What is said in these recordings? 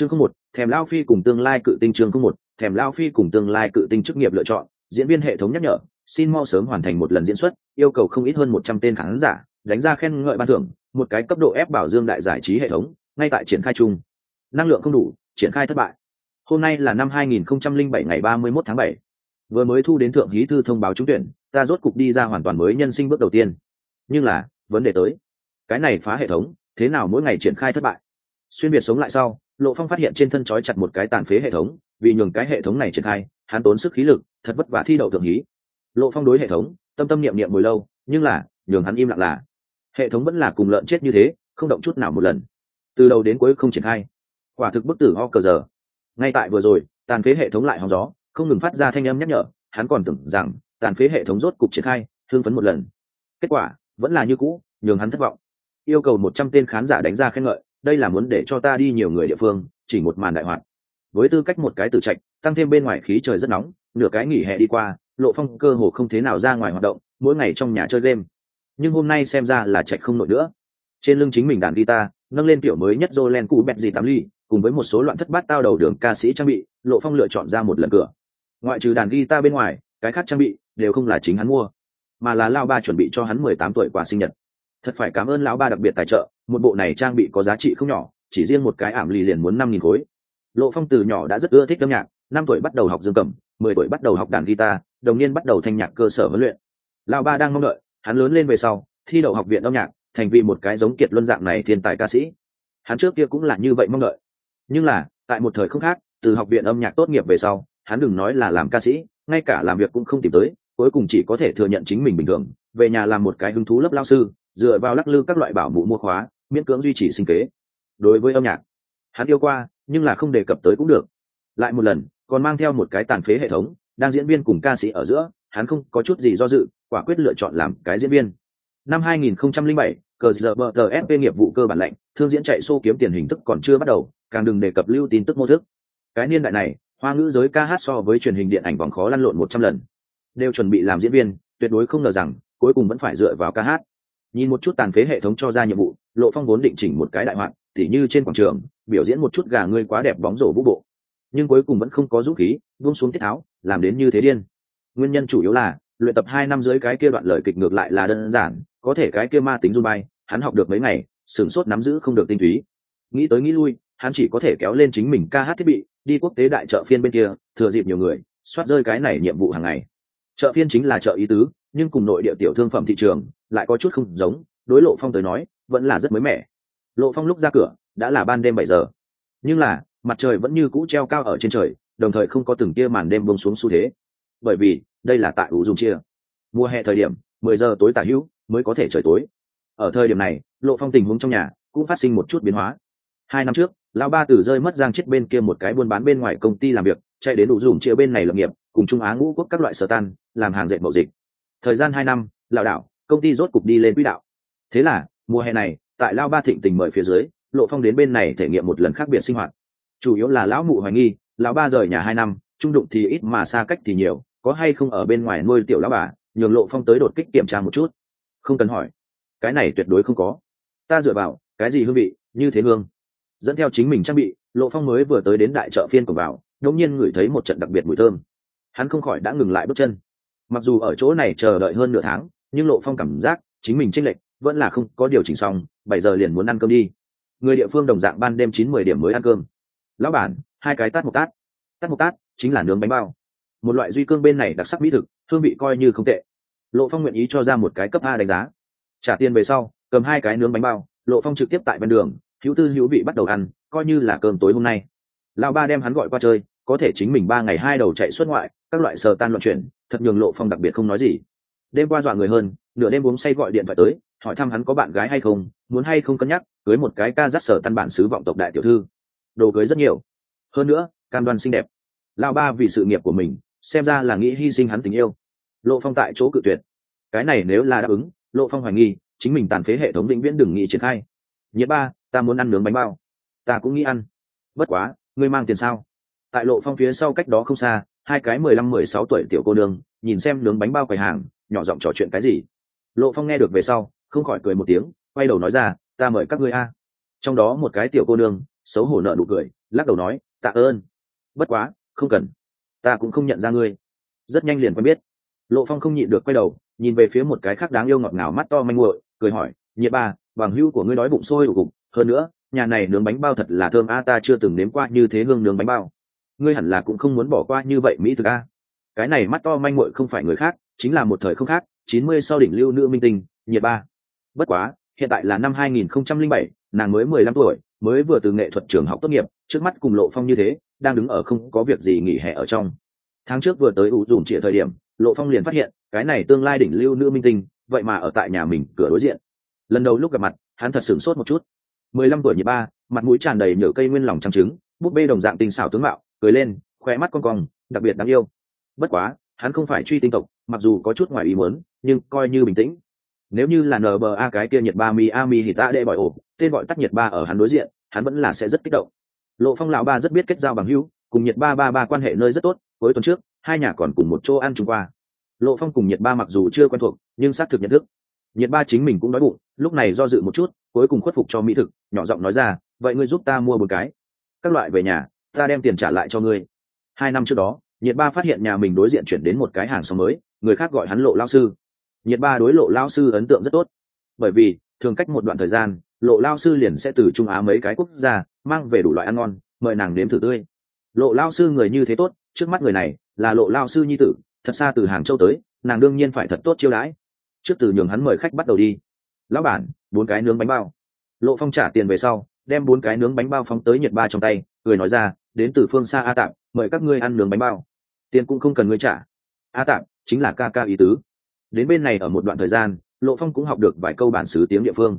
chương không một, thèm lao phi cùng tương lai cự tinh chương không một, thèm lao phi cùng tương lai cự tinh chức nghiệp lựa chọn, diễn viên hệ thống nhắc nhở, xin mau sớm hoàn thành một lần diễn xuất, yêu cầu không ít hơn một trăm tên khán giả, đánh ra khen ngợi ban thưởng, một cái cấp độ ép bảo dương đại giải trí hệ thống, ngay tại triển khai chung. Năng lượng không đủ, triển khai thất bại. Hôm nay là năm 2007 ngày 31 tháng 7. vừa mới thu đến thượng hí thư thông báo trúng tuyển, ta rốt cục đi ra hoàn toàn mới nhân sinh bước đầu tiên. Nhưng là, vấn đề tới. Cái này phá hệ thống, thế nào mỗi ngày triển khai thất bại? Xuyên biệt sống lại sau lộ phong phát hiện trên thân trói chặt một cái tàn phế hệ thống, vì nhường cái hệ thống này triển khai, hắn tốn sức khí lực, thật vất vả thi đậu thượng hí. Lộ phong đối hệ thống, tâm tâm niệm niệm hồi lâu, nhưng là, nhường hắn im lặng là, hệ thống vẫn là cùng lợn chết như thế, không động chút nào một lần. Từ đầu đến cuối không triển khai. Quả thực bức tử ho cờ giờ. Ngay tại vừa rồi, tàn phế hệ thống lại hóng gió, không ngừng phát ra thanh âm nhắc nhở, hắn còn tưởng rằng, tàn phế hệ thống rốt cục triển khai hương phấn một lần. Kết quả, vẫn là như cũ, nhường hắn thất vọng. Yêu cầu một trăm tên khán giả đánh ra khen ngợi đây là muốn để cho ta đi nhiều người địa phương, chỉ một màn đại hoạt. Với tư cách một cái tử trạch, tăng thêm bên ngoài khí trời rất nóng, nửa cái nghỉ hè đi qua, lộ phong cơ hồ không thế nào ra ngoài hoạt động, mỗi ngày trong nhà chơi game. Nhưng hôm nay xem ra là trạch không nổi nữa. Trên lưng chính mình đàn guitar, nâng lên kiểu mới nhất Jolen cụ bẹt gì tám ly, cùng với một số loạn thất bát tao đầu đường ca sĩ trang bị, lộ phong lựa chọn ra một lần cửa. Ngoại trừ đàn guitar bên ngoài, cái khác trang bị đều không là chính hắn mua, mà là lao ba chuẩn bị cho hắn mười tám tuổi quà sinh nhật thật phải cảm ơn lão ba đặc biệt tài trợ, một bộ này trang bị có giá trị không nhỏ, chỉ riêng một cái ảm lì liền muốn năm nghìn khối. Lộ phong từ nhỏ đã rất ưa thích âm nhạc, năm tuổi bắt đầu học dương cầm, mười tuổi bắt đầu học đàn guitar, đồng niên bắt đầu thanh nhạc cơ sở huấn luyện. Lão ba đang mong đợi, hắn lớn lên về sau, thi đậu học viện âm nhạc, thành vì một cái giống kiệt luân dạng này thiên tài ca sĩ. Hắn trước kia cũng là như vậy mong đợi. Nhưng là, tại một thời không khác, từ học viện âm nhạc tốt nghiệp về sau, hắn đừng nói là làm ca sĩ, ngay cả làm việc cũng không tìm tới cuối cùng chỉ có thể thừa nhận chính mình bình thường về nhà làm một cái hứng thú lớp lao sư dựa vào lắc lư các loại bảo mụ mua khóa miễn cưỡng duy trì sinh kế. Đối với âm nhạc hắn yêu qua nhưng là không đề cập tới cũng được. Lại một lần còn mang theo một cái tàn phế hệ thống đang diễn viên cùng ca sĩ ở giữa hắn không có chút gì do dự quả quyết lựa chọn làm cái diễn viên. Năm 2007, cờ giờ bờ tờ fp nghiệp vụ cơ bản lệnh thương diễn chạy xô kiếm tiền hình thức còn chưa bắt đầu càng đừng đề cập lưu tin tức mô thức. Cái niên đại này hoa ngữ giới ca hát so với truyền hình điện ảnh vòng khó lăn lộn một trăm lần đều chuẩn bị làm diễn viên tuyệt đối không ngờ rằng cuối cùng vẫn phải dựa vào ca hát. Nhìn một chút tàn phế hệ thống cho ra nhiệm vụ lộ phong vốn định chỉnh một cái đại hoạn tỉ như trên quảng trường biểu diễn một chút gà ngươi quá đẹp bóng rổ vũ bộ. Nhưng cuối cùng vẫn không có dũng khí buông xuống tiết áo, làm đến như thế điên. Nguyên nhân chủ yếu là luyện tập hai năm dưới cái kia đoạn lời kịch ngược lại là đơn giản có thể cái kia ma tính run bay hắn học được mấy ngày sửng sốt nắm giữ không được tinh túy. Nghĩ tới nghĩ lui hắn chỉ có thể kéo lên chính mình ca hát thiết bị đi quốc tế đại chợ phiên bên kia thừa dịp nhiều người soát rơi cái này nhiệm vụ hàng ngày chợ phiên chính là chợ ý tứ, nhưng cùng nội địa tiểu thương phẩm thị trường lại có chút không giống, đối lộ phong tới nói, vẫn là rất mới mẻ. Lộ phong lúc ra cửa, đã là ban đêm bảy giờ. Nhưng là, mặt trời vẫn như cũ treo cao ở trên trời, đồng thời không có từng tia màn đêm bông xuống xu thế. Bởi vì, đây là tại ủ dùng chia. Mùa hè thời điểm, mười giờ tối tả hữu mới có thể trời tối. Ở thời điểm này, lộ phong tình huống trong nhà cũng phát sinh một chút biến hóa. Hai năm trước, lão ba tử rơi mất giang chết bên kia một cái buôn bán bên ngoài công ty làm việc, chạy đến đủ dùng chia bên này lập nghiệp, cùng trung á ngũ quốc các loại sở tan làm hàng dệt mậu dịch. Thời gian hai năm lão đạo, công ty rốt cục đi lên quỹ đạo. Thế là mùa hè này tại lao ba thịnh tình mời phía dưới lộ phong đến bên này thể nghiệm một lần khác biệt sinh hoạt. Chủ yếu là lão mụ hoài nghi lão ba rời nhà hai năm trung đụng thì ít mà xa cách thì nhiều có hay không ở bên ngoài nuôi tiểu lão bà nhường lộ phong tới đột kích kiểm tra một chút. Không cần hỏi. Cái này tuyệt đối không có. Ta dựa vào cái gì hương vị như thế hương. Dẫn theo chính mình trang bị lộ phong mới vừa tới đến đại chợ phiên cổng vào đống nhiên ngửi thấy một trận đặc biệt mùi thơm. Hắn không khỏi đã ngừng lại bước chân mặc dù ở chỗ này chờ đợi hơn nửa tháng, nhưng lộ phong cảm giác chính mình tranh lệch vẫn là không có điều chỉnh xong, bảy giờ liền muốn ăn cơm đi. Người địa phương đồng dạng ban đêm chín mười điểm mới ăn cơm. Lão bản, hai cái tát một tát. Tát một tát chính là nướng bánh bao. Một loại duy cương bên này đặc sắc mỹ thực, hương vị coi như không tệ. Lộ phong nguyện ý cho ra một cái cấp a đánh giá. Trả tiền về sau, cầm hai cái nướng bánh bao, lộ phong trực tiếp tại bên đường, hữu tư hữu vị bắt đầu ăn, coi như là cơm tối hôm nay. Lão ba đem hắn gọi qua chơi, có thể chính mình ba ngày hai đầu chạy xuất ngoại, các loại sờ tan loạn chuyển thật nhường lộ phong đặc biệt không nói gì. Đêm qua dọa người hơn, nửa đêm uống say gọi điện thoại tới, hỏi thăm hắn có bạn gái hay không, muốn hay không cân nhắc, cưới một cái ca dắt sở tân bản xứ vọng tộc đại tiểu thư. Đồ cưới rất nhiều. Hơn nữa, cam đoan xinh đẹp. Lao ba vì sự nghiệp của mình, xem ra là nghĩ hy sinh hắn tình yêu. Lộ phong tại chỗ cự tuyệt. Cái này nếu là đáp ứng, lộ phong hoài nghi, chính mình tàn phế hệ thống định viễn đừng nghĩ triển khai. Nhiệt ba, ta muốn ăn nướng bánh bao. Ta cũng nghĩ ăn. Bất quá, ngươi mang tiền sao? Tại lộ phong phía sau cách đó không xa hai cái mười lăm, mười sáu tuổi tiểu cô nương, nhìn xem nướng bánh bao quầy hàng, nhỏ giọng trò chuyện cái gì. Lộ phong nghe được về sau, không khỏi cười một tiếng, quay đầu nói ra, ta mời các ngươi a. Trong đó một cái tiểu cô nương, xấu hổ nợ nụ cười, lắc đầu nói, tạ ơn. Bất quá, không cần. Ta cũng không nhận ra ngươi. Rất nhanh liền quen biết. Lộ phong không nhịn được quay đầu, nhìn về phía một cái khác đáng yêu ngọt ngào mắt to manh nguội cười hỏi nhiệt ba, bằng hưu của ngươi nói bụng sôi đủ cục, hơn nữa, nhà này nướng bánh bao thật là thơm a, ta chưa từng nếm qua như thế hương nướng bánh bao ngươi hẳn là cũng không muốn bỏ qua như vậy mỹ thực a. Cái này mắt to manh muội không phải người khác, chính là một thời không khác, chín mươi sau đỉnh lưu nữ minh tinh, nhiệt ba. Bất quá, hiện tại là năm hai nghìn không trăm linh bảy, nàng mới mười lăm tuổi, mới vừa từ nghệ thuật trường học tốt nghiệp, trước mắt cùng lộ phong như thế, đang đứng ở không có việc gì nghỉ hè ở trong. Tháng trước vừa tới ủ dùm trịa thời điểm, lộ phong liền phát hiện, cái này tương lai đỉnh lưu nữ minh tinh, vậy mà ở tại nhà mình cửa đối diện. Lần đầu lúc gặp mặt, hắn thật sửng sốt một chút. mười lăm tuổi nhiệt ba, mặt mũi tràn đầy nhở cây nguyên lòng trắng trứng, búp bê đồng dạng tinh xảo tướng mạo cười lên, khoe mắt con cong, đặc biệt đáng yêu. Bất quá, hắn không phải truy tinh tộc, mặc dù có chút ngoài ý muốn, nhưng coi như bình tĩnh. Nếu như là nba cái kia nhiệt ba mi a mi thì ta đệ bỏi ổ, tên gọi tắt nhiệt ba ở hắn đối diện, hắn vẫn là sẽ rất kích động. Lộ phong lão ba rất biết kết giao bằng hữu, cùng nhiệt ba ba ba quan hệ nơi rất tốt cuối tuần trước, hai nhà còn cùng một chỗ ăn chung qua. Lộ phong cùng nhiệt ba mặc dù chưa quen thuộc, nhưng xác thực nhận thức. Nhiệt ba chính mình cũng đói bụng, lúc này do dự một chút, cuối cùng khuất phục cho mỹ thực, nhỏ giọng nói ra, vậy ngươi giúp ta mua một cái. Các loại về nhà ta đem tiền trả lại cho ngươi. Hai năm trước đó, nhiệt ba phát hiện nhà mình đối diện chuyển đến một cái hàng xóm mới, người khác gọi hắn lộ lao sư. Nhiệt ba đối lộ lao sư ấn tượng rất tốt. Bởi vì, thường cách một đoạn thời gian, lộ lao sư liền sẽ từ trung á mấy cái quốc gia, mang về đủ loại ăn ngon, mời nàng nếm thử tươi. Lộ lao sư người như thế tốt, trước mắt người này là lộ lao sư nhi tử, thật xa từ hàng châu tới, nàng đương nhiên phải thật tốt chiêu đãi. Trước từ nhường hắn mời khách bắt đầu đi. Lão bản, bốn cái nướng bánh bao. Lộ phong trả tiền về sau, đem bốn cái nướng bánh bao phóng tới nhiệt ba trong tay người nói ra đến từ phương xa a tạm, mời các ngươi ăn nướng bánh bao. Tiền cũng không cần ngươi trả. A tạm chính là ca ca ý tứ. Đến bên này ở một đoạn thời gian, lộ phong cũng học được vài câu bản xứ tiếng địa phương.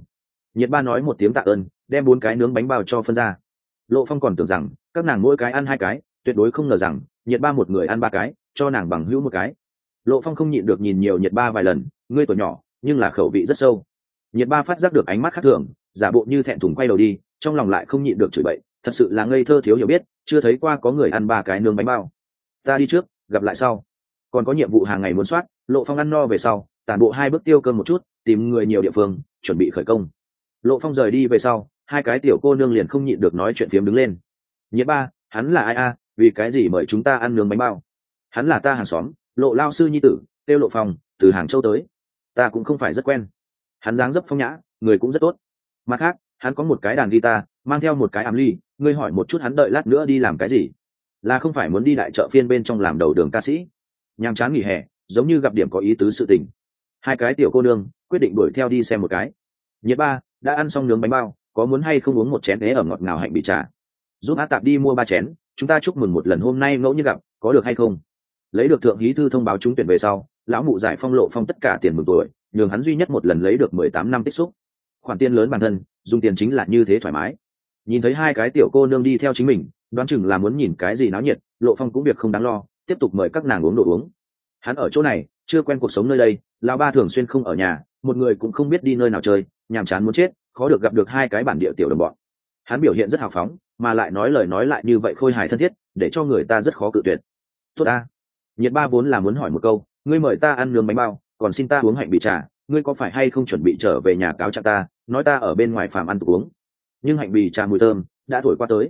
Nhiệt ba nói một tiếng tạ ơn, đem bốn cái nướng bánh bao cho phân ra. Lộ phong còn tưởng rằng, các nàng mỗi cái ăn hai cái, tuyệt đối không ngờ rằng, nhiệt ba một người ăn ba cái, cho nàng bằng hữu một cái. Lộ phong không nhịn được nhìn nhiều nhiệt ba vài lần, ngươi tuổi nhỏ, nhưng là khẩu vị rất sâu. Nhiệt ba phát giác được ánh mắt khác thường, giả bộ như thẹn thùng quay đầu đi, trong lòng lại không nhịn được chửi bậy thật sự là ngây thơ thiếu hiểu biết, chưa thấy qua có người ăn ba cái nướng bánh bao. Ta đi trước, gặp lại sau. Còn có nhiệm vụ hàng ngày muốn soát, lộ phong ăn no về sau, tản bộ hai bước tiêu cơm một chút, tìm người nhiều địa phương, chuẩn bị khởi công. Lộ phong rời đi về sau, hai cái tiểu cô nương liền không nhịn được nói chuyện phiếm đứng lên. Nhiệt ba, hắn là ai a? Vì cái gì mời chúng ta ăn nướng bánh bao? Hắn là ta hàng xóm, lộ lao sư nhi tử, tiêu lộ phong, từ hàng châu tới. Ta cũng không phải rất quen. Hắn dáng dấp phong nhã, người cũng rất tốt. Mặt khác, hắn có một cái đàn guitar, mang theo một cái ám ly ngươi hỏi một chút hắn đợi lát nữa đi làm cái gì? Là không phải muốn đi đại chợ phiên bên trong làm đầu đường ca sĩ? Nhàm chán nghỉ hè, giống như gặp điểm có ý tứ sự tình. Hai cái tiểu cô nương, quyết định đuổi theo đi xem một cái. Nhiệt ba, đã ăn xong nướng bánh bao, có muốn hay không uống một chén ế ở ngọt ngào hạnh bị trà? Giúp a tạp đi mua ba chén, chúng ta chúc mừng một lần hôm nay ngẫu nhiên gặp, có được hay không? Lấy được thượng hí thư thông báo trúng tuyển về sau, lão mụ giải phong lộ phong tất cả tiền mừng tuổi, nhường hắn duy nhất một lần lấy được mười tám năm tích xúc. Khoản tiền lớn bản thân, dùng tiền chính là như thế thoải mái nhìn thấy hai cái tiểu cô nương đi theo chính mình, đoán chừng là muốn nhìn cái gì náo nhiệt, lộ phong cũng việc không đáng lo, tiếp tục mời các nàng uống đồ uống. Hắn ở chỗ này, chưa quen cuộc sống nơi đây, lão ba thường xuyên không ở nhà, một người cũng không biết đi nơi nào chơi, nhàm chán muốn chết, khó được gặp được hai cái bản địa tiểu đồng bọn. Hắn biểu hiện rất hào phóng, mà lại nói lời nói lại như vậy khôi hài thân thiết, để cho người ta rất khó cự tuyệt. Tốt ta. Nhiệt ba vốn là muốn hỏi một câu, ngươi mời ta ăn nướng bánh bao, còn xin ta uống hạnh bị trà, ngươi có phải hay không chuẩn bị trở về nhà cáo trạng ta, nói ta ở bên ngoài phàm ăn uống nhưng hạnh bì trà mùi thơm đã thổi qua tới.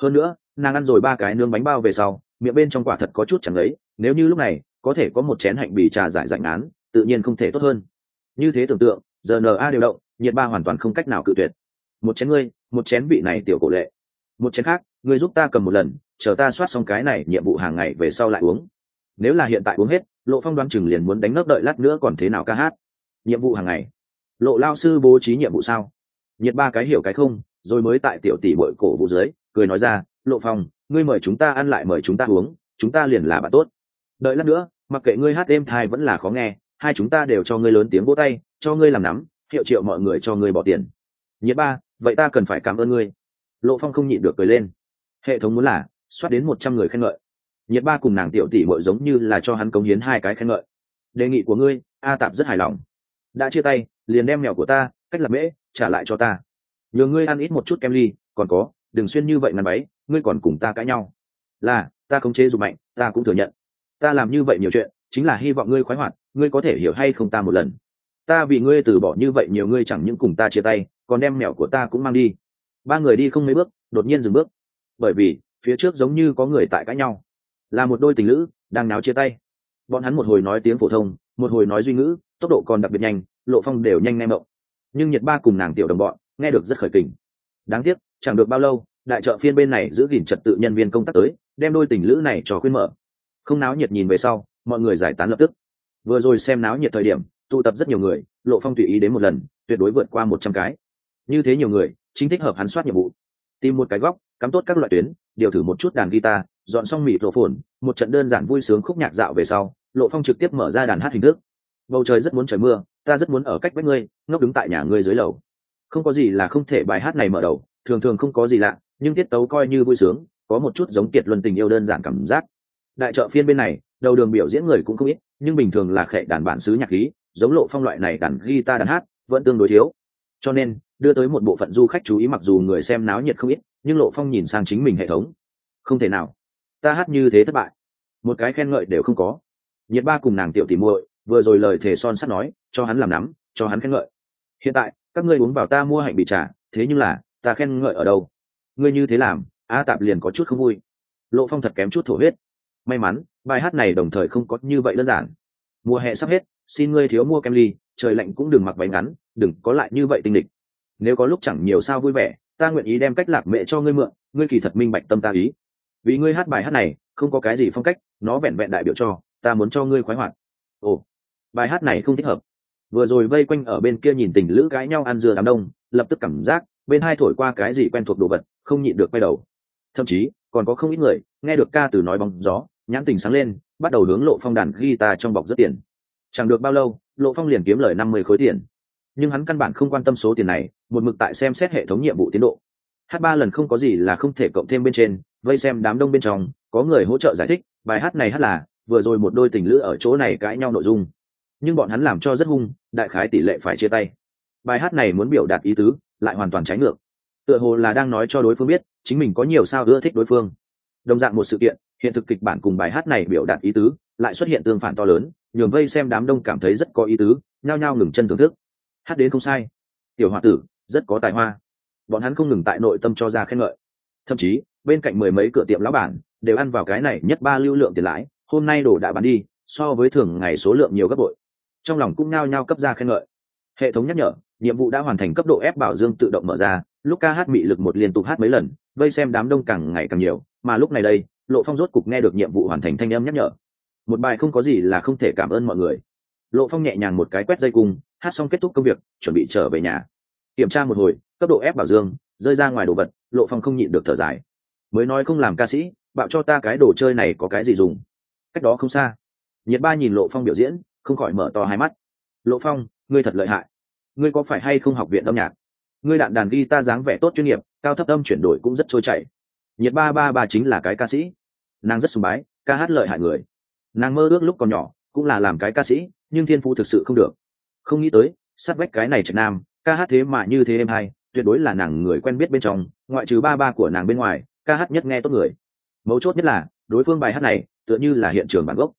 Hơn nữa, nàng ăn rồi ba cái nướng bánh bao về sau, miệng bên trong quả thật có chút chẳng lấy, nếu như lúc này có thể có một chén hạnh bì trà giải dạnh án, tự nhiên không thể tốt hơn. Như thế tưởng tượng giờ na điều động, nhiệt ba hoàn toàn không cách nào cự tuyệt. Một chén ngươi, một chén vị này tiểu cổ lệ. Một chén khác, ngươi giúp ta cầm một lần, chờ ta soát xong cái này nhiệm vụ hàng ngày về sau lại uống. Nếu là hiện tại uống hết, lộ phong đoán chừng liền muốn đánh nấc đợi lát nữa còn thế nào ca hát. Nhiệm vụ hàng ngày. Lộ lao sư bố trí nhiệm vụ sao? Nhiệt ba cái hiểu cái không, rồi mới tại tiểu tỷ bội cổ vụ dưới, cười nói ra, lộ phong, ngươi mời chúng ta ăn lại mời chúng ta uống, chúng ta liền là bạn tốt. Đợi lát nữa, mặc kệ ngươi hát êm thai vẫn là khó nghe, hai chúng ta đều cho ngươi lớn tiếng vỗ tay, cho ngươi làm nắm, hiệu triệu mọi người cho ngươi bỏ tiền. Nhiệt ba, vậy ta cần phải cảm ơn ngươi. Lộ phong không nhịn được cười lên. Hệ thống muốn là, soát đến một trăm người khen ngợi. Nhiệt ba cùng nàng tiểu tỷ bội giống như là cho hắn cống hiến hai cái khen ngợi. Đề nghị của ngươi, a tạp rất hài lòng. Đã chia tay, liền đem mèo của ta cách làm mễ, trả lại cho ta. Nhờ ngươi ăn ít một chút kem ly, còn có, đừng xuyên như vậy ngăn váy ngươi còn cùng ta cãi nhau. Là, ta không chế dù mạnh, ta cũng thừa nhận. Ta làm như vậy nhiều chuyện, chính là hy vọng ngươi khoái hoạt, ngươi có thể hiểu hay không ta một lần. Ta vì ngươi từ bỏ như vậy nhiều ngươi chẳng những cùng ta chia tay, còn đem mẹo của ta cũng mang đi. Ba người đi không mấy bước, đột nhiên dừng bước. Bởi vì, phía trước giống như có người tại cãi nhau. Là một đôi tình lữ, đang náo chia tay. Bọn hắn một hồi nói tiếng phổ thông, một hồi nói duy ngữ, tốc độ còn đặc biệt nhanh, lộ phong đều nhanh nem mộng nhưng nhiệt ba cùng nàng tiểu đồng bọn nghe được rất khởi kình. Đáng tiếc, chẳng được bao lâu, đại trợ phiên bên này giữ gìn trật tự nhân viên công tác tới, đem đôi tình lữ này cho khuyên mở. Không náo nhiệt nhìn về sau, mọi người giải tán lập tức. Vừa rồi xem náo nhiệt thời điểm, tụ tập rất nhiều người, lộ phong tùy ý đến một lần, tuyệt đối vượt qua một trăm cái. Như thế nhiều người, chính thích hợp hắn soát nhiệm vụ. Tìm một cái góc, cắm tốt các loại tuyến, điều thử một chút đàn guitar, dọn xong mịt rổ phồn một trận đơn giản vui sướng khúc nhạc dạo về sau, lộ phong trực tiếp mở ra đàn hát hình thức bầu trời rất muốn trời mưa, ta rất muốn ở cách với ngươi, ngốc đứng tại nhà ngươi dưới lầu. Không có gì là không thể bài hát này mở đầu, thường thường không có gì lạ, nhưng tiết tấu coi như vui sướng, có một chút giống kiệt luân tình yêu đơn giản cảm giác. Đại trợ phiên bên này, đầu đường biểu diễn người cũng không ít, nhưng bình thường là khệ đàn bản xứ nhạc khí, giống lộ phong loại này đàn guitar đàn hát, vẫn tương đối thiếu. Cho nên, đưa tới một bộ phận du khách chú ý mặc dù người xem náo nhiệt không ít, nhưng lộ phong nhìn sang chính mình hệ thống. Không thể nào. Ta hát như thế thất bại. Một cái khen ngợi đều không có. Nhiệt ba cùng nàng tiểu tìm muội vừa rồi lời thề son sắt nói, cho hắn làm nắm, cho hắn khen ngợi. Hiện tại, các ngươi uống vào ta mua hạnh bị trả, thế nhưng là, ta khen ngợi ở đâu? Ngươi như thế làm, a tạp liền có chút không vui. Lộ phong thật kém chút thổ huyết. May mắn, bài hát này đồng thời không có như vậy đơn giản. Mùa hè sắp hết, xin ngươi thiếu mua kem ly, trời lạnh cũng đừng mặc váy ngắn, đừng có lại như vậy tinh địch nếu có lúc chẳng nhiều sao vui vẻ, ta nguyện ý đem cách lạc mẹ cho ngươi mượn, ngươi kỳ thật minh bạch tâm ta ý. Vì ngươi hát bài hát này, không có cái gì phong cách, nó vẹn vẹn đại biểu cho, ta muốn cho ngươi khoái hoạt. Ồ bài hát này không thích hợp. Vừa rồi vây quanh ở bên kia nhìn tình lữ cãi nhau ăn dưa đám đông, lập tức cảm giác bên hai thổi qua cái gì quen thuộc đồ vật, không nhịn được quay đầu. Thậm chí, còn có không ít người nghe được ca từ nói bóng gió, nhãn tình sáng lên, bắt đầu hướng lộ phong đàn guitar trong bọc rất tiền. Chẳng được bao lâu, lộ phong liền kiếm lời năm mươi khối tiền. Nhưng hắn căn bản không quan tâm số tiền này, một mực tại xem xét hệ thống nhiệm vụ tiến độ. Hát ba lần không có gì là không thể cộng thêm bên trên, vây xem đám đông bên trong, có người hỗ trợ giải thích, bài hát này hát là, vừa rồi một đôi tình lữ ở chỗ này cãi nhau nội dung nhưng bọn hắn làm cho rất hung, đại khái tỷ lệ phải chia tay. Bài hát này muốn biểu đạt ý tứ, lại hoàn toàn trái ngược. Tựa hồ là đang nói cho đối phương biết, chính mình có nhiều sao ưa thích đối phương. Đồng dạng một sự kiện, hiện thực kịch bản cùng bài hát này biểu đạt ý tứ, lại xuất hiện tương phản to lớn, nhường vây xem đám đông cảm thấy rất có ý tứ, nhao nhao ngừng chân thưởng thức. Hát đến không sai. Tiểu h o a tử, rất có tài hoa. Bọn hắn không ngừng tại nội tâm cho ra khen ngợi. Thậm chí, bên cạnh mười mấy cửa tiệm lão bản, đều ăn vào cái này nhất ba lưu lượng tiền lãi, hôm nay đồ đã bán đi, so với thường ngày số lượng nhiều gấp bội trong lòng cũng nao nhao cấp ra khen ngợi. Hệ thống nhắc nhở, nhiệm vụ đã hoàn thành cấp độ ép bảo dương tự động mở ra, lúc ca hát mị lực một liên tục hát mấy lần, vây xem đám đông càng ngày càng nhiều, mà lúc này đây, lộ phong rốt cục nghe được nhiệm vụ hoàn thành thanh âm nhắc nhở. Một bài không có gì là không thể cảm ơn mọi người. Lộ phong nhẹ nhàng một cái quét dây cung, hát xong kết thúc công việc, chuẩn bị trở về nhà. Kiểm tra một hồi, cấp độ ép bảo dương, rơi ra ngoài đồ vật, lộ phong không nhịn được thở dài. Mới nói không làm ca sĩ bạo cho ta cái đồ chơi này có cái gì dùng. Cách đó không xa, nhiệt ba nhìn lộ phong biểu diễn không khỏi mở to hai mắt. Lộ phong, ngươi thật lợi hại. Ngươi có phải hay không học viện âm nhạc? Ngươi đạn đàn ghi ta dáng vẻ tốt chuyên nghiệp, cao thấp âm chuyển đổi cũng rất trôi chảy. Nhiệt ba ba ba chính là cái ca sĩ. Nàng rất sùng bái, ca hát lợi hại người. Nàng mơ ước lúc còn nhỏ, cũng là làm cái ca sĩ, nhưng thiên phú thực sự không được. Không nghĩ tới, sát vách cái này trạch nam, ca hát thế mà như thế em hay, tuyệt đối là nàng người quen biết bên trong, ngoại trừ ba ba của nàng bên ngoài, ca hát nhất nghe tốt người. Mấu chốt nhất là, đối phương bài hát này, tựa như là hiện trường bản gốc.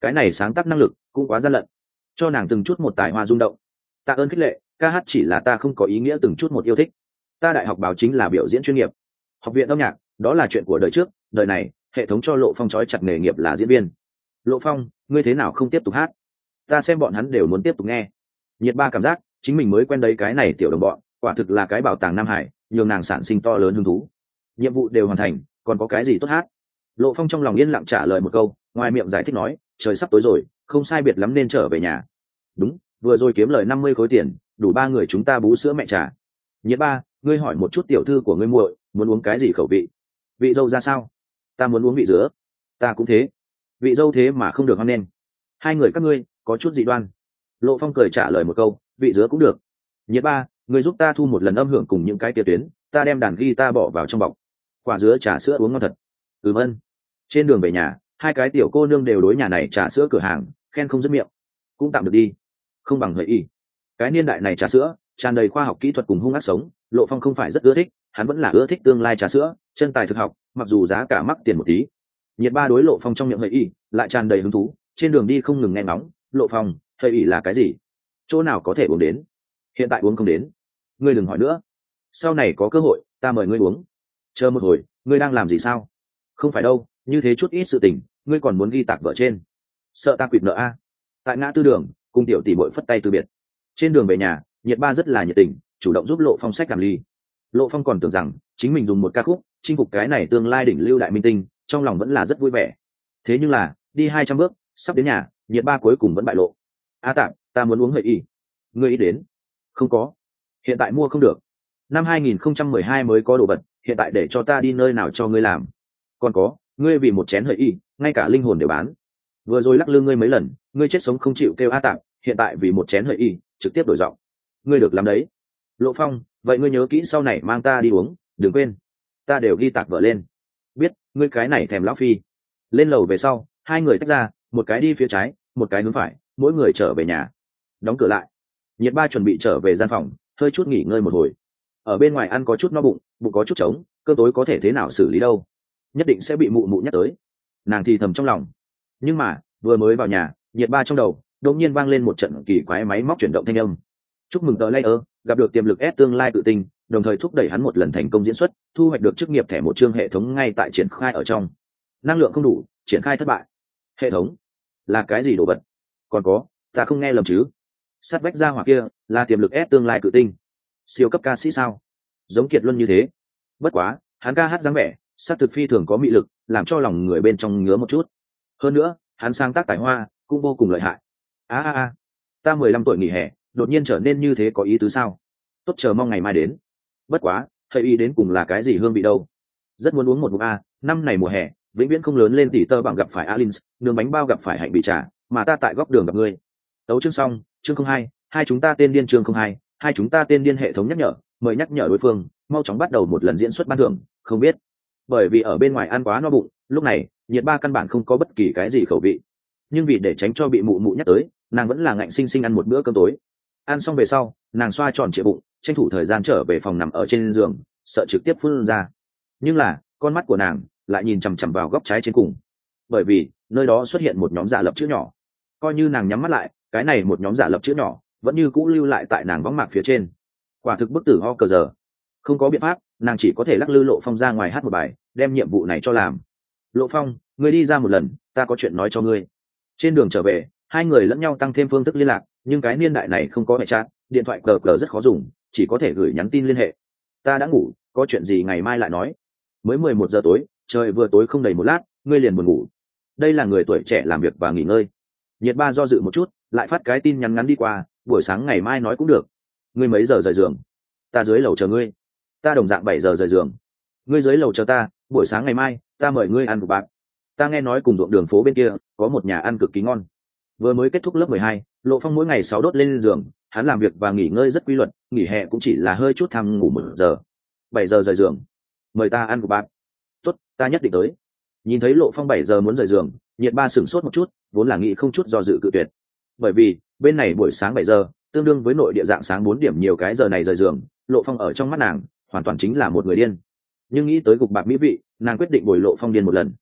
Cái này sáng tác năng lực cũng quá gian lận. Cho nàng từng chút một tài hoa rung động. Tạ ơn khích lệ, ca hát chỉ là ta không có ý nghĩa từng chút một yêu thích. Ta đại học báo chính là biểu diễn chuyên nghiệp. Học viện âm nhạc, đó là chuyện của đời trước, đời này, hệ thống cho lộ phong trói chặt nghề nghiệp là diễn viên. Lộ phong, ngươi thế nào không tiếp tục hát? Ta xem bọn hắn đều muốn tiếp tục nghe. Nhiệt ba cảm giác, chính mình mới quen đấy cái này tiểu đồng bọn, quả thực là cái bảo tàng nam hải, nhường nàng sản sinh to lớn hứng thú. Nhiệm vụ đều hoàn thành, còn có cái gì tốt hát? Lộ phong trong lòng yên lặng trả lời một câu, ngoài miệng giải thích nói, trời sắp tối rồi không sai biệt lắm nên trở về nhà. Đúng, vừa rồi kiếm lời năm mươi khối tiền, đủ ba người chúng ta bú sữa mẹ trà. Nhiệt ba, ngươi hỏi một chút tiểu thư của ngươi muội, muốn uống cái gì khẩu vị? Vị dâu ra sao? Ta muốn uống vị dứa. Ta cũng thế. Vị dâu thế mà không được hoan nên hai người các ngươi, có chút dị đoan. Lộ phong cười trả lời một câu, vị dứa cũng được. Nhiệt ba người giúp ta thu một lần âm hưởng cùng những cái tia tuyến, ta đem đàn ghi ta bỏ vào trong bọc. Quả dứa trà sữa uống ngon thật. Ừm ân. Trên đường về nhà, hai cái tiểu cô nương đều đối nhà này trà sữa cửa hàng khen không dứt miệng. Cũng tạm được đi. Không bằng hợi y cái niên đại này trà sữa, tràn đầy khoa học kỹ thuật cùng hung ác sống, lộ phong không phải rất ưa thích, hắn vẫn là ưa thích tương lai trà sữa, chân tài thực học, mặc dù giá cả mắc tiền một tí. Nhiệt ba đối lộ phong trong miệng hợi y lại tràn đầy hứng thú, trên đường đi không ngừng nghe nóng lộ phong hợi y là cái gì? Chỗ nào có thể uống đến? Hiện tại uống không đến. Ngươi đừng hỏi nữa. Sau này có cơ hội, ta mời ngươi uống. Chờ một hồi, ngươi đang làm gì sao? Không phải đâu, như thế chút ít sự tình, ngươi còn muốn ghi tạc vợ trên sợ ta quỵt nợ a. Tại ngã tư đường, cùng tiểu tỷ bội phất tay từ biệt. Trên đường về nhà, nhiệt ba rất là nhiệt tình, chủ động giúp lộ phong sách làm ly. Lộ phong còn tưởng rằng chính mình dùng một ca khúc, chinh phục cái này tương lai đỉnh lưu đại minh tinh, trong lòng vẫn là rất vui vẻ. Thế nhưng là, đi hai trăm bước, sắp đến nhà, nhiệt ba cuối cùng vẫn bại lộ. A à tạm ta muốn uống hệ y. Ngươi ý đến? Không có. Hiện tại mua không được. Năm 2012 mới có đồ vật, hiện tại để cho ta đi nơi nào cho ngươi làm? Còn có, ngươi vì một chén hơi y, ngay cả linh hồn đều bán vừa rồi lắc lư ngươi mấy lần, ngươi chết sống không chịu kêu a tạm hiện tại vì một chén hợi y, trực tiếp đổi giọng. Ngươi được làm đấy. Lộ phong, vậy ngươi nhớ kỹ sau này mang ta đi uống, đừng quên. Ta đều ghi tạc vợ lên. Biết, ngươi cái này thèm lão phi. Lên lầu về sau, hai người tách ra, một cái đi phía trái, một cái hướng phải, mỗi người trở về nhà. Đóng cửa lại. Nhiệt ba chuẩn bị trở về gian phòng, hơi chút nghỉ ngơi một hồi. Ở bên ngoài ăn có chút no bụng bụng có chút trống cơ tối có thể thế nào xử lý đâu. Nhất định sẽ bị mụ mụ nhắc tới. Nàng thì thầm trong lòng nhưng mà, vừa mới vào nhà, nhiệt ba trong đầu, đột nhiên vang lên một trận kỳ quái máy móc chuyển động thanh âm. Chúc mừng tờ layer, gặp được tiềm lực ép tương lai tự tin, đồng thời thúc đẩy hắn một lần thành công diễn xuất, thu hoạch được chức nghiệp thẻ một chương hệ thống ngay tại triển khai ở trong. Năng lượng không đủ, triển khai thất bại. Hệ thống? Là cái gì đồ vật? Còn có, ta không nghe lầm chứ? Sát vách ra hoặc kia, là tiềm lực ép tương lai cự tinh siêu cấp ca sĩ sao? Giống kiệt luân như thế. Bất quá, hắn ca hát dáng vẻ s á c thực phi thường có mị lực, làm cho lòng người bên trong ngứa một chút hơn nữa, hắn sáng tác tài hoa cũng vô cùng lợi hại. A a a, ta mười lăm tuổi nghỉ hè, đột nhiên trở nên như thế có ý tứ sao? Tốt, chờ mong ngày mai đến. Bất quá, thầy y đến cùng là cái gì hương vị đâu? Rất muốn uống một mục a, năm này mùa hè, vĩnh viễn không lớn lên tỉ tơ bằng gặp phải alin nướng bánh bao gặp phải hạnh bị trả mà ta tại góc đường gặp ngươi. Tấu chương xong, chương không hai hai chúng ta tên điên chương không hai hai chúng ta tên điên hệ thống nhắc nhở, mời nhắc nhở đối phương, mau chóng bắt đầu một lần diễn xuất ban thưởng, không biết. Bởi vì ở bên ngoài ăn quá no bụng, lúc này nhiệt ba căn bản không có bất kỳ cái gì khẩu vị. Nhưng vì để tránh cho bị mụ mụ nhắc tới, nàng vẫn là ngạnh sinh sinh ăn một bữa cơm tối. Ăn xong về sau, nàng xoa tròn trịa bụng, tranh thủ thời gian trở về phòng nằm ở trên giường, sợ trực tiếp phun ra. Nhưng là, con mắt của nàng lại nhìn chằm chằm vào góc trái trên cùng. Bởi vì, nơi đó xuất hiện một nhóm giả lập chữ nhỏ. Coi như nàng nhắm mắt lại, cái này một nhóm giả lập chữ nhỏ vẫn như cũ lưu lại tại nàng võng mạc phía trên. Quả thực bức tử ho cờ giờ. Không có biện pháp, nàng chỉ có thể lắc lư lộ phong ra ngoài hát một bài, đem nhiệm vụ này cho làm lộ phong ngươi đi ra một lần ta có chuyện nói cho ngươi. Trên đường trở về hai người lẫn nhau tăng thêm phương thức liên lạc nhưng cái niên đại này không có hệ trạng, điện thoại cờ cờ rất khó dùng chỉ có thể gửi nhắn tin liên hệ. Ta đã ngủ có chuyện gì ngày mai lại nói. Mới mười một giờ tối trời vừa tối không đầy một lát ngươi liền buồn ngủ. Đây là người tuổi trẻ làm việc và nghỉ ngơi. Nhiệt ba do dự một chút lại phát cái tin nhắn ngắn đi qua buổi sáng ngày mai nói cũng được. Ngươi mấy giờ rời giường? Ta dưới lầu chờ ngươi. Ta đồng dạng bảy giờ rời giường ngươi dưới lầu chờ ta, buổi sáng ngày mai, ta mời ngươi ăn của bạn ta nghe nói cùng ruộng đường phố bên kia, có một nhà ăn cực kỳ ngon. Vừa mới kết thúc lớp mười hai, lộ phong mỗi ngày sáu đốt lên giường, hắn làm việc và nghỉ ngơi rất quy luật, nghỉ hè cũng chỉ là hơi chút thăm ngủ một giờ. Bảy giờ rời giường. Mời ta ăn của bạn tốt, ta nhất định tới. Nhìn thấy lộ phong bảy giờ muốn rời giường, nhiệt ba sửng sốt một chút, vốn là nghĩ không chút do dự cự tuyệt. Bởi vì, bên này buổi sáng bảy giờ, tương đương với nội địa dạng sáng bốn điểm nhiều cái giờ này rời giường, lộ phong ở trong mắt nàng, hoàn toàn chính là một người điên nhưng nghĩ tới gục bạc mỹ vị, nàng quyết định bồi lộ phong điên một lần.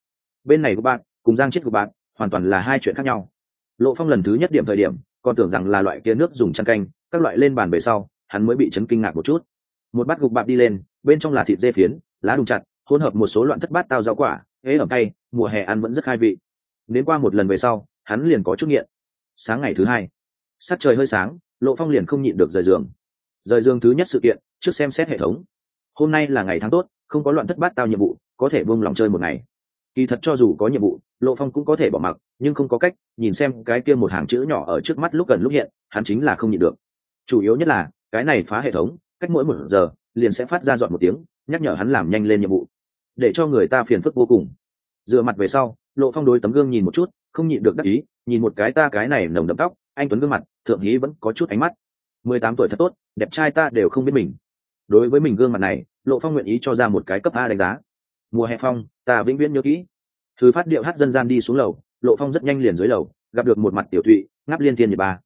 Bên này của bạn, cùng giang chết của bạn, hoàn toàn là hai chuyện khác nhau. Lộ phong lần thứ nhất điểm thời điểm, còn tưởng rằng là loại kia nước dùng chăn canh, các loại lên bàn về sau, hắn mới bị chấn kinh ngạc một chút. Một bát gục bạc đi lên, bên trong là thịt dê phiến, lá đùng chặt, hỗn hợp một số loạn thất bát tao rau quả ế ẩm tay mùa hè ăn vẫn rất khai vị. Đến qua một lần về sau, hắn liền có chút nghiện. Sáng ngày thứ hai, sắc trời hơi sáng, lộ phong liền không nhịn được rời giường. Rời giường thứ nhất sự kiện, trước xem xét hệ thống. Hôm nay là ngày tháng tốt không có loạn thất bát tao nhiệm vụ, có thể buông lòng chơi một ngày. Kỳ thật cho dù có nhiệm vụ, lộ phong cũng có thể bỏ mặc, nhưng không có cách, nhìn xem cái kia một hàng chữ nhỏ ở trước mắt lúc gần lúc hiện, hắn chính là không nhịn được. Chủ yếu nhất là, cái này phá hệ thống, cách mỗi một giờ, liền sẽ phát ra dọn một tiếng, nhắc nhở hắn làm nhanh lên nhiệm vụ, để cho người ta phiền phức vô cùng. Dựa mặt về sau, lộ phong đối tấm gương nhìn một chút, không nhịn được đắc ý, nhìn một cái ta cái này nồng đậm tóc, anh tuấn gương mặt, thượng hí vẫn có chút ánh mắt. Mười tám tuổi thật tốt, đẹp trai ta đều không biết mình. Đối với mình gương mặt này lộ phong nguyện ý cho ra một cái cấp a đánh giá. Mùa hè phong, ta vĩnh viễn nhớ kỹ. Thư phát điệu hát dân gian đi xuống lầu, lộ phong rất nhanh liền dưới lầu, gặp được một mặt tiểu thụy ngáp liên thiên nhiệt ba.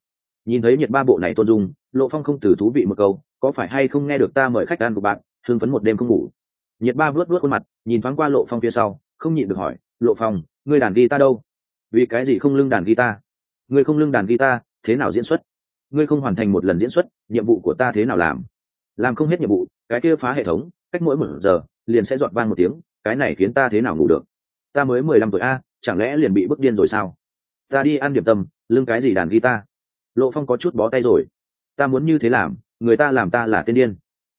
Nhìn thấy nhiệt ba bộ này tôn dung, lộ phong không từ thú vị một câu, có phải hay không nghe được ta mời khách ăn của bạn, thương phấn một đêm không ngủ. Nhiệt ba vớt vớt khuôn mặt, nhìn thoáng qua lộ phong phía sau, không nhịn được hỏi, lộ phong, ngươi đàn ghi ta đâu? Vì cái gì không lưng đàn guitar? Ngươi không lưng đàn guitar, thế nào diễn xuất? Ngươi không hoàn thành một lần diễn xuất, nhiệm vụ của ta thế nào làm? Làm không hết nhiệm vụ cái kia phá hệ thống, cách mỗi một giờ, liền sẽ dọn vang một tiếng, cái này khiến ta thế nào ngủ được? Ta mới mười lăm tuổi a, chẳng lẽ liền bị bức điên rồi sao? Ta đi ăn điểm tâm, lưng cái gì đàn guitar? Lộ phong có chút bó tay rồi. Ta muốn như thế làm, người ta làm ta là tên điên.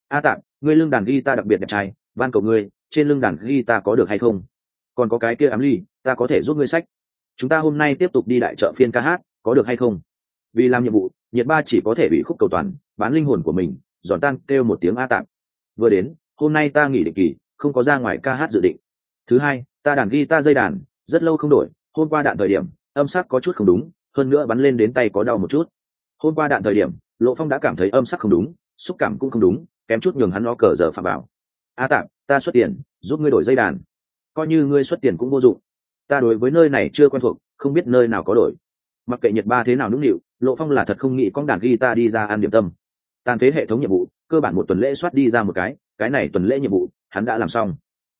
A tạm ngươi lưng đàn guitar đặc biệt đẹp trai, van cầu ngươi, trên lưng đàn guitar có được hay không? Còn có cái kia ám ly, ta có thể giúp ngươi sách. Chúng ta hôm nay tiếp tục đi đại chợ phiên ca hát, có được hay không? Vì làm nhiệm vụ, nhiệt ba chỉ có thể bị khúc cầu toàn, bán linh hồn của mình, giòn tan kêu một tiếng a tạm vừa đến, hôm nay ta nghỉ định kỳ, không có ra ngoài ca hát dự định. Thứ hai, ta đàn ghi ta dây đàn, rất lâu không đổi, hôm qua đạn thời điểm, âm sắc có chút không đúng, hơn nữa bắn lên đến tay có đau một chút. Hôm qua đạn thời điểm lộ phong đã cảm thấy âm sắc không đúng, xúc cảm cũng không đúng, kém chút nhường hắn lo cờ giờ phạm bảo a tạm ta xuất tiền, giúp ngươi đổi dây đàn. Coi như ngươi xuất tiền cũng vô dụng. Ta đối với nơi này chưa quen thuộc, không biết nơi nào có đổi. Mặc kệ nhật ba thế nào nũng nịu lộ phong là thật không nghĩ con đàn ghi ta đi ra ăn điểm tâm. Tàn phế hệ thống nhiệm vụ cơ bản một tuần lễ soát đi ra một cái cái này tuần lễ nhiệm vụ, hắn đã làm xong.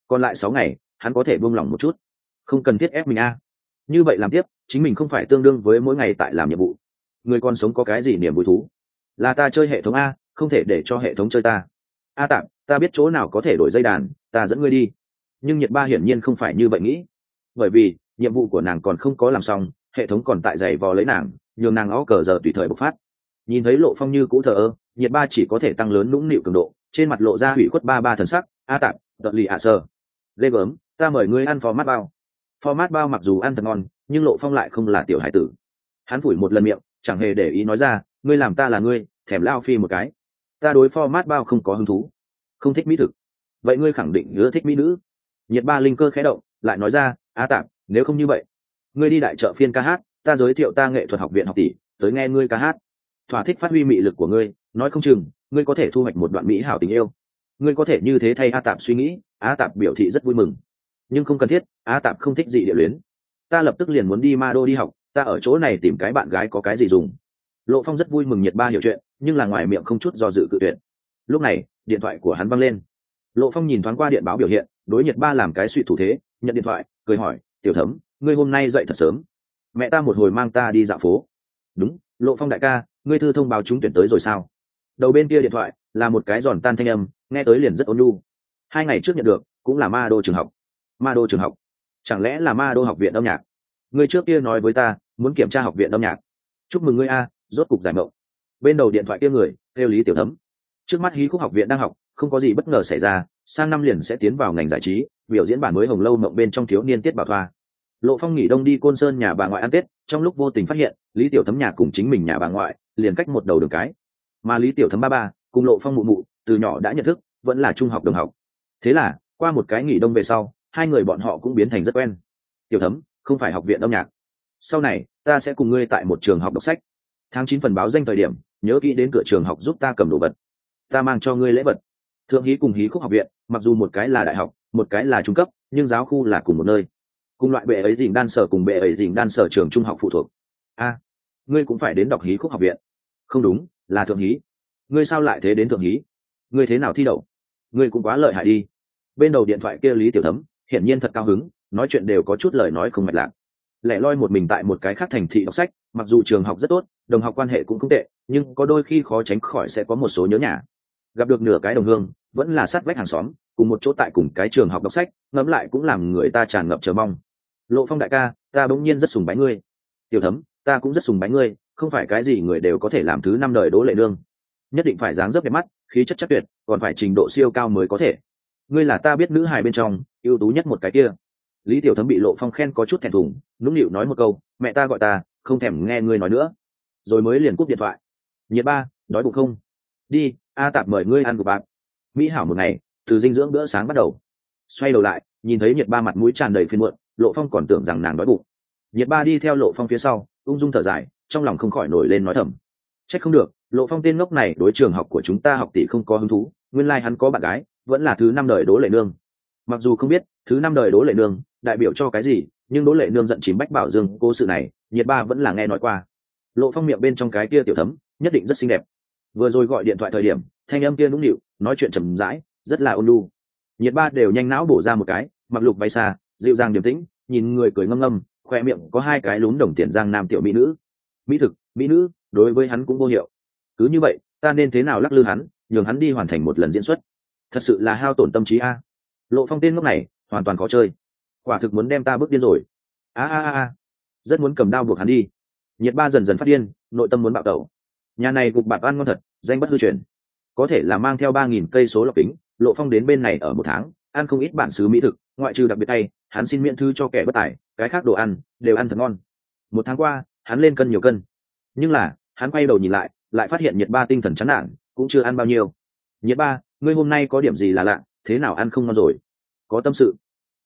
Còn lại sáu ngày, hắn có thể buông lỏng một chút. Không cần thiết ép mình a. Như vậy làm tiếp, chính mình không phải tương đương với mỗi ngày tại làm nhiệm vụ. Người còn sống có cái gì niềm vui thú? Là ta chơi hệ thống a, không thể để cho hệ thống chơi ta. A tạm, ta biết chỗ nào có thể đổi dây đàn, ta dẫn ngươi đi. Nhưng nhật ba hiển nhiên không phải như vậy nghĩ. Bởi vì, nhiệm vụ của nàng còn không có làm xong, hệ thống còn tại giày vò lấy nàng, nhường nàng ó cờ giờ tùy thời bộc phát nhìn thấy lộ phong như cũ thờ ơ, nhiệt ba chỉ có thể tăng lớn nũng nịu cường độ, trên mặt lộ ra hủy khuất ba ba thần sắc, a tạp đợt lì ạ sơ ghê gớm, ta mời ngươi ăn format mát bao. Format mát bao mặc dù ăn thật ngon, nhưng lộ phong lại không là tiểu hải tử. Hắn phủi một lần miệng, chẳng hề để ý nói ra, ngươi làm ta là ngươi, thèm lao phi một cái. Ta đối format mát bao không có hứng thú, không thích mỹ thực. Vậy ngươi khẳng định ngứa thích mỹ nữ. Nhiệt ba linh cơ khẽ động, lại nói ra, a tạp, nếu không như vậy, ngươi đi đại chợ phiên ca hát, ta giới thiệu ta nghệ thuật học viện học tỷ, tới nghe ngươi ca hát thỏa thích phát huy mị lực của ngươi, nói không chừng, ngươi có thể thu hoạch một đoạn mỹ hảo tình yêu. Ngươi có thể như thế thay a tạp suy nghĩ, a tạp biểu thị rất vui mừng. Nhưng không cần thiết, a tạp không thích gì địa luyến. Ta lập tức liền muốn đi ma đô đi học, ta ở chỗ này tìm cái bạn gái có cái gì dùng. Lộ phong rất vui mừng nhiệt ba hiểu chuyện, nhưng là ngoài miệng không chút do dự cự tuyệt. Lúc này, điện thoại của hắn văng lên. Lộ phong nhìn thoáng qua điện báo biểu hiện, đối nhiệt ba làm cái suy thủ thế, nhận điện thoại, cười hỏi, tiểu thấm, ngươi hôm nay dậy thật sớm. Mẹ ta một hồi mang ta đi dạo phố. Đúng, lộ phong đại ca ngươi thư thông báo chúng tuyển tới rồi sao? Đầu bên kia điện thoại là một cái giòn tan thanh âm, nghe tới liền rất ôn nhu. Hai ngày trước nhận được, cũng là ma đô trường học. Ma đô trường học. Chẳng lẽ là ma đô học viện âm nhạc? Ngươi trước kia nói với ta, muốn kiểm tra học viện âm nhạc. Chúc mừng ngươi a, rốt cục giải mộng. Bên đầu điện thoại kia người theo lý tiểu thấm. Trước mắt hí khúc học viện đang học, không có gì bất ngờ xảy ra, sang năm liền sẽ tiến vào ngành giải trí, biểu diễn bản mới hồng lâu mộng bên trong thiếu niên tiết bảo thoa lộ phong nghỉ đông đi côn sơn nhà bà ngoại ăn tết, trong lúc vô tình phát hiện, lý tiểu thấm nhà cùng chính mình nhà bà ngoại, liền cách một đầu đường cái. Mà lý tiểu thấm ba ba, cùng lộ phong mụ mụ, từ nhỏ đã nhận thức, vẫn là trung học đồng học. Thế là, qua một cái nghỉ đông về sau, hai người bọn họ cũng biến thành rất quen. Tiểu thấm, không phải học viện âm nhạc. Sau này, ta sẽ cùng ngươi tại một trường học đọc sách. Tháng chín phần báo danh thời điểm, nhớ kỹ đến cửa trường học giúp ta cầm đồ vật. Ta mang cho ngươi lễ vật. Thượng hí cùng hí khúc học viện, mặc dù một cái là đại học, một cái là trung cấp, nhưng giáo khu là cùng một nơi cùng loại bệ ấy dình đan sở cùng bệ ấy dình đan sở trường trung học phụ thuộc. A, ngươi cũng phải đến đọc hí khúc học viện. Không đúng, là thượng hí. Ngươi sao lại thế đến thượng hí? Ngươi thế nào thi đậu? Ngươi cũng quá lợi hại đi. Bên đầu điện thoại kia lý tiểu thấm, hiển nhiên thật cao hứng, nói chuyện đều có chút lời nói không mạch lạc. Lẻ loi một mình tại một cái khác thành thị đọc sách, mặc dù trường học rất tốt, đồng học quan hệ cũng không tệ, nhưng có đôi khi khó tránh khỏi sẽ có một số nhớ nhà. Gặp được nửa cái đồng hương, vẫn là sát vách hàng xóm cùng một chỗ tại cùng cái trường học đọc sách, ngẫm lại cũng làm người ta tràn ngập chờ mong. Lộ phong đại ca, ta bỗng nhiên rất sùng bái ngươi. Tiểu thấm, ta cũng rất sùng bái ngươi, không phải cái gì người đều có thể làm thứ năm đời đỗ lệ nương. Nhất định phải dáng dấp đẹp mắt, khí chất chắc tuyệt, còn phải trình độ siêu cao mới có thể. Ngươi là ta biết nữ hài bên trong, ưu tú nhất một cái kia. Lý tiểu thấm bị lộ phong khen có chút thẹn thùng, nũng nịu nói một câu, mẹ ta gọi ta, không thèm nghe ngươi nói nữa. Rồi mới liền cúp điện thoại. Nhiệt ba, đói bụng không? Đi, a tạp mời ngươi ăn của bạn mỹ hảo một ngày từ dinh dưỡng bữa sáng bắt đầu. Xoay đầu lại, nhìn thấy nhiệt ba mặt mũi tràn đầy phiên muộn, lộ phong còn tưởng rằng nàng đói bụng. Nhiệt ba đi theo lộ phong phía sau, ung dung thở dài, trong lòng không khỏi nổi lên nói thầm. Trách không được, lộ phong tên ngốc này đối trường học của chúng ta học tỷ không có hứng thú, nguyên lai hắn có bạn gái, vẫn là thứ năm đời đố lệ nương. Mặc dù không biết, thứ năm đời đố lệ nương, đại biểu cho cái gì, nhưng đố lệ nương giận chìm bách bảo dương cô sự này nhiệt ba vẫn là nghe nói qua. Lộ phong miệng bên trong cái kia tiểu thấm, nhất định rất xinh đẹp. Vừa rồi gọi điện thoại thời điểm, thanh âm kia nũng nịu, nói chuyện trầm rãi rất là ôn lu nhiệt ba đều nhanh não bổ ra một cái, mặc lục bay xa, dịu dàng điềm tĩnh, nhìn người cười ngâm ngâm, khoe miệng có hai cái lún đồng tiền giang nam tiểu mỹ nữ. Mỹ thực, mỹ nữ, đối với hắn cũng vô hiệu. Cứ như vậy, ta nên thế nào lắc lư hắn, nhường hắn đi hoàn thành một lần diễn xuất? Thật sự là hao tổn tâm trí a. Lộ phong tên lúc này, hoàn toàn khó chơi. Quả thực muốn đem ta bước điên rồi. A a a rất muốn cầm đao buộc hắn đi. Nhiệt ba dần dần phát điên, nội tâm muốn bạo tẩu. Nhà này gục bạt ăn ngon thật, danh bất hư truyền. Có thể là mang theo ba nghìn cây số lọc kính lộ phong đến bên này ở một tháng, ăn không ít bản xứ mỹ thực, ngoại trừ đặc biệt tay, hắn xin miễn thư cho kẻ bất tài, cái khác đồ ăn đều ăn thật ngon. Một tháng qua, hắn lên cân nhiều cân. Nhưng là, hắn quay đầu nhìn lại lại phát hiện nhiệt ba tinh thần chán nản, cũng chưa ăn bao nhiêu. Nhiệt ba, ngươi hôm nay có điểm gì là lạ, thế nào ăn không ngon rồi? Có tâm sự.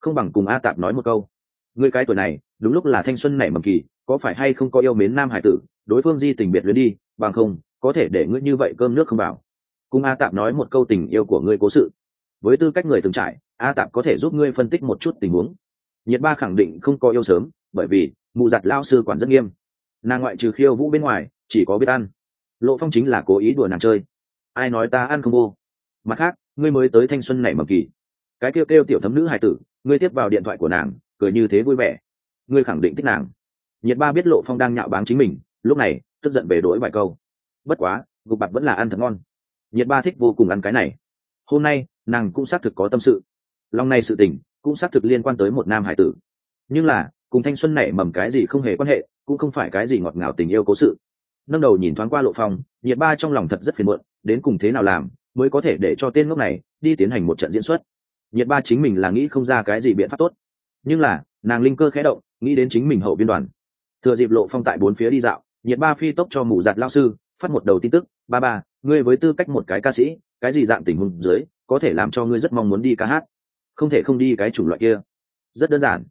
Không bằng cùng a tạp nói một câu. Ngươi cái tuổi này, đúng lúc là thanh xuân nảy mầm kỳ, có phải hay không có yêu mến nam hải tử, đối phương di tình biệt luyến đi, bằng không, có thể để ngươi như vậy cơm nước không vào cùng a tạp nói một câu tình yêu của ngươi cố sự. Với tư cách người từng trải, a tạp có thể giúp ngươi phân tích một chút tình huống. Nhiệt ba khẳng định không có yêu sớm, bởi vì mụ giặt lao sư quản rất nghiêm. Nàng ngoại trừ khiêu vũ bên ngoài, chỉ có biết ăn. Lộ phong chính là cố ý đùa nàng chơi. Ai nói ta ăn không vô? Mặt khác, ngươi mới tới thanh xuân này mầm kỳ. Cái kêu kêu tiểu thấm nữ hài tử, ngươi tiếp vào điện thoại của nàng, cười như thế vui vẻ. Ngươi khẳng định thích nàng. Nhiệt ba biết lộ phong đang nhạo báng chính mình, lúc này, tức giận về đổi vài câu. Bất quá, gục bặt vẫn là ăn thật ngon nhiệt ba thích vô cùng ăn cái này. Hôm nay, nàng cũng xác thực có tâm sự. Lòng này sự tình, cũng xác thực liên quan tới một nam hải tử. Nhưng là, cùng thanh xuân nảy mầm cái gì không hề quan hệ, cũng không phải cái gì ngọt ngào tình yêu cố sự. Nâng đầu nhìn thoáng qua lộ phong, nhiệt ba trong lòng thật rất phiền muộn, đến cùng thế nào làm, mới có thể để cho tên ngốc này đi tiến hành một trận diễn xuất. Nhiệt ba chính mình là nghĩ không ra cái gì biện pháp tốt. Nhưng là, nàng linh cơ khẽ động, nghĩ đến chính mình hậu biên đoàn. Thừa dịp lộ phong tại bốn phía đi dạo, nhiệt ba phi tốc cho mù giặt lao sư phát một đầu tin tức, ba ba, ngươi với tư cách một cái ca sĩ, cái gì dạng tình huống dưới, có thể làm cho ngươi rất mong muốn đi ca hát? Không thể không đi cái chủng loại kia. Rất đơn giản.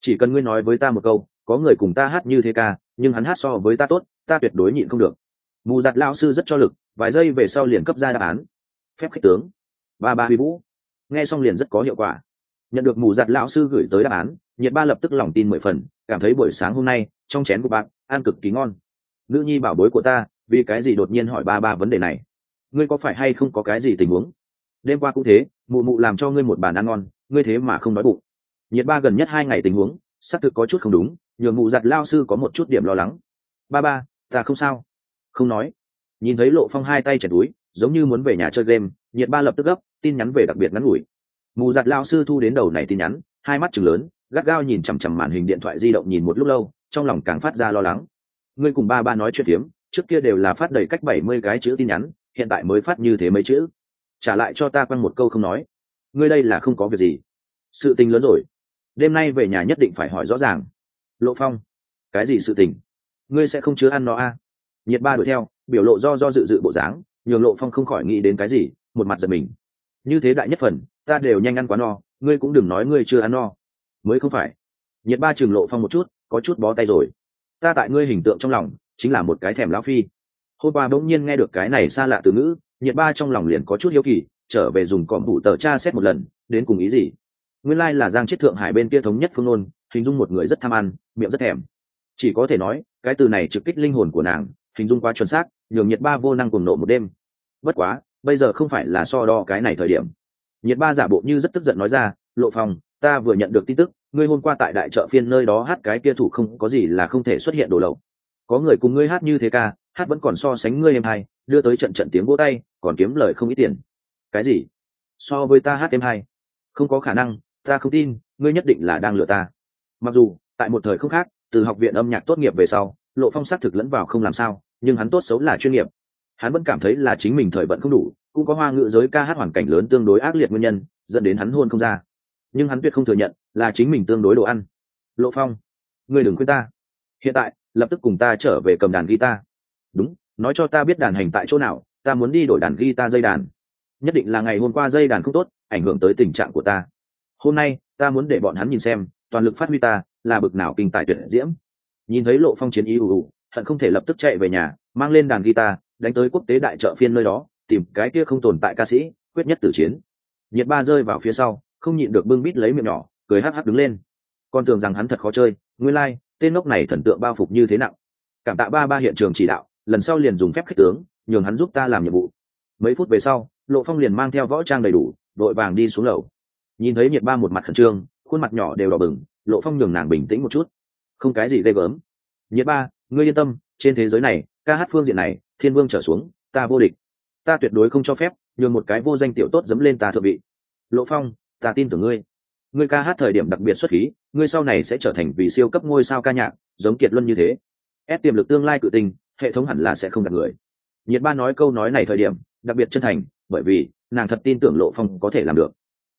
Chỉ cần ngươi nói với ta một câu, có người cùng ta hát như thế ca, nhưng hắn hát so với ta tốt, ta tuyệt đối nhịn không được. Mù giặt lao sư rất cho lực, vài giây về sau liền cấp ra đáp án. Phép khích tướng. Ba ba huy vũ. Nghe xong liền rất có hiệu quả. Nhận được mù giặt lão sư gửi tới đáp án, nhiệt ba lập tức lòng tin mười phần, cảm thấy buổi sáng hôm nay, trong chén của bạn, ăn cực kỳ ngon. Nữ nhi bảo bối của ta vì cái gì đột nhiên hỏi ba ba vấn đề này? Ngươi có phải hay không có cái gì tình huống? Đêm qua cũng thế, mụ mụ làm cho ngươi một bàn ăn ngon, ngươi thế mà không đói bụng. Nhiệt ba gần nhất hai ngày tình huống, xác thực có chút không đúng, nhường mụ giặt lao sư có một chút điểm lo lắng. Ba ba, ta không sao. Không nói. Nhìn thấy lộ phong hai tay chặt túi, giống như muốn về nhà chơi game, nhiệt ba lập tức gấp, tin nhắn về đặc biệt ngắn ngủi. Mù giặt lao sư thu đến đầu này tin nhắn, hai mắt chừng lớn, gắt gao nhìn chằm chằm màn hình điện thoại di động nhìn một lúc lâu, trong lòng càng phát ra lo lắng. Ngươi cùng ba ba nói chuyện phiếm trước kia đều là phát đầy cách bảy mươi cái chữ tin nhắn, hiện tại mới phát như thế mấy chữ. Trả lại cho ta quăng một câu không nói. Ngươi đây là không có việc gì. Sự tình lớn rồi. Đêm nay về nhà nhất định phải hỏi rõ ràng. Lộ phong, cái gì sự tình? Ngươi sẽ không chứa ăn nó a à? nhiệt ba đuổi theo, biểu lộ do do dự dự bộ dáng, nhường lộ phong không khỏi nghĩ đến cái gì, một mặt giật mình. Như thế đại nhất phần, ta đều nhanh ăn quá no, ngươi cũng đừng nói ngươi chưa ăn no. Mới không phải. Nhiệt ba trường lộ phong một chút, có chút bó tay rồi. Ta tại ngươi hình tượng trong lòng chính là một cái thèm lão phi. Hôm qua bỗng nhiên nghe được cái này xa lạ từ ngữ nhiệt ba trong lòng liền có chút hiếu kỳ trở về dùng cọm bụ tờ tra xét một lần đến cùng ý gì? Nguyên lai là giang chết thượng hải bên kia thống nhất phương ngôn, hình dung một người rất tham ăn miệng rất thèm. Chỉ có thể nói cái từ này trực kích linh hồn của nàng hình dung quá chuẩn xác nhường nhiệt ba vô năng cùng nộ một đêm. Bất quá bây giờ không phải là so đo cái này thời điểm. Nhiệt ba giả bộ như rất tức giận nói ra lộ phòng ta vừa nhận được tin tức ngươi hôm qua tại đại chợ phiên nơi đó hát cái kia thủ không có gì là không thể xuất hiện đồ lậu có người cùng ngươi hát như thế ca hát vẫn còn so sánh ngươi em hai, đưa tới trận trận tiếng vỗ tay còn kiếm lời không ít tiền. Cái gì? So với ta hát em hai? không có khả năng ta không tin ngươi nhất định là đang lừa ta. Mặc dù tại một thời không khác từ học viện âm nhạc tốt nghiệp về sau lộ phong xác thực lẫn vào không làm sao nhưng hắn tốt xấu là chuyên nghiệp. Hắn vẫn cảm thấy là chính mình thời vận không đủ cũng có hoa ngữ giới ca hát hoàn cảnh lớn tương đối ác liệt nguyên nhân dẫn đến hắn hôn không ra. Nhưng hắn tuyệt không thừa nhận là chính mình tương đối đồ ăn. Lộ phong ngươi đừng khuyên ta. Hiện tại lập tức cùng ta trở về cầm đàn guitar. Đúng, nói cho ta biết đàn hành tại chỗ nào, ta muốn đi đổi đàn guitar dây đàn. Nhất định là ngày hôm qua dây đàn không tốt, ảnh hưởng tới tình trạng của ta. Hôm nay, ta muốn để bọn hắn nhìn xem, toàn lực phát huy ta, là bực nào kinh tài tuyệt diễm. Nhìn thấy lộ phong chiến ý ù ù, hận không thể lập tức chạy về nhà, mang lên đàn guitar, đánh tới quốc tế đại trợ phiên nơi đó, tìm cái kia không tồn tại ca sĩ, quyết nhất tử chiến. Nhiệt ba rơi vào phía sau, không nhịn được bưng bít lấy miệng nhỏ, cười hắc hắc đứng lên. Con tưởng rằng hắn thật khó chơi, nguyên lai tên ngốc này thần tượng bao phục như thế nặng. Cảm tạ ba ba hiện trường chỉ đạo, lần sau liền dùng phép khích tướng, nhường hắn giúp ta làm nhiệm vụ. Mấy phút về sau, lộ phong liền mang theo võ trang đầy đủ, đội vàng đi xuống lầu. Nhìn thấy nhiệt ba một mặt khẩn trương, khuôn mặt nhỏ đều đỏ bừng, lộ phong nhường nàng bình tĩnh một chút. Không cái gì ghê gớm. Nhiệt ba, ngươi yên tâm, trên thế giới này, ca hát phương diện này, thiên vương trở xuống, ta vô địch. Ta tuyệt đối không cho phép, nhường một cái vô danh tiểu tốt dẫm lên ta thượng vị. Lộ phong, ta tin tưởng ngươi ngươi ca hát thời điểm đặc biệt xuất khí, ngươi sau này sẽ trở thành vì siêu cấp ngôi sao ca nhạc, giống kiệt luân như thế. Ép tiềm lực tương lai cự tình, hệ thống hẳn là sẽ không gặp người. Nhiệt ba nói câu nói này thời điểm, đặc biệt chân thành, bởi vì, nàng thật tin tưởng lộ phong có thể làm được.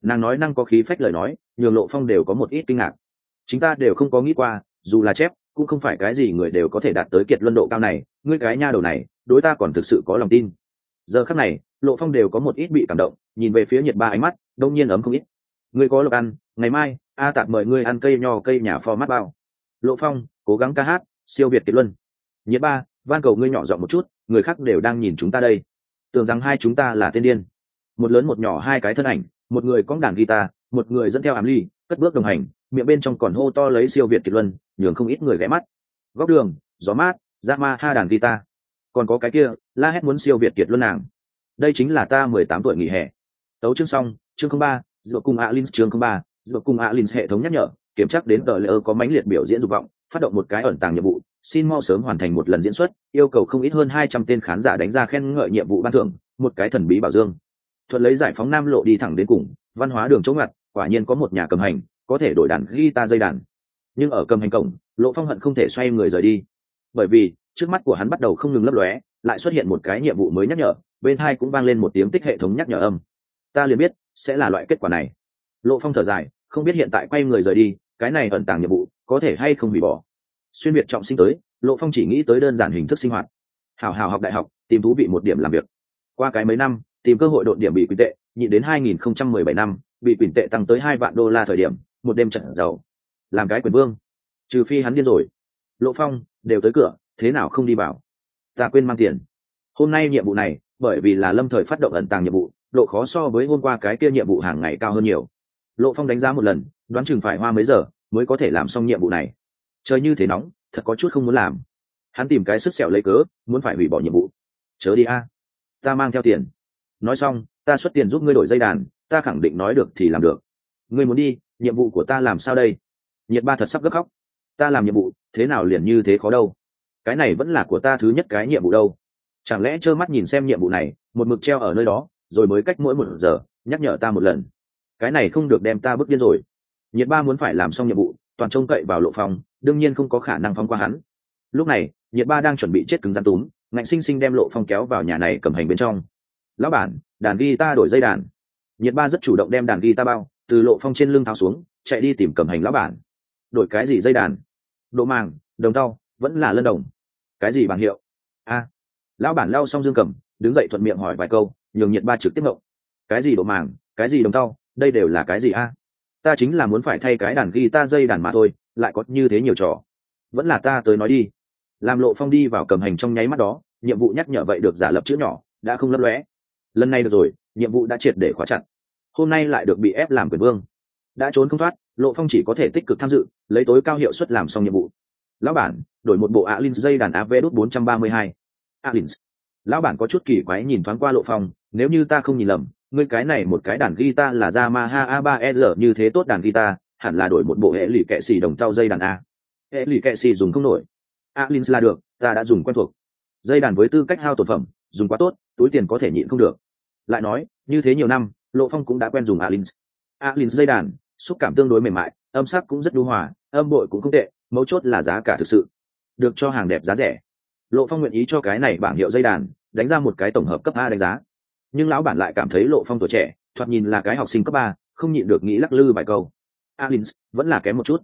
Nàng nói năng có khí phách lời nói, nhường lộ phong đều có một ít kinh ngạc. Chúng ta đều không có nghĩ qua, dù là chép, cũng không phải cái gì người đều có thể đạt tới kiệt luân độ cao này, ngươi cái nha đầu này, đối ta còn thực sự có lòng tin. Giờ khắc này, lộ phong đều có một ít bị cảm động, nhìn về phía nhiệt ba ánh mắt, đông nhiên ấm không ít. Ngươi có lộc ăn ngày mai, a tạp mời ngươi ăn cây nho cây nhà phò mát bao. Lộ phong, cố gắng ca hát, siêu việt kiệt luân. Nhiệt ba, van cầu ngươi nhỏ giọng một chút, người khác đều đang nhìn chúng ta đây. Tưởng rằng hai chúng ta là tên điên. Một lớn một nhỏ hai cái thân ảnh, một người cóng đàn guitar, một người dẫn theo ám ly, cất bước đồng hành, miệng bên trong còn hô to lấy siêu việt kiệt luân, nhường không ít người ghé mắt. Góc đường, gió mát ra ma ha đàn guitar. Còn có cái kia, la hét muốn siêu việt kiệt luân nàng. Đây chính là ta mười tám tuổi nghỉ hè. Tấu chương xong, chương không ba dựa cùng alin chương không ba dựa cùng alin hệ thống nhắc nhở, kiểm tra đến tờ lỡ có mãnh liệt biểu diễn dục vọng, phát động một cái ẩn tàng nhiệm vụ, xin mau sớm hoàn thành một lần diễn xuất, yêu cầu không ít hơn hai trăm tên khán giả đánh ra khen ngợi nhiệm vụ ban thưởng, một cái thần bí bảo dương. Thuận lấy giải phóng nam lộ đi thẳng đến cùng, văn hóa đường chống ngặt, quả nhiên có một nhà cầm hành, có thể đổi đàn guitar dây đàn. Nhưng ở cầm hành cổng, lộ phong hận không thể xoay người rời đi. Bởi vì, trước mắt của hắn bắt đầu không ngừng lấp lóe, lại xuất hiện một cái nhiệm vụ mới nhắc nhở, bên hai cũng vang lên một tiếng tích hệ thống nhắc nhở âm. Ta liền biết, sẽ là loại kết quả này lộ phong thở dài, không biết hiện tại quay người rời đi, cái này ẩn tàng nhiệm vụ, có thể hay không hủy bỏ. Xuyên việt trọng sinh tới, lộ phong chỉ nghĩ tới đơn giản hình thức sinh hoạt. Hào hào học đại học, tìm thú vị một điểm làm việc. Qua cái mấy năm, tìm cơ hội đột điểm bị quỷ tệ nhị đến 2017 năm, bị quỷ tệ tăng tới hai vạn đô la thời điểm, một đêm trận giàu. Làm cái quyền vương. Trừ phi hắn điên rồi. Lộ phong, đều tới cửa, thế nào không đi vào? Ta quên mang tiền. Hôm nay nhiệm vụ này, bởi vì là lâm thời phát động ẩn tàng nhiệm vụ, độ khó so với hôm qua cái kia nhiệm vụ hàng ngày cao hơn nhiều lộ phong đánh giá một lần, đoán chừng phải hoa mấy giờ mới có thể làm xong nhiệm vụ này. Trời như thế nóng, thật có chút không muốn làm. Hắn tìm cái sức sẹo lấy cớ, muốn phải hủy bỏ nhiệm vụ. Chớ đi a. Ta mang theo tiền. Nói xong, ta xuất tiền giúp ngươi đổi dây đàn, ta khẳng định nói được thì làm được. Ngươi muốn đi, nhiệm vụ của ta làm sao đây? Nhiệt ba thật sắp gấp khóc. Ta làm nhiệm vụ, thế nào liền như thế khó đâu. Cái này vẫn là của ta thứ nhất cái nhiệm vụ đâu. Chẳng lẽ trơ mắt nhìn xem nhiệm vụ này, một mực treo ở nơi đó, rồi mới cách mỗi một giờ, nhắc nhở ta một lần cái này không được đem ta bước điên rồi. Nhiệt ba muốn phải làm xong nhiệm vụ, toàn trông cậy vào lộ phòng đương nhiên không có khả năng phong qua hắn. Lúc này, nhiệt ba đang chuẩn bị chết cứng gian túm, ngạnh sinh sinh đem lộ phong kéo vào nhà này cầm hành bên trong. Lão bản, đàn ghi ta đổi dây đàn. Nhiệt ba rất chủ động đem đàn ghi ta bao, từ lộ phong trên lưng tháo xuống, chạy đi tìm cầm hành lão bản. Đổi cái gì dây đàn? Độ màng, đồng đau vẫn là lân đồng. Cái gì bảng hiệu? A. Lão bản lao xong dương cầm, đứng dậy thuận miệng hỏi vài câu, nhường nhiệt ba trực tiếp mộng cái gì độ màng, cái gì đồng đau đây đều là cái gì a? Ta chính là muốn phải thay cái đàn ghi ta dây đàn mà thôi, lại có như thế nhiều trò. Vẫn là ta tới nói đi. Làm lộ phong đi vào cầm hành trong nháy mắt đó, nhiệm vụ nhắc nhở vậy được giả lập chữ nhỏ, đã không lấp lóe. Lần này được rồi, nhiệm vụ đã triệt để khóa chặt. Hôm nay lại được bị ép làm quyền vương. Đã trốn không thoát, lộ phong chỉ có thể tích cực tham dự, lấy tối cao hiệu suất làm xong nhiệm vụ. Lão bản, đổi một bộ alin dây đàn av đốt bốn trăm ba mươi hai. Alin lão bản có chút kỳ quái nhìn thoáng qua lộ phong, nếu như ta không nhìn lầm ngươi cái này một cái đàn guitar là Yamaha A3R như thế tốt đàn guitar, hẳn là đổi một bộ hệ lụy kệ xì đồng tao dây đàn a. Hệ lụy kệ xì dùng không nổi. Alins là được, ta đã dùng quen thuộc. Dây đàn với tư cách hao tổn phẩm, dùng quá tốt, túi tiền có thể nhịn không được. Lại nói, như thế nhiều năm, lộ phong cũng đã quen dùng Alins. Alins dây đàn, xúc cảm tương đối mềm mại, âm sắc cũng rất đu hòa, âm bội cũng không tệ, mấu chốt là giá cả thực sự. Được cho hàng đẹp giá rẻ. Lộ phong nguyện ý cho cái này bảng hiệu dây đàn, đánh ra một cái tổng hợp cấp a đánh giá nhưng lão bản lại cảm thấy lộ phong tuổi trẻ, thoạt nhìn là cái học sinh cấp ba, không nhịn được nghĩ lắc lư vài câu. Alin vẫn là kém một chút.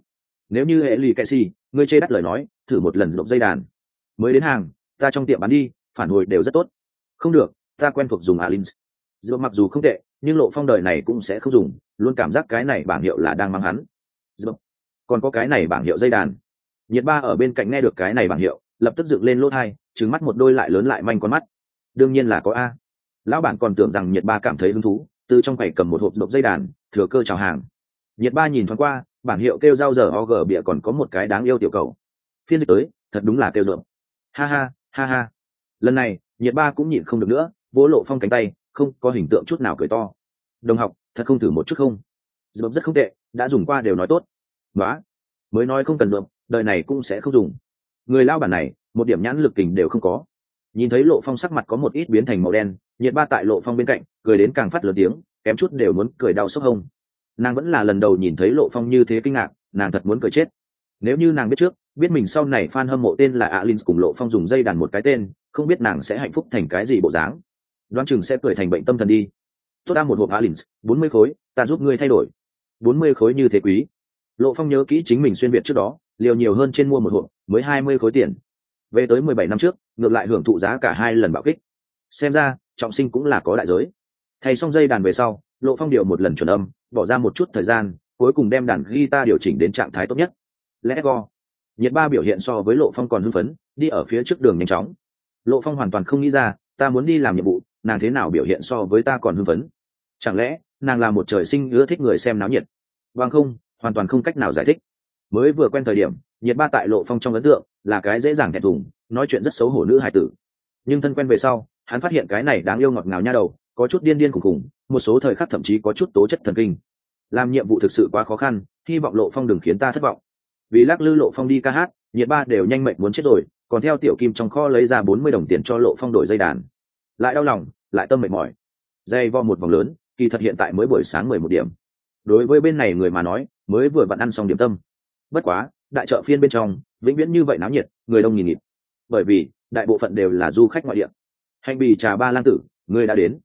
Nếu như hệ lì kệ xì, ngươi chê đắt lời nói, thử một lần lộp dây đàn. Mới đến hàng, ta trong tiệm bán đi, phản hồi đều rất tốt. Không được, ta quen thuộc dùng alin dù mặc dù không tệ, nhưng lộ phong đời này cũng sẽ không dùng, luôn cảm giác cái này bảng hiệu là đang mang hắn. Dù, còn có cái này bảng hiệu dây đàn. Nhiệt ba ở bên cạnh nghe được cái này bảng hiệu, lập tức dựng lên lỗ thai trứng mắt một đôi lại lớn lại manh con mắt. Đương nhiên là có a lão bản còn tưởng rằng nhiệt ba cảm thấy hứng thú, từ trong quầy cầm một hộp độc dây đàn, thừa cơ chào hàng. Nhiệt ba nhìn thoáng qua bản hiệu kêu dao giờ og bịa còn có một cái đáng yêu tiểu cầu. Phiên dịch tới, thật đúng là kêu lượm ha ha ha ha. Lần này, nhiệt ba cũng nhịn không được nữa, vỗ lộ phong cánh tay, không có hình tượng chút nào cười to. Đồng học, thật không thử một chút không? Dược rất không tệ, đã dùng qua đều nói tốt. Nói, mới nói không cần lượm đời này cũng sẽ không dùng. Người lao bản này, một điểm nhãn lực kình đều không có. Nhìn thấy lộ phong sắc mặt có một ít biến thành màu đen nhiệt ba tại lộ phong bên cạnh, cười đến càng phát lớn tiếng, kém chút đều muốn cười đau sốc hông. Nàng vẫn là lần đầu nhìn thấy lộ phong như thế kinh ngạc, nàng thật muốn cười chết. Nếu như nàng biết trước, biết mình sau này f a n hâm mộ tên là alin cùng lộ phong dùng dây đàn một cái tên, không biết nàng sẽ hạnh phúc thành cái gì bộ dáng. Đoán chừng sẽ cười thành bệnh tâm thần đi. Tôi ta một hộp alin bốn mươi khối, ta giúp ngươi thay đổi. bốn mươi khối như thế quý. Lộ phong nhớ kỹ chính mình xuyên việt trước đó, liều nhiều hơn trên mua một hộp, mới hai mươi khối tiền. Về tới mười bảy năm trước, ngược lại hưởng thụ giá cả hai lần bạo kích. Xem ra trọng sinh cũng là có đại giới. Thầy xong dây đàn về sau, lộ phong điều một lần chuẩn âm, bỏ ra một chút thời gian, cuối cùng đem đàn guitar điều chỉnh đến trạng thái tốt nhất. Lẽ go. Nhiệt ba biểu hiện so với lộ phong còn hưng phấn, đi ở phía trước đường nhanh chóng. Lộ phong hoàn toàn không nghĩ ra, ta muốn đi làm nhiệm vụ, nàng thế nào biểu hiện so với ta còn hưng phấn? Chẳng lẽ, nàng là một trời sinh ưa thích người xem náo nhiệt? Vâng không, hoàn toàn không cách nào giải thích. Mới vừa quen thời điểm, nhiệt ba tại lộ phong trong ấn tượng là cái dễ dàng thẹn thùng, nói chuyện rất xấu hổ nữ hài tử. Nhưng thân quen về sau hắn phát hiện cái này đáng yêu ngọt ngào nha đầu có chút điên điên khủng khủng, một số thời khắc thậm chí có chút tố chất thần kinh. Làm nhiệm vụ thực sự quá khó khăn hy vọng lộ phong đừng khiến ta thất vọng. Vì lắc lư lộ phong đi ca hát nhiệt ba đều nhanh mệnh muốn chết rồi còn theo tiểu kim trong kho lấy ra bốn mươi đồng tiền cho lộ phong đổi dây đàn. Lại đau lòng lại tâm mệt mỏi. Dây vo một vòng lớn kỳ thật hiện tại mới buổi sáng mười một điểm. Đối với bên này người mà nói mới vừa vặn ăn xong điểm tâm. Bất quá đại chợ phiên bên trong vĩnh viễn như vậy náo nhiệt người đông nghìn nghịt. Bởi vì đại bộ phận đều là du khách ngoại địa hành bì trà ba lang tử người đã đến.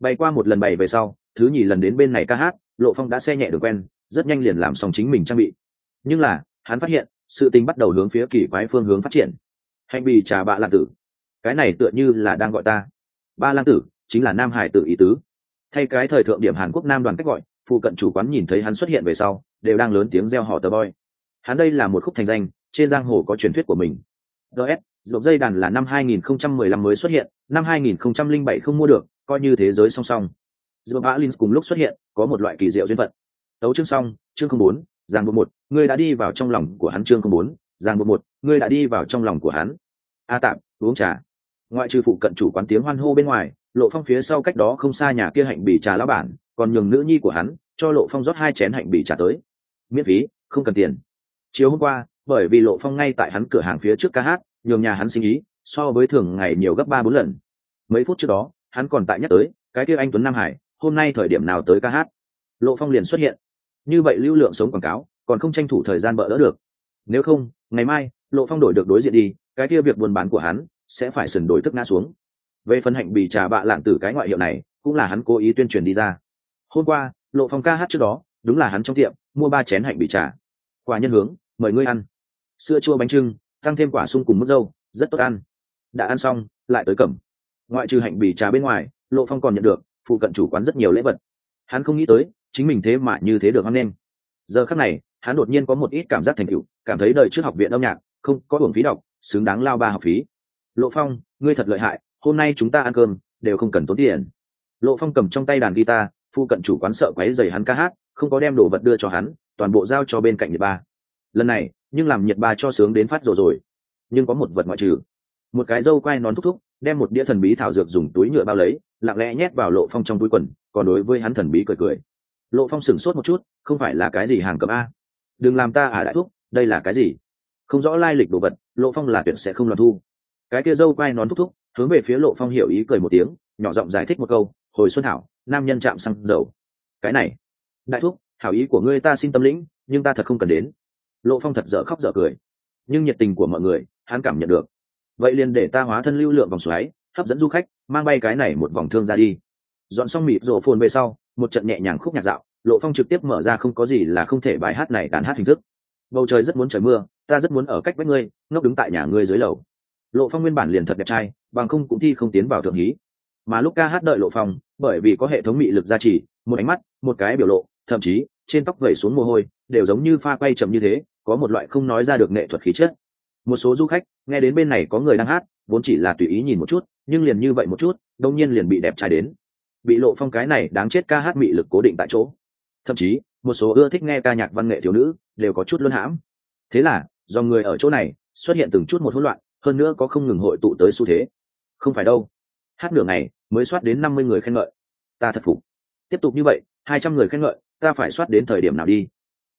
Bày qua một lần bày về sau, thứ nhì lần đến bên này ca hát, lộ phong đã xe nhẹ được quen, rất nhanh liền làm xong chính mình trang bị. Nhưng là, hắn phát hiện, sự tình bắt đầu hướng phía kỳ quái phương hướng phát triển. Hành bì trà bạ lang tử. Cái này tựa như là đang gọi ta. Ba lang tử, chính là nam hải tử ý tứ. Thay cái thời thượng điểm hàn quốc nam đoàn cách gọi, phụ cận chủ quán nhìn thấy hắn xuất hiện về sau, đều đang lớn tiếng reo hò tờ boy. Hắn đây là một khúc thành danh, trên giang hồ có truyền thuyết của mình. Ts dọc dây đàn là năm 2015 mới xuất hiện, năm 2007 không mua được, coi như thế giới song song. Dọc Linh cùng lúc xuất hiện, có một loại kỳ diệu duyên phận. Tấu chương xong, chương không bốn, giang bộ một người đã đi vào trong lòng của hắn chương không bốn, giang bộ một người đã đi vào trong lòng của hắn. A tạm uống trà. Ngoại trừ phụ cận chủ quán tiếng hoan hô bên ngoài, lộ phong phía sau cách đó không xa nhà kia hạnh bị trà lão bản, còn nhường nữ nhi của hắn, cho lộ phong rót hai chén hạnh bị trà tới. Miễn phí, không cần tiền. Chiều hôm qua, bởi vì lộ phong ngay tại hắn cửa hàng phía trước ca hát nhường nhà hắn sinh ý, so với thường ngày nhiều gấp ba bốn lần. Mấy phút trước đó, hắn còn tại nhắc tới, cái kia anh tuấn nam hải, hôm nay thời điểm nào tới ca hát. Lộ phong liền xuất hiện. Như vậy lưu lượng sống quảng cáo, còn không tranh thủ thời gian bỡ đỡ được. Nếu không, ngày mai, lộ phong đổi được đối diện đi, cái kia việc buôn bán của hắn sẽ phải sần đổi thức ngã xuống. Về phần hạnh bị trà bạ lạng tử cái ngoại hiệu này, cũng là hắn cố ý tuyên truyền đi ra. Hôm qua, lộ phong ca hát trước đó, đúng là hắn trong tiệm, mua ba chén hạnh bị trà. Quả nhân hướng, mời ngươi ăn. Sữa chua bánh trưng tăng thêm quả sung cùng mứt dâu, rất tốt ăn. Đã ăn xong, lại tới cẩm. Ngoại trừ hạnh bì trà bên ngoài, lộ phong còn nhận được phụ cận chủ quán rất nhiều lễ vật. Hắn không nghĩ tới, chính mình thế mà như thế được hắn nên. Giờ khắc này, hắn đột nhiên có một ít cảm giác thành tựu, cảm thấy đời trước học viện âm nhạc không có hưởng phí đọc, xứng đáng lao ba học phí. Lộ phong, ngươi thật lợi hại, hôm nay chúng ta ăn cơm, đều không cần tốn tiền. Lộ phong cầm trong tay đàn guitar, phụ cận chủ quán sợ quấy dày hắn ca hát, không có đem đồ vật đưa cho hắn, toàn bộ giao cho bên cạnh nhật ba lần này, nhưng làm nhiệt ba cho sướng đến phát rồi rồi. Nhưng có một vật ngoại trừ. Một cái dâu quai nón thúc thúc, đem một đĩa thần bí thảo dược dùng túi nhựa bao lấy, lặng lẽ nhét vào lộ phong trong túi quần, còn đối với hắn thần bí cười cười. Lộ phong sửng sốt một chút, không phải là cái gì hàng cấm a? Đừng làm ta à đại thúc, đây là cái gì? Không rõ lai lịch đồ vật, lộ phong là tuyệt sẽ không loạn thu. Cái kia dâu quai nón thúc thúc, hướng về phía lộ phong hiểu ý cười một tiếng, nhỏ giọng giải thích một câu, hồi xuân hảo, nam nhân chạm xăng dầu. Cái này, đại thúc, hảo ý của ngươi ta xin tâm lĩnh, nhưng ta thật không cần đến lộ phong thật dở khóc dở cười. Nhưng nhiệt tình của mọi người, hắn cảm nhận được. Vậy liền để ta hóa thân lưu lượng vòng xoáy, hấp dẫn du khách, mang bay cái này một vòng thương ra đi. Dọn xong mịt rổ phồn về sau, một trận nhẹ nhàng khúc nhạc dạo, lộ phong trực tiếp mở ra không có gì là không thể bài hát này đàn hát hình thức. Bầu trời rất muốn trời mưa, ta rất muốn ở cách với ngươi, ngốc đứng tại nhà ngươi dưới lầu. Lộ phong nguyên bản liền thật đẹp trai, bằng không cũng thi không tiến vào thượng hí. Mà lúc ca hát đợi lộ phong, bởi vì có hệ thống mị lực gia trì, một ánh mắt, một cái biểu lộ, thậm chí, trên tóc vẩy xuống mồ hôi đều giống như pha quay chậm như thế, có một loại không nói ra được nghệ thuật khí chất. Một số du khách, nghe đến bên này có người đang hát, vốn chỉ là tùy ý nhìn một chút, nhưng liền như vậy một chút, đông nhiên liền bị đẹp trai đến. Bị lộ phong cái này đáng chết ca hát mị lực cố định tại chỗ. Thậm chí, một số ưa thích nghe ca nhạc văn nghệ thiếu nữ, đều có chút luân hãm. Thế là, do người ở chỗ này, xuất hiện từng chút một hỗn loạn, hơn nữa có không ngừng hội tụ tới xu thế. Không phải đâu. Hát nửa ngày, mới soát đến năm mươi người khen ngợi. Ta thật phục. Tiếp tục như vậy, hai trăm người khen ngợi, ta phải soát đến thời điểm nào đi?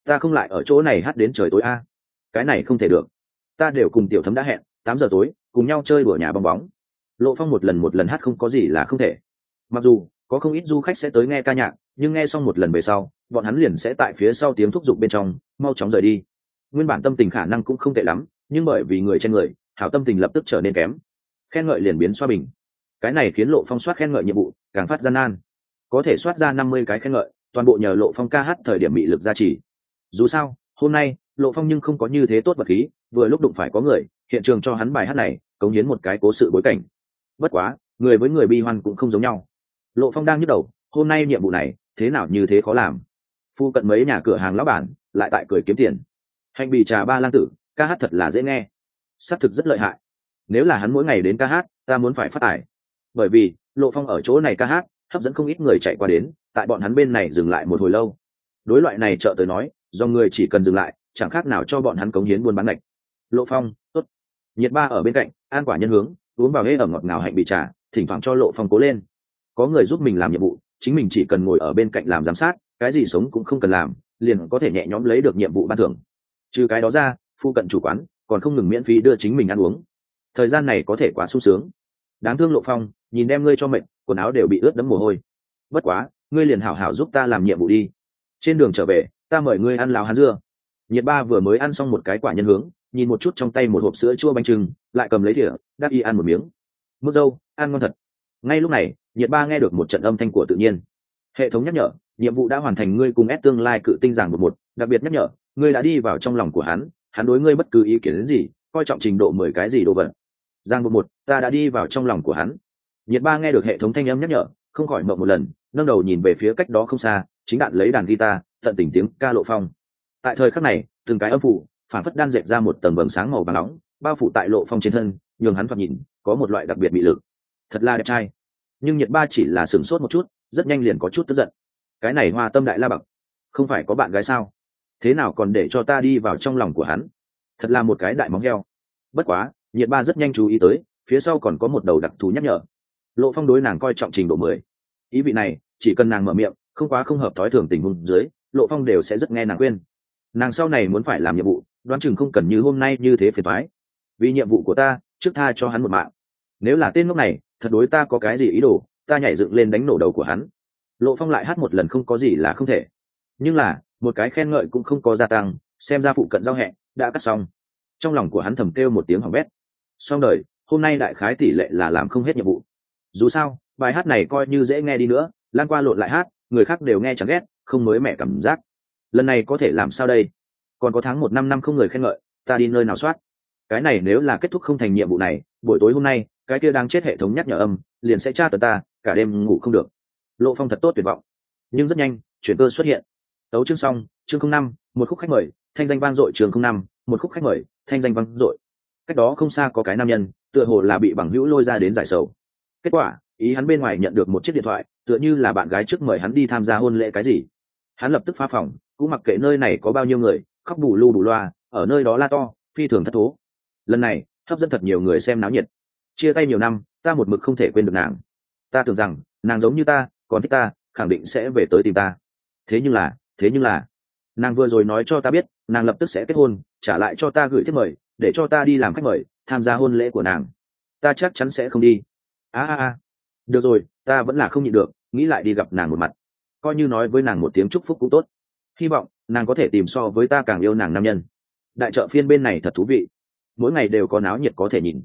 Ta không lại ở chỗ này hát đến trời tối a. Cái này không thể được. Ta đều cùng tiểu thấm đã hẹn, tám giờ tối, cùng nhau chơi đùa nhà bong bóng. Lộ phong một lần một lần hát không có gì là không thể. Mặc dù, có không ít du khách sẽ tới nghe ca nhạc, nhưng nghe xong một lần về sau, bọn hắn liền sẽ tại phía sau tiếng thúc giục bên trong, mau chóng rời đi. Nguyên bản tâm tình khả năng cũng không tệ lắm, nhưng bởi vì người trên người, hảo tâm tình lập tức trở nên kém. Khen ngợi liền biến xoa bình. Cái này khiến lộ phong soát khen ngợi nhiệm vụ, càng phát gian nan. Có thể soát ra năm mươi cái khen ngợi, toàn bộ nhờ lộ phong ca hát thời điểm bị lực gia trì dù sao, hôm nay, lộ phong nhưng không có như thế tốt vật khí, vừa lúc đụng phải có người, hiện trường cho hắn bài hát này, cống hiến một cái cố sự bối cảnh. Bất quá, người với người bi hoan cũng không giống nhau. Lộ phong đang nhức đầu, hôm nay nhiệm vụ này, thế nào như thế khó làm. Phu cận mấy nhà cửa hàng lão bản, lại tại cười kiếm tiền. Hành bị trà ba lang tử, ca hát thật là dễ nghe. Xác thực rất lợi hại. Nếu là hắn mỗi ngày đến ca hát, ta muốn phải phát tải bởi vì, lộ phong ở chỗ này ca hát, hấp dẫn không ít người chạy qua đến, tại bọn hắn bên này dừng lại một hồi lâu. Đối loại này chợ tới nói do người chỉ cần dừng lại, chẳng khác nào cho bọn hắn cống hiến buôn bán lạch lộ phong, tốt. Nhiệt ba ở bên cạnh, an quả nhân hướng, uống vào hễ ở ngọt ngào hạnh bị trà, thỉnh thoảng cho lộ phong cố lên. Có người giúp mình làm nhiệm vụ, chính mình chỉ cần ngồi ở bên cạnh làm giám sát, cái gì sống cũng không cần làm, liền có thể nhẹ nhõm lấy được nhiệm vụ ban thưởng. Trừ cái đó ra, phu cận chủ quán còn không ngừng miễn phí đưa chính mình ăn uống. Thời gian này có thể quá sung sướng. Đáng thương lộ phong, nhìn đem ngươi cho mệnh quần áo đều bị ướt đẫm mồ hôi. Bất quá, ngươi liền hảo hảo giúp ta làm nhiệm vụ đi. Trên đường trở về ta mời ngươi ăn lào hán dưa. Nhiệt ba vừa mới ăn xong một cái quả nhân hướng, nhìn một chút trong tay một hộp sữa chua bánh trưng, lại cầm lấy thìa đắc y ăn một miếng. Mướt dâu, ăn ngon thật. Ngay lúc này, nhiệt ba nghe được một trận âm thanh của tự nhiên. Hệ thống nhắc nhở, nhiệm vụ đã hoàn thành ngươi cùng ép tương lai cự tinh giảng một một, đặc biệt nhắc nhở, ngươi đã đi vào trong lòng của hắn hắn đối ngươi bất cứ ý kiến gì, coi trọng trình độ mười cái gì đồ vật. Giang một một, ta đã đi vào trong lòng của hắn. Nhiệt ba nghe được hệ thống thanh âm nhắc nhở, không khỏi mộng một lần, nâng đầu nhìn về phía cách đó không xa, chính đạn lấy đàn guitar tận tình tiếng ca lộ phong. Tại thời khắc này, từng cái âm phủ, phản phất đan dệt ra một tầng vầng sáng màu vàng nóng, bao phủ tại lộ phong trên thân, nhường hắn thoạt nhìn có một loại đặc biệt bị lực. Thật là đẹp trai. Nhưng nhiệt ba chỉ là sửng sốt một chút, rất nhanh liền có chút tức giận. Cái này hoa tâm đại la bậc, không phải có bạn gái sao? Thế nào còn để cho ta đi vào trong lòng của hắn? Thật là một cái đại móng heo. Bất quá nhiệt ba rất nhanh chú ý tới, phía sau còn có một đầu đặc thù nhắc nhở. Lộ phong đối nàng coi trọng trình độ mười. Ý vị này, chỉ cần nàng mở miệng, không quá không hợp thói thường tình huống dưới lộ phong đều sẽ rất nghe nàng khuyên. Nàng sau này muốn phải làm nhiệm vụ, đoán chừng không cần như hôm nay như thế phiền thoái vì nhiệm vụ của ta, trước tha cho hắn một mạng. Nếu là tên lúc này, thật đối ta có cái gì ý đồ, ta nhảy dựng lên đánh nổ đầu của hắn. Lộ phong lại hát một lần không có gì là không thể. Nhưng là, một cái khen ngợi cũng không có gia tăng, xem ra phụ cận giao hẹn đã cắt xong. Trong lòng của hắn thầm kêu một tiếng hỏng bét. Xong đời, hôm nay đại khái tỷ lệ là làm không hết nhiệm vụ. Dù sao, bài hát này coi như dễ nghe đi nữa, lan qua lộn lại hát, người khác đều nghe chẳng ghét không mới mẹ cảm giác. Lần này có thể làm sao đây? Còn có tháng một năm năm không người khen ngợi, ta đi nơi nào soát? Cái này nếu là kết thúc không thành nhiệm vụ này, buổi tối hôm nay, cái kia đang chết hệ thống nhắc nhở âm, liền sẽ tra tờ ta, cả đêm ngủ không được. Lộ phong thật tốt tuyệt vọng. Nhưng rất nhanh, chuyển cơ xuất hiện. Tấu chương xong, chương không năm, một khúc khách mời, thanh danh vang dội trường không năm, một khúc khách mời, thanh danh vang dội. Cách đó không xa có cái nam nhân, tựa hồ là bị bằng hữu lôi ra đến giải sầu. Kết quả, ý hắn bên ngoài nhận được một chiếc điện thoại, tựa như là bạn gái trước mời hắn đi tham gia hôn lễ cái gì hắn lập tức phá phòng, cũng mặc kệ nơi này có bao nhiêu người, khóc bù lu bù loa, ở nơi đó la to, phi thường thất thố. Lần này, hấp dẫn thật nhiều người xem náo nhiệt. Chia tay nhiều năm, ta một mực không thể quên được nàng. Ta tưởng rằng, nàng giống như ta, còn thích ta, khẳng định sẽ về tới tìm ta. Thế nhưng là, thế nhưng là, nàng vừa rồi nói cho ta biết, nàng lập tức sẽ kết hôn, trả lại cho ta gửi thiết mời, để cho ta đi làm khách mời, tham gia hôn lễ của nàng. Ta chắc chắn sẽ không đi. A a a. Được rồi, ta vẫn là không nhịn được, nghĩ lại đi gặp nàng một mặt coi như nói với nàng một tiếng chúc phúc cũng tốt. Hy vọng, nàng có thể tìm so với ta càng yêu nàng nam nhân. Đại trợ phiên bên này thật thú vị. Mỗi ngày đều có náo nhiệt có thể nhìn.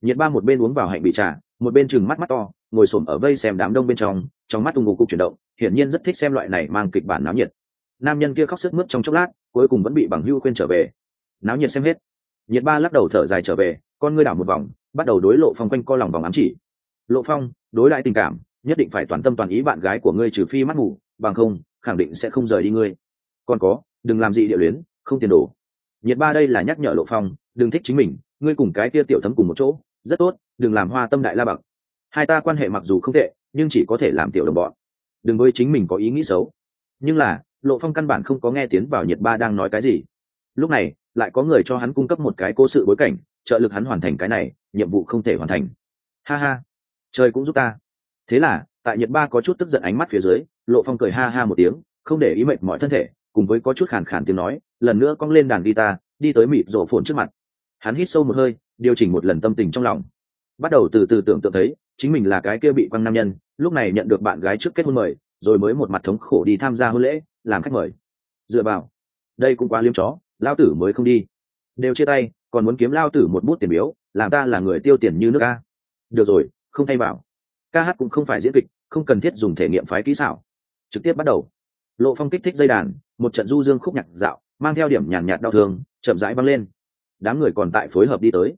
Nhiệt ba một bên uống vào hạnh bị trà, một bên chừng mắt mắt to, ngồi xổm ở vây xem đám đông bên trong trong mắt tung ngủ cục chuyển động, hiển nhiên rất thích xem loại này mang kịch bản náo nhiệt. Nam nhân kia khóc sức mướt trong chốc lát, cuối cùng vẫn bị bằng hưu khuyên trở về. Náo nhiệt xem hết. Nhiệt ba lắc đầu thở dài trở về, con ngươi đảo một vòng, bắt đầu đối lộ phong quanh co lòng vòng ám chỉ. Lộ phong, đối lại tình cảm nhất định phải toàn tâm toàn ý bạn gái của ngươi trừ phi mắt ngủ, bằng không, khẳng định sẽ không rời đi ngươi. Còn có, đừng làm gì địa luyến, không tiền đồ. Nhiệt ba đây là nhắc nhở lộ phong, đừng thích chính mình, ngươi cùng cái kia tiểu thấm cùng một chỗ, rất tốt, đừng làm hoa tâm đại la bạc. hai ta quan hệ mặc dù không tệ, nhưng chỉ có thể làm tiểu đồng bọn. Đừng với chính mình có ý nghĩ xấu. Nhưng là, lộ phong căn bản không có nghe tiến vào nhiệt ba đang nói cái gì. Lúc này, lại có người cho hắn cung cấp một cái cố sự bối cảnh, trợ lực hắn hoàn thành cái này, nhiệm vụ không thể hoàn thành. Ha ha. Trời cũng giúp ta thế là, tại Nhật ba có chút tức giận ánh mắt phía dưới, lộ phong cười ha ha một tiếng, không để ý mệt mọi thân thể, cùng với có chút khàn khàn tiếng nói, lần nữa cong lên đàn guitar, đi tới mịt rổ phồn trước mặt. Hắn hít sâu một hơi, điều chỉnh một lần tâm tình trong lòng. Bắt đầu từ từ tưởng tượng thấy, chính mình là cái kia bị quăng nam nhân, lúc này nhận được bạn gái trước kết hôn mời, rồi mới một mặt thống khổ đi tham gia hôn lễ, làm khách mời. Dựa vào, đây cũng quá liếm chó, lao tử mới không đi. Đều chia tay, còn muốn kiếm lao tử một bút tiền biếu, làm ta là người tiêu tiền như nước a. được rồi, không thay bảo ca hát cũng không phải diễn kịch, không cần thiết dùng thể nghiệm phái kỹ xảo. Trực tiếp bắt đầu. Lộ phong kích thích dây đàn, một trận du dương khúc nhạc dạo, mang theo điểm nhàn nhạt đau thương, chậm rãi văng lên. Đám người còn tại phối hợp đi tới.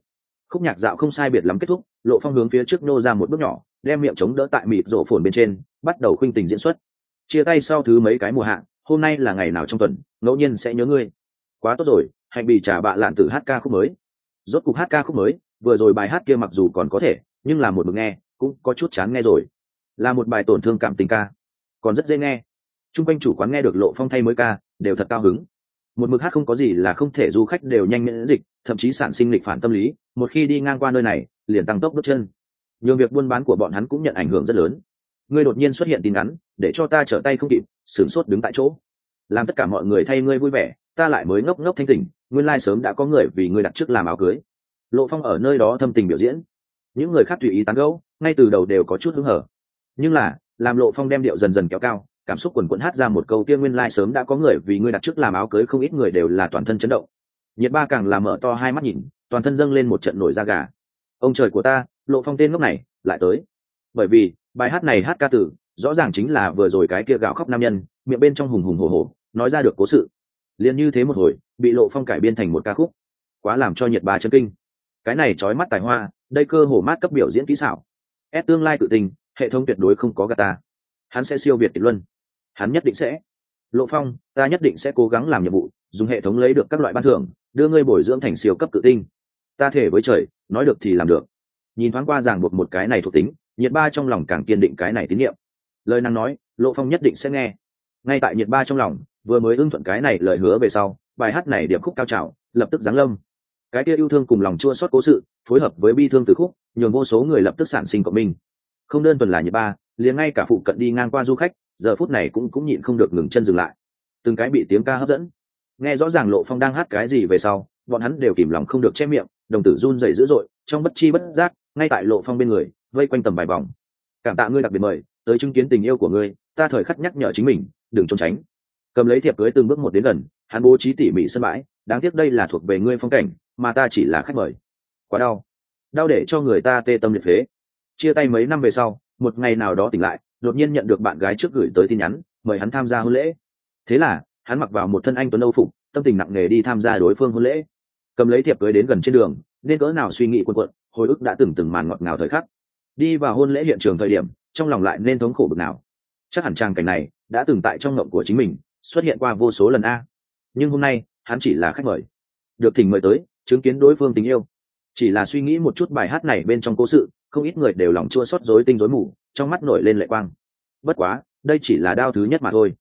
Khúc nhạc dạo không sai biệt lắm kết thúc, lộ phong hướng phía trước nô ra một bước nhỏ, đem miệng chống đỡ tại mịt rổ phồn bên trên, bắt đầu khuynh tình diễn xuất. Chia tay sau thứ mấy cái mùa hạ, hôm nay là ngày nào trong tuần, ngẫu nhiên sẽ nhớ ngươi. Quá tốt rồi, hạnh bị trả bạ lạn từ hát ca khúc mới. Rốt cục hát ca khúc mới, vừa rồi bài hát kia mặc dù còn có thể, nhưng là một mực nghe cũng có chút chán nghe rồi. Là một bài tổn thương cảm tình ca. Còn rất dễ nghe. T r u n g quanh chủ quán nghe được lộ phong thay mới ca, đều thật cao hứng. Một mực hát không có gì là không thể du khách đều nhanh miễn dịch, thậm chí sản sinh lịch phản tâm lý, một khi đi ngang qua nơi này, liền tăng tốc bước chân. Nhường việc buôn bán của bọn hắn cũng nhận ảnh hưởng rất lớn. Ngươi đột nhiên xuất hiện tin ngắn để cho ta trở tay không kịp, sửng sốt đứng tại chỗ. Làm tất cả mọi người thay ngươi vui vẻ, ta lại mới ngốc ngốc thanh tỉnh, nguyên lai sớm đã có người vì ngươi đặt trước làm áo cưới. Lộ phong ở nơi đó thâm tình biểu diễn. Những người khác tùy ý tán gẫu ngay từ đầu đều có chút hứng hở. Nhưng là, làm lộ phong đem điệu dần dần kéo cao, cảm xúc quần quẫn hát ra một câu tiên nguyên lai sớm đã có người vì ngươi đặt trước làm áo cưới không ít người đều là toàn thân chấn động. Nhiệt ba càng làm mở to hai mắt nhìn, toàn thân dâng lên một trận nổi da gà. Ông trời của ta, lộ phong tên ngốc này, lại tới. Bởi vì, bài hát này hát ca tử, rõ ràng chính là vừa rồi cái kia gạo khóc nam nhân, miệng bên trong hùng hùng hồ hồ nói ra được cố sự. Liền như thế một hồi, bị lộ phong cải biên thành một ca khúc. Quá làm cho nhiệt ba chân kinh. Cái này trói mắt tài hoa, đây cơ hồ mát cấp biểu diễn kỹ xảo ép tương lai tự tình, hệ thống tuyệt đối không có gà ta. Hắn sẽ siêu việt Tịch luân. Hắn nhất định sẽ. Lộ phong, ta nhất định sẽ cố gắng làm nhiệm vụ, dùng hệ thống lấy được các loại ban thưởng, đưa ngươi bồi dưỡng thành siêu cấp tự tinh. Ta thể với trời, nói được thì làm được. Nhìn thoáng qua ràng buộc một cái này thuộc tính, nhiệt ba trong lòng càng kiên định cái này tín nhiệm. Lời năng nói, lộ phong nhất định sẽ nghe. Ngay tại nhiệt ba trong lòng, vừa mới ưng thuận cái này lời hứa về sau, bài hát này điểm khúc cao trào, lập tức giáng lâm cái kia yêu thương cùng lòng chua xót cố sự, phối hợp với bi thương từ khúc, nhường vô số người lập tức sản sinh của mình. không đơn thuần là như ba, liền ngay cả phụ cận đi ngang qua du khách, giờ phút này cũng cũng nhịn không được ngừng chân dừng lại. Từng cái bị tiếng ca hấp dẫn. Nghe rõ ràng lộ phong đang hát cái gì về sau, bọn hắn đều kìm lòng không được che miệng, đồng tử run dậy dữ dội, trong bất chi bất giác, ngay tại lộ phong bên người, vây quanh tầm vài vòng. Cảm tạ ngươi đặc biệt mời, tới chứng kiến tình yêu của ngươi, ta thời khắc nhắc nhở chính mình, đừng trốn tránh. Cầm lấy thiệp cưới từng bước một đến gần, hắn bố trí tỉ mỉ sân bãi, đáng tiếc đây là thuộc về ngươi phong cảnh mà ta chỉ là khách mời. Quá đau. Đau để cho người ta tê tâm liệt phế. Chia tay mấy năm về sau, một ngày nào đó tỉnh lại, đột nhiên nhận được bạn gái trước gửi tới tin nhắn, mời hắn tham gia hôn lễ. Thế là, hắn mặc vào một thân anh tuấn âu phục, tâm tình nặng nề đi tham gia đối phương hôn lễ. Cầm lấy thiệp cưới đến gần trên đường, nên cỡ nào suy nghĩ quần quận hồi ức đã từng từng màn ngọt ngào thời khắc. Đi vào hôn lễ hiện trường thời điểm, trong lòng lại nên thống khổ bực nào. Chắc hẳn trang cảnh này đã từng tại trong ngộng của chính mình, xuất hiện qua vô số lần a. Nhưng hôm nay, hắn chỉ là khách mời. Được thỉnh mời tới chứng kiến đối phương tình yêu. Chỉ là suy nghĩ một chút bài hát này bên trong cố sự, không ít người đều lòng chua xót rối tinh rối mù, trong mắt nổi lên lệ quang. Bất quá, đây chỉ là đao thứ nhất mà thôi.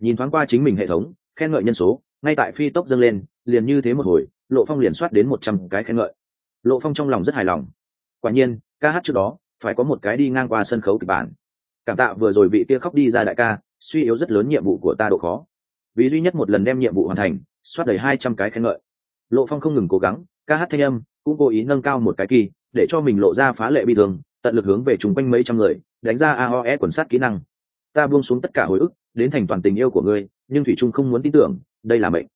Nhìn thoáng qua chính mình hệ thống, khen ngợi nhân số, ngay tại phi tốc dâng lên, liền như thế một hồi, lộ phong liền soát đến một trăm cái khen ngợi. Lộ phong trong lòng rất hài lòng. Quả nhiên, ca hát trước đó, phải có một cái đi ngang qua sân khấu kịch bản. Cảm tạ vừa rồi vị kia khóc đi ra đại ca, suy yếu rất lớn nhiệm vụ của ta độ khó. Vì duy nhất một lần đem nhiệm vụ hoàn thành, soát đầy hai trăm cái khen ngợi lộ phong không ngừng cố gắng, ca hát thanh âm cũng cố ý nâng cao một cái kỳ, để cho mình lộ ra phá lệ bi thường tận lực hướng về chung quanh mấy trăm người, đánh ra aoe quần sát kỹ năng. Ta buông xuống tất cả hồi ức, đến thành toàn tình yêu của ngươi, nhưng thủy trung không muốn tin tưởng, đây là mệnh.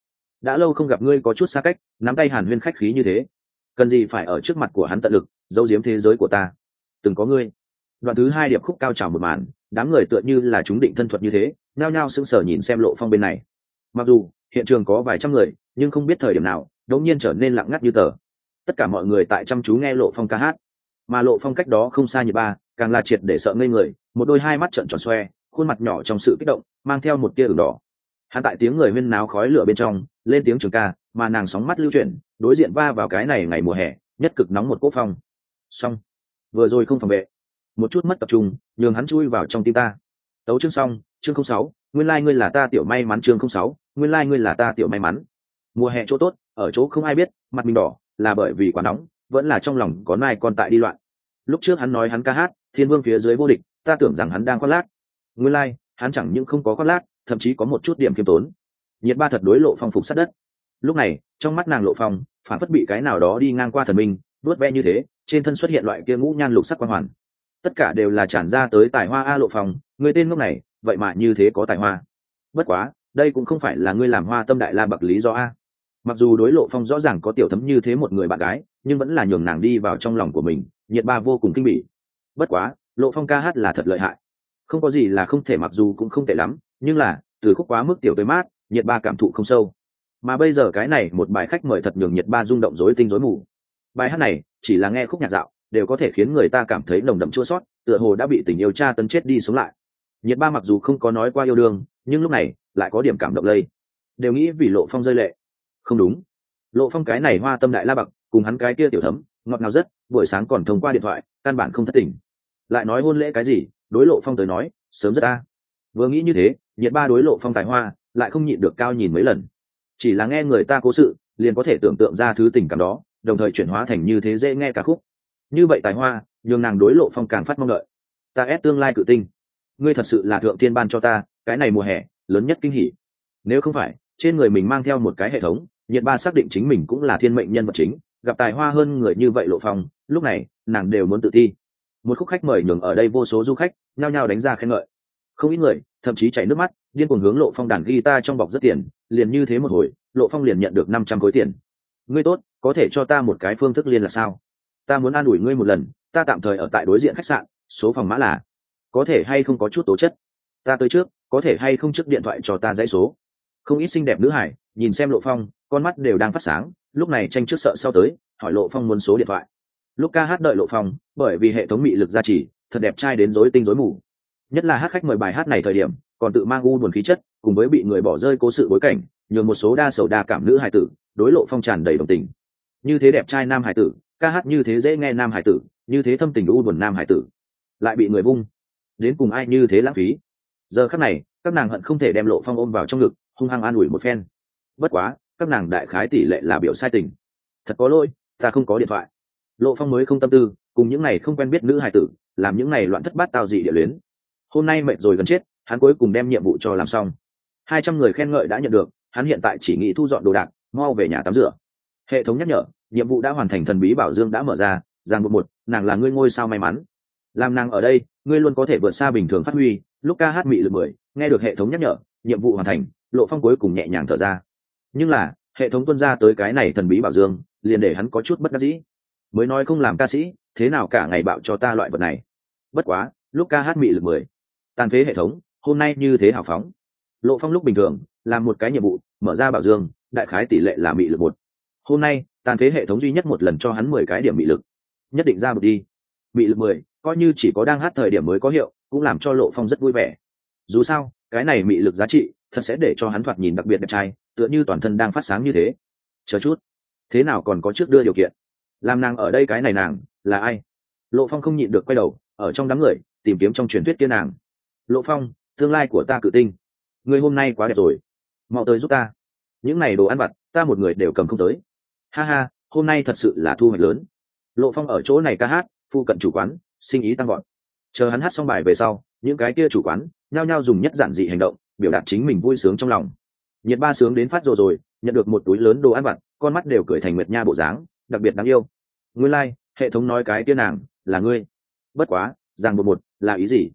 Đã lâu không gặp ngươi có chút xa cách, nắm tay hàn huyên khách khí như thế. Cần gì phải ở trước mặt của hắn tận lực, giấu giếm thế giới của ta. Từng có ngươi. Đoạn thứ hai điệp khúc cao trào một màn, đám người tựa như là chúng định thân thuật như thế nao nhao sững sờ nhìn xem lộ phong bên này. Mặc dù, hiện trường có vài trăm người, nhưng không biết thời điểm nào đột nhiên trở nên lặng ngắt như tờ. Tất cả mọi người tại chăm chú nghe lộ phong ca hát. Mà lộ phong cách đó không xa như ba, càng là triệt để sợ ngây người, một đôi hai mắt trợn tròn xoe, khuôn mặt nhỏ trong sự kích động, mang theo một tia ửng đỏ. Hắn tại tiếng người huyên náo khói lửa bên trong, lên tiếng trường ca, mà nàng sóng mắt lưu chuyển, đối diện va vào cái này ngày mùa hè, nhất cực nóng một cố phong. Xong. Vừa rồi không phòng vệ. Một chút mất tập trung, nhường hắn chui vào trong tim ta. Tấu chương xong, chương không sáu, nguyên ngươi là ta tiểu may mắn chương không sáu, nguyên ngươi là ta tiểu may mắn. Mùa hè chỗ tốt ở chỗ không ai biết mặt mình đỏ là bởi vì quá nóng vẫn là trong lòng có nai còn tại đi loạn. Lúc trước hắn nói hắn ca hát thiên vương phía dưới vô địch ta tưởng rằng hắn đang khoác lác. Nguyên lai、like, hắn chẳng những không có khoác lác thậm chí có một chút điểm khiêm tốn. Nhiệt ba thật đối lộ phong phục sát đất. Lúc này trong mắt nàng lộ phong phản phất bị cái nào đó đi ngang qua thần minh đuốt ve như thế trên thân xuất hiện loại kia ngũ nhan lục sắc quang hoàn. Tất cả đều là tràn ra tới tài hoa a lộ phong người tên ngốc này vậy mà như thế có tài hoa. Bất quá đây cũng không phải là ngươi làm hoa tâm đại la bậc lý do a mặc dù đối lộ phong rõ ràng có tiểu thấm như thế một người bạn gái, nhưng vẫn là nhường nàng đi vào trong lòng của mình, nhiệt ba vô cùng kinh bỉ. Bất quá, lộ phong ca hát là thật lợi hại. Không có gì là không thể mặc dù cũng không tệ lắm, nhưng là, từ khúc quá mức tiểu tới mát, nhiệt ba cảm thụ không sâu. Mà bây giờ cái này một bài khách mời thật nhường nhiệt ba rung động rối tinh rối mù. Bài hát này, chỉ là nghe khúc nhạc dạo, đều có thể khiến người ta cảm thấy nồng đậm chua sót, tựa hồ đã bị tình yêu cha tấn chết đi sống lại. Nhiệt ba mặc dù không có nói qua yêu đương, nhưng lúc này, lại có điểm cảm động lây. Đều nghĩ vì lộ phong rơi lệ không đúng. Lộ phong cái này hoa tâm đại la bậc, cùng hắn cái kia tiểu thấm, ngọt ngào rất, buổi sáng còn thông qua điện thoại, căn bản không thất tình. Lại nói hôn lễ cái gì, đối lộ phong tới nói, sớm rất a. Vừa nghĩ như thế, nhiệt ba đối lộ phong tài hoa, lại không nhịn được cao nhìn mấy lần. Chỉ là nghe người ta cố sự, liền có thể tưởng tượng ra thứ tình cảm đó, đồng thời chuyển hóa thành như thế dễ nghe cả khúc. Như vậy tài hoa, nhường nàng đối lộ phong càng phát mong đợi. Ta ép tương lai cự tinh. Ngươi thật sự là thượng tiên ban cho ta, cái này mùa hè, lớn nhất kinh hỉ. Nếu không phải, trên người mình mang theo một cái hệ thống nhiệt ba xác định chính mình cũng là thiên mệnh nhân vật chính, gặp tài hoa hơn người như vậy lộ phong, lúc này, nàng đều muốn tự thi. Một khúc khách mời nhường ở đây vô số du khách, nhao nhao đánh ra khen ngợi. Không ít người, thậm chí chảy nước mắt, điên cuồng hướng lộ phong đàn guitar trong bọc rất tiền, liền như thế một hồi, lộ phong liền nhận được năm trăm khối tiền. Ngươi tốt, có thể cho ta một cái phương thức liên là sao? Ta muốn an ủi ngươi một lần, ta tạm thời ở tại đối diện khách sạn, số phòng mã là, có thể hay không có chút tố chất? Ta tới trước, có thể hay không trước điện thoại cho ta dãy số? Không ít xinh đẹp nữ hải, nhìn xem lộ phong con mắt đều đang phát sáng, lúc này tranh trước sợ sau tới, hỏi lộ phong muốn số điện thoại. Lúc ca hát đợi lộ phong, bởi vì hệ thống mị lực gia trì, thật đẹp trai đến rối tinh rối mù. Nhất là hát khách mời bài hát này thời điểm, còn tự mang u buồn khí chất, cùng với bị người bỏ rơi cố sự bối cảnh, nhường một số đa sầu đa cảm nữ hải tử, đối lộ phong tràn đầy đồng tình. Như thế đẹp trai nam hải tử, ca hát như thế dễ nghe nam hải tử, như thế thâm tình u buồn nam hải tử, lại bị người vung. Đến cùng ai như thế lãng phí? Giờ khắc này, các nàng hận không thể đem lộ phong ôm vào trong ngực, hung hăng an ủi một phen. Bất quá các nàng đại khái tỷ lệ là biểu sai tình. Thật có lỗi, ta không có điện thoại. Lộ phong mới không tâm tư, cùng những này không quen biết nữ hài tử, làm những này loạn thất bát tao dị địa luyến. Hôm nay mệt rồi gần chết, hắn cuối cùng đem nhiệm vụ cho làm xong. Hai trăm người khen ngợi đã nhận được, hắn hiện tại chỉ nghĩ thu dọn đồ đạc, mau về nhà tắm rửa. Hệ thống nhắc nhở, nhiệm vụ đã hoàn thành thần bí bảo dương đã mở ra giang một một, nàng là ngươi ngôi sao may mắn. Làm nàng ở đây, ngươi luôn có thể vượt xa bình thường phát huy, lúc ca hát mị lực mười, nghe được hệ thống nhắc nhở, nhiệm vụ hoàn thành, lộ phong cuối cùng nhẹ nhàng thở ra nhưng là, hệ thống tuân ra tới cái này thần bí bảo dương, liền để hắn có chút bất đắc dĩ. Mới nói không làm ca sĩ, thế nào cả ngày bạo cho ta loại vật này. Bất quá, lúc ca hát mị lực mười, tàn phế hệ thống, hôm nay như thế hào phóng. Lộ phong lúc bình thường, làm một cái nhiệm vụ, mở ra bảo dương, đại khái tỷ lệ là mị lực một. Hôm nay, tàn phế hệ thống duy nhất một lần cho hắn mười cái điểm mị lực. Nhất định ra một đi. Mị lực mười, coi như chỉ có đang hát thời điểm mới có hiệu, cũng làm cho lộ phong rất vui vẻ. Dù sao, cái này mị lực giá trị thật sẽ để cho hắn thoạt nhìn đặc biệt đẹp trai, tựa như toàn thân đang phát sáng như thế. Chờ chút, thế nào còn có trước đưa điều kiện? Làm nàng ở đây cái này nàng, là ai? Lộ phong không nhịn được quay đầu, ở trong đám người, tìm kiếm trong truyền thuyết kia nàng. Lộ phong, tương lai của ta cự tinh. Người hôm nay quá đẹp rồi. Mau tới giúp ta. Những này đồ ăn vặt, ta một người đều cầm không tới. Ha ha, hôm nay thật sự là thu hoạch lớn. Lộ phong ở chỗ này ca hát phụ cận chủ quán, sinh ý tăng gọn chờ hắn hát xong bài về sau, những cái kia chủ quán, nhao nhao dùng nhất giản dị hành động biểu đạt chính mình vui sướng trong lòng. Nhiệt ba sướng đến phát rồi rồi nhận được một túi lớn đồ ăn vặt con mắt đều cười thành nguyệt nha bộ dáng đặc biệt đáng yêu. Ngươi lai、like, hệ thống nói cái tiên nàng là ngươi. Bất quá rằng một một là ý gì?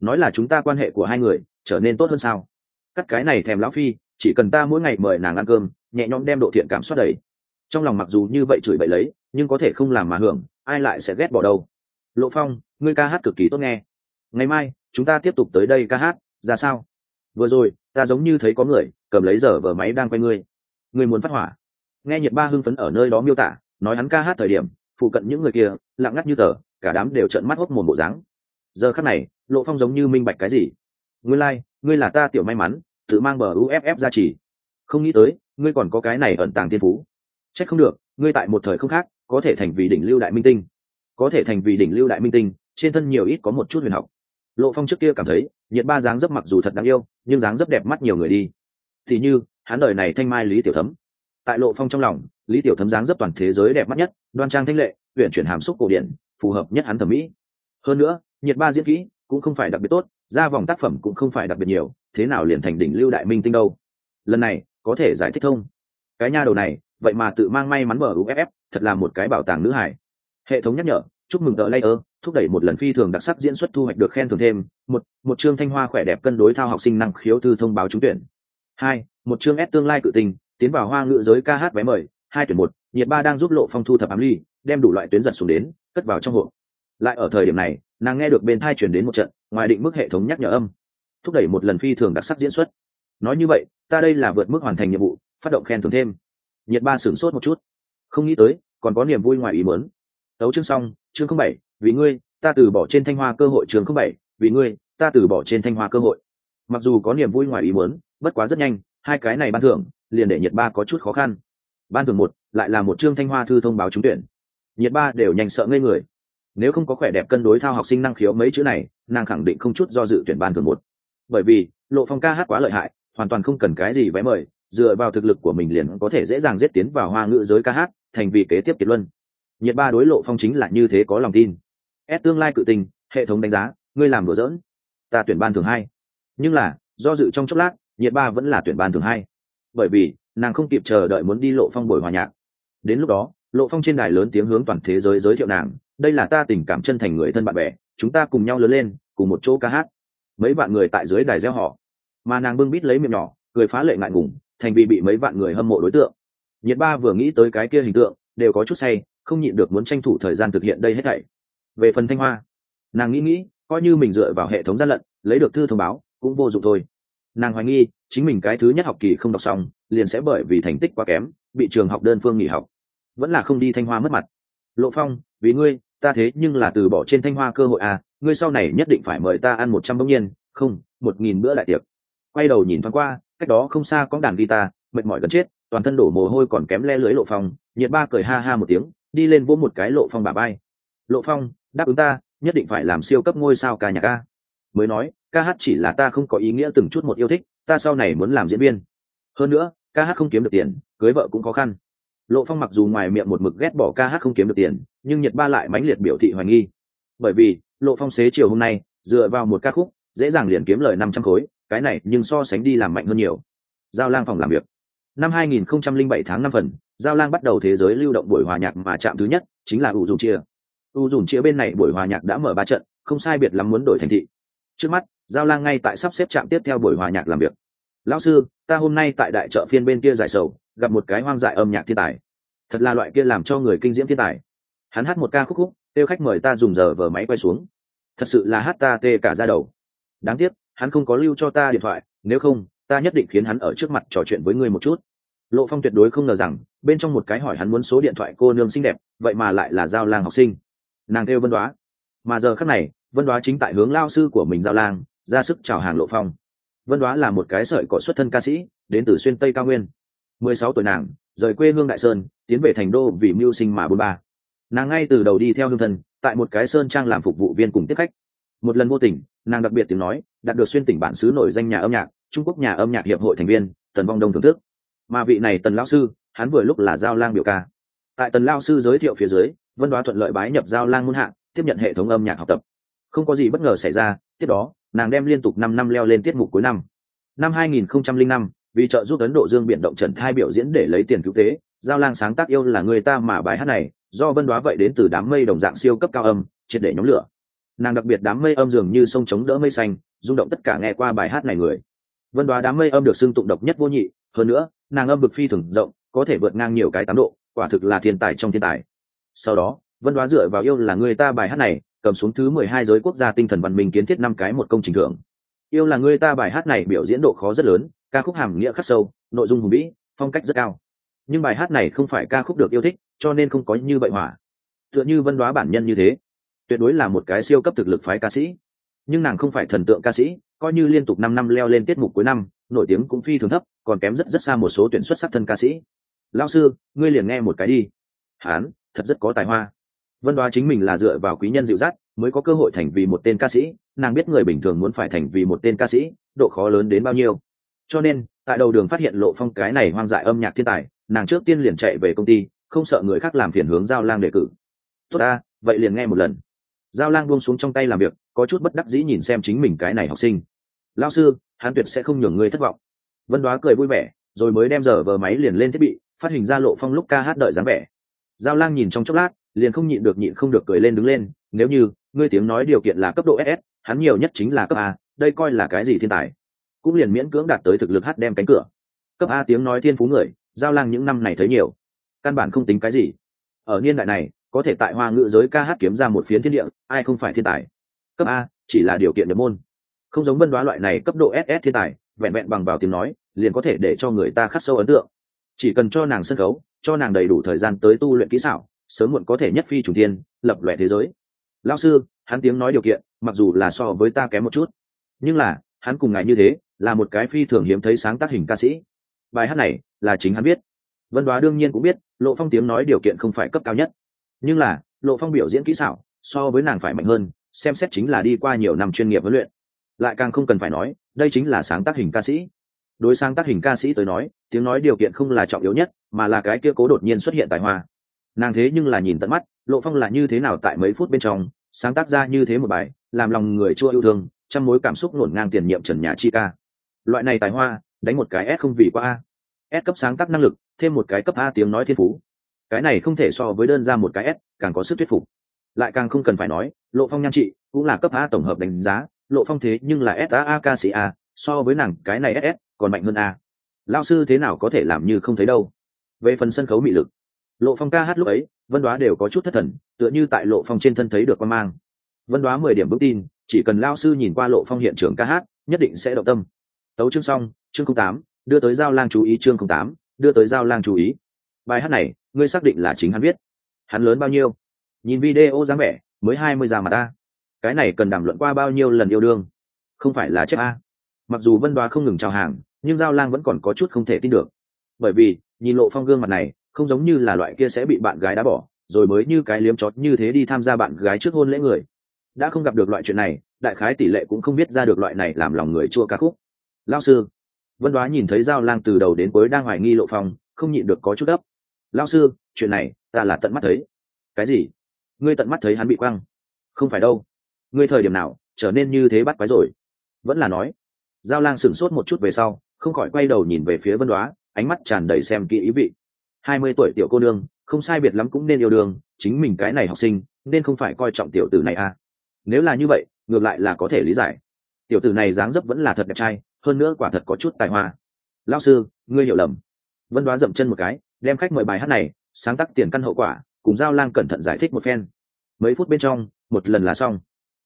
Nói là chúng ta quan hệ của hai người trở nên tốt hơn sao? Cắt cái này thèm lão phi chỉ cần ta mỗi ngày mời nàng ăn cơm nhẹ nhõm đem độ thiện cảm soát đầy. Trong lòng mặc dù như vậy chửi bậy lấy nhưng có thể không làm mà hưởng ai lại sẽ ghét bỏ đâu? Lộ phong ngươi ca hát cực kỳ tốt nghe. Ngày mai chúng ta tiếp tục tới đây ca hát ra sao? Vừa rồi ta giống như thấy có người cầm lấy giờ vở máy đang quay ngươi. Ngươi muốn phát hỏa. Nghe nhiệt ba hưng phấn ở nơi đó miêu tả nói hắn ca hát thời điểm phụ cận những người kia lặng ngắt như tờ cả đám đều trợn mắt hốc mồm bộ dáng. Giờ khắc này lộ phong giống như minh bạch cái gì? Ngươi lai、like, ngươi là ta tiểu may mắn tự mang bờ uff ra chỉ. Không nghĩ tới ngươi còn có cái này ẩn tàng tiên phú. C h ắ c không được ngươi tại một thời không khác có thể thành vì đỉnh lưu đại minh tinh. Có thể thành vì đỉnh lưu đại minh tinh trên thân nhiều ít có một chút huyền học lộ phong trước kia cảm thấy, nhiệt ba dáng dấp mặc dù thật đáng yêu, nhưng dáng dấp đẹp mắt nhiều người đi. Thì như, hắn đời này thanh mai lý tiểu thấm. Tại lộ phong trong lòng, lý tiểu thấm dáng dấp toàn thế giới đẹp mắt nhất, đoan trang thanh lệ huyện chuyển hàm xúc cổ điển, phù hợp nhất hắn thẩm mỹ. Hơn nữa, nhiệt ba diễn kỹ cũng không phải đặc biệt tốt ra vòng tác phẩm cũng không phải đặc biệt nhiều, thế nào liền thành đỉnh lưu đại minh tinh đâu? Lần này, có thể giải thích thông cái nha đầu này, vậy mà tự mang may mắn mở uff thật là một cái bảo tàng nữ hải. Hệ thống nhắc nhở, chúc mừng tờ layer thúc đẩy một lần phi thường đặc sắc diễn xuất thu hoạch được khen thưởng thêm, một một chương thanh hoa khỏe đẹp cân đối thao học sinh năng khiếu thư thông báo trúng tuyển. Hai, một chương ép tương lai cự tình, tiến vào hoa ngữ giới ca hát vé mời. Hai tuyển một, nhiệt ba đang giúp lộ phong thu thập ám ly, đem đủ loại tuyến giật xuống đến, cất vào trong hộp. Lại ở thời điểm này, nàng nghe được bên thai chuyển đến một trận, ngoài định mức hệ thống nhắc nhở âm. Thúc đẩy một lần phi thường đặc sắc diễn xuất. Nói như vậy, ta đây là vượt mức hoàn thành nhiệm vụ, phát động khen thưởng thêm. Nhiệt ba sửng sốt một chút. Không nghĩ tới, còn có niềm vui ngoài ý muốn. Tấu chương xong chương không bảy, vì ngươi, ta từ bỏ trên thanh hoa cơ hội. Chương không bảy, vì ngươi, ta từ bỏ trên thanh hoa cơ hội. Mặc dù có niềm vui ngoài ý muốn, bất quá rất nhanh, hai cái này ban thưởng, liền để nhiệt ba có chút khó khăn. Ban thưởng một, lại là một chương thanh hoa thư thông báo trúng tuyển. Nhiệt ba đều nhanh sợ ngây người. Nếu không có khỏe đẹp cân đối thao học sinh năng khiếu mấy chữ này, nàng khẳng định không chút do dự tuyển ban thưởng một. Bởi vì, lộ phong ca hát quá lợi hại, hoàn toàn không cần cái gì vé mời, dựa vào thực lực của mình liền có thể dễ dàng giết tiến vào hoa ngữ giới ca hát, thành vì kế tiếp kiệt luân nhiệt ba đối lộ phong chính là như thế có lòng tin. Ép tương lai cự tình, hệ thống đánh giá, ngươi làm đùa dỡn ta tuyển ban thường hai. Nhưng là, do dự trong chốc lát, nhiệt ba vẫn là tuyển ban thường hai. Bởi vì, nàng không kịp chờ đợi muốn đi lộ phong buổi hòa nhạc. Đến lúc đó, lộ phong trên đài lớn tiếng hướng toàn thế giới giới thiệu nàng, đây là ta tình cảm chân thành người thân bạn bè, chúng ta cùng nhau lớn lên, cùng một chỗ ca hát. Mấy vạn người tại dưới đài gieo họ mà nàng bưng bít lấy miệng nhỏ, cười phá lệ ngại ngùng, thành vì bị mấy vạn người hâm mộ đối tượng. Nhiệt ba vừa nghĩ tới cái kia hình tượng, đều có chút say không nhịn được muốn tranh thủ thời gian thực hiện đây hết thảy. Về phần thanh hoa, nàng nghĩ nghĩ, coi như mình dựa vào hệ thống gian lận, lấy được thư thông báo, cũng vô dụng thôi. Nàng hoài nghi, chính mình cái thứ nhất học kỳ không đọc xong, liền sẽ bởi vì thành tích quá kém, bị trường học đơn phương nghỉ học. Vẫn là không đi thanh hoa mất mặt. Lộ phong, vì ngươi, ta thế nhưng là từ bỏ trên thanh hoa cơ hội à ngươi sau này nhất định phải mời ta ăn một trăm bỗng nhiên, không, một nghìn bữa đại tiệc. Quay đầu nhìn thoáng qua, cách đó không xa có đàn guitar, mệt mỏi gần chết, toàn thân đổ mồ hôi còn kém le lưới lộ phong, nhiệt ba cười ha ha một tiếng đi lên vỗ một cái lộ phong bà bay. Lộ phong, đáp ứng ta, nhất định phải làm siêu cấp ngôi sao ca nhạc ca. Mới nói, ca hát chỉ là ta không có ý nghĩa từng chút một yêu thích, ta sau này muốn làm diễn viên. Hơn nữa, ca hát không kiếm được tiền, cưới vợ cũng khó khăn. Lộ phong mặc dù ngoài miệng một mực ghét bỏ ca hát không kiếm được tiền, nhưng nhật ba lại mãnh liệt biểu thị hoài nghi. Bởi vì, lộ phong xế chiều hôm nay, dựa vào một ca khúc, dễ dàng liền kiếm lời năm trăm khối, cái này nhưng so sánh đi làm mạnh hơn nhiều. Giao lang phòng làm việc. Năm 2007 tháng năm phần giao lang bắt đầu thế giới lưu động buổi hòa nhạc mà chạm thứ nhất, chính là u dùng chia. U dùng chia bên này buổi hòa nhạc đã mở ba trận, không sai biệt lắm muốn đổi thành thị. Trước mắt, giao lang ngay tại sắp xếp trạm tiếp theo buổi hòa nhạc làm việc. Lão sư, ta hôm nay tại đại chợ phiên bên kia giải sầu, gặp một cái hoang dại âm nhạc thiên tài. Thật là loại kia làm cho người kinh diễm thiên tài. Hắn hát một ca khúc khúc, kêu khách mời ta dùng giờ vờ máy quay xuống. Thật sự là hát ta tê cả ra đầu. Đáng tiếc, hắn không có lưu cho ta điện thoại, nếu không, ta nhất định khiến hắn ở trước mặt trò chuyện với ngươi một chút lộ phong tuyệt đối không ngờ rằng, bên trong một cái hỏi hắn muốn số điện thoại cô nương xinh đẹp, vậy mà lại là giao lang học sinh. Nàng kêu vân đoá. Mà giờ khắc này, vân đoá chính tại hướng lao sư của mình giao lang, ra sức chào hàng lộ phong. Vân đoá là một cái sợi có xuất thân ca sĩ, đến từ xuyên tây cao nguyên. Mười sáu tuổi nàng, rời quê hương đại sơn, tiến về thành đô vì mưu sinh mà bôn ba. Nàng ngay từ đầu đi theo hương thân, tại một cái sơn trang làm phục vụ viên cùng tiếp khách. Một lần vô tình, nàng đặc biệt tiếng nói, đạt được xuyên tỉnh bản xứ nổi danh nhà âm nhạc, trung quốc nhà âm nhạc hiệp hội thành viên, tần vong đông thưởng thức mà vị này tần lao sư hắn vừa lúc là giao lang biểu ca. Tại tần lao sư giới thiệu phía dưới vân đoá thuận lợi bái nhập giao lang muôn hạng tiếp nhận hệ thống âm nhạc học tập. Không có gì bất ngờ xảy ra tiếp đó nàng đem liên tục năm năm leo lên tiết mục cuối năm. Năm 2005, vì trợ giúp ấn độ dương biển động trần thai biểu diễn để lấy tiền cứu tế giao lang sáng tác yêu là người ta mà bài hát này do vân đoá vậy đến từ đám mây đồng dạng siêu cấp cao âm triệt để nhóm lửa. Nàng đặc biệt đám mây âm dường như sông chống đỡ mây xanh rung động tất cả nghe qua bài hát này người. Vân đoá đám mây âm được xưng tụng độc nhất vô nhị hơn nữa nàng âm vực phi thường rộng, có thể vượt ngang nhiều cái tám độ, quả thực là thiên tài trong thiên tài. Sau đó, vân đoá dựa vào yêu là người ta bài hát này, cầm xuống thứ mười hai giới quốc gia tinh thần văn minh kiến thiết năm cái một công trình thưởng. Yêu là người ta bài hát này biểu diễn độ khó rất lớn, ca khúc hàm nghĩa khắc sâu, nội dung hùng vĩ, phong cách rất cao. Nhưng bài hát này không phải ca khúc được yêu thích, cho nên không có như vậy hỏa. Tựa như vân đoá bản nhân như thế, tuyệt đối là một cái siêu cấp thực lực phái ca sĩ. Nhưng nàng không phải thần tượng ca sĩ, coi như liên tục năm năm leo lên tiết mục cuối năm nổi tiếng cũng phi thường thấp, còn kém rất rất xa một số tuyển xuất sắc thân ca sĩ. Lao sư, ngươi liền nghe một cái đi. Hán, thật rất có tài hoa. Vân đoá chính mình là dựa vào quý nhân dịu dắt mới có cơ hội thành vì một tên ca sĩ, nàng biết người bình thường muốn phải thành vì một tên ca sĩ, độ khó lớn đến bao nhiêu. Cho nên, tại đầu đường phát hiện lộ phong cái này hoang dại âm nhạc thiên tài, nàng trước tiên liền chạy về công ty, không sợ người khác làm phiền hướng giao lang đề cử. Tốt ta, vậy liền nghe một lần. Giao lang buông xuống trong tay làm việc, có chút bất đắc dĩ nhìn xem chính mình cái này học sinh. Lao sư hắn tuyệt sẽ không nhường ngươi thất vọng. Vân đoá cười vui vẻ, rồi mới đem giờ vờ máy liền lên thiết bị, phát hình ra lộ phong lúc ca hát đợi dáng vẻ. Giao lang nhìn trong chốc lát, liền không nhịn được nhịn không được cười lên đứng lên, nếu như ngươi tiếng nói điều kiện là cấp độ ss hắn nhiều nhất chính là cấp a, đây coi là cái gì thiên tài? Cũng liền miễn cưỡng đạt tới thực lực hát đem cánh cửa. Cấp a tiếng nói thiên phú người, giao lang những năm này thấy nhiều. Căn bản không tính cái gì. Ở niên đại này, có thể tại hoa ngữ giới ca hát kiếm ra một phiến thiên địa, ai không phải thiên tài? Cấp a chỉ là điều kiện nhập môn không giống vân đoá loại này cấp độ ss thiên tài, vẹn vẹn bằng vào tiếng nói, liền có thể để cho người ta khắc sâu ấn tượng. Chỉ cần cho nàng sân khấu, cho nàng đầy đủ thời gian tới tu luyện kỹ xảo, sớm muộn có thể nhất phi chủ thiên, lập lòe thế giới. Lao sư, hắn tiếng nói điều kiện, mặc dù là so với ta kém một chút, nhưng là, hắn cùng ngài như thế, là một cái phi thường hiếm thấy sáng tác hình ca sĩ. Bài hát này là chính hắn biết vân đoá đương nhiên cũng biết, lộ phong tiếng nói điều kiện không phải cấp cao nhất. Nhưng là, lộ phong biểu diễn kỹ xảo, so với nàng phải mạnh hơn, xem xét chính là đi qua nhiều năm chuyên nghiệp huấn luyện lại càng không cần phải nói, đây chính là sáng tác hình ca sĩ. Đối sáng tác hình ca sĩ tới nói, tiếng nói điều kiện không là trọng yếu nhất, mà là cái kia cố đột nhiên xuất hiện tài hoa. Nàng thế nhưng là nhìn tận mắt, lộ phong là như thế nào tại mấy phút bên trong, sáng tác ra như thế một bài, làm lòng người chua yêu thương, trăm mối cảm xúc ngổn ngang tiền nhiệm trần nhà chi ca. Loại này tài hoa, đánh một cái s không vì qua a. S cấp sáng tác năng lực, thêm một cái cấp a tiếng nói thiên phú. Cái này không thể so với đơn ra một cái s, càng có sức thuyết phục. Lại càng không cần phải nói, lộ phong nhan trị, cũng là cấp a tổng hợp đánh giá lộ phong thế nhưng là s a a k sĩ a, so với nàng, cái này ss còn mạnh hơn a. Lao sư thế nào có thể làm như không thấy đâu. Về phần sân khấu mị lực, lộ phong ca hát lúc ấy, vân đoá đều có chút thất thần, tựa như tại lộ phong trên thân thấy được quan mang. Vân đoá mười điểm bước tin, chỉ cần lao sư nhìn qua lộ phong hiện trường ca hát, nhất định sẽ động tâm. Tấu chương xong, chương tám, đưa tới giao lang chú ý chương tám, đưa tới giao lang chú ý. Bài hát này, ngươi xác định là chính hắn viết. hắn lớn bao nhiêu? Nhìn video dáng vẻ, mới hai mươi già mà ta cái này cần đàm luận qua bao nhiêu lần yêu đương? Không phải là chép a. Mặc dù vân đoá không ngừng chào hàng, nhưng giao lang vẫn còn có chút không thể tin được. Bởi vì, nhìn lộ phong gương mặt này, không giống như là loại kia sẽ bị bạn gái đá bỏ, rồi mới như cái liếm chót như thế đi tham gia bạn gái trước hôn lễ người. Đã không gặp được loại chuyện này, đại khái tỷ lệ cũng không biết ra được loại này làm lòng người chua ca khúc. Lao sư. Vân đoá nhìn thấy giao lang từ đầu đến cuối đang hoài nghi lộ phong, không nhịn được có chút ấp lao sư, chuyện này, ta là tận mắt thấy. Cái gì? Ngươi tận mắt thấy hắn bị quăng. Không phải đâu ngươi thời điểm nào trở nên như thế bắt quái rồi? Vẫn là nói. Giao lang sửng sốt một chút về sau, không khỏi quay đầu nhìn về phía vân đoá, ánh mắt tràn đầy xem kỹ ý vị. Hai mươi tuổi tiểu cô nương, không sai biệt lắm cũng nên yêu đương, chính mình cái này học sinh, nên không phải coi trọng tiểu tử này à. Nếu là như vậy, ngược lại là có thể lý giải. Tiểu tử này dáng dấp vẫn là thật đẹp trai, hơn nữa quả thật có chút tài hoa. Lao sư, ngươi hiểu lầm. Vân đoá dậm chân một cái, đem khách mời bài hát này, sáng tác tiền căn hậu quả, cùng giao lang cẩn thận giải thích một phen. Mấy phút bên trong, một lần là xong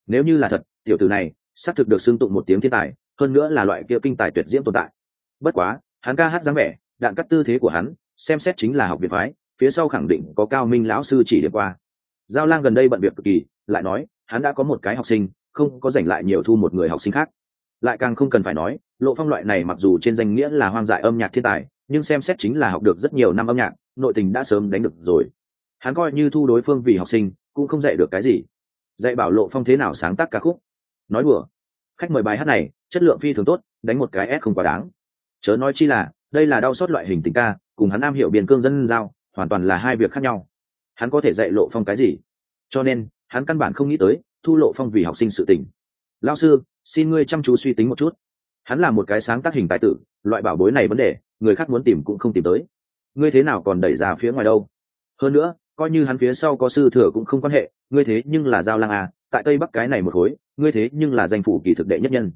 nếu như là thật, tiểu tử này xác thực được xưng tụng một tiếng thiên tài, hơn nữa là loại kia kinh tài tuyệt diễm tồn tại. Bất quá, hắn ca hát dáng vẻ, đạn cắt tư thế của hắn, xem xét chính là học viện phái, phía sau khẳng định có cao minh lão sư chỉ điểm qua. Giao lang gần đây bận việc cực kỳ, lại nói, hắn đã có một cái học sinh, không có giành lại nhiều thu một người học sinh khác. Lại càng không cần phải nói, lộ phong loại này mặc dù trên danh nghĩa là hoang dại âm nhạc thiên tài, nhưng xem xét chính là học được rất nhiều năm âm nhạc, nội tình đã sớm đánh được rồi. Hắn coi như thu đối phương vì học sinh, cũng không dạy được cái gì dạy bảo lộ phong thế nào sáng tác ca khúc. Nói đùa, khách mời bài hát này, chất lượng phi thường tốt, đánh một cái s không quá đáng. Chớ nói chi là, đây là đau xót loại hình tình ca, cùng hắn am hiểu biên cương dân giao, hoàn toàn là hai việc khác nhau. Hắn có thể dạy lộ phong cái gì? Cho nên, hắn căn bản không nghĩ tới, thu lộ phong vì học sinh sự tình. Lao sư, xin ngươi chăm chú suy tính một chút. Hắn là một cái sáng tác hình tài tử, loại bảo bối này vấn đề, người khác muốn tìm cũng không tìm tới. Ngươi thế nào còn đẩy ra phía ngoài đâu? Hơn nữa coi như hắn phía sau có sư thừa cũng không quan hệ, ngươi thế nhưng là giao lang à tại tây bắc cái này một khối, ngươi thế nhưng là danh phủ kỳ thực đệ nhất nhân.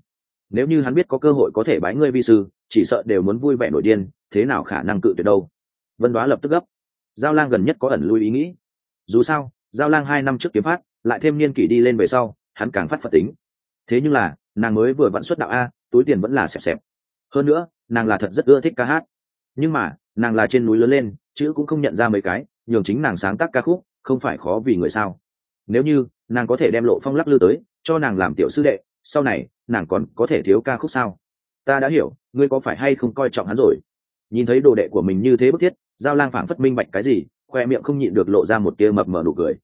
Nếu như hắn biết có cơ hội có thể bái ngươi vi sư, chỉ sợ đều muốn vui vẻ nổi điên, thế nào khả năng cự tuyệt đâu? Vân đoá lập tức gấp. Giao lang gần nhất có ẩn lui ý nghĩ. Dù sao, giao lang hai năm trước kiếm phát, lại thêm niên kỷ đi lên về sau, hắn càng phát phật tính. Thế nhưng là, nàng mới vừa vẫn xuất đạo a, túi tiền vẫn là xẹp xẹp. Hơn nữa, nàng là thật rất ưa thích ca hát. Nhưng mà, nàng là trên núi lớn lên, chữ cũng không nhận ra mấy cái nhường chính nàng sáng tác ca khúc, không phải khó vì người sao? Nếu như, nàng có thể đem lộ phong lắc lư tới, cho nàng làm tiểu sư đệ, sau này, nàng còn có thể thiếu ca khúc sao? Ta đã hiểu, ngươi có phải hay không coi trọng hắn rồi? Nhìn thấy đồ đệ của mình như thế bức thiết, giao lang phảng phất minh bạch cái gì, khoe miệng không nhịn được lộ ra một tia mập mờ nụ cười.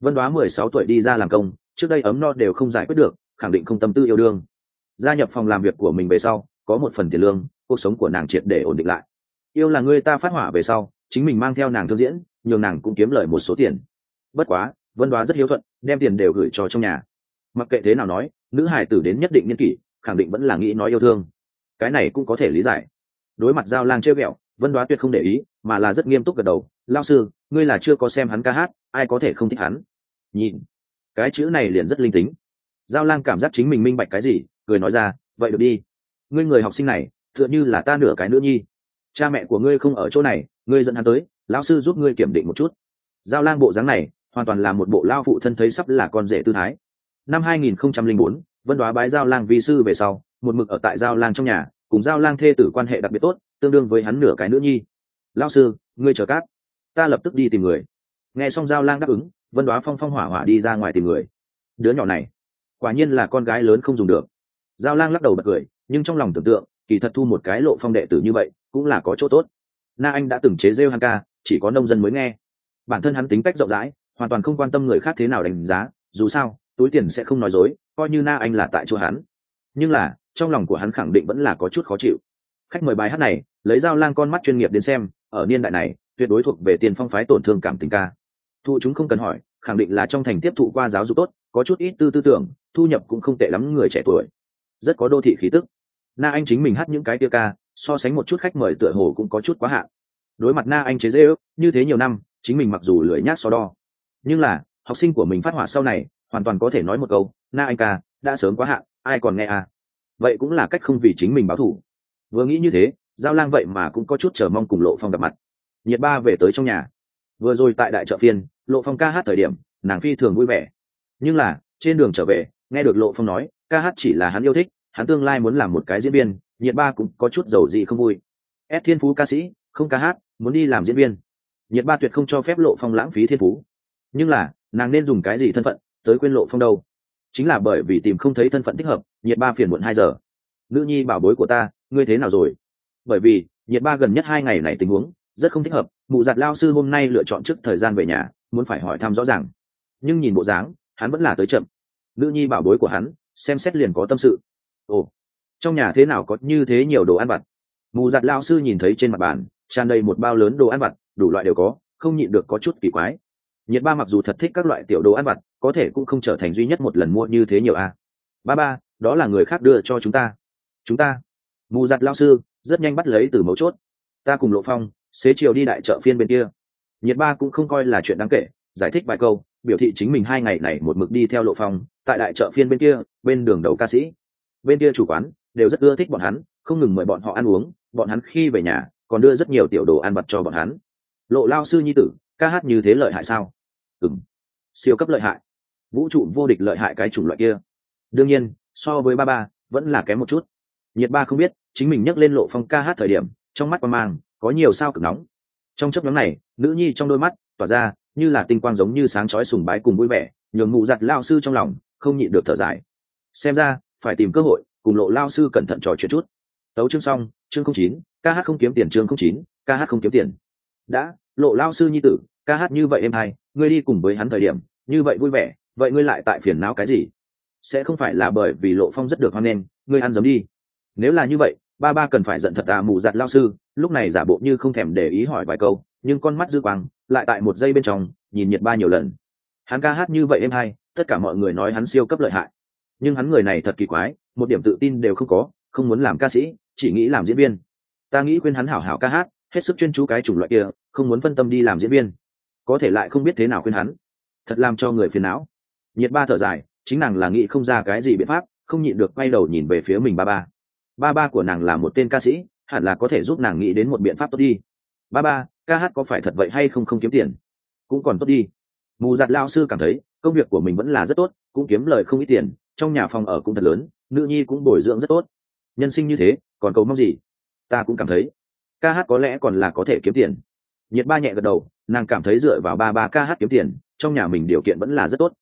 Vân đoá mười sáu tuổi đi ra làm công, trước đây ấm no đều không giải quyết được, khẳng định không tâm tư yêu đương. Gia nhập phòng làm việc của mình về sau, có một phần tiền lương, cuộc sống của nàng triệt để ổn định lại. Yêu là người ta phát hỏa về sau chính mình mang theo nàng thương diễn, nhường nàng cũng kiếm lời một số tiền. Bất quá, vân đoá rất hiếu thuận, đem tiền đều gửi cho trong nhà. Mặc kệ thế nào nói, nữ hải tử đến nhất định nhân kỷ, khẳng định vẫn là nghĩ nói yêu thương. Cái này cũng có thể lý giải. Đối mặt giao lang chơi ghẹo, vân đoá tuyệt không để ý, mà là rất nghiêm túc gật đầu, lao sư, ngươi là chưa có xem hắn ca hát, ai có thể không thích hắn? Nhìn, cái chữ này liền rất linh tính. Giao lang cảm giác chính mình minh bạch cái gì, cười nói ra, vậy được đi. Ngươi người học sinh này, tựa như là ta nửa cái nữ nhi. Cha mẹ của ngươi không ở chỗ này ngươi dẫn hắn tới lão sư giúp ngươi kiểm định một chút. Giao lang bộ dáng này hoàn toàn là một bộ lao phụ thân thấy sắp là con rể tư thái. Năm 2004, vân đoá bái giao lang vi sư về sau một mực ở tại giao lang trong nhà cùng giao lang thê tử quan hệ đặc biệt tốt tương đương với hắn nửa cái nữ nhi. Lao sư ngươi chờ cát. Ta lập tức đi tìm người. Nghe xong giao lang đáp ứng vân đoá phong phong hỏa hỏa đi ra ngoài tìm người. Đứa nhỏ này quả nhiên là con gái lớn không dùng được. Giao lang lắc đầu bật cười nhưng trong lòng tưởng tượng kỳ thật thu một cái lộ phong đệ tử như vậy cũng là có chỗ tốt na anh đã từng chế rêu hàng ca, chỉ có nông dân mới nghe. Bản thân hắn tính cách rộng rãi, hoàn toàn không quan tâm người khác thế nào đánh giá, dù sao, túi tiền sẽ không nói dối, coi như na anh là tại chỗ hắn. Nhưng là, trong lòng của hắn khẳng định vẫn là có chút khó chịu. Khách mời bài hát này, lấy dao lang con mắt chuyên nghiệp đến xem, ở niên đại này, tuyệt đối thuộc về tiền phong phái tổn thương cảm tình ca. Thụ chúng không cần hỏi, khẳng định là trong thành tiếp thụ qua giáo dục tốt, có chút ít tư tư tưởng, thu nhập cũng không tệ lắm người trẻ tuổi. Rất có đô thị khí tức. Na anh chính mình hát những cái tia ca so sánh một chút khách mời tựa hồ cũng có chút quá hạn. Đối mặt na anh chế dễ ước như thế nhiều năm, chính mình mặc dù lười nhác so đo. Nhưng là, học sinh của mình phát hỏa sau này, hoàn toàn có thể nói một câu, na anh ca, đã sớm quá hạn, ai còn nghe à? Vậy cũng là cách không vì chính mình báo thù vừa nghĩ như thế, giao lang vậy mà cũng có chút chờ mong cùng lộ phong gặp mặt. Nhiệt ba về tới trong nhà. Vừa rồi tại đại chợ phiên, lộ phong ca hát thời điểm, nàng phi thường vui vẻ. Nhưng là, trên đường trở về, nghe được lộ phong nói, ca hát chỉ là hắn yêu thích, hắn tương lai muốn làm một cái diễn viên nhiệt ba cũng có chút giàu gì không vui. Ép thiên phú ca sĩ, không ca hát, muốn đi làm diễn viên. Nhiệt ba tuyệt không cho phép lộ phong lãng phí thiên phú. Nhưng là, nàng nên dùng cái gì thân phận, tới quên lộ phong đâu? Chính là bởi vì tìm không thấy thân phận thích hợp, nhiệt ba phiền muộn hai giờ. Nữ nhi bảo bối của ta, ngươi thế nào rồi? Bởi vì, nhiệt ba gần nhất hai ngày này tình huống, rất không thích hợp. Mụ giặt lao sư hôm nay lựa chọn trước thời gian về nhà, muốn phải hỏi thăm rõ ràng. Nhưng nhìn bộ dáng, hắn vẫn là tới chậm. Nữ nhi bảo bối của hắn, xem xét liền có tâm sự. Ồ trong nhà thế nào có như thế nhiều đồ ăn vặt. Mù giặt lao sư nhìn thấy trên mặt bàn, tràn đầy một bao lớn đồ ăn vặt, đủ loại đều có, không nhịn được có chút kỳ quái. Nhiệt ba mặc dù thật thích các loại tiểu đồ ăn vặt, có thể cũng không trở thành duy nhất một lần mua như thế nhiều a. Ba ba, đó là người khác đưa cho chúng ta. Chúng ta. Mù giặt lao sư rất nhanh bắt lấy từ mấu chốt. Ta cùng lộ phong, xế chiều đi đại chợ phiên bên kia. Nhiệt ba cũng không coi là chuyện đáng kể, giải thích vài câu, biểu thị chính mình hai ngày này một mực đi theo lộ phong, tại đại chợ phiên bên kia, bên đường đầu ca sĩ. Bên kia chủ quán đều rất ưa thích bọn hắn, không ngừng mời bọn họ ăn uống, bọn hắn khi về nhà còn đưa rất nhiều tiểu đồ ăn vặt cho bọn hắn. Lộ lao sư nhi tử, ca hát như thế lợi hại sao? Ừng siêu cấp lợi hại. Vũ trụ vô địch lợi hại cái chủng loại kia. Đương nhiên, so với ba ba, vẫn là kém một chút. Nhiệt ba không biết, chính mình nhắc lên lộ phong ca hát thời điểm, trong mắt qua mang, có nhiều sao cực nóng. Trong chấp nhóm này, nữ nhi trong đôi mắt, tỏa ra, như là tinh quang giống như sáng chói sùng bái cùng vui vẻ, nhường mụ giặt lao sư trong lòng, không nhịn được thở dài. Xem ra, phải tìm cơ hội cùng lộ lao sư cẩn thận trò chuyện chút. Tấu chương xong, chương không chín, ca hát không kiếm tiền chương không chín, ca hát không kiếm tiền. Đã, lộ lao sư nhi tử, ca hát như vậy em hay, ngươi đi cùng với hắn thời điểm, như vậy vui vẻ, vậy ngươi lại tại phiền não cái gì? Sẽ không phải là bởi vì lộ phong rất được hoan nghênh, ngươi ăn giống đi. Nếu là như vậy, ba ba cần phải giận thật à mù giặt lao sư, lúc này giả bộ như không thèm để ý hỏi vài câu, nhưng con mắt dư quang, lại tại một giây bên trong, nhìn nhiệt ba nhiều lần. Hắn ca hát như vậy em hay, tất cả mọi người nói hắn siêu cấp lợi hại. Nhưng hắn người này thật kỳ quái một điểm tự tin đều không có, không muốn làm ca sĩ, chỉ nghĩ làm diễn viên. Ta nghĩ khuyên hắn hảo hảo ca hát, hết sức chuyên chú cái chủng loại kia, không muốn phân tâm đi làm diễn viên. Có thể lại không biết thế nào khuyên hắn. Thật làm cho người phiền não. Nhiệt ba thở dài, chính nàng là nghĩ không ra cái gì biện pháp, không nhịn được quay đầu nhìn về phía mình ba ba. Ba ba của nàng là một tên ca sĩ, hẳn là có thể giúp nàng nghĩ đến một biện pháp tốt đi. Ba ba, ca hát có phải thật vậy hay không không kiếm tiền? Cũng còn tốt đi. Mù giặt lao sư cảm thấy, công việc của mình vẫn là rất tốt, cũng kiếm lời không ít tiền trong nhà phòng ở cũng thật lớn, nữ nhi cũng bồi dưỡng rất tốt. Nhân sinh như thế, còn cầu mong gì? Ta cũng cảm thấy. Ca hát có lẽ còn là có thể kiếm tiền. Nhiệt ba nhẹ gật đầu, nàng cảm thấy dựa vào ba ba ca hát kiếm tiền, trong nhà mình điều kiện vẫn là rất tốt.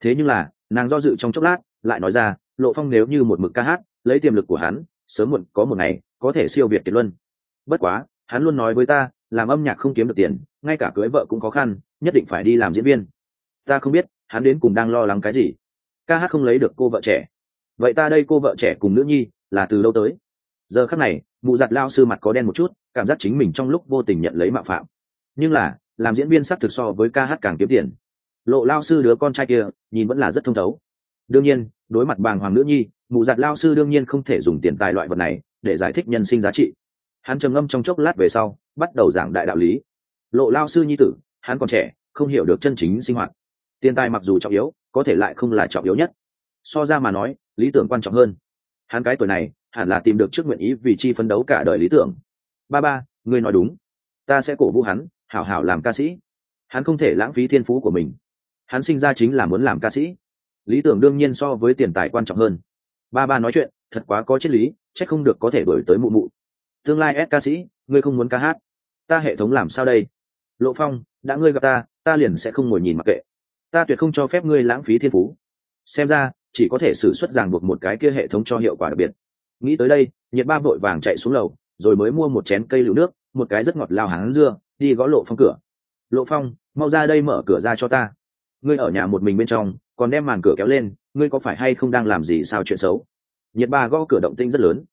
Thế nhưng là, nàng do dự trong chốc lát, lại nói ra, lộ phong nếu như một mực ca hát, lấy tiềm lực của hắn, sớm muộn có một ngày, có thể siêu việt kiệt luân. Bất quá, hắn luôn nói với ta, làm âm nhạc không kiếm được tiền, ngay cả cưới vợ cũng khó khăn, nhất định phải đi làm diễn viên. Ta không biết, hắn đến cùng đang lo lắng cái gì ca hát không lấy được cô vợ trẻ. Vậy ta đây cô vợ trẻ cùng nữ nhi là từ đâu tới? Giờ khắc này, mụ giặt lao sư mặt có đen một chút, cảm giác chính mình trong lúc vô tình nhận lấy mạo phạm. Nhưng là, làm diễn viên sắc thực so với ca hát càng kiếm tiền. Lộ lao sư đứa con trai kia, nhìn vẫn là rất thông thấu. Đương nhiên, đối mặt bàng hoàng nữ nhi, mụ giặt lao sư đương nhiên không thể dùng tiền tài loại vật này để giải thích nhân sinh giá trị. Hắn trầm ngâm trong chốc lát về sau, bắt đầu giảng đại đạo lý. Lộ lao sư nhi tử, hắn còn trẻ, không hiểu được chân chính sinh hoạt tiền tài mặc dù trọng yếu, có thể lại không là trọng yếu nhất. So ra mà nói, lý tưởng quan trọng hơn. Hắn cái tuổi này, hẳn là tìm được trước nguyện ý vì chi phấn đấu cả đời lý tưởng. Ba ba, ngươi nói đúng. Ta sẽ cổ vũ hắn, hảo hảo làm ca sĩ. Hắn không thể lãng phí thiên phú của mình. Hắn sinh ra chính là muốn làm ca sĩ. Lý tưởng đương nhiên so với tiền tài quan trọng hơn. Ba ba nói chuyện, thật quá có triết lý c h ắ c không được có thể đổi tới mụ mụ. Tương lai ép ca sĩ, ngươi không muốn ca hát. Ta hệ thống làm sao đây? Lộ phong, đã ngươi gặp ta ta liền sẽ không ngồi nhìn mặc kệ ta tuyệt không cho phép ngươi lãng phí thiên phú. Xem ra, chỉ có thể xử suất ràng buộc một cái kia hệ thống cho hiệu quả đặc biệt. Nghĩ tới đây nhiệt ba vội vàng chạy xuống lầu, rồi mới mua một chén cây lựu nước, một cái rất ngọt lao hắn dưa, đi gõ lộ phong cửa. Lộ phong, mau ra đây mở cửa ra cho ta. Ngươi ở nhà một mình bên trong, còn đem màn cửa kéo lên, ngươi có phải hay không đang làm gì sao chuyện xấu? Nhiệt ba gõ cửa động tĩnh rất lớn.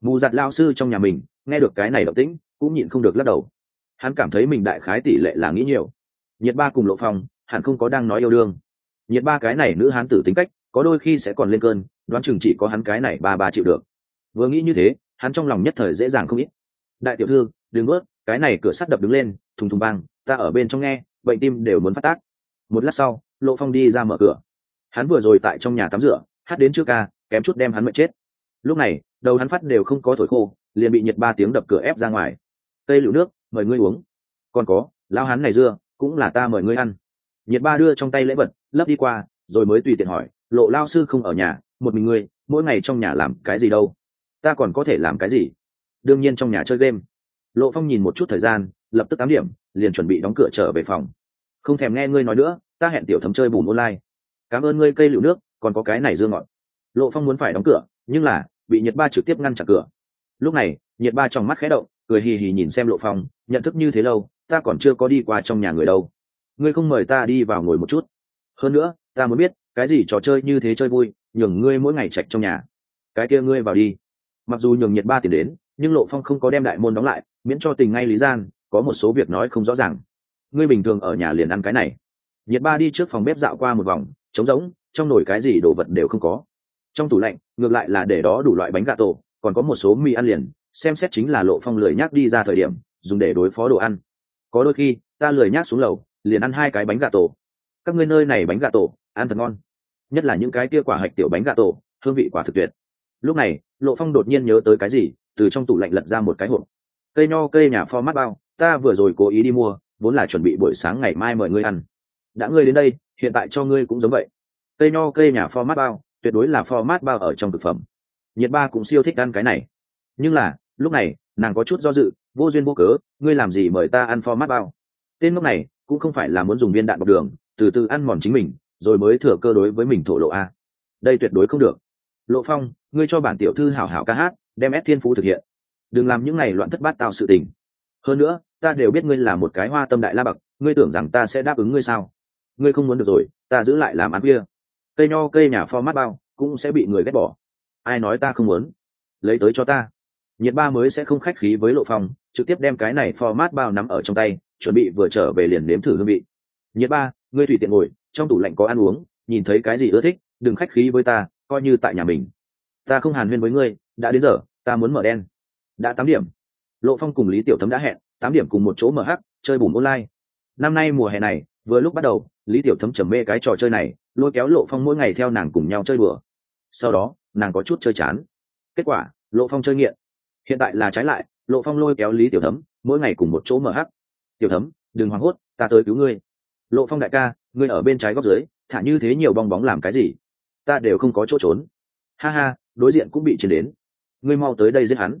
Mù giặt lao sư trong nhà mình, nghe được cái này động tĩnh, cũng nhịn không được lắc đầu. Hắn cảm thấy mình đại khái tỷ lệ là nghĩ nhiều. Nhiệt ba cùng lộ phong hẳn không có đang nói yêu đương. Nhiệt ba cái này nữ hán tử tính cách, có đôi khi sẽ còn lên cơn, đoán chừng chỉ có hắn cái này ba ba chịu được. Vừa nghĩ như thế, hắn trong lòng nhất thời dễ dàng không ít. Đại tiểu thư, đừng bớt cái này cửa sắt đập đứng lên, thùng thùng băng ta ở bên trong nghe, bệnh tim đều muốn phát tác. Một lát sau, lộ phong đi ra mở cửa. Hắn vừa rồi tại trong nhà tắm rửa, hát đến trước ca, kém chút đem hắn mệt chết. Lúc này, đầu hắn phát đều không có thổi khô, liền bị nhiệt ba tiếng đập cửa ép ra ngoài. Cây lựu nước, mời ngươi uống. Còn có lao hắn này dưa, cũng là ta mời ngươi ăn nhiệt ba đưa trong tay lễ vật, lấp đi qua, rồi mới tùy tiện hỏi, lộ lao sư không ở nhà, một mình ngươi, mỗi ngày trong nhà làm cái gì đâu? Ta còn có thể làm cái gì? Đương nhiên trong nhà chơi game. Lộ phong nhìn một chút thời gian, lập tức tám điểm, liền chuẩn bị đóng cửa trở về phòng. Không thèm nghe ngươi nói nữa, ta hẹn tiểu thấm chơi bùn online. Cảm ơn ngươi cây lựu nước, còn có cái này dương ngọt. Lộ phong muốn phải đóng cửa, nhưng là, bị nhiệt ba trực tiếp ngăn chặn cửa. Lúc này, nhiệt ba trong mắt khẽ động, cười hì hì nhìn xem lộ phong, nhận thức như thế lâu, ta còn chưa có đi qua trong nhà người đâu ngươi không mời ta đi vào ngồi một chút. Hơn nữa, ta muốn biết, cái gì trò chơi như thế chơi vui, nhường ngươi mỗi ngày chạch trong nhà. Cái kia ngươi vào đi. Mặc dù nhường nhiệt ba tiền đến, nhưng lộ phong không có đem đại môn đóng lại, miễn cho tình ngay lý gian, có một số việc nói không rõ ràng. Ngươi bình thường ở nhà liền ăn cái này. Nhiệt ba đi trước phòng bếp dạo qua một vòng, trống rỗng, trong nồi cái gì đồ vật đều không có. Trong tủ lạnh, ngược lại là để đó đủ loại bánh gà tổ, còn có một số mì ăn liền, xem xét chính là lộ phong lười nhác đi ra thời điểm, dùng để đối phó đồ ăn. Có đôi khi, ta lười nhác xuống lầu liền ăn hai cái bánh gà tổ. Các ngươi nơi này bánh gà tổ, ăn thật ngon. Nhất là những cái kia quả hạch tiểu bánh gà tổ, hương vị quả thực tuyệt. Lúc này, lộ phong đột nhiên nhớ tới cái gì, từ trong tủ lạnh lật ra một cái hộp. Cây nho, cây nhà pho mát bao, ta vừa rồi cố ý đi mua, vốn là chuẩn bị buổi sáng ngày mai mời ngươi ăn. Đã ngươi đến đây, hiện tại cho ngươi cũng giống vậy. Cây nho, cây nhà pho mát bao, tuyệt đối là pho mát bao ở trong thực phẩm. Nhiệt ba cũng siêu thích ăn cái này. Nhưng là, lúc này, nàng có chút do dự, vô duyên vô cớ, ngươi làm gì mời ta ăn pho mát bao? Tên lúc này cũng không phải là muốn dùng viên đạn bọc đường, từ từ ăn mòn chính mình, rồi mới thừa cơ đối với mình thổ lộ a. Đây tuyệt đối không được. Lộ phong, ngươi cho bản tiểu thư hảo hảo ca hát, đem ép thiên phú thực hiện. Đừng làm những này loạn thất bát tạo sự tình. Hơn nữa, ta đều biết ngươi là một cái hoa tâm đại la bậc, ngươi tưởng rằng ta sẽ đáp ứng ngươi sao? Ngươi không muốn được rồi, ta giữ lại làm ăn kia. Cây nho cây nhà pho mát bao, cũng sẽ bị người ghét bỏ. Ai nói ta không muốn? Lấy tới cho ta. Nhiệt ba mới sẽ không khách khí với lộ phong, trực tiếp đem cái này pho mát bao nắm ở trong tay chuẩn bị vừa trở về liền nếm thử hương vị. Nhiệt ba, ngươi tùy tiện ngồi, trong tủ lạnh có ăn uống, nhìn thấy cái gì ưa thích, đừng khách khí với ta, coi như tại nhà mình. Ta không hàn huyên với ngươi, đã đến giờ, ta muốn mở đen. Đã tám điểm. Lộ phong cùng lý tiểu thấm đã hẹn, tám điểm cùng một chỗ mở hắc, chơi bùn online. Năm nay mùa hè này, vừa lúc bắt đầu, lý tiểu thấm trầm mê cái trò chơi này, lôi kéo lộ phong mỗi ngày theo nàng cùng nhau chơi bừa sau đó, nàng có chút chơi chán. Kết quả, lộ phong chơi nghiện. Hiện tại là trái lại, lộ phong lôi kéo lý tiểu thấm, mỗi ngày cùng một chỗ mở hắc tiểu thấm, đừng hoảng hốt, ta tới cứu ngươi. Lộ phong đại ca, ngươi ở bên trái góc dưới, thả như thế nhiều bong bóng làm cái gì? Ta đều không có chỗ trốn. Ha ha, đối diện cũng bị chiến đến. Ngươi mau tới đây giết hắn.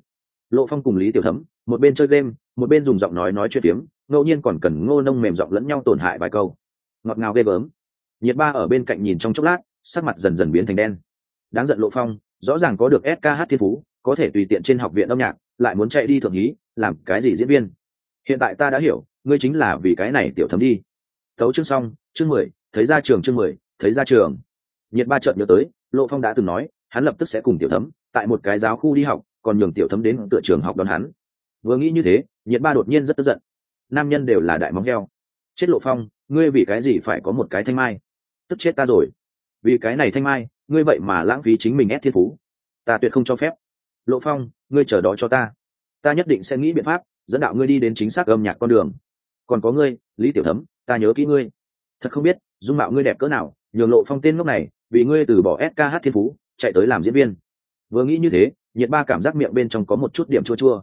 Lộ phong cùng lý tiểu thấm, một bên chơi game, một bên dùng giọng nói nói chuyện tiếng ngẫu nhiên còn cần ngô nông mềm giọng lẫn nhau tổn hại vài câu. Ngọt ngào ghê gớm. Nhiệt ba ở bên cạnh nhìn trong chốc lát, sắc mặt dần dần biến thành đen. Đáng giận lộ phong, rõ ràng có được skh thiên phú, có thể tùy tiện trên học viện âm nhạc, lại muốn chạy đi thượng ý làm cái gì diễn viên? Hiện tại ta đã hiểu, ngươi chính là vì cái này tiểu thấm đi. Thấu chương xong, chương mười, thấy ra trường chương mười, thấy ra trường. Nhiệt ba chợt nhớ tới, lộ phong đã từng nói, hắn lập tức sẽ cùng tiểu thấm, tại một cái giáo khu đi học, còn nhường tiểu thấm đến tựa trường học đón hắn. Vừa nghĩ như thế, nhiệt ba đột nhiên rất tức giận. Nam nhân đều là đại móng heo. Chết lộ phong, ngươi vì cái gì phải có một cái thanh mai? Tức chết ta rồi. Vì cái này thanh mai, ngươi vậy mà lãng phí chính mình ép thiên phú. Ta tuyệt không cho phép. Lộ phong, ngươi chờ đó cho ta. Ta nhất định sẽ nghĩ biện pháp dẫn đạo ngươi đi đến chính xác âm nhạc con đường. Còn có ngươi, lý tiểu thấm, ta nhớ kỹ ngươi. Thật không biết, dung mạo ngươi đẹp cỡ nào, nhường lộ phong tên ngốc này, vì ngươi từ bỏ skh thiên phú, chạy tới làm diễn viên. Vừa nghĩ như thế, nhiệt ba cảm giác miệng bên trong có một chút điểm chua chua.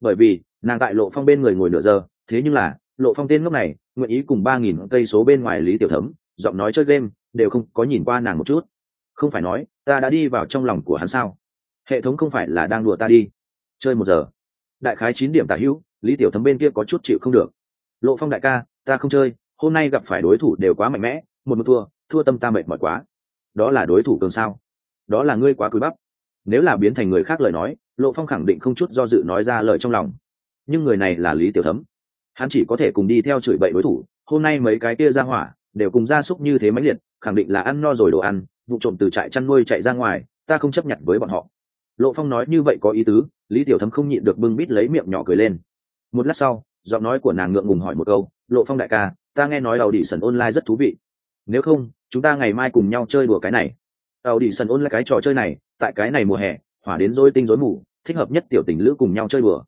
Bởi vì, nàng tại lộ phong bên người ngồi nửa giờ, thế nhưng là, lộ phong tên ngốc này, nguyện ý cùng ba nghìn cây số bên ngoài lý tiểu thấm, giọng nói chơi game, đều không có nhìn qua nàng một chút. Không phải nói, ta đã đi vào trong lòng của hắn sao? Hệ thống không phải là đang đùa ta đi. Chơi một giờ đại khái chín điểm tả hữu, lý tiểu thấm bên kia có chút chịu không được. Lộ phong đại ca, ta không chơi, hôm nay gặp phải đối thủ đều quá mạnh mẽ, một một thua thua tâm ta mệt mỏi quá. Đó là đối thủ cường sao? Đó là ngươi quá cúi bắp. Nếu là biến thành người khác lời nói, lộ phong khẳng định không chút do dự nói ra lời trong lòng. Nhưng người này là lý tiểu thấm. Hắn chỉ có thể cùng đi theo chửi bậy đối thủ, hôm nay mấy cái kia ra hỏa, đều cùng gia súc như thế mãnh liệt, khẳng định là ăn no rồi đồ ăn, vụ trộm từ trại chăn nuôi chạy ra ngoài, ta không chấp nhận với bọn họ lộ phong nói như vậy có ý tứ, lý tiểu thấm không nhịn được bưng bít lấy miệng nhỏ cười lên. Một lát sau, giọng nói của nàng ngượng ngùng hỏi một câu, lộ phong đại ca, ta nghe nói đầu đi sân online rất thú vị. Nếu không, chúng ta ngày mai cùng nhau chơi đùa cái này. Đầu đi sân online cái trò chơi này, tại cái này mùa hè, hỏa đến dối tinh dối mù, thích hợp nhất tiểu tình lữ cùng nhau chơi đùa.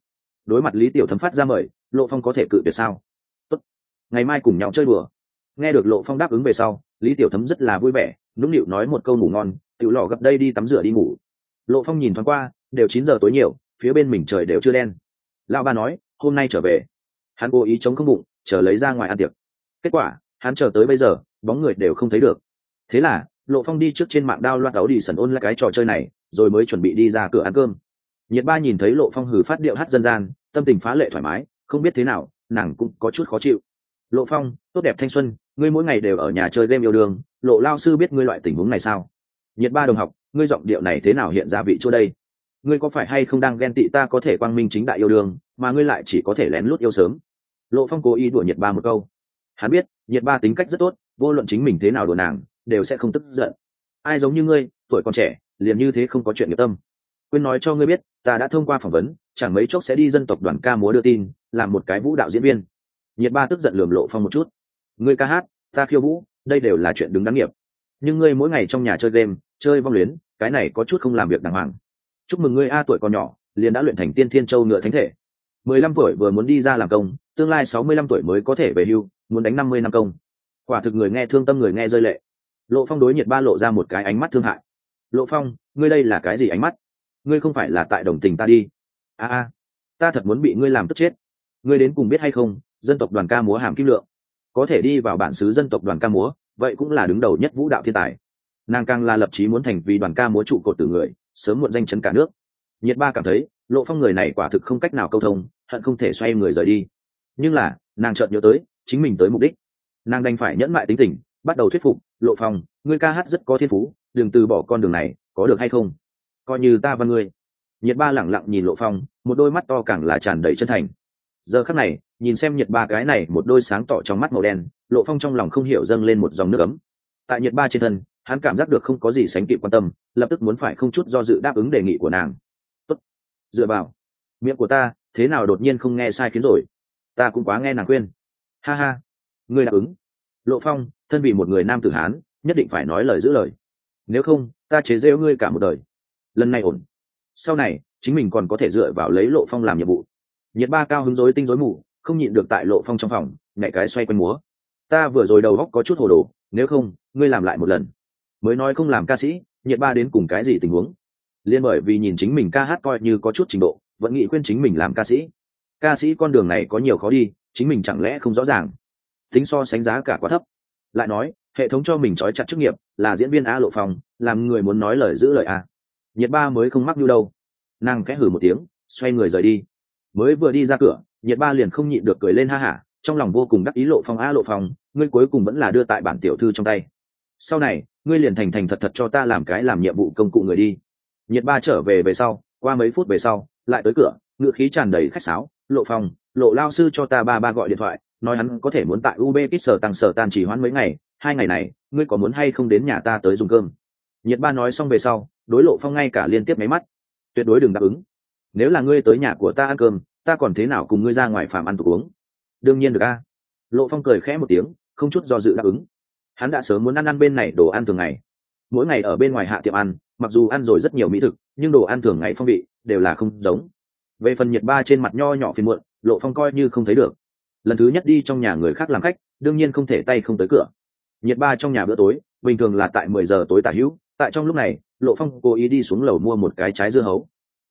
Đối mặt lý tiểu thấm phát ra mời, lộ phong có thể cự tuyệt sao? Tốt. ngày mai cùng nhau chơi đùa. Nghe được lộ phong đáp ứng về sau, lý tiểu thấm rất là vui vẻ, nũng nịu nói một câu ngủ ngon tự lò gập đây đi tắm rửa đi ngủ lộ phong nhìn thoáng qua, đều chín giờ tối nhiều, phía bên mình trời đều chưa đen. Lão ba nói, hôm nay trở về. Hắn cố ý chống không bụng, chờ lấy ra ngoài ăn tiệc. Kết quả, hắn chờ tới bây giờ, bóng người đều không thấy được. Thế là, lộ phong đi trước trên mạng đao loạt áo đi sần ôn lại cái trò chơi này, rồi mới chuẩn bị đi ra cửa ăn cơm. Nhiệt ba nhìn thấy lộ phong hử phát điệu hát dân gian, tâm tình phá lệ thoải mái, không biết thế nào, nàng cũng có chút khó chịu. Lộ phong, tốt đẹp thanh xuân, ngươi mỗi ngày đều ở nhà chơi game yêu đương, lộ lao sư biết ngươi loại tình huống này sao? Nhiệt ba đồng học ngươi giọng điệu này thế nào hiện ra vị chỗ đây? Ngươi có phải hay không đang ghen tị ta có thể quang minh chính đại yêu đương, mà ngươi lại chỉ có thể lén lút yêu sớm? Lộ phong cố ý đùa nhiệt ba một câu. Hắn biết nhiệt ba tính cách rất tốt, vô luận chính mình thế nào đùa nàng, đều sẽ không tức giận. Ai giống như ngươi, tuổi còn trẻ, liền như thế không có chuyện nghiệp tâm. Quên nói cho ngươi biết, ta đã thông qua phỏng vấn, chẳng mấy chốc sẽ đi dân tộc đoàn ca múa đưa tin, làm một cái vũ đạo diễn viên. Nhiệt ba tức giận lườm lộ phong một chút. Ngươi ca hát, ta khiêu vũ, đây đều là chuyện đứng đáng nghiệp. Nhưng ngươi mỗi ngày trong nhà chơi game, chơi vong luyến cái này có chút không làm việc đàng hoàng. Chúc mừng ngươi a tuổi còn nhỏ, liền đã luyện thành tiên thiên châu ngựa thánh thể. Mười lăm tuổi vừa muốn đi ra làm công, tương lai sáu mươi lăm tuổi mới có thể về hưu, muốn đánh năm mươi năm công. Quả thực người nghe thương tâm người nghe rơi lệ. Lộ phong đối nhiệt ba lộ ra một cái ánh mắt thương hại. Lộ phong, ngươi đây là cái gì ánh mắt? Ngươi không phải là tại đồng tình ta đi. A a, ta thật muốn bị ngươi làm tức chết. Ngươi đến cùng biết hay không, dân tộc đoàn ca múa hàm kim lượng. Có thể đi vào bản xứ dân tộc đoàn ca múa, vậy cũng là đứng đầu nhất vũ đạo thiên tài nàng càng là lập chí muốn thành vì đoàn ca múa trụ cột từ người, sớm muộn danh chấn cả nước. Nhiệt ba cảm thấy, lộ phong người này quả thực không cách nào câu thông, hận không thể xoay người rời đi. Nhưng là, nàng chợt nhớ tới, chính mình tới mục đích. Nàng đành phải nhẫn mại tính tình, bắt đầu thuyết phục, lộ phong, ngươi ca hát rất có thiên phú, đừng từ bỏ con đường này, có được hay không? Coi như ta và ngươi. Nhiệt ba lẳng lặng nhìn lộ phong, một đôi mắt to càng là tràn đầy chân thành. Giờ khắc này, nhìn xem nhiệt ba cái này một đôi sáng tỏ trong mắt màu đen, lộ phong trong lòng không hiểu dâng lên một dòng nước ấm. Tại nhiệt ba trên thân hắn cảm giác được không có gì sánh kịp quan tâm, lập tức muốn phải không chút do dự đáp ứng đề nghị của nàng. Tốt. dựa vào. Miệng của ta, thế nào đột nhiên không nghe sai khiến rồi? Ta cũng quá nghe nàng khuyên. Ha ha, ngươi đáp ứng. Lộ phong, thân vì một người nam tử hán, nhất định phải nói lời giữ lời. Nếu không, ta chế rêu ngươi cả một đời. Lần này ổn. Sau này, chính mình còn có thể dựa vào lấy lộ phong làm nhiệm vụ. Nhiệt ba cao hứng rối tinh rối mù, không nhịn được tại lộ phong trong phòng, nhảy cái xoay quanh múa. Ta vừa rồi đầu góc có chút hồ đồ, nếu không, ngươi làm lại một lần mới nói không làm ca sĩ, nhiệt ba đến cùng cái gì tình huống. Liên bởi vì nhìn chính mình ca hát coi như có chút trình độ, vẫn nghĩ khuyên chính mình làm ca sĩ. Ca sĩ con đường này có nhiều khó đi, chính mình chẳng lẽ không rõ ràng. Tính so sánh giá cả quá thấp. Lại nói, hệ thống cho mình trói chặt chức nghiệp, là diễn viên a lộ phòng làm người muốn nói lời giữ lời a. Nhiệt ba mới không mắc như đâu. Nàng khẽ hử một tiếng, xoay người rời đi. Mới vừa đi ra cửa, nhiệt ba liền không nhịn được cười lên ha hả, trong lòng vô cùng đắc ý lộ phong a lộ phong, ngươi cuối cùng vẫn là đưa tại bản tiểu thư trong tay sau này, ngươi liền thành thành thật thật cho ta làm cái làm nhiệm vụ công cụ người đi. Nhiệt ba trở về về sau, qua mấy phút về sau, lại tới cửa, ngựa khí tràn đầy khách sáo, lộ phong, lộ lao sư cho ta ba ba gọi điện thoại, nói hắn có thể muốn tại ub kít sở tăng sở tan chỉ hoãn mấy ngày, hai ngày này, ngươi có muốn hay không đến nhà ta tới dùng cơm? Nhiệt ba nói xong về sau, đối lộ phong ngay cả liên tiếp máy mắt. Tuyệt đối đừng đáp ứng. Nếu là ngươi tới nhà của ta ăn cơm, ta còn thế nào cùng ngươi ra ngoài phạm ăn tục uống? Đương nhiên được a. Lộ phong cười khẽ một tiếng, không chút do dự đáp ứng hắn đã sớm muốn ăn ăn bên này đồ ăn thường ngày. Mỗi ngày ở bên ngoài hạ tiệm ăn, mặc dù ăn rồi rất nhiều mỹ thực, nhưng đồ ăn thường ngày phong vị đều là không giống. Về phần nhiệt ba trên mặt nho nhỏ phiền muộn, lộ phong coi như không thấy được. Lần thứ nhất đi trong nhà người khác làm khách, đương nhiên không thể tay không tới cửa. Nhiệt ba trong nhà bữa tối, bình thường là tại mười giờ tối tả hữu, tại trong lúc này, lộ phong cố ý đi xuống lầu mua một cái trái dưa hấu.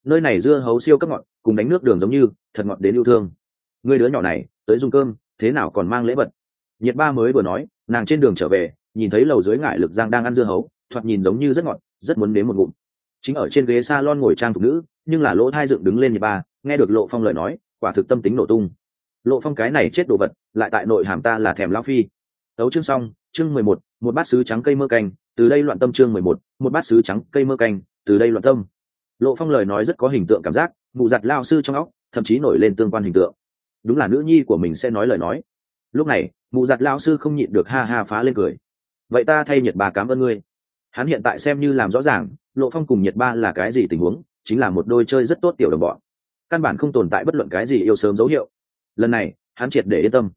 Nơi này dưa hấu siêu cấp ngọt, cùng đánh nước đường giống như, thật ngọt đến yêu thương. Người đứa nhỏ này, tới dùng cơm, thế nào còn mang lễ vật? Nhiệt ba mới vừa nói, nàng trên đường trở về, nhìn thấy lầu dưới ngại lực giang đang ăn dưa hấu, thoạt nhìn giống như rất ngọt, rất muốn nếm một ngụm. Chính ở trên ghế s a lon ngồi trang thục nữ, nhưng là lỗ thai dựng đứng lên nhiệt ba, nghe được lộ phong lời nói, quả thực tâm tính nổ tung. Lộ phong cái này chết đồ vật, lại tại nội hàm ta là thèm lao phi. Tấu chương xong, chương mười một một bát sứ trắng cây mơ canh, từ đây loạn tâm chương mười một một bát sứ trắng cây mơ canh, từ đây loạn tâm. Lộ phong lời nói rất có hình tượng cảm giác, mụ giặt lao sư trong óc, thậm chí nổi lên tương quan hình tượng. Đúng là nữ nhi của mình sẽ nói lời nói lúc này, mụ giặt lao sư không nhịn được ha ha phá lên cười. Vậy ta thay nhật ba cảm ơn ngươi. Hắn hiện tại xem như làm rõ ràng, lộ phong cùng nhật ba là cái gì tình huống, chính là một đôi chơi rất tốt tiểu đồng bọn. Căn bản không tồn tại bất luận cái gì yêu sớm dấu hiệu. Lần này, hắn triệt để yên tâm.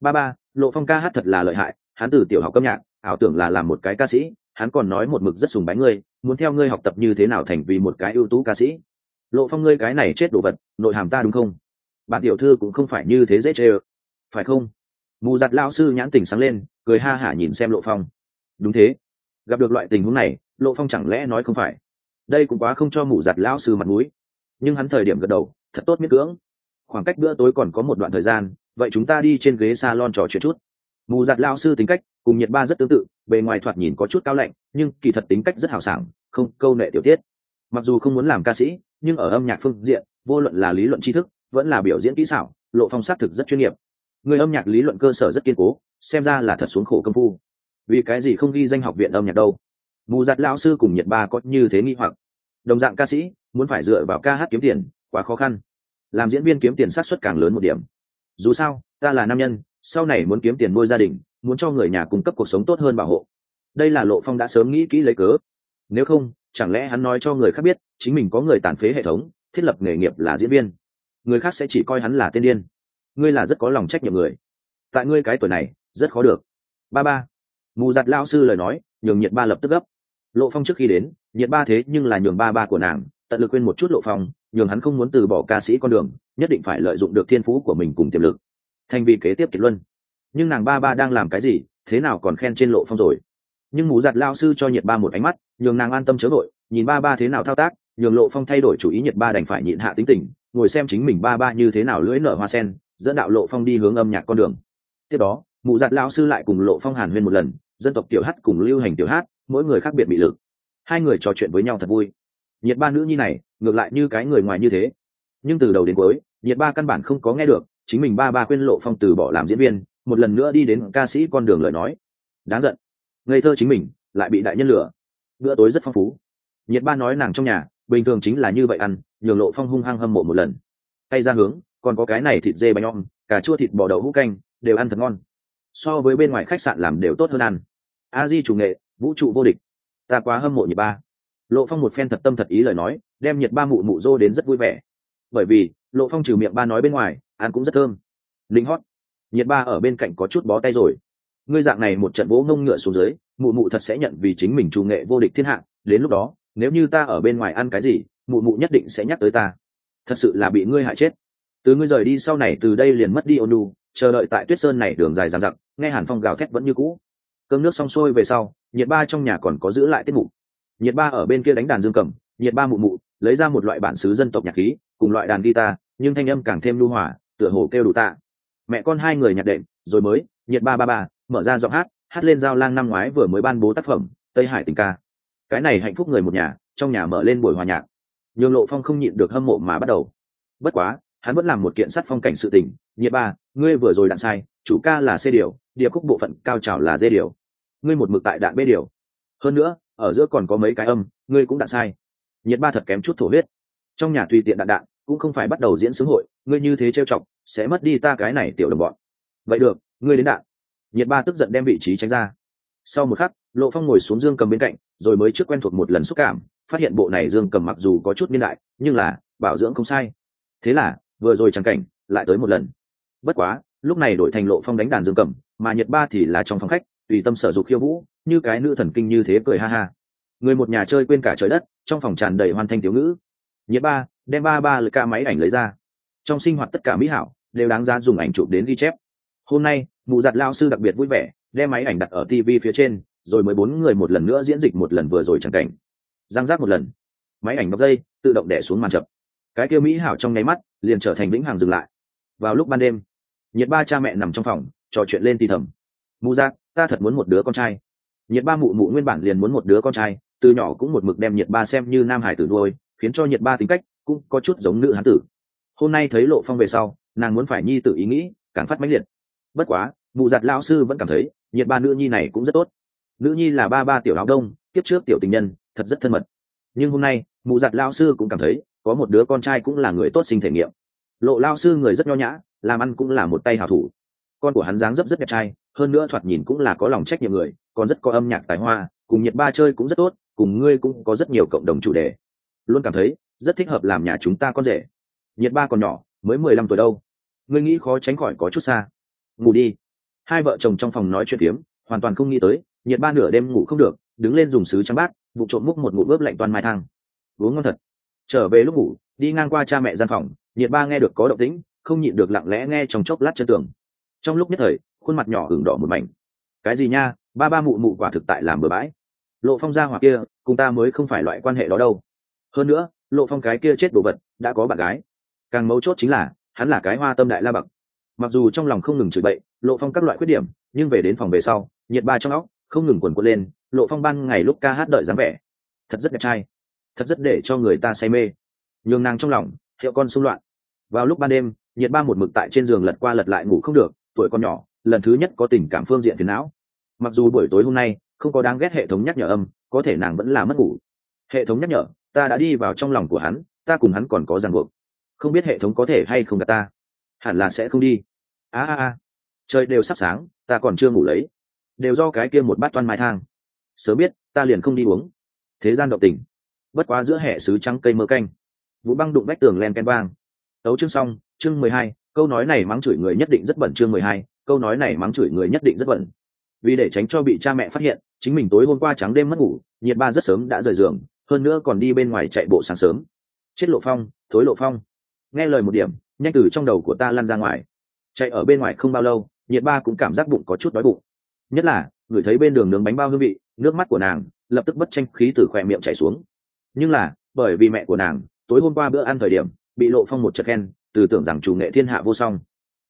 Ba ba, lộ phong ca hát thật là lợi hại, hắn từ tiểu học âm nhạc, ảo tưởng là làm một cái ca sĩ, hắn còn nói một mực rất sùng bái ngươi, muốn theo ngươi học tập như thế nào thành vì một cái ưu tú ca sĩ. Lộ phong ngươi cái này chết đồ vật, nội hàm ta đúng không? Bạn tiểu thư cũng không phải như thế dễ chê ơ. Phải không? Mù giặt lao sư nhãn tình sáng lên, cười ha hả nhìn xem lộ phong. Đúng thế. Gặp được loại tình huống này, lộ phong chẳng lẽ nói không phải? Đây cũng quá không cho mù giặt lao sư mặt mũi. Nhưng hắn thời điểm gật đầu, thật tốt miết cưỡng. Khoảng cách bữa tối còn có một đoạn thời gian, vậy chúng ta đi trên ghế salon trò chuyện chút. Mù giặt lao sư tính cách, cùng nhiệt ba rất tương tự, bề ngoài thoạt nhìn có chút cao lạnh, nhưng kỳ thật tính cách rất hào sảng, không câu nệ tiểu tiết. Mặc dù không muốn làm ca sĩ, nhưng ở âm nhạc phương diện, vô luận là lý luận tri thức, vẫn là biểu diễn kỹ xảo, lộ phong xác thực rất chuyên nghiệp người âm nhạc lý luận cơ sở rất kiên cố, xem ra là thật xuống khổ công phu. Vì cái gì không ghi danh học viện âm nhạc đâu? Mù giặt lão sư cùng nhiệt ba có như thế nghi hoặc. Đồng dạng ca sĩ, muốn phải dựa vào ca hát kiếm tiền, quá khó khăn. Làm diễn viên kiếm tiền sát xuất càng lớn một điểm. Dù sao, ta là nam nhân, sau này muốn kiếm tiền nuôi gia đình, muốn cho người nhà cung cấp cuộc sống tốt hơn bảo hộ. Đây là lộ phong đã sớm nghĩ kỹ lấy cớ. Nếu không, chẳng lẽ hắn nói cho người khác biết, chính mình có người tàn phế hệ thống, thiết lập nghề nghiệp là diễn viên. Người khác sẽ chỉ coi hắn là tên điên ngươi là rất có lòng trách nhiệm người. Tại ngươi cái tuổi này, rất khó được. Ba ba. Mù giặt lao sư lời nói, nhường nhiệt ba lập tức gấp. Lộ phong trước khi đến, nhiệt ba thế nhưng là nhường ba ba của nàng, tận lực quên một chút lộ phong, nhường hắn không muốn từ bỏ ca sĩ con đường, nhất định phải lợi dụng được thiên phú của mình cùng tiềm lực. Thành vì kế tiếp kiệt luân. Nhưng nàng ba ba đang làm cái gì, thế nào còn khen trên lộ phong rồi? Nhưng mù giặt lao sư cho nhiệt ba một ánh mắt, nhường nàng an tâm chớ đội nhìn ba ba thế nào thao tác, nhường lộ phong thay đổi chủ ý nhiệt ba đành phải nhịn hạ tính tình, ngồi xem chính mình ba ba như thế nào lưỡi nở hoa sen dẫn đạo lộ phong đi hướng âm nhạc con đường. Tiếp đó, mụ giặt lao sư lại cùng lộ phong hàn huyên một lần, dân tộc tiểu hát cùng lưu hành tiểu hát mỗi người khác biệt bị lực. Hai người trò chuyện với nhau thật vui. Nhiệt ba nữ nhi này, ngược lại như cái người ngoài như thế. Nhưng từ đầu đến cuối, nhiệt ba căn bản không có nghe được, chính mình ba ba khuyên lộ phong từ bỏ làm diễn viên, một lần nữa đi đến ca sĩ con đường lời nói. Đáng giận. Ngây thơ chính mình, lại bị đại nhân lửa bữa tối rất phong phú. Nhiệt ba nói nàng trong nhà, bình thường chính là như vậy ăn, nhường lộ phong hung hăng hâm mộ một lần. Tay ra hướng còn có cái này thịt dê bánh om, cà chua thịt bò đậu hũ canh, đều ăn thật ngon. So với bên ngoài khách sạn làm đều tốt hơn ăn. A di chủ nghệ, vũ trụ vô địch. Ta quá hâm mộ nhiệt ba. Lộ phong một phen thật tâm thật ý lời nói, đem nhiệt ba mụ mụ dô đến rất vui vẻ. Bởi vì, lộ phong trừ miệng ba nói bên ngoài, ăn cũng rất thơm. Linh hót. Nhiệt ba ở bên cạnh có chút bó tay rồi. Ngươi dạng này một trận vỗ ngông ngựa xuống dưới, mụ mụ thật sẽ nhận vì chính mình chủ nghệ vô địch thiên hạ. Đến lúc đó, nếu như ta ở bên ngoài ăn cái gì, mụ mụ nhất định sẽ nhắc tới ta. Thật sự là bị ngươi hại chết từ ngươi rời đi sau này từ đây liền mất đi ônu chờ đợi tại tuyết sơn này đường dài dằng dặc, nghe hàn phong gào thét vẫn như cũ. Cơm nước xong xuôi về sau, nhiệt ba trong nhà còn có giữ lại tiết mục. Nhiệt ba ở bên kia đánh đàn dương cầm, nhiệt ba mụ mụ, lấy ra một loại bản xứ dân tộc nhạc khí, cùng loại đàn guitar, nhưng thanh âm càng thêm lưu hỏa tựa hồ kêu đủ tạ. Mẹ con hai người nhạc đệm, rồi mới, nhiệt ba ba ba, mở ra giọng hát hát lên giao lang năm ngoái vừa mới ban bố tác phẩm, tây hải tình ca. Cái này hạnh phúc người một nhà, trong nhà mở lên buổi hòa nhạc. Nhường lộ phong không nhịn được hâm mộ mà bắt đầu. Bất quá hắn vẫn làm một kiện sắt phong cảnh sự tình nhiệt ba, ngươi vừa rồi đạn sai, chủ ca là c điều, địa khúc bộ phận cao trào là d điều. Ngươi một mực tại đạn b điều. Hơn nữa, ở giữa còn có mấy cái âm, ngươi cũng đạn sai. Nhiệt ba thật kém chút thổ huyết. Trong nhà tùy tiện đạn đạn, cũng không phải bắt đầu diễn xướng hội, ngươi như thế trêu chọc, sẽ mất đi ta cái này tiểu đồng bọn. Vậy được, ngươi đến đạn. Nhiệt ba tức giận đem vị trí tránh ra. Sau một khắc, lộ phong ngồi xuống dương cầm bên cạnh, rồi mới trước quen thuộc một lần xúc cảm, phát hiện bộ này dương cầm mặc dù có chút niên đại, nhưng là, bảo dưỡng không sai. Thế là vừa rồi chẳng cảnh, lại tới một lần. Bất quá, lúc này đổi thành lộ phong đánh đàn dương cầm, mà nhật ba thì là trong phòng khách, tùy tâm sở dục khiêu vũ, như cái nữ thần kinh như thế cười ha ha. Người một nhà chơi quên cả trời đất, trong phòng tràn đầy hoàn thanh thiếu ngữ. Nhật ba, đem ba ba lực ca máy ảnh lấy ra. Trong sinh hoạt tất cả mỹ hảo, đều đáng ra dùng ảnh chụp đến ghi chép. Hôm nay, mụ giặt lao sư đặc biệt vui vẻ, đem máy ảnh đặt ở tv phía trên, rồi mới bốn người một lần nữa diễn dịch một lần vừa rồi chẳng cảnh. Giang giác một lần. Máy ảnh bóc dây, tự động đẻ xuống màn chập. Cái kia mỹ hảo trong nháy mắt liền trở thành vĩnh hằng dừng lại. Vào lúc ban đêm nhiệt ba cha mẹ nằm trong phòng, trò chuyện lên thì thầm. Mụ giác, ta thật muốn một đứa con trai. Nhiệt ba mụ mụ nguyên bản liền muốn một đứa con trai, từ nhỏ cũng một mực đem nhiệt ba xem như nam hải tử nuôi, khiến cho nhiệt ba tính cách cũng có chút giống nữ hán tử. Hôm nay thấy lộ phong về sau, nàng muốn phải nhi tự ý nghĩ càng phát mãnh liệt. Bất quá, mụ giặt lao sư vẫn cảm thấy nhiệt ba nữ nhi này cũng rất tốt. Nữ nhi là ba ba tiểu áo đông tiếp trước tiểu tình nhân, thật rất thân mật. Nhưng hôm nay, mụ giặt lao sư cũng cảm thấy có một đứa con trai cũng là người tốt sinh thể nghiệm. Lộ lao sư người rất nho nhã, làm ăn cũng là một tay hào thủ. Con của hắn dáng dấp rất đẹp trai, hơn nữa thoạt nhìn cũng là có lòng trách nhiệm người, còn rất có âm nhạc tài hoa, cùng nhiệt ba chơi cũng rất tốt, cùng ngươi cũng có rất nhiều cộng đồng chủ đề. Luôn cảm thấy, rất thích hợp làm nhà chúng ta con rể. Nhiệt ba còn nhỏ, mới mười lăm tuổi đâu. Ngươi nghĩ khó tránh khỏi có chút xa. Ngủ đi. Hai vợ chồng trong phòng nói chuyện tiếm hoàn toàn không nghĩ tới nhiệt ba nửa đêm ngủ không được, đứng lên dùng sứ trắng bát, vụ trộm múc một ngụm ướp lạnh toàn mai thang. Uống ngon thật trở về lúc ngủ, đi ngang qua cha mẹ gian phòng, nhiệt ba nghe được có động tĩnh, không nhịn được lặng lẽ nghe trong chốc lát chân tường. Trong lúc nhất thời, khuôn mặt nhỏ hưởng đỏ một mảnh. Cái gì nha, ba ba mụ mụ quả thực tại làm bừa bãi. Lộ phong gia hoặc kia, cùng ta mới không phải loại quan hệ đó đâu. Hơn nữa, lộ phong cái kia chết đồ vật, đã có bạn gái. Càng mấu chốt chính là, hắn là cái hoa tâm đại la bậc. Mặc dù trong lòng không ngừng chửi bậy, lộ phong các loại khuyết điểm, nhưng về đến phòng về sau, nhiệt ba trong óc, không ngừng quần quật lên, lộ phong ban ngày lúc ca hát đợi dáng vẻ. Thật rất đẹp trai thật rất để cho người ta say mê. Nhường nàng trong lòng, hiệu con xung loạn. Vào lúc ban đêm, nhiệt ba một mực tại trên giường lật qua lật lại ngủ không được, tuổi con nhỏ, lần thứ nhất có tình cảm phương diện phiền não. Mặc dù buổi tối hôm nay, không có đáng ghét hệ thống nhắc nhở âm, có thể nàng vẫn là mất ngủ. Hệ thống nhắc nhở, ta đã đi vào trong lòng của hắn, ta cùng hắn còn có ràng buộc. Không biết hệ thống có thể hay không gặp ta. Hẳn là sẽ không đi. A a a. Trời đều sắp sáng, ta còn chưa ngủ lấy. Đều do cái kia một bát toan mai thang. Sớm biết, ta liền không đi uống. Thế gian động tình bất quá giữa hệ sứ trắng cây mơ canh. Vũ băng đụng vách tường len ken vang. Tấu chương xong, chương mười hai, câu nói này mắng chửi người nhất định rất bẩn chương mười hai, câu nói này mắng chửi người nhất định rất bẩn. Vì để tránh cho bị cha mẹ phát hiện, chính mình tối hôm qua trắng đêm mất ngủ, nhiệt ba rất sớm đã rời giường, hơn nữa còn đi bên ngoài chạy bộ sáng sớm. Chết lộ phong, thối lộ phong. Nghe lời một điểm, nhanh từ trong đầu của ta lăn ra ngoài. Chạy ở bên ngoài không bao lâu, nhiệt ba cũng cảm giác bụng có chút đói bụng. Nhất là, người thấy bên đường nướng bánh bao hương vị, nước mắt của nàng lập tức bất tranh khí từ khỏe miệng chảy xuống nhưng là, bởi vì mẹ của nàng, tối hôm qua bữa ăn thời điểm, bị lộ phong một chật khen, từ tưởng rằng chủ nghệ thiên hạ vô song.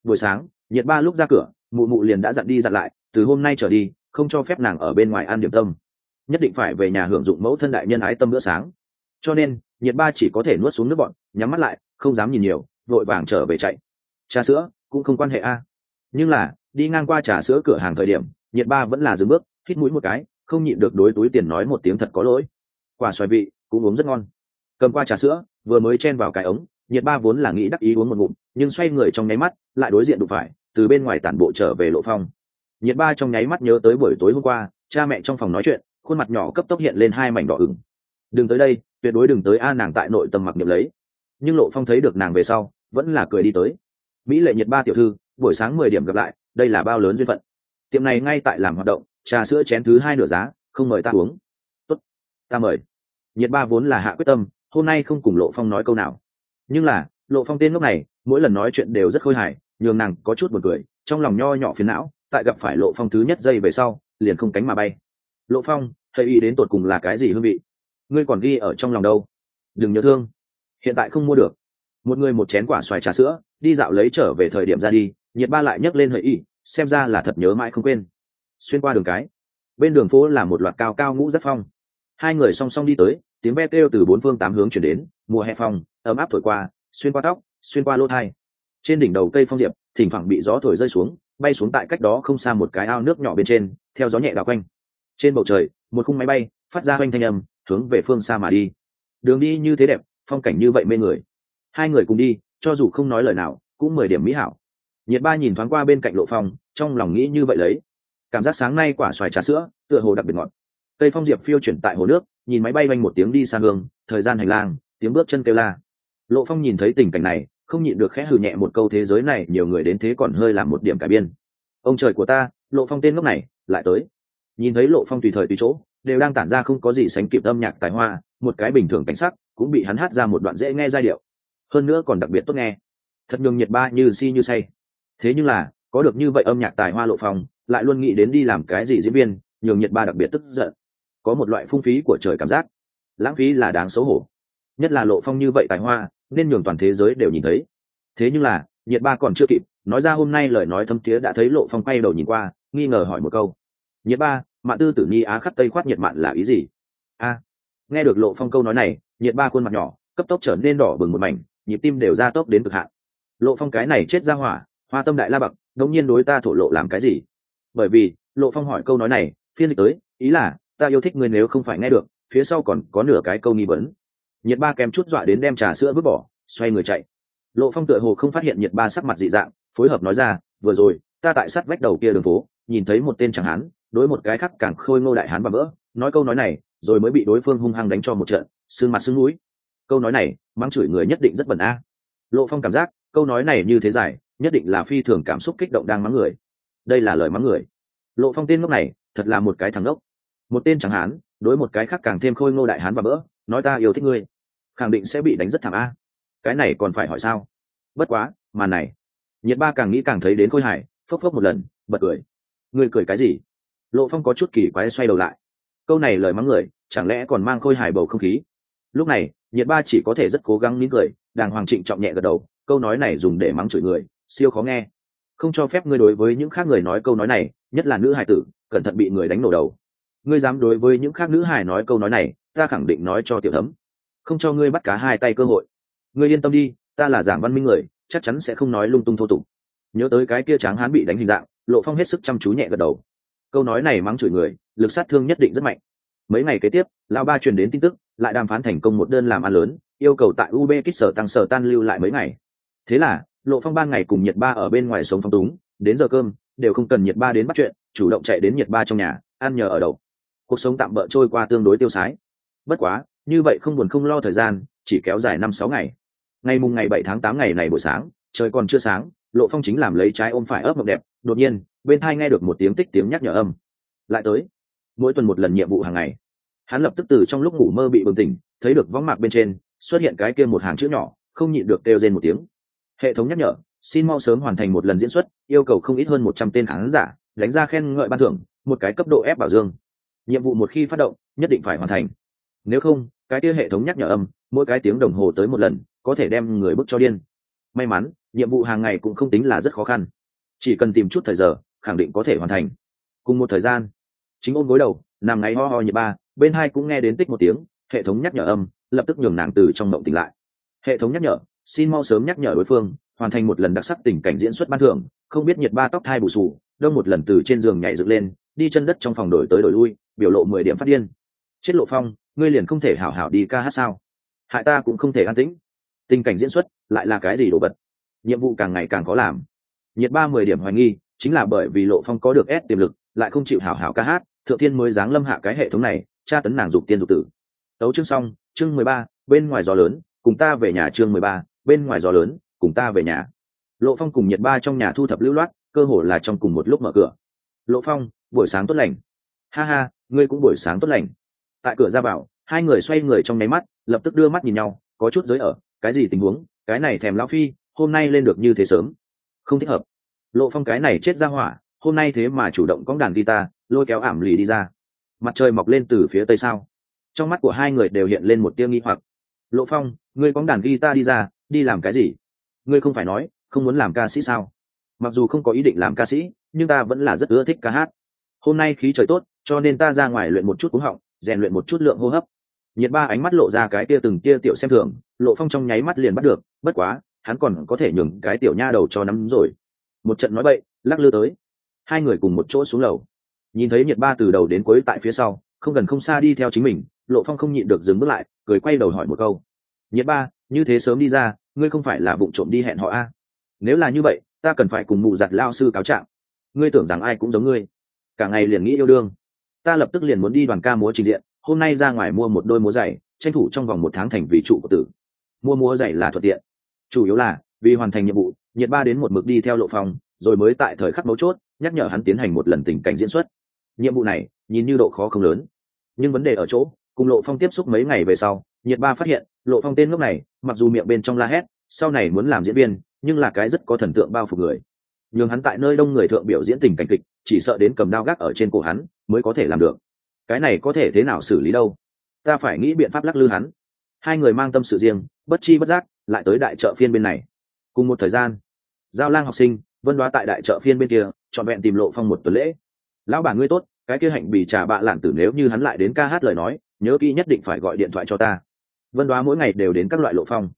Buổi sáng, nhiệt ba lúc ra cửa, mụ mụ liền đã dặn đi dặn lại, từ hôm nay trở đi, không cho phép nàng ở bên ngoài ăn điểm tâm. Nhất định phải về nhà hưởng dụng mẫu thân đại nhân ái tâm bữa sáng. Cho nên, nhiệt ba chỉ có thể nuốt xuống nước bọn nhắm mắt lại, không dám nhìn nhiều, vội vàng trở về chạy. Trà sữa cũng không quan hệ a. Nhưng là, đi ngang qua trà sữa cửa hàng thời điểm, nhiệt ba vẫn là dừng bước, hít mũi một cái, không nhịn được đối túi tiền nói một tiếng thật có lỗi. Quả xoài vị cũng uống rất ngon. Cầm qua trà sữa, vừa mới chen vào cái ống, nhiệt ba vốn là nghĩ đắc ý uống một ngụm, nhưng xoay người trong nháy mắt, lại đối diện đụng phải, từ bên ngoài tản bộ trở về lộ phong. Nhiệt ba trong nháy mắt nhớ tới buổi tối hôm qua, cha mẹ trong phòng nói chuyện, khuôn mặt nhỏ cấp tốc hiện lên hai mảnh đỏ ửng. Đừng tới đây, tuyệt đối đừng tới a nàng tại nội tâm mặc niệm lấy. Nhưng lộ phong thấy được nàng về sau, vẫn là cười đi tới. Mỹ lệ nhiệt ba tiểu thư, buổi sáng mười điểm gặp lại, đây là bao lớn duyên phận. Tiệm này ngay tại làm hoạt động, trà sữa chén thứ hai nửa giá, không mời ta uống. Tốt, ta mời nhiệt ba vốn là hạ quyết tâm, hôm nay không cùng lộ phong nói câu nào. Nhưng là, lộ phong tên lúc này, mỗi lần nói chuyện đều rất khôi hài, nhường nàng có chút buồn cười, trong lòng nho nhỏ phiền não, tại gặp phải lộ phong thứ nhất giây về sau, liền không cánh mà bay. Lộ phong thầy ý đến tột cùng là cái gì hương vị? Ngươi còn ghi ở trong lòng đâu? Đừng nhớ thương. Hiện tại không mua được. Một người một chén quả xoài trà sữa, đi dạo lấy trở về thời điểm ra đi, nhiệt ba lại nhấc lên hơi y xem ra là thật nhớ mãi không quên. Xuyên qua đường cái, bên đường phố là một loạt cao cao ngũ rất phong hai người song song đi tới, tiếng ve kêu từ bốn phương tám hướng chuyển đến, mùa hè phong, ấm áp thổi qua, xuyên qua tóc, xuyên qua lỗ thai. Trên đỉnh đầu cây phong diệp, thỉnh thoảng bị gió thổi rơi xuống, bay xuống tại cách đó không xa một cái ao nước nhỏ bên trên, theo gió nhẹ đào quanh. Trên bầu trời, một khung máy bay phát ra oanh thanh âm, hướng về phương xa mà đi. Đường đi như thế đẹp, phong cảnh như vậy mê người. Hai người cùng đi, cho dù không nói lời nào, cũng mười điểm mỹ hảo. Nhiệt ba nhìn thoáng qua bên cạnh lộ phong, trong lòng nghĩ như vậy lấy. Cảm giác sáng nay quả xoài trà sữa, tựa hồ đặc biệt ngọt cây phong diệp phiêu chuyển tại hồ nước, nhìn máy bay quanh một tiếng đi xa hương, thời gian hành lang, tiếng bước chân kêu la. Lộ phong nhìn thấy tình cảnh này, không nhịn được khẽ hừ nhẹ một câu thế giới này, nhiều người đến thế còn hơi làm một điểm cải biên. Ông trời của ta, lộ phong tên ngốc này, lại tới. Nhìn thấy lộ phong tùy thời tùy chỗ, đều đang tản ra không có gì sánh kịp âm nhạc tài hoa, một cái bình thường cảnh sắc, cũng bị hắn hát ra một đoạn dễ nghe giai điệu. Hơn nữa còn đặc biệt tốt nghe. Thật nhường nhiệt ba như si như say. Thế nhưng là, có được như vậy âm nhạc tài hoa lộ phong, lại luôn nghĩ đến đi làm cái gì diễn viên, nhường nhiệt ba đặc biệt tức giận có một loại phung phí của trời cảm giác. Lãng phí là đáng xấu hổ. Nhất là lộ phong như vậy tài hoa, nên nhường toàn thế giới đều nhìn thấy. Thế nhưng là, nhiệt ba còn chưa kịp, nói ra hôm nay lời nói thâm tía đã thấy lộ phong quay đầu nhìn qua, nghi ngờ hỏi một câu. Nhiệt ba, mạn tư tử nhi á khắp tây khoát nhiệt mạn là ý gì? A. Nghe được lộ phong câu nói này, nhiệt ba khuôn mặt nhỏ, cấp tốc trở nên đỏ bừng một mảnh, nhịp tim đều ra tốc đến cực hạn. Lộ phong cái này chết ra hỏa, hoa tâm đại la bậc, đống nhiên đối ta thổ lộ làm cái gì? Bởi vì, lộ phong hỏi câu nói này, phiên dịch tới, ý là ta yêu thích người nếu không phải nghe được, phía sau còn có nửa cái câu nghi vấn. Nhiệt ba kèm chút dọa đến đem trà sữa vứt bỏ, xoay người chạy. Lộ phong tựa hồ không phát hiện nhiệt ba sắc mặt dị dạng, phối hợp nói ra, vừa rồi, ta tại sát vách đầu kia đường phố, nhìn thấy một tên chẳng hán, đối một cái khác càng khôi ngô đại hán và vỡ nói câu nói này, rồi mới bị đối phương hung hăng đánh cho một trận sưng mặt sưng núi câu nói này, mắng chửi người nhất định rất bẩn a. Lộ phong cảm giác, câu nói này như thế dài, nhất định là phi thường cảm xúc kích động đang mắng người. Đây là lời mắng người. Lộ phong tên ngốc này, thật là một cái thằng ngốc một tên chẳng hán, đối một cái khác càng thêm khôi ngô đại hán và bỡ, nói ta yêu thích ngươi. Khẳng định sẽ bị đánh rất thảm a. Cái này còn phải hỏi sao? Bất quá mà này. Nhiệt ba càng nghĩ càng thấy đến khôi hài, phốc phốc một lần, bật cười. Ngươi cười cái gì? Lộ phong có chút kỳ quái xoay đầu lại. Câu này lời mắng người, chẳng lẽ còn mang khôi hài bầu không khí? Lúc này, nhiệt ba chỉ có thể rất cố gắng nín cười, đàng hoàng trịnh trọng nhẹ gật đầu, câu nói này dùng để mắng chửi người, siêu khó nghe. Không cho phép ngươi đối với những khác người nói câu nói này, nhất là nữ hài tử, cẩn thận bị người đánh nổ đầu ngươi dám đối với những khác nữ hài nói câu nói này, ta khẳng định nói cho tiểu thấm. Không cho ngươi bắt cá hai tay cơ hội. Ngươi yên tâm đi, ta là giảng văn minh người, chắc chắn sẽ không nói lung tung thô tục. Nhớ tới cái kia tráng hán bị đánh hình dạng, lộ phong hết sức chăm chú nhẹ gật đầu. Câu nói này mắng chửi người, lực sát thương nhất định rất mạnh. Mấy ngày kế tiếp, lão ba truyền đến tin tức, lại đàm phán thành công một đơn làm ăn lớn, yêu cầu tại ub kích sở tăng sở tan lưu lại mấy ngày. Thế là, lộ phong ban ngày cùng nhiệt ba ở bên ngoài sống phong túng, đến giờ cơm, đều không cần nhiệt ba đến bắt chuyện, chủ động chạy đến nhiệt ba trong nhà, ăn nhờ ở đậu cuộc sống tạm bỡ trôi qua tương đối tiêu sái. Bất quá, như vậy không buồn không lo thời gian, chỉ kéo dài năm sáu ngày. Ngày mùng ngày bảy tháng tám ngày này buổi sáng, trời còn chưa sáng, lộ phong chính làm lấy trái ôm phải ấp mộng đẹp, đột nhiên, bên thai nghe được một tiếng tích tiếng nhắc nhở âm. Lại tới. Mỗi tuần một lần nhiệm vụ hàng ngày. Hắn lập tức từ trong lúc ngủ mơ bị bừng tỉnh, thấy được võng mạc bên trên, xuất hiện cái kia một hàng chữ nhỏ, không nhịn được kêu lên một tiếng. Hệ thống nhắc nhở, xin mau sớm hoàn thành một lần diễn xuất, yêu cầu không ít hơn một trăm tên khán giả, đánh ra khen ngợi ban thưởng, một cái cấp độ ép bảo dương nhiệm vụ một khi phát động, nhất định phải hoàn thành. Nếu không, cái tia hệ thống nhắc nhở âm, mỗi cái tiếng đồng hồ tới một lần, có thể đem người bước cho điên. May mắn, nhiệm vụ hàng ngày cũng không tính là rất khó khăn. Chỉ cần tìm chút thời giờ, khẳng định có thể hoàn thành. Cùng một thời gian, chính ôm gối đầu, nằm ngáy ho ho như ba, bên hai cũng nghe đến tích một tiếng, hệ thống nhắc nhở âm, lập tức nhường nàng từ trong mộng tỉnh lại. Hệ thống nhắc nhở, xin mau sớm nhắc nhở đối phương, hoàn thành một lần đặc sắc tình cảnh diễn xuất ban thưởng, không biết nhiệt ba tóc thai bù sù, đông một lần từ trên giường nhảy dựng lên đi chân đất trong phòng đổi tới đổi lui, biểu lộ mười điểm phát điên. Chết lộ phong, ngươi liền không thể hảo hảo đi ca hát sao? Hại ta cũng không thể an tĩnh. Tình cảnh diễn xuất lại là cái gì đồ vật? Nhiệm vụ càng ngày càng khó làm. Nhiệt ba mười điểm hoài nghi, chính là bởi vì lộ phong có được ép tiềm lực, lại không chịu hảo hảo ca hát, thượng thiên mới giáng lâm hạ cái hệ thống này, tra tấn nàng dục tiên dục tử. Tấu chương xong, chương mười ba, bên ngoài gió lớn, cùng ta về nhà chương mười ba, bên ngoài gió lớn, cùng ta về nhà. Lộ phong cùng nhiệt ba trong nhà thu thập lưu loát, cơ hồ là trong cùng một lúc mở cửa. Lộ phong buổi sáng tốt lành. Ha ha ngươi cũng buổi sáng tốt lành. Tại cửa ra vào, hai người xoay người trong nháy mắt lập tức đưa mắt nhìn nhau có chút giới ở cái gì tình huống cái này thèm lão phi hôm nay lên được như thế sớm. Không thích hợp. Lộ phong cái này chết ra hỏa hôm nay thế mà chủ động cóng đàn guitar lôi kéo ảm lì đi ra. Mặt trời mọc lên từ phía tây sao. Trong mắt của hai người đều hiện lên một tia nghi hoặc. Lộ phong ngươi cóng đàn guitar đi ra đi làm cái gì? Ngươi không phải nói không muốn làm ca sĩ sao? Mặc dù không có ý định làm ca sĩ nhưng ta vẫn là rất ưa thích ca hát hôm nay khí trời tốt, cho nên ta ra ngoài luyện một chút cúng họng, rèn luyện một chút lượng hô hấp. Nhiệt ba ánh mắt lộ ra cái tia từng tia tiểu xem thường, lộ phong trong nháy mắt liền bắt được, bất quá, hắn còn có thể nhường cái tiểu nha đầu cho nắm rồi. Một trận nói bậy, lắc lư tới. Hai người cùng một chỗ xuống lầu. Nhìn thấy nhiệt ba từ đầu đến cuối tại phía sau, không gần không xa đi theo chính mình, lộ phong không nhịn được dừng bước lại, cười quay đầu hỏi một câu. Nhiệt ba, như thế sớm đi ra, ngươi không phải là vụ trộm đi hẹn họ a? À? nếu là như vậy, ta cần phải cùng mụ giặt lao sư cáo trạng. Ngươi tưởng rằng ai cũng giống ngươi cả ngày liền nghĩ yêu đương. Ta lập tức liền muốn đi đoàn ca múa trình diện, hôm nay ra ngoài mua một đôi múa giày, tranh thủ trong vòng một tháng thành vị trụ của tử. Mua múa giày là thuận tiện. Chủ yếu là, vì hoàn thành nhiệm vụ, nhiệt ba đến một mực đi theo lộ phòng, rồi mới tại thời khắc mấu chốt, nhắc nhở hắn tiến hành một lần tình cảnh diễn xuất. Nhiệm vụ này, nhìn như độ khó không lớn. Nhưng vấn đề ở chỗ, cùng lộ phong tiếp xúc mấy ngày về sau, nhiệt ba phát hiện, lộ phong tên lúc này, mặc dù miệng bên trong la hét, sau này muốn làm diễn viên, nhưng là cái rất có thần tượng bao phục người nhường hắn tại nơi đông người thượng biểu diễn tình cảnh kịch, chỉ sợ đến cầm đao gác ở trên cổ hắn mới có thể làm được. Cái này có thể thế nào xử lý đâu? Ta phải nghĩ biện pháp lắc lư hắn. Hai người mang tâm sự riêng, bất chi bất giác, lại tới đại chợ phiên bên này. Cùng một thời gian, giao lang học sinh, vân đoá tại đại chợ phiên bên kia, trọn vẹn tìm lộ phong một tuần lễ. Lão bà ngươi tốt, cái kia hạnh bì trà bạ lạn tử nếu như hắn lại đến ca hát lời nói, nhớ kỹ nhất định phải gọi điện thoại cho ta. Vân đoá mỗi ngày đều đến các loại lộ phong.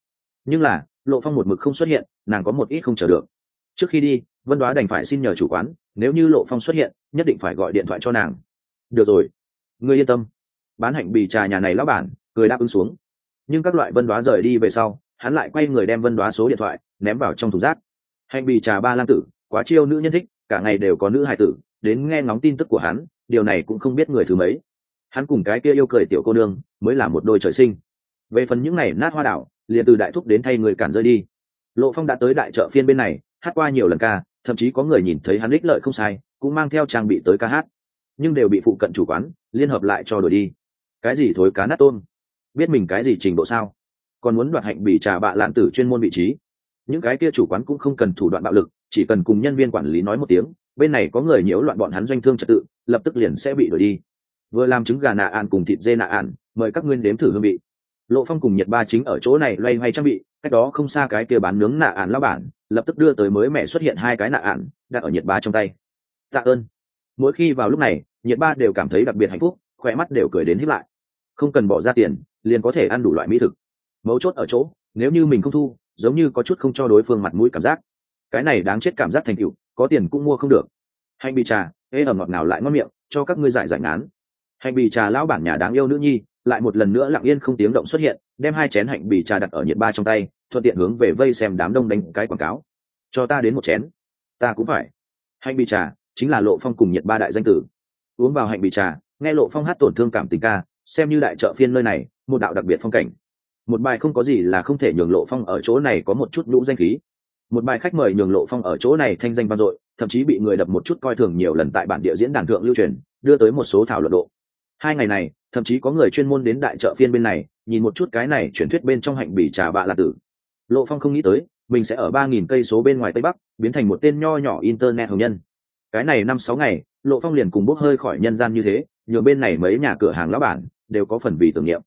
Nhưng là, lộ phong một mực không xuất hiện, nàng có một ít không chờ được trước khi đi, vân đoá đành phải xin nhờ chủ quán, nếu như lộ phong xuất hiện, nhất định phải gọi điện thoại cho nàng. Được rồi. Ngươi yên tâm. Bán hạnh bì trà nhà này lão bản, cười đáp ứng xuống. Nhưng các loại vân đoá rời đi về sau, hắn lại quay người đem vân đoá số điện thoại ném vào trong thùng rác. Hạnh bì trà ba lam tử, quá chiêu nữ nhân thích, cả ngày đều có nữ hài tử, đến nghe ngóng tin tức của hắn, điều này cũng không biết người thứ mấy. Hắn cùng cái kia yêu cười tiểu cô nương mới là một đôi trời sinh. Về phần những ngày nát hoa đảo, liền từ đại thúc đến thay người cản rơi đi. Lộ phong đã tới đại chợ phiên bên này hát qua nhiều lần ca, thậm chí có người nhìn thấy hắn ích lợi không sai, cũng mang theo trang bị tới ca hát. Nhưng đều bị phụ cận chủ quán liên hợp lại cho đổi đi. Cái gì thối cá nát tôm? Biết mình cái gì trình độ sao? Còn muốn đoạt hạnh bị trà bạ lạn tử chuyên môn vị trí. Những cái kia chủ quán cũng không cần thủ đoạn bạo lực, chỉ cần cùng nhân viên quản lý nói một tiếng, bên này có người nhiễu loạn bọn hắn doanh thương trật tự, lập tức liền sẽ bị đổi đi. Vừa làm trứng gà nạ ạn cùng thịt dê nạ ạn, mời các nguyên đếm thử hương vị. Lộ phong cùng nhật ba chính ở chỗ này loay hoay trang bị, cách đó không xa cái kia bán nướng nạ ạn lao bản lập tức đưa tới mới mẹ xuất hiện hai cái nạ ạn, đặt ở nhiệt ba trong tay. Tạ ơn. Mỗi khi vào lúc này, nhiệt ba đều cảm thấy đặc biệt hạnh phúc, khỏe mắt đều cười đến hít lại. Không cần bỏ ra tiền, liền có thể ăn đủ loại mỹ thực. Mấu chốt ở chỗ, nếu như mình không thu, giống như có chút không cho đối phương mặt mũi cảm giác. Cái này đáng chết cảm giác thành cựu có tiền cũng mua không được. Hành bị trà, ê, ẩm ngọt nào lại ngon miệng, cho các ngươi giải giải ngán. Hành bị trà lão bản nhà đáng yêu nữ nhi, lại một lần nữa lặng yên không tiếng động xuất hiện, đem hai chén hạnh bì trà đặt ở nhiệt ba trong tay thuận tiện hướng về vây xem đám đông đánh cái quảng cáo. Cho ta đến một chén. Ta cũng phải. Hạnh bị trà chính là lộ phong cùng nhiệt ba đại danh tử. Uống vào hạnh bị trà, nghe lộ phong hát tổn thương cảm tình ca, xem như đại trợ phiên nơi này, một đạo đặc biệt phong cảnh. Một bài không có gì là không thể nhường lộ phong ở chỗ này có một chút nhũ danh khí. Một bài khách mời nhường lộ phong ở chỗ này thanh danh vang dội, thậm chí bị người đập một chút coi thường nhiều lần tại bản địa diễn đàn thượng lưu truyền, đưa tới một số thảo luận độ. Hai ngày này, thậm chí có người chuyên môn đến đại chợ phiên bên này, nhìn một chút cái này truyền thuyết bên trong hạnh bỉ trà bạ là tử lộ phong không nghĩ tới, mình sẽ ở ba nghìn cây số bên ngoài tây bắc, biến thành một tên nho nhỏ internet hồng nhân. Cái này năm sáu ngày, lộ phong liền cùng bốc hơi khỏi nhân gian như thế, nhường bên này mấy nhà cửa hàng lão bản đều có phần vì tưởng niệm.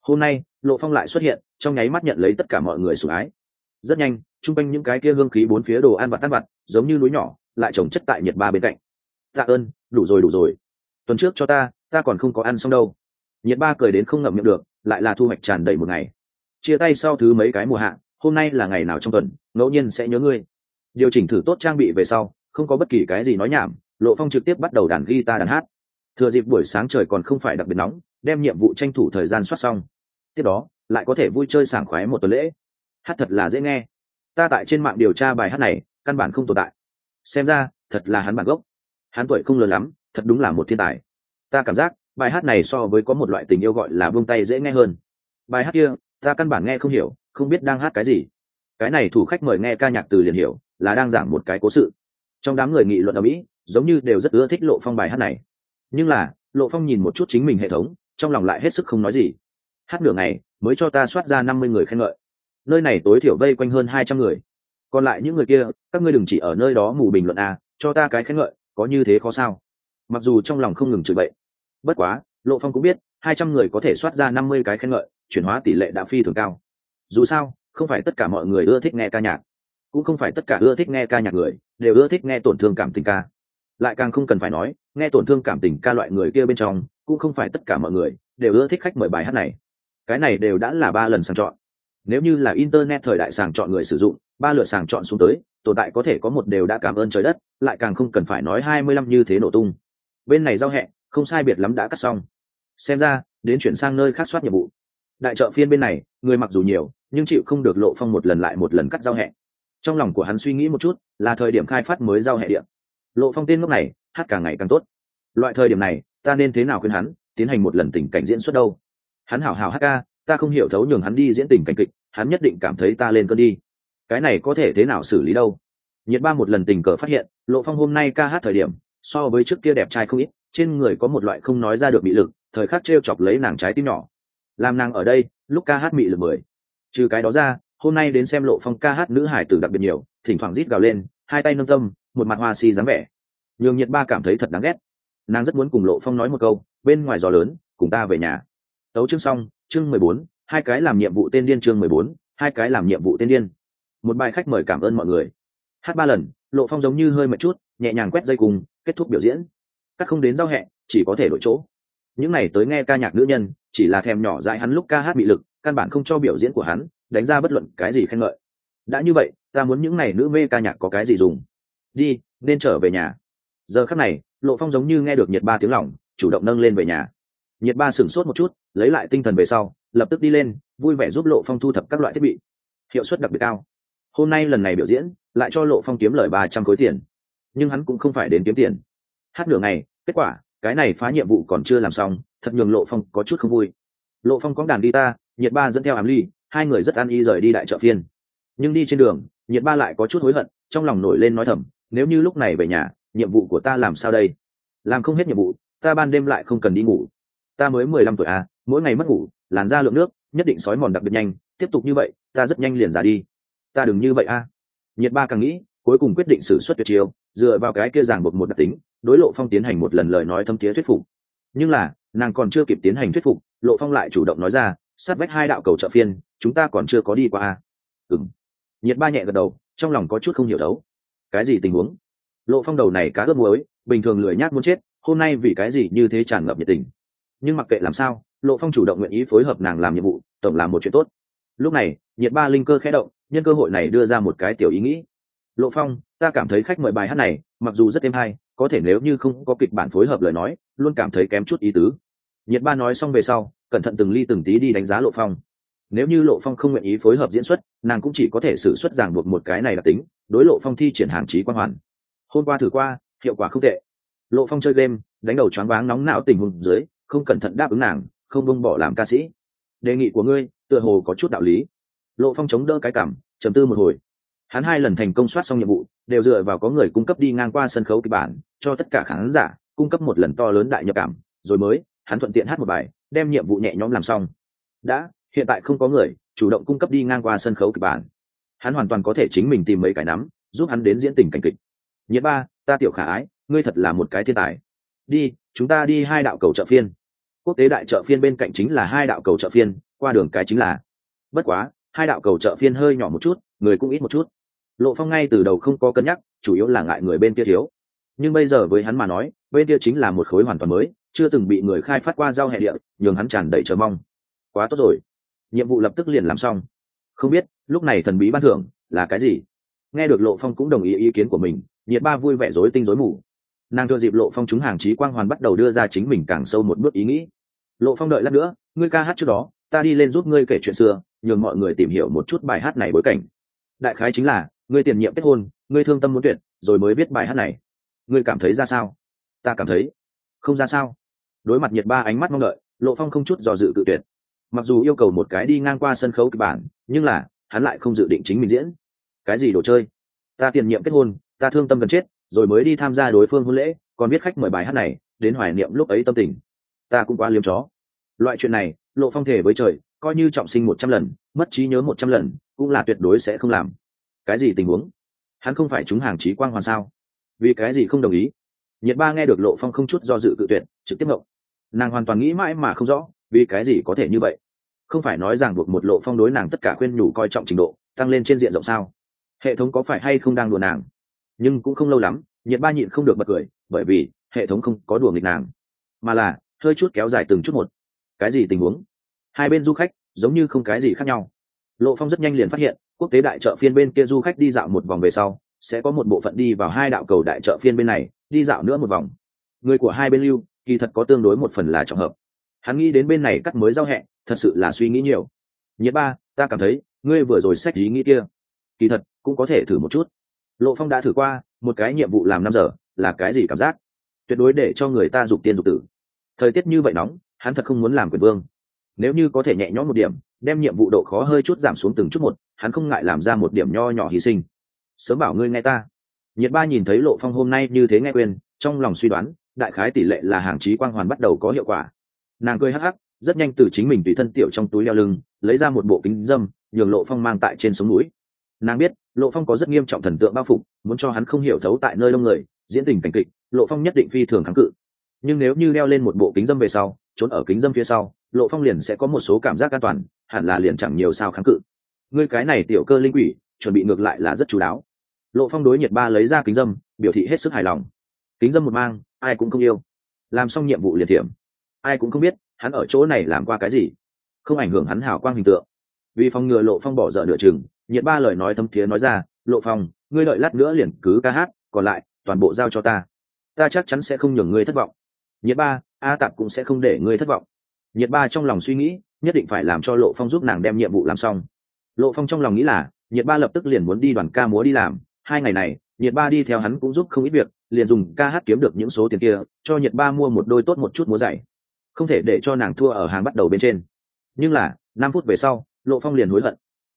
Hôm nay, lộ phong lại xuất hiện, trong nháy mắt nhận lấy tất cả mọi người sủng ái. Rất nhanh chung quanh những cái kia hương khí bốn phía đồ ăn vặt ăn vặt, giống như núi nhỏ, lại trồng chất tại nhiệt ba bên cạnh. Tạ ơn, đủ rồi đủ rồi. Tuần trước cho ta ta còn không có ăn xong đâu. Nhiệt ba cười đến không ngậm miệng được, lại là thu hoạch tràn đầy một ngày. Chia tay sau thứ mấy cái mùa hạ hôm nay là ngày nào trong tuần, ngẫu nhiên sẽ nhớ ngươi. Điều chỉnh thử tốt trang bị về sau, không có bất kỳ cái gì nói nhảm, lộ phong trực tiếp bắt đầu đàn guitar đàn hát. Thừa dịp buổi sáng trời còn không phải đặc biệt nóng, đem nhiệm vụ tranh thủ thời gian soát xong. Tiếp đó, lại có thể vui chơi sảng khoái một tuần lễ. Hát thật là dễ nghe. Ta tại trên mạng điều tra bài hát này, căn bản không tồn tại. Xem ra, thật là hắn bản gốc. Hắn tuổi không lớn lắm, thật đúng là một thiên tài. Ta cảm giác, bài hát này so với có một loại tình yêu gọi là buông tay dễ nghe hơn. Bài hát kia, ta căn bản nghe không hiểu không biết đang hát cái gì. Cái này thủ khách mời nghe ca nhạc từ liền hiểu, là đang giảng một cái cố sự. Trong đám người nghị luận ở mỹ, giống như đều rất ưa thích lộ phong bài hát này. Nhưng là, lộ phong nhìn một chút chính mình hệ thống, trong lòng lại hết sức không nói gì. Hát nửa ngày, mới cho ta soát ra năm mươi người khen ngợi. Nơi này tối thiểu vây quanh hơn hai trăm người. Còn lại những người kia, các ngươi đừng chỉ ở nơi đó mù bình luận à cho ta cái khen ngợi, có như thế khó sao? Mặc dù trong lòng không ngừng chửi bậy. Bất quá, lộ phong cũng biết, hai trăm người có thể soát ra năm mươi cái khen ngợi, chuyển hóa tỷ lệ đã phi thường cao dù sao, không phải tất cả mọi người ưa thích nghe ca nhạc, cũng không phải tất cả ưa thích nghe ca nhạc người đều ưa thích nghe tổn thương cảm tình ca. Lại càng không cần phải nói, nghe tổn thương cảm tình ca loại người kia bên trong, cũng không phải tất cả mọi người đều ưa thích khách mời bài hát này. Cái này đều đã là ba lần sàng chọn. Nếu như là internet thời đại sàng chọn người sử dụng, ba lượt sàng chọn xuống tới, tồn tại có thể có một đều đã cảm ơn trời đất, lại càng không cần phải nói hai mươi lăm như thế nổ tung. Bên này giao hẹ không sai biệt lắm đã cắt xong. Xem ra, đến chuyển sang nơi khác soát nhiệm vụ đại chợ phiên bên này, người mặc dù nhiều, nhưng chịu không được lộ phong một lần lại một lần cắt giao hẹ. Trong lòng của hắn suy nghĩ một chút, là thời điểm khai phát mới giao hẹ điện. Lộ phong tên lúc này, hát càng ngày càng tốt. Loại thời điểm này, ta nên thế nào khuyên hắn, tiến hành một lần tình cảnh diễn xuất đâu? Hắn hảo hảo hát ca, ta không hiểu thấu nhường hắn đi diễn tình cảnh kịch, hắn nhất định cảm thấy ta lên cơn đi. Cái này có thể thế nào xử lý đâu? Nhiệt ba một lần tình cờ phát hiện, lộ phong hôm nay ca hát thời điểm, so với trước kia đẹp trai không ít, trên người có một loại không nói ra được bị lực, thời khắc t r e o chọc lấy nàng trái tim nhỏ làm nàng ở đây, lúc ca hát mị lực mười. Trừ cái đó ra, hôm nay đến xem lộ phong ca hát nữ hải tử đặc biệt nhiều, thỉnh thoảng rít gào lên, hai tay nâng tâm, một mặt hoa si dáng vẻ. Nhường nhiệt ba cảm thấy thật đáng ghét. Nàng rất muốn cùng lộ phong nói một câu, bên ngoài gió lớn, cùng ta về nhà. Tấu chương xong, chương mười bốn, hai cái làm nhiệm vụ tên điên chương mười bốn, hai cái làm nhiệm vụ tên điên. Một bài khách mời cảm ơn mọi người. Hát ba lần, lộ phong giống như hơi mệt chút, nhẹ nhàng quét dây cùng, kết thúc biểu diễn. Các không đến giao hẹ, chỉ có thể đổi chỗ những này tới nghe ca nhạc nữ nhân, chỉ là thèm nhỏ dại hắn lúc ca hát bị lực, căn bản không cho biểu diễn của hắn, đánh ra bất luận cái gì khen ngợi. Đã như vậy, ta muốn những này nữ mê ca nhạc có cái gì dùng? Đi, nên trở về nhà. Giờ khắc này, lộ phong giống như nghe được nhiệt ba tiếng lỏng chủ động nâng lên về nhà. Nhiệt ba sửng sốt một chút, lấy lại tinh thần về sau, lập tức đi lên, vui vẻ giúp lộ phong thu thập các loại thiết bị. Hiệu suất đặc biệt cao. Hôm nay lần này biểu diễn, lại cho lộ phong kiếm lời ba trăm khối tiền. Nhưng hắn cũng không phải đến kiếm tiền. Hát nửa ngày, kết quả cái này phá nhiệm vụ còn chưa làm xong, thật nhường lộ phong có chút không vui. Lộ phong có đàn đi ta, nhiệt ba dẫn theo ám ly, hai người rất an y rời đi đại chợ phiên. Nhưng đi trên đường, nhiệt ba lại có chút hối hận, trong lòng nổi lên nói thầm, nếu như lúc này về nhà, nhiệm vụ của ta làm sao đây? Làm không hết nhiệm vụ, ta ban đêm lại không cần đi ngủ. Ta mới mười lăm tuổi à mỗi ngày mất ngủ, làn da lượng nước, nhất định sói mòn đặc biệt nhanh, tiếp tục như vậy, ta rất nhanh liền già đi. Ta đừng như vậy à. nhiệt ba càng nghĩ, cuối cùng quyết định xử suất tuyệt chiêu dựa vào cái kia giảng buộc một đặc tính, đối lộ phong tiến hành một lần lời nói thâm thiế thuyết phục. Nhưng là, nàng còn chưa kịp tiến hành thuyết phục, lộ phong lại chủ động nói ra, sát vách hai đạo cầu trợ phiên, chúng ta còn chưa có đi qua a. Ừng nhiệt ba nhẹ gật đầu, trong lòng có chút không hiểu đấu. Cái gì tình huống? Lộ phong đầu này cá ướp muối, bình thường lười nhát muốn chết, hôm nay vì cái gì như thế tràn ngập nhiệt tình. Nhưng mặc kệ làm sao, lộ phong chủ động nguyện ý phối hợp nàng làm nhiệm vụ, tổng làm một chuyện tốt. Lúc này, nhiệt ba linh cơ khẽ động, nhân cơ hội này đưa ra một cái tiểu ý nghĩ. Lộ phong ta cảm thấy khách mời bài hát này, mặc dù rất êm hay, có thể nếu như không có kịch bản phối hợp lời nói, luôn cảm thấy kém chút ý tứ. Nhiệt ba nói xong về sau, cẩn thận từng ly từng tí đi đánh giá lộ phong. Nếu như lộ phong không nguyện ý phối hợp diễn xuất, nàng cũng chỉ có thể xử suất ràng buộc một cái này là tính, đối lộ phong thi triển hàng trí quan hoàn. Hôm qua thử qua, hiệu quả không tệ. Lộ phong chơi game, đánh đầu choáng váng nóng não tình huống dưới, không cẩn thận đáp ứng nàng, không bông bỏ làm ca sĩ. Đề nghị của ngươi, tựa hồ có chút đạo lý. Lộ phong chống đỡ cái cảm, trầm tư một hồi hắn hai lần thành công soát xong nhiệm vụ, đều dựa vào có người cung cấp đi ngang qua sân khấu kịch bản, cho tất cả khán giả cung cấp một lần to lớn đại nhập cảm. Rồi mới, hắn thuận tiện hát một bài, đem nhiệm vụ nhẹ nhõm làm xong. Đã, hiện tại không có người chủ động cung cấp đi ngang qua sân khấu kịch bản. Hắn hoàn toàn có thể chính mình tìm mấy cái nắm, giúp hắn đến diễn tình cảnh kịch. Nhiệt ba, ta tiểu khả ái, ngươi thật là một cái thiên tài. Đi, chúng ta đi hai đạo cầu chợ phiên. Quốc tế đại chợ phiên bên cạnh chính là hai đạo cầu chợ phiên, qua đường cái chính là. Bất quá, hai đạo cầu chợ phiên hơi nhỏ một chút, người cũng ít một chút lộ phong ngay từ đầu không có cân nhắc, chủ yếu là ngại người bên kia thiếu. Nhưng bây giờ với hắn mà nói, bên kia chính là một khối hoàn toàn mới, chưa từng bị người khai phát qua giao hệ địa, nhường hắn tràn đầy chờ mong. Quá tốt rồi. Nhiệm vụ lập tức liền làm xong. Không biết, lúc này thần bí ban thưởng là cái gì? Nghe được lộ phong cũng đồng ý ý kiến của mình, nhiệt ba vui vẻ rối tinh rối mù. Nàng thừa dịp lộ phong chúng hàng trí quang hoàn bắt đầu đưa ra chính mình càng sâu một bước ý nghĩ. Lộ phong đợi lát nữa, ngươi ca hát trước đó, ta đi lên giúp ngươi kể chuyện xưa, nhường mọi người tìm hiểu một chút bài hát này bối cảnh. Đại khái chính là ngươi tiền nhiệm kết hôn, ngươi thương tâm muốn tuyệt, rồi mới viết bài hát này. Ngươi cảm thấy ra sao? Ta cảm thấy. Không ra sao. Đối mặt nhiệt ba ánh mắt mong đợi, lộ phong không chút dò dự tự tuyệt. Mặc dù yêu cầu một cái đi ngang qua sân khấu kịch bản, nhưng là, hắn lại không dự định chính mình diễn. Cái gì đồ chơi? Ta tiền nhiệm kết hôn, ta thương tâm gần chết, rồi mới đi tham gia đối phương hôn lễ, còn biết khách mời bài hát này, đến hoài niệm lúc ấy tâm tình. Ta cũng quá liếm chó. Loại chuyện này, lộ phong thể với trời, coi như trọng sinh một trăm lần, mất trí nhớ một trăm lần, cũng là tuyệt đối sẽ không làm cái gì tình huống? Hắn không phải chúng hàng trí quang hoàn sao? Vì cái gì không đồng ý? Nhiệt ba nghe được lộ phong không chút do dự cự tuyệt, trực tiếp ngộng nàng hoàn toàn nghĩ mãi mà không rõ, vì cái gì có thể như vậy? Không phải nói rằng buộc một lộ phong đối nàng tất cả khuyên nhủ coi trọng trình độ, tăng lên trên diện rộng sao? Hệ thống có phải hay không đang đùa nàng? Nhưng cũng không lâu lắm nhiệt ba nhịn không được bật cười, bởi vì hệ thống không có đùa nghịch nàng. Mà là, hơi chút kéo dài từng chút một. Cái gì tình huống? Hai bên du khách giống như không cái gì khác nhau. Lộ phong rất nhanh liền phát hiện quốc tế đại chợ phiên bên kia du khách đi dạo một vòng về sau, sẽ có một bộ phận đi vào hai đạo cầu đại chợ phiên bên này, đi dạo nữa một vòng. Người của hai bên lưu, kỳ thật có tương đối một phần là trọng hợp. Hắn nghĩ đến bên này cắt mới giao hẹ thật sự là suy nghĩ nhiều. Nhiệt ba, ta cảm thấy, ngươi vừa rồi sách ý nghĩ kia. Kỳ thật, cũng có thể thử một chút. Lộ phong đã thử qua, một cái nhiệm vụ làm năm giờ, là cái gì cảm giác? Tuyệt đối để cho người ta dục tiên dục tử. Thời tiết như vậy nóng, hắn thật không muốn làm quyền vương. Nếu như có thể nhẹ nhõm một điểm, đem nhiệm vụ độ khó hơi chút giảm xuống từng chút một hắn không ngại làm ra một điểm nho nhỏ hy sinh. Sớm bảo ngươi nghe ta. Nhiệt ba nhìn thấy lộ phong hôm nay như thế nghe quên, trong lòng suy đoán, đại khái tỷ lệ là hàng trí quang hoàn bắt đầu có hiệu quả. Nàng cười hắc hắc, rất nhanh từ chính mình tùy thân tiểu trong túi leo lưng, lấy ra một bộ kính dâm, nhường lộ phong mang tại trên sống mũi nàng biết, lộ phong có rất nghiêm trọng thần tượng bao phục muốn cho hắn không hiểu thấu tại nơi đông người, diễn tình cảnh kịch, lộ phong nhất định phi thường kháng cự. Nhưng nếu như leo lên một bộ kính dâm về sau, trốn ở kính dâm phía sau, lộ phong liền sẽ có một số cảm giác an toàn, hẳn là liền chẳng nhiều sao kháng cự ngươi cái này tiểu cơ linh quỷ, chuẩn bị ngược lại là rất chú đáo. Lộ phong đối nhiệt ba lấy ra kính dâm, biểu thị hết sức hài lòng. Kính dâm một mang, ai cũng không yêu. Làm xong nhiệm vụ liền thiểm. Ai cũng không biết, hắn ở chỗ này làm qua cái gì. Không ảnh hưởng hắn hào quang hình tượng. Vì phòng ngừa lộ phong bỏ dở nửa chừng nhiệt ba lời nói thấm thiế nói ra, lộ phong, ngươi đợi lát nữa liền cứ ca hát, còn lại, toàn bộ giao cho ta. Ta chắc chắn sẽ không nhường ngươi thất vọng. Nhiệt ba, a tạp cũng sẽ không để ngươi thất vọng. Nhiệt ba trong lòng suy nghĩ, nhất định phải làm cho lộ phong giúp nàng đem nhiệm vụ làm xong lộ phong trong lòng nghĩ là, nhiệt ba lập tức liền muốn đi đoàn ca múa đi làm. Hai ngày này, nhiệt ba đi theo hắn cũng giúp không ít việc, liền dùng ca hát kiếm được những số tiền kia, cho nhiệt ba mua một đôi tốt một chút múa dạy không thể để cho nàng thua ở hàng bắt đầu bên trên. Nhưng là, năm phút về sau, lộ phong liền hối hận.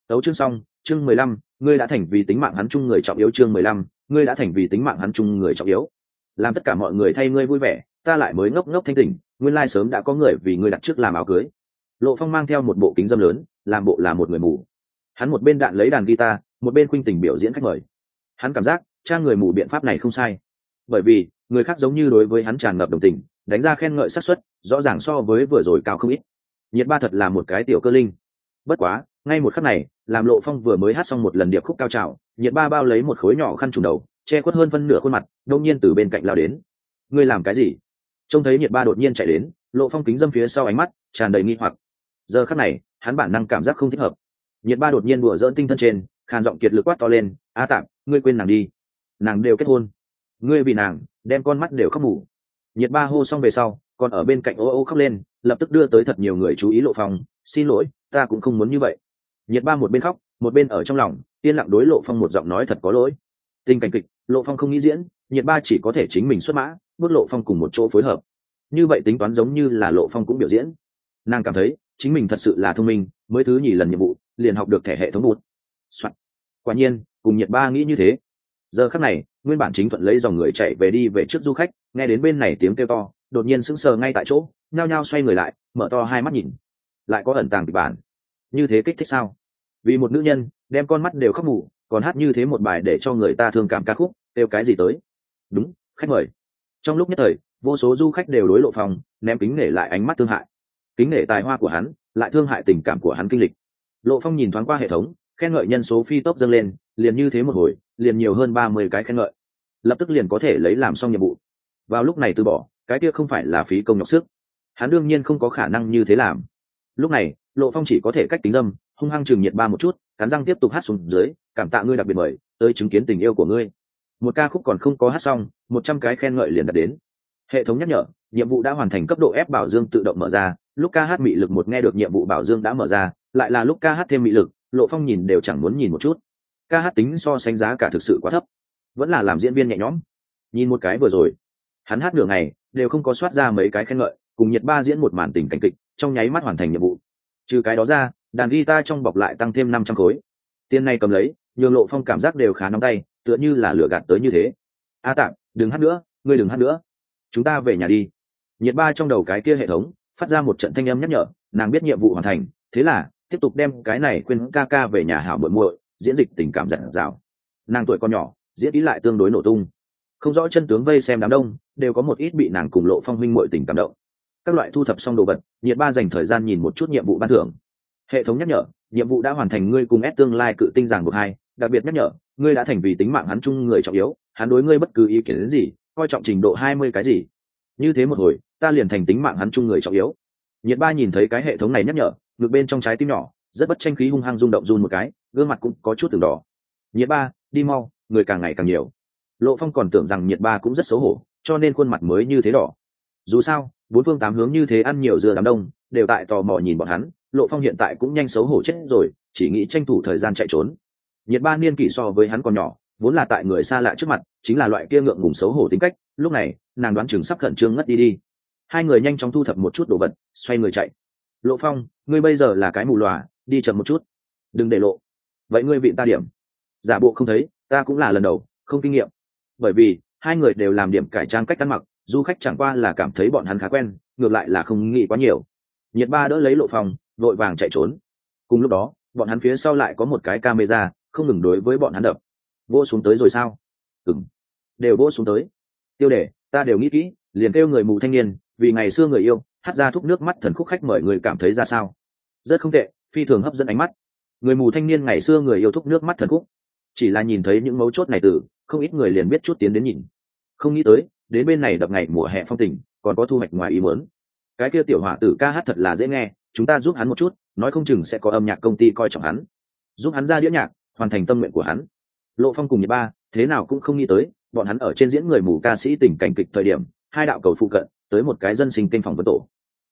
Tấu chương xong, chương mười lăm, ngươi đã thành vì tính mạng hắn chung người trọng yếu chương mười lăm, ngươi đã thành vì tính mạng hắn chung người trọng yếu. Làm tất cả mọi người thay ngươi vui vẻ, ta lại mới ngốc ngốc thanh tỉnh, nguyên lai sớm đã có người vì ngươi đặt trước làm áo cưới. Lộ phong mang theo một bộ kính dâm lớn, làm bộ là một người mù hắn một bên đạn lấy đàn guitar, một bên khuynh tình biểu diễn khách mời. Hắn cảm giác trang người mù biện pháp này không sai. Bởi vì, người khác giống như đối với hắn tràn ngập đồng tình, đánh ra khen ngợi xác suất, rõ ràng so với vừa rồi cao không ít. Nhiệt ba thật là một cái tiểu cơ linh. Bất quá, ngay một khắc này, làm lộ phong vừa mới hát xong một lần điệp khúc cao trào, nhiệt ba bao lấy một khối nhỏ khăn trùng đầu, che khuất hơn phân nửa khuôn mặt đông nhiên từ bên cạnh lao đến. Ngươi làm cái gì? Trông thấy nhiệt ba đột nhiên chạy đến, lộ phong kính dâm phía sau ánh mắt, tràn đầy nghi hoặc. Giờ khắc này, hắn bản năng cảm giác không thích hợp nhiệt ba đột nhiên đùa dỡn tinh thân trên, khàn giọng kiệt lực quát to lên, a tạm ngươi quên nàng đi. Nàng đều kết hôn. Ngươi vì nàng, đem con mắt đều khóc mù. Nhiệt ba hô xong về sau, còn ở bên cạnh ô ô khóc lên, lập tức đưa tới thật nhiều người chú ý lộ phong xin lỗi, ta cũng không muốn như vậy. Nhiệt ba một bên khóc, một bên ở trong lòng, yên lặng đối lộ phong một giọng nói thật có lỗi. Tình cảnh kịch, lộ phong không nghĩ diễn, nhiệt ba chỉ có thể chính mình xuất mã, bước lộ phong cùng một chỗ phối hợp. Như vậy tính toán giống như là lộ phong cũng biểu diễn. Nàng cảm thấy chính mình thật sự là thông minh, mới thứ nhì lần nhiệm vụ, liền học được thẻ hệ thống bút、Soạn. quả nhiên, cùng nhiệt ba nghĩ như thế. Giờ khắc này, nguyên bản chính thuận lấy dòng người chạy về đi về trước du khách, nghe đến bên này tiếng kêu to, đột nhiên sững sờ ngay tại chỗ, nhao nhao xoay người lại, mở to hai mắt nhìn. Lại có ẩn tàng kịch bản. Như thế kích thích sao? Vì một nữ nhân, đem con mắt đều khóc mù, còn hát như thế một bài để cho người ta thương cảm ca khúc, kêu cái gì tới? Đúng, khách mời. Trong lúc nhất thời, vô số du khách đều đối lộ phòng, ném kính nể lại ánh mắt thương hại kính nể tài hoa của hắn, lại thương hại tình cảm của hắn kinh lịch. Lộ phong nhìn thoáng qua hệ thống, khen ngợi nhân số phi tốc dâng lên, liền như thế một hồi, liền nhiều hơn ba mươi cái khen ngợi. Lập tức liền có thể lấy làm xong nhiệm vụ. Vào lúc này từ bỏ, cái kia không phải là phí công nhọc sức. Hắn đương nhiên không có khả năng như thế làm. Lúc này, lộ phong chỉ có thể cách tính dâm, hung hăng chừng nhiệt ba một chút, cắn răng tiếp tục hát xuống dưới, cảm tạ ngươi đặc biệt mời, tới chứng kiến tình yêu của ngươi. Một ca khúc còn không có hát xong, một trăm cái khen ngợi liền đạt đến hệ thống nhắc nhở, nhiệm vụ đã hoàn thành cấp độ ép bảo dương tự động mở ra, lúc ca hát mị lực một nghe được nhiệm vụ bảo dương đã mở ra, lại là lúc ca hát thêm mị lực, lộ phong nhìn đều chẳng muốn nhìn một chút. Ca hát tính so sánh giá cả thực sự quá thấp, vẫn là làm diễn viên nhẹ nhõm. Nhìn một cái vừa rồi, hắn hát nửa ngày, đều không có soát ra mấy cái khen ngợi, cùng nhiệt ba diễn một màn tình cảnh kịch, trong nháy mắt hoàn thành nhiệm vụ. Trừ cái đó ra, đàn guitar trong bọc lại tăng thêm năm trăm khối. Tiền này cầm lấy, nhường lộ phong cảm giác đều khá nóng tay, tựa như là lửa gạt tới như thế. A à tạm đừng hát nữa, ngươi đừng hát nữa chúng ta về nhà đi. Nhiệt ba trong đầu cái kia hệ thống, phát ra một trận thanh âm nhắc nhở, nàng biết nhiệm vụ hoàn thành, thế là, tiếp tục đem cái này khuyên ca ca về nhà hảo muội muội, diễn dịch tình cảm giản dào. Nàng tuổi còn nhỏ, diễn ý lại tương đối nổ tung. Không rõ chân tướng vây xem đám đông, đều có một ít bị nàng cùng lộ phong huynh muội tình cảm động. Các loại thu thập xong đồ vật, nhiệt ba dành thời gian nhìn một chút nhiệm vụ ban thưởng. Hệ thống nhắc nhở, nhiệm vụ đã hoàn thành ngươi cùng ép tương lai cự tinh giảng một hai, đặc biệt nhắc nhở, ngươi đã thành vì tính mạng hắn chung người trọng yếu, hắn đối ngươi bất cứ ý kiến đến gì coi trọng trình độ hai mươi cái gì. Như thế một hồi, ta liền thành tính mạng hắn chung người trọng yếu. Nhiệt ba nhìn thấy cái hệ thống này nhắc nhở ngược bên trong trái tim nhỏ, rất bất tranh khí hung hăng rung động run một cái, gương mặt cũng có chút từng đỏ. Nhiệt ba, đi mau, người càng ngày càng nhiều. Lộ phong còn tưởng rằng nhiệt ba cũng rất xấu hổ, cho nên khuôn mặt mới như thế đỏ. Dù sao, bốn phương tám hướng như thế ăn nhiều dưa đám đông, đều tại tò mò nhìn bọn hắn, lộ phong hiện tại cũng nhanh xấu hổ chết rồi, chỉ nghĩ tranh thủ thời gian chạy trốn. Nhiệt ba niên kỷ so với hắn còn nhỏ vốn là tại người xa lạ trước mặt, chính là loại kia ngượng ngùng xấu hổ tính cách, lúc này, nàng đoán chừng sắp khẩn trương ngất đi đi. Hai người nhanh chóng thu thập một chút đồ vật, xoay người chạy. Lộ phong, ngươi bây giờ là cái mù lòa đi chậm một chút. Đừng để lộ. Vậy ngươi vị ta điểm. Giả bộ không thấy, ta cũng là lần đầu, không kinh nghiệm. Bởi vì, hai người đều làm điểm cải trang cách ăn mặc, du khách chẳng qua là cảm thấy bọn hắn khá quen, ngược lại là không nghĩ quá nhiều. Nhiệt ba đỡ lấy lộ phong, vội vàng chạy trốn. Cùng lúc đó, bọn hắn phía sau lại có một cái camera, không ngừng đối với bọn hắn đập vô xuống tới rồi sao? Ừng đều vô xuống tới. Tiêu đề, ta đều nghĩ kỹ, liền kêu người mù thanh niên, vì ngày xưa người yêu, hát ra thúc nước mắt thần khúc khách mời người cảm thấy ra sao? Rất không tệ, phi thường hấp dẫn ánh mắt. Người mù thanh niên ngày xưa người yêu thúc nước mắt thần khúc. Chỉ là nhìn thấy những mấu chốt này từ, không ít người liền biết chút tiến đến nhìn. Không nghĩ tới, đến bên này đập ngày mùa hè phong tình, còn có thu hoạch ngoài ý muốn. Cái kia tiểu hỏa tử ca hát thật là dễ nghe, chúng ta giúp hắn một chút, nói không chừng sẽ có âm nhạc công ty coi trọng hắn. Giúp hắn ra đĩa nhạc, hoàn thành tâm nguyện của hắn lộ phong cùng nhật ba, thế nào cũng không nghĩ tới, bọn hắn ở trên diễn người mù ca sĩ tình cảnh kịch thời điểm, hai đạo cầu phụ cận, tới một cái dân sinh kênh phỏng vấn tổ.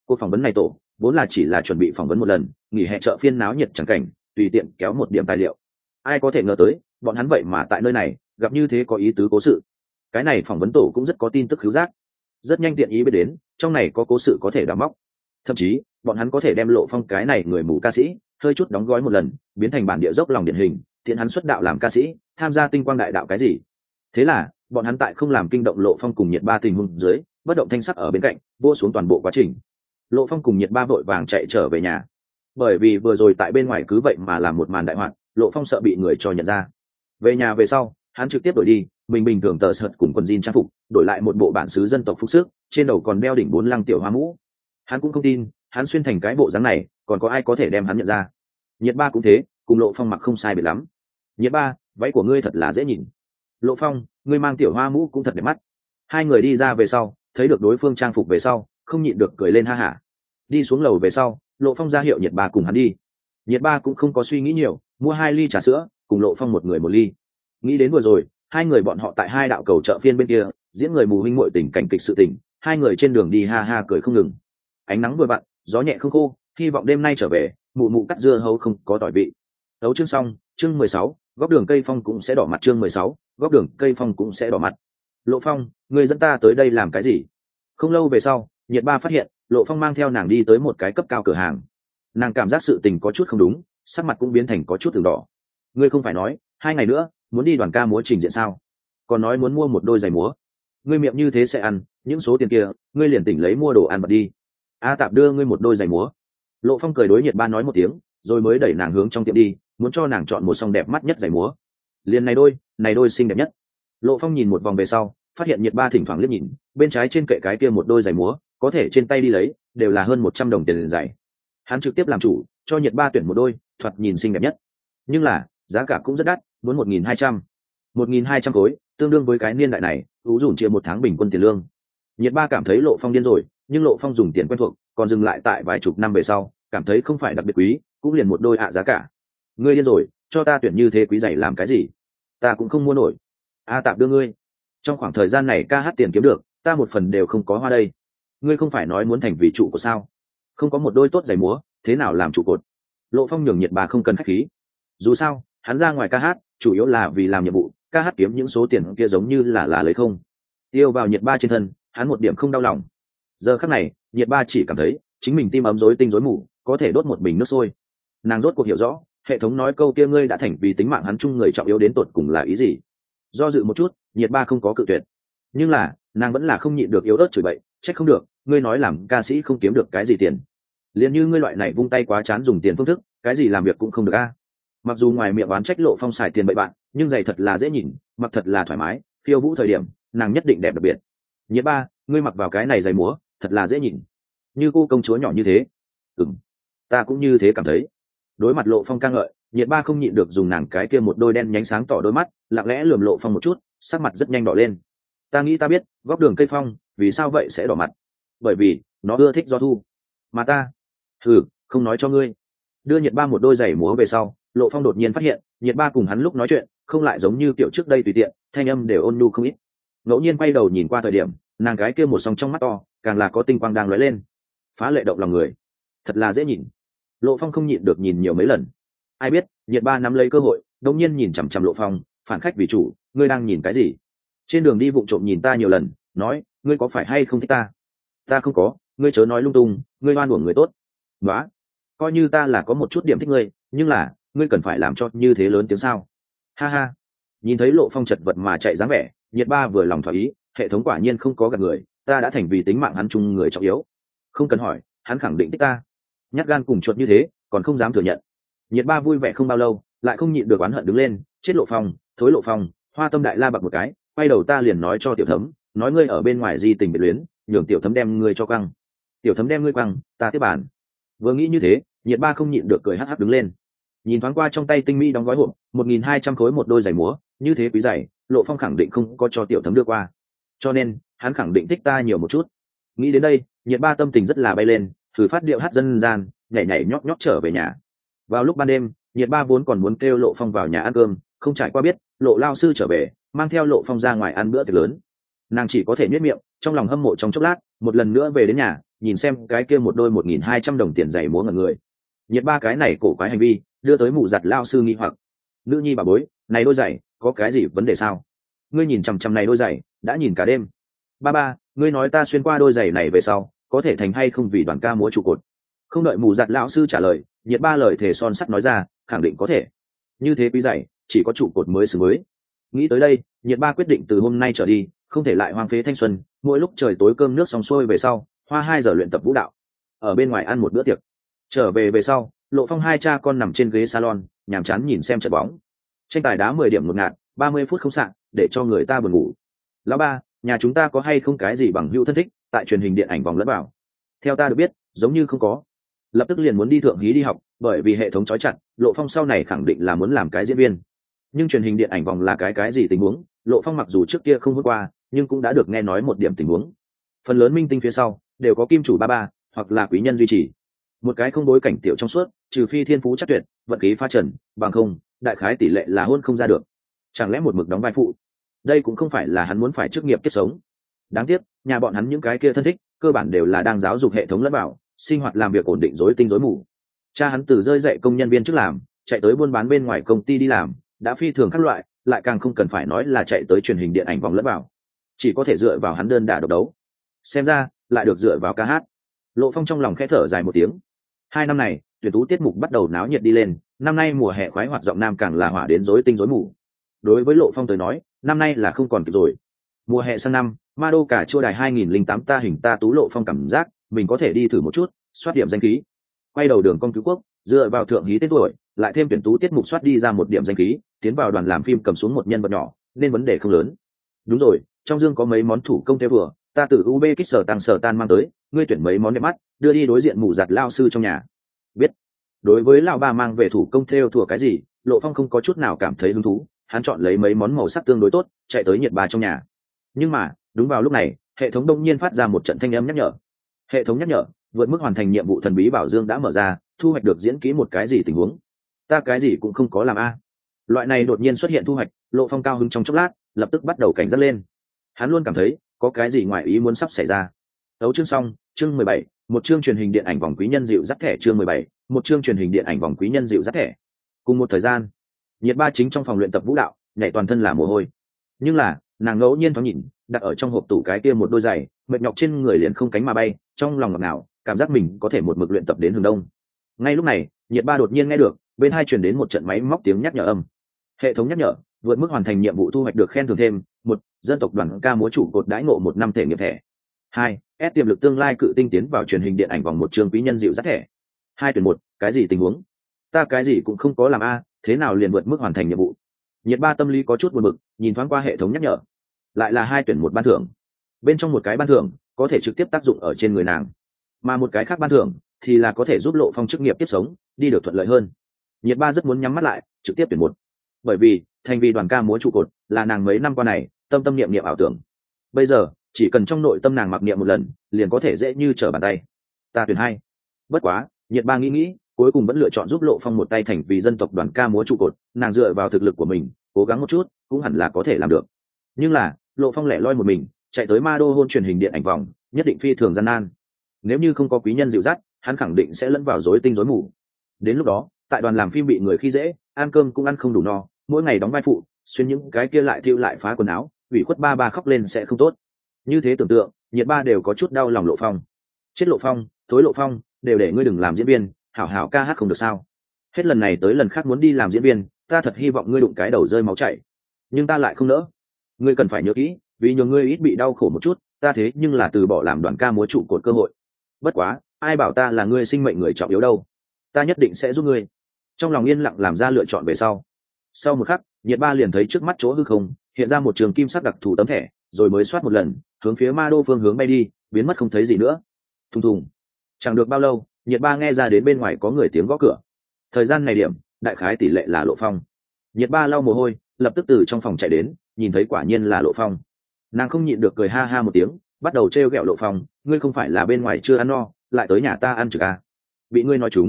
Cuộc phỏng vấn này tổ, vốn là chỉ là chuẩn bị phỏng vấn một lần, nghỉ hè chợ phiên náo nhiệt chẳng cảnh, tùy tiện kéo một điểm tài liệu. Ai có thể ngờ tới, bọn hắn vậy mà tại nơi này, gặp như thế có ý tứ cố sự. Cái này phỏng vấn tổ cũng rất có tin tức cứu giác. Rất nhanh tiện ý biết đến, trong này có cố sự có thể đào móc. Thậm chí, bọn hắn có thể đem lộ phong cái này người mù ca sĩ, hơi chút đóng gói một lần, biến thành bản địa dốc lòng điển hình tiện hắn xuất đạo làm ca sĩ, tham gia tinh quang đại đạo cái gì? Thế là, bọn hắn tại không làm kinh động lộ phong cùng nhiệt ba tình huống dưới, bất động thanh sắc ở bên cạnh vô xuống toàn bộ quá trình. Lộ phong cùng nhiệt ba vội vàng chạy trở về nhà. Bởi vì vừa rồi tại bên ngoài cứ vậy mà làm một màn đại hoạn lộ phong sợ bị người cho nhận ra. Về nhà về sau, hắn trực tiếp đổi đi, mình bình thường tờ sợt cùng quần jean trang phục, đổi lại một bộ bản xứ dân tộc phúc sức, trên đầu còn đeo đỉnh bốn lăng tiểu hoa mũ. Hắn cũng không tin, hắn xuyên thành cái bộ dáng này, còn có ai có thể đem hắn nhận ra? Nhiệt ba cũng thế, cùng lộ phong mặc không sai biệt lắm nhiệt ba, váy của ngươi thật là dễ nhìn. Lộ phong, ngươi mang tiểu hoa mũ cũng thật đẹp mắt. Hai người đi ra về sau, thấy được đối phương trang phục về sau, không nhịn được cười lên ha hả. Đi xuống lầu về sau, lộ phong ra hiệu nhiệt ba cùng hắn đi. Nhiệt ba cũng không có suy nghĩ nhiều, mua hai ly trà sữa, cùng lộ phong một người một ly. Nghĩ đến vừa rồi, hai người bọn họ tại hai đạo cầu chợ phiên bên kia, diễn người mù huynh muội tình cảnh kịch sự tình, hai người trên đường đi ha ha cười không ngừng. Ánh nắng vừa vặn, gió nhẹ không khô, hy vọng đêm nay trở về, mụ mụ cắt dưa hấu không có tỏi vị. Đấu chương xong, chương mười sáu góc đường cây phong cũng sẽ đỏ mặt chương mười sáu, góc đường cây phong cũng sẽ đỏ mặt. Lộ phong, người dẫn ta tới đây làm cái gì? Không lâu về sau, nhiệt ba phát hiện, lộ phong mang theo nàng đi tới một cái cấp cao cửa hàng. Nàng cảm giác sự tình có chút không đúng, sắc mặt cũng biến thành có chút từng đỏ. Ngươi không phải nói, hai ngày nữa, muốn đi đoàn ca múa trình diện sao? Còn nói muốn mua một đôi giày múa. Ngươi miệng như thế sẽ ăn, những số tiền kia, ngươi liền tỉnh lấy mua đồ ăn bật đi. A tạp đưa ngươi một đôi giày múa. Lộ phong cười đối nhiệt ba nói một tiếng, rồi mới đẩy nàng hướng trong tiệm đi muốn cho nàng chọn một song đẹp mắt nhất giày múa. Liền này đôi này đôi xinh đẹp nhất. Lộ phong nhìn một vòng về sau, phát hiện nhiệt ba thỉnh thoảng liếc nhìn, bên trái trên kệ cái kia một đôi giày múa, có thể trên tay đi lấy, đều là hơn một trăm đồng tiền giày. Hắn trực tiếp làm chủ, cho nhiệt ba tuyển một đôi, thoạt nhìn xinh đẹp nhất. Nhưng là, giá cả cũng rất đắt, muốn một nghìn hai trăm. một nghìn hai trăm khối, tương đương với cái niên đại này, ú dùn chia một tháng bình quân tiền lương. Nhiệt ba cảm thấy lộ phong điên rồi, nhưng lộ phong dùng tiền quen thuộc, còn dừng lại tại vài chục năm về sau, cảm thấy không phải đặc biệt quý, cũng liền một đôi ạ giá cả ngươi điên rồi, cho ta tuyển như thế quý giày làm cái gì? Ta cũng không mua nổi. A tạm đưa ngươi. Trong khoảng thời gian này ca hát tiền kiếm được, ta một phần đều không có hoa đây. Ngươi không phải nói muốn thành vị trụ của sao? Không có một đôi tốt giày múa, thế nào làm trụ cột? Lộ phong nhường nhiệt bà không cần khách khí. Dù sao, hắn ra ngoài ca hát, chủ yếu là vì làm nhiệm vụ, ca hát kiếm những số tiền kia giống như là là lấy không. Yêu vào nhiệt ba trên thân, hắn một điểm không đau lòng. Giờ khắc này, nhiệt ba chỉ cảm thấy chính mình tim ấm rối tinh rối mù, có thể đốt một bình nước sôi. Nàng rốt cuộc hiểu rõ hệ thống nói câu kia ngươi đã thành vì tính mạng hắn chung người trọng yếu đến tột cùng là ý gì? Do dự một chút, nhiệt ba không có cự tuyệt. Nhưng là, nàng vẫn là không nhịn được yếu ớt chửi bậy, trách không được, ngươi nói làm ca sĩ không kiếm được cái gì tiền. Liền như ngươi loại này vung tay quá chán dùng tiền phương thức, cái gì làm việc cũng không được a. Mặc dù ngoài miệng oán trách lộ phong xài tiền bậy bạn, nhưng giày thật là dễ nhìn, mặc thật là thoải mái khiêu vũ thời điểm, nàng nhất định đẹp đặc biệt. Nhiệt ba, ngươi mặc vào cái này giày múa, thật là dễ nhìn. Như cô công chúa nhỏ như thế. Ừng ta cũng như thế cảm thấy đối mặt lộ phong ca ngợi, nhiệt ba không nhịn được dùng nàng cái kia một đôi đen nhánh sáng tỏ đôi mắt, lặng lẽ lườm lộ phong một chút, sắc mặt rất nhanh đỏ lên. Ta nghĩ ta biết, góc đường cây phong, vì sao vậy sẽ đỏ mặt? Bởi vì, nó ưa thích do thu. Mà ta? Thử không nói cho ngươi. Đưa nhiệt ba một đôi giày múa về sau, lộ phong đột nhiên phát hiện, nhiệt ba cùng hắn lúc nói chuyện, không lại giống như kiểu trước đây tùy tiện, thanh âm đều ôn nhu không ít. Ngẫu nhiên quay đầu nhìn qua thời điểm, nàng gái kia một song trong mắt to, càng là có tinh quang đang lóe lên. Phá lệ động lòng người. Thật là dễ nhìn lộ phong không nhịn được nhìn nhiều mấy lần. Ai biết, nhiệt ba nắm lấy cơ hội đông nhiên nhìn chằm chằm lộ phong, phản khách vì chủ, ngươi đang nhìn cái gì? Trên đường đi vụng trộm nhìn ta nhiều lần, nói, ngươi có phải hay không thích ta? Ta không có, ngươi chớ nói lung tung, ngươi oan uổng người tốt. Nói coi như ta là có một chút điểm thích ngươi, nhưng là, ngươi cần phải làm cho như thế lớn tiếng sao? Ha ha. Nhìn thấy lộ phong chật vật mà chạy dáng vẻ, nhiệt ba vừa lòng thỏa ý, hệ thống quả nhiên không có gặp người, ta đã thành vì tính mạng hắn chung người trọng yếu. Không cần hỏi, hắn khẳng định thích ta nhát gan cùng chuột như thế, còn không dám thừa nhận. Nhiệt ba vui vẻ không bao lâu, lại không nhịn được oán hận đứng lên, chết lộ phong, thối lộ phong, hoa tâm đại la bạc một cái, quay đầu ta liền nói cho tiểu thấm, nói ngươi ở bên ngoài di tình biệt luyến, nhường tiểu thấm đem ngươi cho căng tiểu thấm đem ngươi quăng, ta tiếp bàn. Vừa nghĩ như thế, nhiệt ba không nhịn được cười hắc hắc đứng lên. Nhìn thoáng qua trong tay tinh mỹ đóng gói hộp, một nghìn hai trăm khối một đôi giày múa, như thế quý giày, lộ phong khẳng định không có cho tiểu thấm đưa qua. Cho nên, hắn khẳng định thích ta nhiều một chút. Nghĩ đến đây, nhiệt ba tâm tình rất là bay lên thử phát điệu hát dân gian, nhảy nhảy nhóp nhóp trở về nhà. Vào lúc ban đêm, nhiệt ba vốn còn muốn kêu lộ phong vào nhà ăn cơm, không trải qua biết, lộ lao sư trở về, mang theo lộ phong ra ngoài ăn bữa tiệc lớn. Nàng chỉ có thể nhét miệng, trong lòng hâm mộ trong chốc lát, một lần nữa về đến nhà, nhìn xem cái kia một đôi một nghìn hai trăm đồng tiền giày múa ngần người. Nhiệt ba cái này cổ quái hành vi, đưa tới mụ giặt lao sư nghi hoặc. Nữ nhi bà bối, này đôi giày, có cái gì vấn đề sao? Ngươi nhìn chằm chằm này đôi giày, đã nhìn cả đêm. Ba ba, ngươi nói ta xuyên qua đôi giày này về sau có thể thành hay không vì đoàn ca múa trụ cột. Không đợi mù giặt lão sư trả lời, nhiệt ba lời thề son sắt nói ra, khẳng định có thể. Như thế quý dạy, chỉ có trụ cột mới xứng mới nghĩ tới đây, nhiệt ba quyết định từ hôm nay trở đi, không thể lại hoang phế thanh xuân, mỗi lúc trời tối cơm nước xong xuôi về sau, hoa hai giờ luyện tập vũ đạo. Ở bên ngoài ăn một bữa tiệc. Trở về về sau, lộ phong hai cha con nằm trên ghế salon, nhàm chán nhìn xem trận bóng. Tranh tài đá mười điểm một ngạt, ba mươi phút không sạn, để cho người ta buồn ngủ. Lão ba, nhà chúng ta có hay không cái gì bằng hữu thân thích? Tại truyền hình điện ảnh vòng lẫn vào. Theo ta được biết, giống như không có. Lập tức liền muốn đi thượng hí đi học, bởi vì hệ thống trói chặt, lộ phong sau này khẳng định là muốn làm cái diễn viên. Nhưng truyền hình điện ảnh vòng là cái cái gì tình huống, lộ phong mặc dù trước kia không vượt qua, nhưng cũng đã được nghe nói một điểm tình huống. Phần lớn minh tinh phía sau, đều có kim chủ ba ba, hoặc là quý nhân duy trì. Một cái không bối cảnh tiểu trong suốt, trừ phi thiên phú chắc tuyệt, vận khí pha trần, bằng không, đại khái tỷ lệ là hôn không ra được. Chẳng lẽ một mực đóng vai phụ? Đây cũng không phải là hắn muốn phải chức nghiệp kiếp sống đáng tiếc, nhà bọn hắn những cái kia thân thích, cơ bản đều là đang giáo dục hệ thống lẫn bảo sinh hoạt làm việc ổn định rối tinh rối mù. Cha hắn từ rơi dạy công nhân viên trước làm, chạy tới buôn bán bên ngoài công ty đi làm, đã phi thường các loại, lại càng không cần phải nói là chạy tới truyền hình điện ảnh vòng lẫn bảo chỉ có thể dựa vào hắn đơn đả độc đấu. Xem ra, lại được dựa vào ca hát. Lộ phong trong lòng khẽ thở dài một tiếng. Hai năm này, tuyển tú tiết mục bắt đầu náo nhiệt đi lên, năm nay mùa hè khoái hoạt giọng nam càng là hỏa đến rối tinh rối mù. Đối với lộ phong tới nói, năm nay là không còn kịp rồi. Mùa hè sang năm ma đô cả chua đài 2008 ta hình ta tú lộ phong cảm giác, mình có thể đi thử một chút, soát điểm danh khí. Quay đầu đường công cứu quốc, dựa vào thượng hí tên tuổi, lại thêm tuyển tú tiết mục soát đi ra một điểm danh khí, tiến vào đoàn làm phim cầm xuống một nhân vật nhỏ, nên vấn đề không lớn. Đúng rồi, trong dương có mấy món thủ công theo vừa, ta từ ub kích sở tăng sở tan mang tới, ngươi tuyển mấy món đẹp mắt, đưa đi đối diện mù giặt lao sư trong nhà. Biết. Đối với lão ba mang về thủ công theo thùa cái gì, lộ phong không có chút nào cảm thấy hứng thú, hắn chọn lấy mấy món màu sắc tương đối tốt, chạy tới nhiệt bà trong nhà. Nhưng mà đúng vào lúc này, hệ thống đông nhiên phát ra một trận thanh âm nhắc nhở. Hệ thống nhắc nhở, vượt mức hoàn thành nhiệm vụ thần bí bảo dương đã mở ra, thu hoạch được diễn kỹ một cái gì tình huống? Ta cái gì cũng không có làm a. Loại này đột nhiên xuất hiện thu hoạch, lộ phong cao hứng trong chốc lát, lập tức bắt đầu cảnh giác lên. Hắn luôn cảm thấy, có cái gì ngoài ý muốn sắp xảy ra. Tấu chương xong, chương mười bảy, một chương truyền hình điện ảnh vòng quý nhân dịu dắt thẻ, chương mười bảy, một chương truyền hình điện ảnh vòng quý nhân dịu dắt thẻ. Cùng một thời gian, nhiệt ba chính trong phòng luyện tập vũ đạo, nhảy toàn thân là mồ hôi. Nhưng là nàng ngẫu nhiên thoáng nhìn đặt ở trong hộp tủ cái kia một đôi giày mệt nhọc trên người liền không cánh mà bay trong lòng ngọt ngào, cảm giác mình có thể một mực luyện tập đến hướng đông. Ngay lúc này nhiệt ba đột nhiên nghe được bên hai truyền đến một trận máy móc tiếng nhắc nhở âm. Hệ thống nhắc nhở vượt mức hoàn thành nhiệm vụ thu hoạch được khen thưởng thêm một dân tộc đoàn ca múa chủ cột đãi ngộ một năm thể nghiệp thẻ. Hai ép tiềm lực tương lai cự tinh tiến vào truyền hình điện ảnh vòng một trường quý nhân dịu dắt thẻ. Hai tuyển một cái gì tình huống? Ta cái gì cũng không có làm a thế nào liền vượt mức hoàn thành nhiệm vụ? Nhiệt ba tâm lý có chút buồn bực, nhìn thoáng qua hệ thống nhắc nhở. Lại là hai tuyển một ban thưởng. Bên trong một cái ban thưởng có thể trực tiếp tác dụng ở trên người nàng, mà một cái khác ban thưởng thì là có thể giúp lộ phong chức nghiệp tiếp sống, đi được thuận lợi hơn. Nhiệt ba rất muốn nhắm mắt lại, trực tiếp tuyển một. Bởi vì, thành vì đoàn ca múa trụ cột là nàng mấy năm qua này, tâm tâm niệm niệm ảo tưởng. Bây giờ, chỉ cần trong nội tâm nàng mặc niệm một lần, liền có thể dễ như trở bàn tay. Ta tuyển hai. Bất quá, nhiệt ba nghĩ nghĩ cuối cùng vẫn lựa chọn giúp lộ phong một tay thành vì dân tộc đoàn ca múa trụ cột, nàng dựa vào thực lực của mình, cố gắng một chút, cũng hẳn là có thể làm được. Nhưng là, lộ phong lẻ loi một mình, chạy tới ma đô hôn truyền hình điện ảnh vòng, nhất định phi thường gian nan. Nếu như không có quý nhân dịu dắt, hắn khẳng định sẽ lẫn vào rối tinh rối mù. Đến lúc đó, tại đoàn làm phim bị người khi dễ, ăn cơm cũng ăn không đủ no, mỗi ngày đóng vai phụ, xuyên những cái kia lại thiêu lại phá quần áo, ủy khuất ba ba khóc lên sẽ không tốt. Như thế tưởng tượng, nhiệt ba đều có chút đau lòng lộ phong. Chết lộ phong, thối lộ phong, đều để ngươi đừng làm diễn viên hảo hảo ca hát không được sao? Hết lần này tới lần khác muốn đi làm diễn viên, ta thật hy vọng ngươi đụng cái đầu rơi máu chảy. Nhưng ta lại không nỡ. Ngươi cần phải nhớ kỹ, vì nhiều ngươi ít bị đau khổ một chút, ta thế nhưng là từ bỏ làm đoàn ca múa trụ cột cơ hội. Bất quá, ai bảo ta là ngươi sinh mệnh người trọng yếu đâu? Ta nhất định sẽ giúp ngươi. Trong lòng yên lặng làm ra lựa chọn về sau. Sau một khắc, nhiệt ba liền thấy trước mắt chỗ hư không, hiện ra một trường kim sắc đặc thù tấm thẻ, rồi mới soát một lần, hướng phía ma đô phương hướng bay đi, biến mất không thấy gì nữa. Thùng thùng. Chẳng được bao lâu nhiệt ba nghe ra đến bên ngoài có người tiếng gõ cửa. Thời gian này điểm, đại khái tỷ lệ là lộ phong. Nhiệt ba lau mồ hôi, lập tức từ trong phòng chạy đến, nhìn thấy quả nhiên là lộ phong. Nàng không nhịn được cười ha ha một tiếng, bắt đầu t r e o g ẹ o lộ phong, ngươi không phải là bên ngoài chưa ăn no, lại tới nhà ta ăn trực à. bị ngươi nói chúng.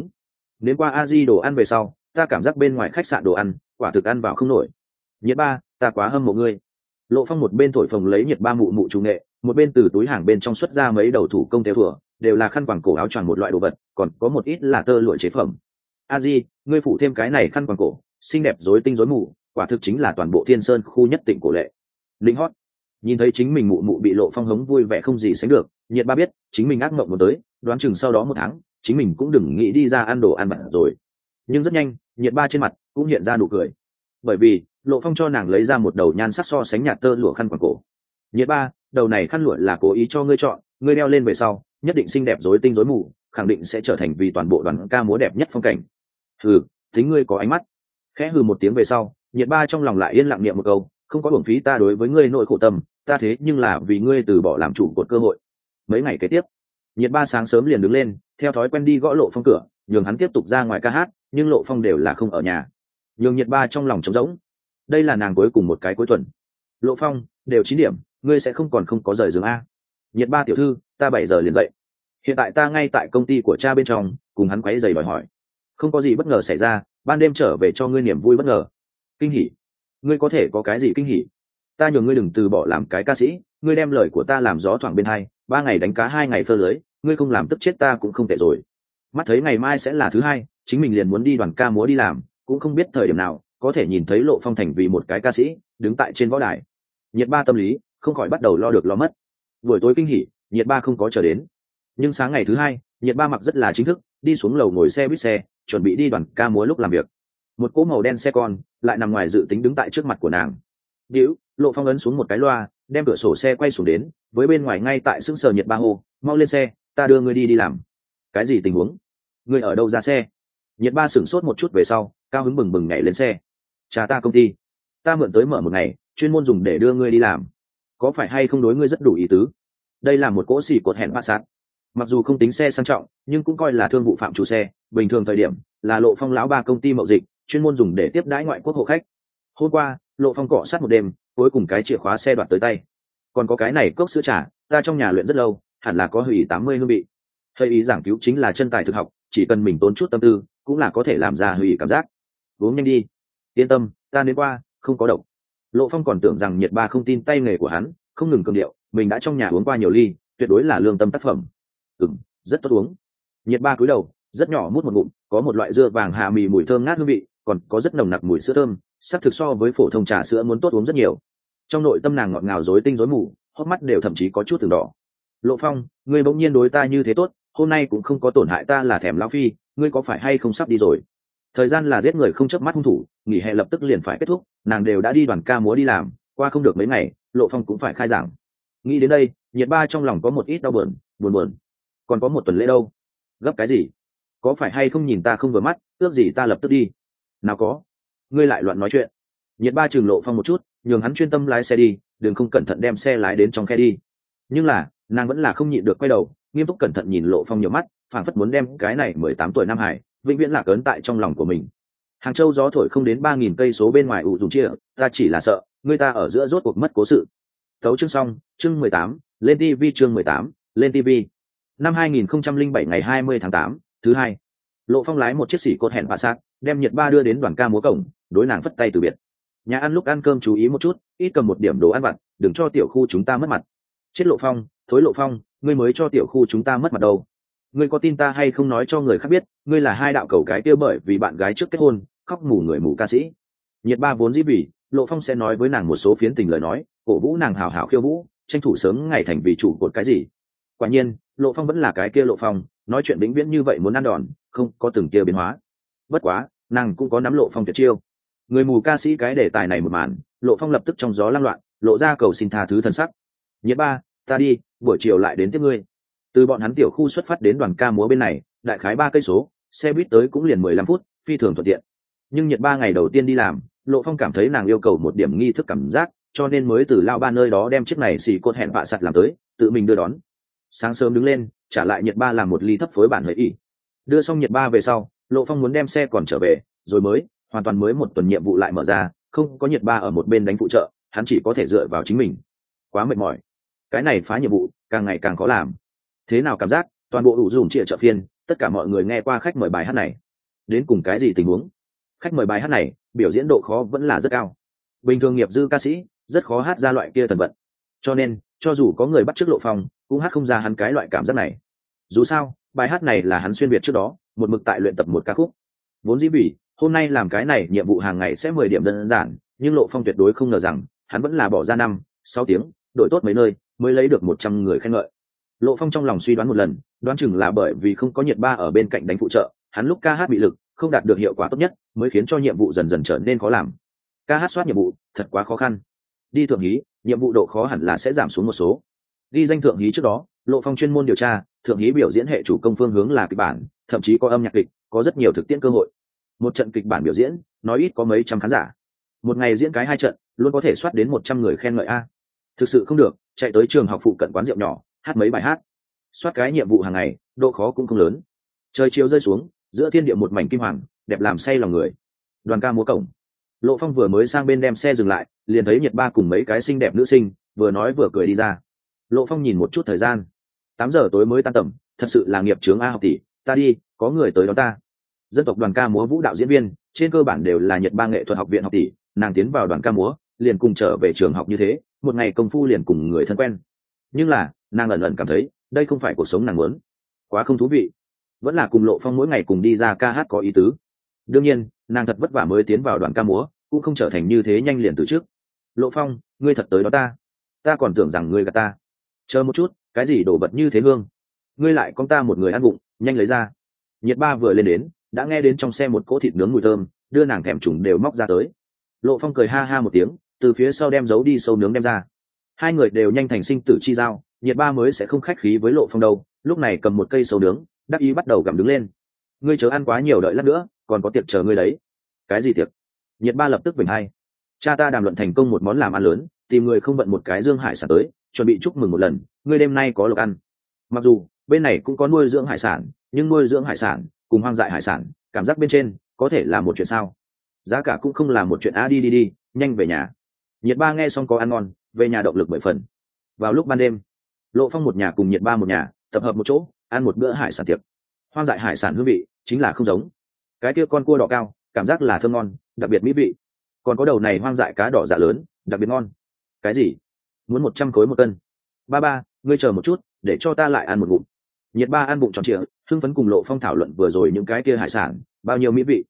Nếu qua a di đồ ăn về sau, ta cảm giác bên ngoài khách sạn đồ ăn, quả thực ăn vào không nổi. Nhiệt ba, ta quá hâm mộ ngươi. Lộ phong một bên thổi phồng lấy nhiệt ba mụ mụ trung nghệ, một bên từ túi hàng bên trong xuất ra mấy đầu thủ công theo thừa đều là khăn quàng cổ áo choàng một loại đồ vật, còn có một ít là tơ lụa chế phẩm. A di, ngươi phủ thêm cái này khăn quàng cổ, xinh đẹp rối tinh rối mù, quả thực chính là toàn bộ thiên sơn khu nhất tỉnh cổ lệ. Linh hót, nhìn thấy chính mình mụ mụ bị lộ phong hống vui vẻ không gì sánh được, nhiệt ba biết, chính mình ác mộng một tới, đoán chừng sau đó một tháng, chính mình cũng đừng nghĩ đi ra ăn đồ ăn bẩn rồi. Nhưng rất nhanh, nhiệt ba trên mặt cũng hiện ra nụ cười. Bởi vì, lộ phong cho nàng lấy ra một đầu nhan sắc so sánh nhạt tơ lụa khăn quàng cổ. Nhiệt ba, đầu này khăn lụa là cố ý cho ngươi chọn, ngươi đeo lên về sau nhất định xinh đẹp rối tinh rối mù, khẳng định sẽ trở thành vì toàn bộ đoàn ca múa đẹp nhất phong cảnh. Hừ tính ngươi có ánh mắt. Khẽ hừ một tiếng về sau, nhiệt ba trong lòng lại yên lặng niệm một câu, không có hưởng phí ta đối với ngươi nội khổ tâm, ta thế nhưng là vì ngươi từ bỏ làm chủ của cơ hội. Mấy ngày kế tiếp, nhiệt ba sáng sớm liền đứng lên, theo thói quen đi gõ lộ phong cửa, nhường hắn tiếp tục ra ngoài ca hát, nhưng lộ phong đều là không ở nhà. Nhường nhiệt ba trong lòng trống rỗng. Đây là nàng cuối cùng một cái cuối tuần. Lộ phong, đều chín điểm, ngươi sẽ không còn không có rời giường a nhiệt ba tiểu thư, ta bảy giờ liền dậy. Hiện tại ta ngay tại công ty của cha bên trong, cùng hắn quấy giày đòi hỏi. Không có gì bất ngờ xảy ra, ban đêm trở về cho ngươi niềm vui bất ngờ. Kinh hỉ. Ngươi có thể có cái gì kinh hỉ? Ta nhường ngươi đừng từ bỏ làm cái ca sĩ, ngươi đem lời của ta làm gió thoảng bên hai, ba ngày đánh cá hai ngày phơ lưới, ngươi không làm tức chết ta cũng không tệ rồi. Mắt thấy ngày mai sẽ là thứ hai, chính mình liền muốn đi đoàn ca múa đi làm, cũng không biết thời điểm nào, có thể nhìn thấy lộ phong thành vì một cái ca sĩ, đứng tại trên võ đài. Nhiệt ba tâm lý, không khỏi bắt đầu lo được lo mất buổi tối kinh hỉ, nhiệt ba không có chờ đến. Nhưng sáng ngày thứ hai, nhiệt ba mặc rất là chính thức, đi xuống lầu ngồi xe buýt xe, chuẩn bị đi đoàn ca múa lúc làm việc. Một cỗ màu đen xe con lại nằm ngoài dự tính đứng tại trước mặt của nàng. Điếu lộ phong ấn xuống một cái loa, đem cửa sổ xe quay xuống đến, với bên ngoài ngay tại xương sờ nhiệt ba hô, mau lên xe, ta đưa ngươi đi đi làm. Cái gì tình huống? Ngươi ở đâu ra xe? Nhiệt ba sửng sốt một chút về sau, cao hứng bừng bừng nhảy lên xe. Cha ta công ty, ta mượn tới mở một ngày, chuyên môn dùng để đưa ngươi đi làm có phải hay không đối ngươi rất đủ ý tứ? Đây là một cỗ xỉ cột hẹn ba sát. Mặc dù không tính xe sang trọng, nhưng cũng coi là thương vụ phạm chủ xe. Bình thường thời điểm, là lộ phong lão ba công ty mậu dịch, chuyên môn dùng để tiếp đãi ngoại quốc hộ khách. Hôm qua, lộ phong cọ sát một đêm, cuối cùng cái chìa khóa xe đoạt tới tay. Còn có cái này cốc sữa trà, ta trong nhà luyện rất lâu, hẳn là có hủy tám mươi hương vị. Hơi ý giảng cứu chính là chân tài thực học, chỉ cần mình tốn chút tâm tư, cũng là có thể làm ra hủy cảm giác. Uống nhanh đi. Yên tâm, ta đến qua, không có độc lộ phong còn tưởng rằng nhiệt ba không tin tay nghề của hắn, không ngừng cường điệu, mình đã trong nhà uống qua nhiều ly, tuyệt đối là lương tâm tác phẩm. Ừ rất tốt uống. Nhiệt ba cúi đầu, rất nhỏ mút một ngụm, có một loại dưa vàng hạ mì mùi thơm ngát hương vị, còn có rất nồng nặc mùi sữa thơm sắc thực so với phổ thông trà sữa muốn tốt uống rất nhiều. Trong nội tâm nàng ngọt ngào rối tinh rối mù, hốc mắt đều thậm chí có chút từng đỏ. Lộ phong, ngươi bỗng nhiên đối ta như thế tốt, hôm nay cũng không có tổn hại ta là thèm lao phi, ngươi có phải hay không sắp đi rồi? Thời gian là giết người không chớp mắt hung thủ, nghỉ hè lập tức liền phải kết thúc, nàng đều đã đi đoàn ca múa đi làm, qua không được mấy ngày, lộ phong cũng phải khai giảng. Nghĩ đến đây, nhiệt ba trong lòng có một ít đau bờn buồn buồn. Còn có một tuần lễ đâu? Gấp cái gì? Có phải hay không nhìn ta không vừa mắt, ước gì ta lập tức đi? Nào có. Ngươi lại loạn nói chuyện. Nhiệt ba trường lộ phong một chút, nhường hắn chuyên tâm lái xe đi, đừng không cẩn thận đem xe lái đến trong khe đi. Nhưng là, nàng vẫn là không nhịn được quay đầu, nghiêm túc cẩn thận nhìn lộ phong nhiều mắt, phảng phất muốn đem cái này mười tám tuổi nam hải vĩnh viễn lạc ấn tại trong lòng của mình. Hàng châu gió thổi không đến ba nghìn cây số bên ngoài ủ dùng chia, ta chỉ là sợ, người ta ở giữa rốt cuộc mất cố sự. Tấu chương xong, chương mười tám, lên tv chương mười tám, lên tv năm hai nghìn không trăm linh bảy ngày hai mươi tháng tám, thứ hai. Lộ phong lái một chiếc xỉ cột hẹn và sát, đem nhiệt ba đưa đến đoàn ca múa cổng, đối nàng phất tay từ biệt. Nhà ăn lúc ăn cơm chú ý một chút, ít cầm một điểm đồ ăn vặt, đừng cho tiểu khu chúng ta mất mặt. Chết lộ phong, thối lộ phong, ngươi mới cho tiểu khu chúng ta mất mặt đâu ngươi có tin ta hay không nói cho người khác biết, ngươi là hai đạo cầu cái kia bởi vì bạn gái trước kết hôn, khóc mù người mù ca sĩ. Nhiệt ba vốn dĩ vì, lộ phong sẽ nói với nàng một số phiến tình lời nói, cổ vũ nàng hào hào khiêu vũ, tranh thủ sớm ngày thành vì chủ cột cái gì. Quả nhiên, lộ phong vẫn là cái kia lộ phong, nói chuyện vĩnh viễn như vậy muốn ăn đòn, không có từng kia biến hóa. Bất quá, nàng cũng có nắm lộ phong tuyệt chiêu. Người mù ca sĩ cái đề tài này một màn, lộ phong lập tức trong gió lăng loạn, lộ ra cầu xin tha thứ thân sắc. Nhiệt ba, ta đi, buổi chiều lại đến tiếp ngươi từ bọn hắn tiểu khu xuất phát đến đoàn ca múa bên này, đại khái ba cây số, xe buýt tới cũng liền mười lăm phút, phi thường thuận tiện. Nhưng nhiệt ba ngày đầu tiên đi làm, lộ phong cảm thấy nàng yêu cầu một điểm nghi thức cảm giác, cho nên mới từ lao ba nơi đó đem chiếc này xì cột hẹn vạ sặt làm tới, tự mình đưa đón. Sáng sớm đứng lên, trả lại nhiệt ba làm một ly thấp phối bản lợi ỉ. Đưa xong nhiệt ba về sau, lộ phong muốn đem xe còn trở về, rồi mới, hoàn toàn mới một tuần nhiệm vụ lại mở ra, không có nhiệt ba ở một bên đánh phụ trợ, hắn chỉ có thể dựa vào chính mình. Quá mệt mỏi. Cái này phá nhiệm vụ, càng ngày càng khó làm thế nào cảm giác? Toàn bộ ủ dùng trịa trợ phiên, tất cả mọi người nghe qua khách mời bài hát này. Đến cùng cái gì tình huống? Khách mời bài hát này, biểu diễn độ khó vẫn là rất cao. Bình thường nghiệp dư ca sĩ, rất khó hát ra loại kia thần vận. Cho nên, cho dù có người bắt trước lộ phong, cũng hát không ra hắn cái loại cảm giác này. Dù sao, bài hát này là hắn xuyên việt trước đó, một mực tại luyện tập một ca khúc. Vốn dĩ bỉ hôm nay làm cái này, nhiệm vụ hàng ngày sẽ mười điểm đơn giản, nhưng lộ phong tuyệt đối không ngờ rằng, hắn vẫn là bỏ ra năm, sáu tiếng, đội tốt mấy nơi, mới lấy được một trăm người khen ngợi lộ phong trong lòng suy đoán một lần, đoán chừng là bởi vì không có nhiệt ba ở bên cạnh đánh phụ trợ, hắn lúc ca hát bị lực, không đạt được hiệu quả tốt nhất, mới khiến cho nhiệm vụ dần dần trở nên khó làm. Ca hát soát nhiệm vụ, thật quá khó khăn. Đi thượng hí, nhiệm vụ độ khó hẳn là sẽ giảm xuống một số. Ghi danh thượng hí trước đó, lộ phong chuyên môn điều tra, thượng hí biểu diễn hệ chủ công phương hướng là kịch bản, thậm chí có âm nhạc kịch, có rất nhiều thực tiễn cơ hội. Một trận kịch bản biểu diễn, nói ít có mấy trăm khán giả. Một ngày diễn cái hai trận, luôn có thể soát đến một trăm người khen ngợi a. Thực sự không được, chạy tới trường học phụ cận quán rượu nhỏ hát mấy bài hát. Soát cái nhiệm vụ hàng ngày, độ khó cũng không lớn. Trời chiều rơi xuống, giữa thiên địa một mảnh kim hoàng, đẹp làm say lòng người. Đoàn ca múa cổng. Lộ phong vừa mới sang bên đem xe dừng lại, liền thấy nhiệt ba cùng mấy cái xinh đẹp nữ sinh, vừa nói vừa cười đi ra. Lộ phong nhìn một chút thời gian. Tám giờ tối mới tan tầm, thật sự là nghiệp trướng a học tỷ, ta đi, có người tới đó ta. Dân tộc đoàn ca múa vũ đạo diễn viên, trên cơ bản đều là nhật ba nghệ thuật học viện học tỷ, nàng tiến vào đoàn ca múa, liền cùng trở về trường học như thế, một ngày công phu liền cùng người thân quen. Nhưng là nàng ẩn ẩn cảm thấy đây không phải cuộc sống nàng muốn. Quá không thú vị. Vẫn là cùng lộ phong mỗi ngày cùng đi ra ca hát có ý tứ. Đương nhiên, nàng thật vất vả mới tiến vào đoàn ca múa, cũng không trở thành như thế nhanh liền từ trước. Lộ phong, ngươi thật tới đó ta. Ta còn tưởng rằng ngươi gạt ta. Chờ một chút, cái gì đổ bật như thế hương? Ngươi lại con ta một người ăn bụng, nhanh lấy ra. Nhiệt ba vừa lên đến, đã nghe đến trong xe một cỗ thịt nướng mùi thơm, đưa nàng thèm trùng đều móc ra tới. Lộ phong cười ha ha một tiếng, từ phía sau đem giấu đi sâu nướng đem ra. Hai người đều nhanh thành sinh tử chi giao nhiệt ba mới sẽ không khách khí với lộ phong đâu, lúc này cầm một cây sâu nướng, đắc ý bắt đầu gặm đứng lên. Ngươi chờ ăn quá nhiều đợi lát nữa, còn có tiệc chờ ngươi đấy. Cái gì tiệc? Nhiệt ba lập tức bình hai. Cha ta đàm luận thành công một món làm ăn lớn, tìm người không vận một cái dương hải sản tới, chuẩn bị chúc mừng một lần, ngươi đêm nay có lộc ăn. Mặc dù, bên này cũng có nuôi dưỡng hải sản, nhưng nuôi dưỡng hải sản, cùng hoang dại hải sản, cảm giác bên trên, có thể là một chuyện sao? Giá cả cũng không là một chuyện, a, đi đi đi, nhanh về nhà. Nhiệt ba nghe xong có ăn ngon, về nhà động lực bởi phần. Vào lúc ban đêm lộ phong một nhà cùng nhiệt ba một nhà, tập hợp một chỗ, ăn một bữa hải sản tiệc. Hoang dại hải sản hương vị chính là không giống. Cái kia con cua đỏ cao, cảm giác là thơm ngon, đặc biệt mỹ vị. Còn có đầu này hoang dại cá đỏ dạ lớn, đặc biệt ngon. Cái gì? Muốn một trăm khối một cân. Ba ba, ngươi chờ một chút, để cho ta lại ăn một ngụm. Nhiệt ba ăn bụng tròn trịa, hưng phấn cùng lộ phong thảo luận vừa rồi những cái kia hải sản, bao nhiêu mỹ vị.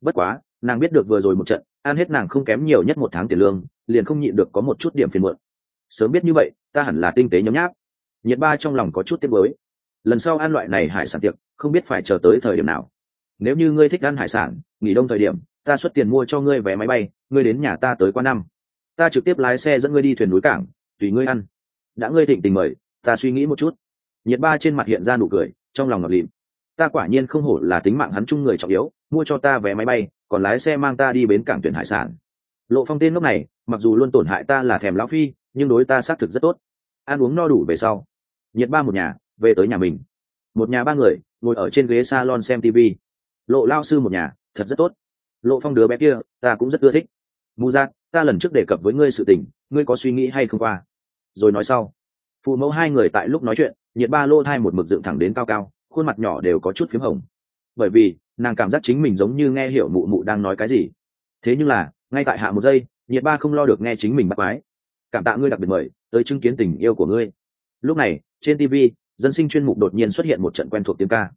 Bất quá, nàng biết được vừa rồi một trận, ăn hết nàng không kém nhiều nhất một tháng tiền lương, liền không nhịn được có một chút điểm phiền muộn. Sớm biết như vậy, ta hẳn là tinh tế nhấm nháp nhiệt ba trong lòng có chút tiếc mới lần sau ăn loại này hải sản tiệc, không biết phải chờ tới thời điểm nào. Nếu như ngươi thích ăn hải sản, nghỉ đông thời điểm, ta xuất tiền mua cho ngươi vé máy bay, ngươi đến nhà ta tới qua năm ta trực tiếp lái xe dẫn ngươi đi thuyền núi cảng, tùy ngươi ăn. Đã ngươi thịnh tình mời, ta suy nghĩ một chút. Nhiệt ba trên mặt hiện ra nụ cười, trong lòng ngọt lịm. Ta quả nhiên không hổ là tính mạng hắn chung người trọng yếu, mua cho ta vé máy bay, còn lái xe mang ta đi bến cảng tuyển hải sản. Lộ phong tên lúc này, mặc dù luôn tổn hại ta là thèm lão phi, nhưng đối ta xác thực rất tốt. Ăn uống no đủ về sau nhiệt ba một nhà, về tới nhà mình. Một nhà ba người, ngồi ở trên ghế salon xem tv lộ lao sư một nhà, thật rất tốt. Lộ phong đứa bé kia, ta cũng rất ưa thích. Mù giác ta lần trước đề cập với ngươi sự tình, ngươi có suy nghĩ hay không qua? Rồi nói sau. Phụ mẫu hai người tại lúc nói chuyện, nhiệt ba lô thai một mực dựng thẳng đến cao cao, khuôn mặt nhỏ đều có chút p h í m hồng. Bởi vì, nàng cảm giác chính mình giống như nghe hiểu mụ mụ đang nói cái gì. Thế nhưng là, ngay tại hạ một giây, nhiệt ba không lo được nghe chính mình bắt mái cảm tạ ngươi đặc biệt mời, tới chứng kiến tình yêu của ngươi lúc này, trên tv dân sinh chuyên mục đột nhiên xuất hiện một trận quen thuộc tiếng ca.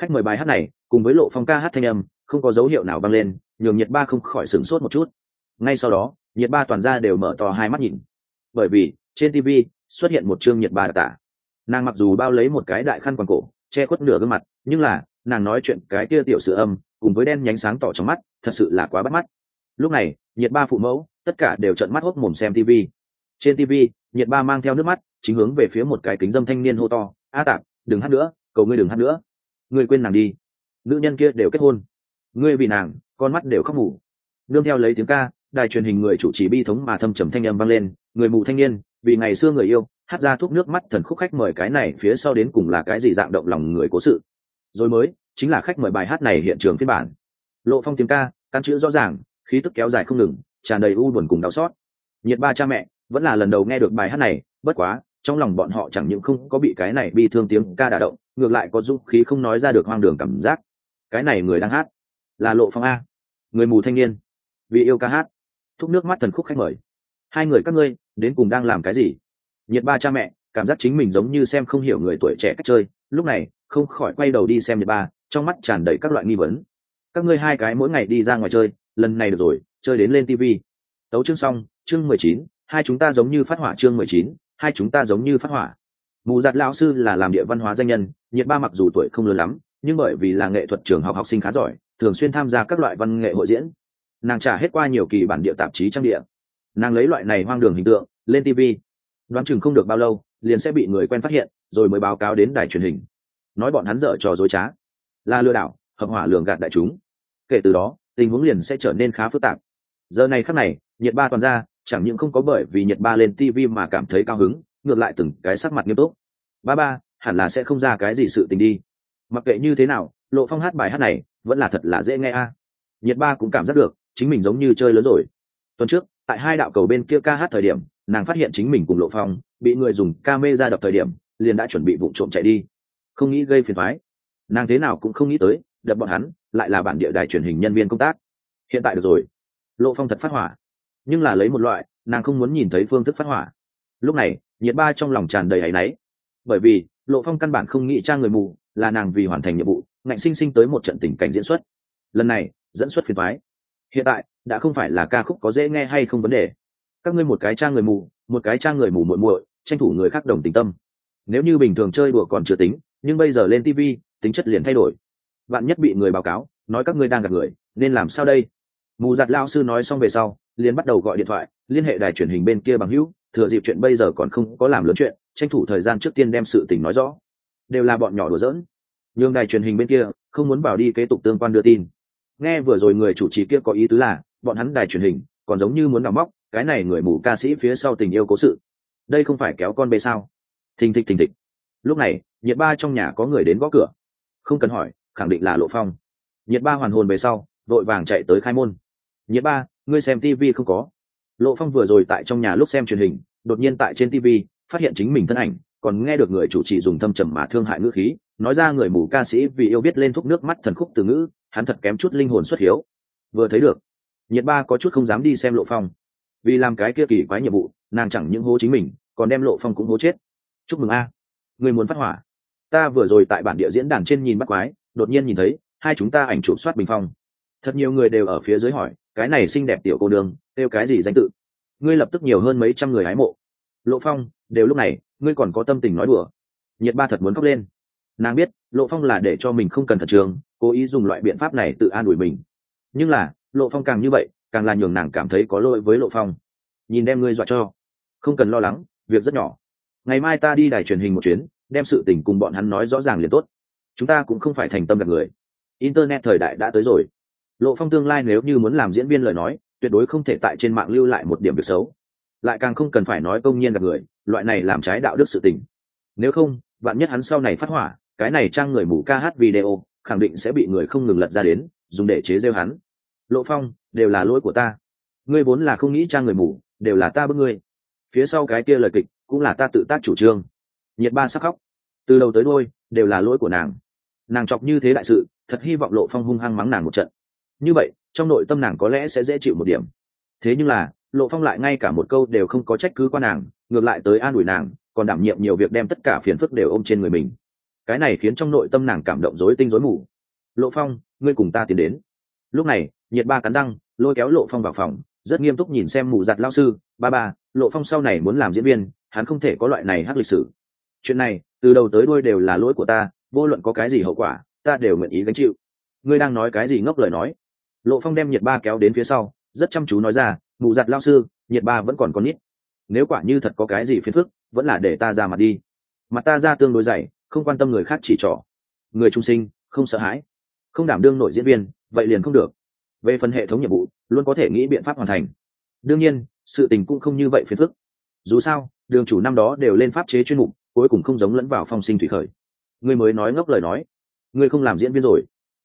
Khách mời bài hát này, cùng với lộ phong ca hát thanh âm, không có dấu hiệu nào vang lên, nhường nhiệt ba không khỏi sửng sốt một chút. Ngay sau đó, nhiệt ba toàn ra đều mở to hai mắt nhìn. Bởi vì, trên tv xuất hiện một chương nhiệt ba đặc tả. Nàng mặc dù bao lấy một cái đại khăn quàng cổ, che khuất nửa gương mặt, nhưng là, nàng nói chuyện cái kia tiểu sự âm, cùng với đen nhánh sáng tỏ trong mắt, thật sự là quá bắt mắt. Lúc này, nhiệt ba phụ mẫu, tất cả đều trận mắt hốc mồm xem tv trên tv nhiệt ba mang theo nước mắt chính hướng về phía một cái kính dâm thanh niên hô to, a tạp, đừng hát nữa, cầu ngươi đừng hát nữa. Ngươi quên nàng đi. Nữ nhân kia đều kết hôn. Ngươi vì nàng, con mắt đều khóc mù. Nương theo lấy tiếng ca, đài truyền hình người chủ trì bi thống mà thâm trầm thanh âm vang lên, người mù thanh niên, vì ngày xưa người yêu, hát ra thuốc nước mắt thần khúc khách mời cái này phía sau đến cùng là cái gì dạng động lòng người cố sự. Rồi mới, chính là khách mời bài hát này hiện trường phiên bản. Lộ phong tiếng ca, căn chữ rõ ràng, khí tức kéo dài không ngừng, tràn đầy u buồn cùng đau xót. Nhiệt ba cha mẹ, vẫn là lần đầu nghe được bài hát này bất quá, trong lòng bọn họ chẳng những không có bị cái này bi thương tiếng ca đả động, ngược lại có dũng khí không nói ra được hoang đường cảm giác. Cái này người đang hát, là lộ phong a. Người mù thanh niên, vì yêu ca hát. Thúc nước mắt thần khúc khách mời. Hai người các ngươi, đến cùng đang làm cái gì? Nhiệt ba cha mẹ, cảm giác chính mình giống như xem không hiểu người tuổi trẻ cách chơi. Lúc này, không khỏi quay đầu đi xem nhiệt ba, trong mắt tràn đầy các loại nghi vấn. Các ngươi hai cái mỗi ngày đi ra ngoài chơi, lần này được rồi, chơi đến lên tv tấu chương xong, chương mười chín, hai chúng ta giống như phát hỏa chương mười chín hai chúng ta giống như phát hỏa. Mù giặt lão sư là làm địa văn hóa danh nhân, nhiệt ba mặc dù tuổi không lớn lắm, nhưng bởi vì là nghệ thuật trường học học sinh khá giỏi, thường xuyên tham gia các loại văn nghệ hội diễn. Nàng trả hết qua nhiều kỳ bản địa tạp chí trang địa. Nàng lấy loại này hoang đường hình tượng, lên tv đoán chừng không được bao lâu, liền sẽ bị người quen phát hiện, rồi mới báo cáo đến đài truyền hình. Nói bọn hắn dở trò dối trá. Là lừa đảo, hợp hỏa lường gạt đại chúng. Kể từ đó, tình huống liền sẽ trở nên khá phức tạp. Giờ này khắc này, nhiệt ba toàn ra chẳng những không có bởi vì nhiệt ba lên tv mà cảm thấy cao hứng, ngược lại từng cái sắc mặt nghiêm túc. Ba ba, hẳn là sẽ không ra cái gì sự tình đi. Mặc kệ như thế nào, lộ phong hát bài hát này vẫn là thật là dễ nghe a. Nhiệt ba cũng cảm giác được, chính mình giống như chơi lớn rồi. Tuần trước, tại hai đạo cầu bên kia ca hát thời điểm, nàng phát hiện chính mình cùng lộ phong bị người dùng camera đập thời điểm, liền đã chuẩn bị vụng trộm chạy đi. Không nghĩ gây phiền toái. nàng thế nào cũng không nghĩ tới, đập bọn hắn lại là bản địa đài truyền hình nhân viên công tác. Hiện tại được rồi. Lộ phong thật phát hỏa nhưng là lấy một loại, nàng không muốn nhìn thấy phương thức phát hỏa. Lúc này, nhiệt ba trong lòng tràn đầy áy náy. Bởi vì, lộ phong căn bản không nghĩ cha người mù là nàng vì hoàn thành nhiệm vụ, ngạnh sinh sinh tới một trận tình cảnh diễn xuất. Lần này, dẫn xuất phiền thoái hiện tại, đã không phải là ca khúc có dễ nghe hay không vấn đề. Các ngươi một cái cha người mù, một cái cha người mù muội muội, tranh thủ người khác đồng tình tâm. Nếu như bình thường chơi đùa còn chưa tính, nhưng bây giờ lên tv tính chất liền thay đổi. Bạn nhất bị người báo cáo, nói các ngươi đang gặp người, nên làm sao đây? Mù giặt lao sư nói xong về sau liền bắt đầu gọi điện thoại, liên hệ đài truyền hình bên kia bằng hữu, thừa dịp chuyện bây giờ còn không có làm lớn chuyện, tranh thủ thời gian trước tiên đem sự tình nói rõ. Đều là bọn nhỏ đùa giỡn. Nhưng đài truyền hình bên kia không muốn bảo đi kế tục tương quan đưa tin. Nghe vừa rồi người chủ trì kia có ý tứ là, bọn hắn đài truyền hình còn giống như muốn đào móc cái này người mù ca sĩ phía sau tình yêu cố sự. Đây không phải kéo con bê sao? Thình thịch thình thịch. Lúc này, nhiệt ba trong nhà có người đến gõ cửa. Không cần hỏi, khẳng định là lộ phong. Nhiệt ba hoàn hồn về sau, vội vàng chạy tới khai môn. Nhiệt ba ngươi xem tv không có. Lộ phong vừa rồi tại trong nhà lúc xem truyền hình, đột nhiên tại trên tv phát hiện chính mình thân ảnh, còn nghe được người chủ trì dùng thâm trầm mà thương hại ngữ khí, nói ra người mù ca sĩ vì yêu biết lên thuốc nước mắt thần khúc từ ngữ, hắn thật kém chút linh hồn xuất hiếu. Vừa thấy được, nhiệt ba có chút không dám đi xem lộ phong. Vì làm cái kia kỳ quái nhiệm vụ, nàng chẳng những hố chính mình, còn đem lộ phong cũng hố chết. Chúc mừng a, người muốn phát hỏa. Ta vừa rồi tại bản địa diễn đàn trên nhìn bắt quái, đột nhiên nhìn thấy, hai chúng ta ảnh chụp soát bình phong. Thật nhiều người đều ở phía dưới hỏi cái này xinh đẹp tiểu cô đường kêu cái gì danh tự? Ngươi lập tức nhiều hơn mấy trăm người hái mộ. Lộ phong, đều lúc này, ngươi còn có tâm tình nói đùa. Nhiệt ba thật muốn khóc lên. Nàng biết, lộ phong là để cho mình không cần thật trường, cố ý dùng loại biện pháp này tự an ủi mình. Nhưng là, lộ phong càng như vậy, càng là nhường nàng cảm thấy có lỗi với lộ phong. Nhìn đem ngươi dọa cho. Không cần lo lắng, việc rất nhỏ. Ngày mai ta đi đài truyền hình một chuyến, đem sự tình cùng bọn hắn nói rõ ràng liền tốt. Chúng ta cũng không phải thành tâm gặp người. Internet thời đại đã tới rồi lộ phong tương lai nếu như muốn làm diễn viên lời nói, tuyệt đối không thể tại trên mạng lưu lại một điểm việc xấu. Lại càng không cần phải nói công nhiên gặp người, loại này làm trái đạo đức sự tình. Nếu không bạn nhất hắn sau này phát hỏa, cái này trang người mù ca hát video, khẳng định sẽ bị người không ngừng lật ra đến, dùng để chế rêu hắn. Lộ phong, đều là lỗi của ta. Ngươi vốn là không nghĩ trang người mù, đều là ta bước ngươi. Phía sau cái kia lời kịch, cũng là ta tự tác chủ trương. Nhiệt ba sắc khóc. Từ đầu tới đôi đều là lỗi của nàng. Nàng chọc như thế đại sự, thật hy vọng lộ phong hung hăng mắng nàng một trận như vậy, trong nội tâm nàng có lẽ sẽ dễ chịu một điểm. Thế nhưng là, lộ phong lại ngay cả một câu đều không có trách cứ qua nàng, ngược lại tới an ủi nàng, còn đảm nhiệm nhiều việc đem tất cả phiền phức đều ôm trên người mình. Cái này khiến trong nội tâm nàng cảm động rối tinh rối mù. Lộ phong, ngươi cùng ta tiến đến. Lúc này, nhiệt ba cắn răng, lôi kéo lộ phong vào phòng, rất nghiêm túc nhìn xem mù giặt lao sư, ba ba, lộ phong sau này muốn làm diễn viên, hắn không thể có loại này hát lịch sử. Chuyện này, từ đầu tới đuôi đều là lỗi của ta, vô luận có cái gì hậu quả, ta đều nguyện ý gánh chịu. Ngươi đang nói cái gì ngốc lời nói? Lộ phong đem nhiệt ba kéo đến phía sau, rất chăm chú nói ra, mụ giặt lao sư, nhiệt ba vẫn còn con nít. Nếu quả như thật có cái gì phiền phức, vẫn là để ta ra mặt đi. Mặt ta ra tương đối dày, không quan tâm người khác chỉ trỏ. Người trung sinh, không sợ hãi. Không đảm đương nội diễn viên, vậy liền không được. Về phần hệ thống nhiệm vụ, luôn có thể nghĩ biện pháp hoàn thành. Đương nhiên, sự tình cũng không như vậy phiền phức. Dù sao, đường chủ năm đó đều lên pháp chế chuyên mục, cuối cùng không giống lẫn vào phong sinh thủy khởi. Ngươi mới nói ngốc lời nói. Ngươi không làm diễn viên rồi.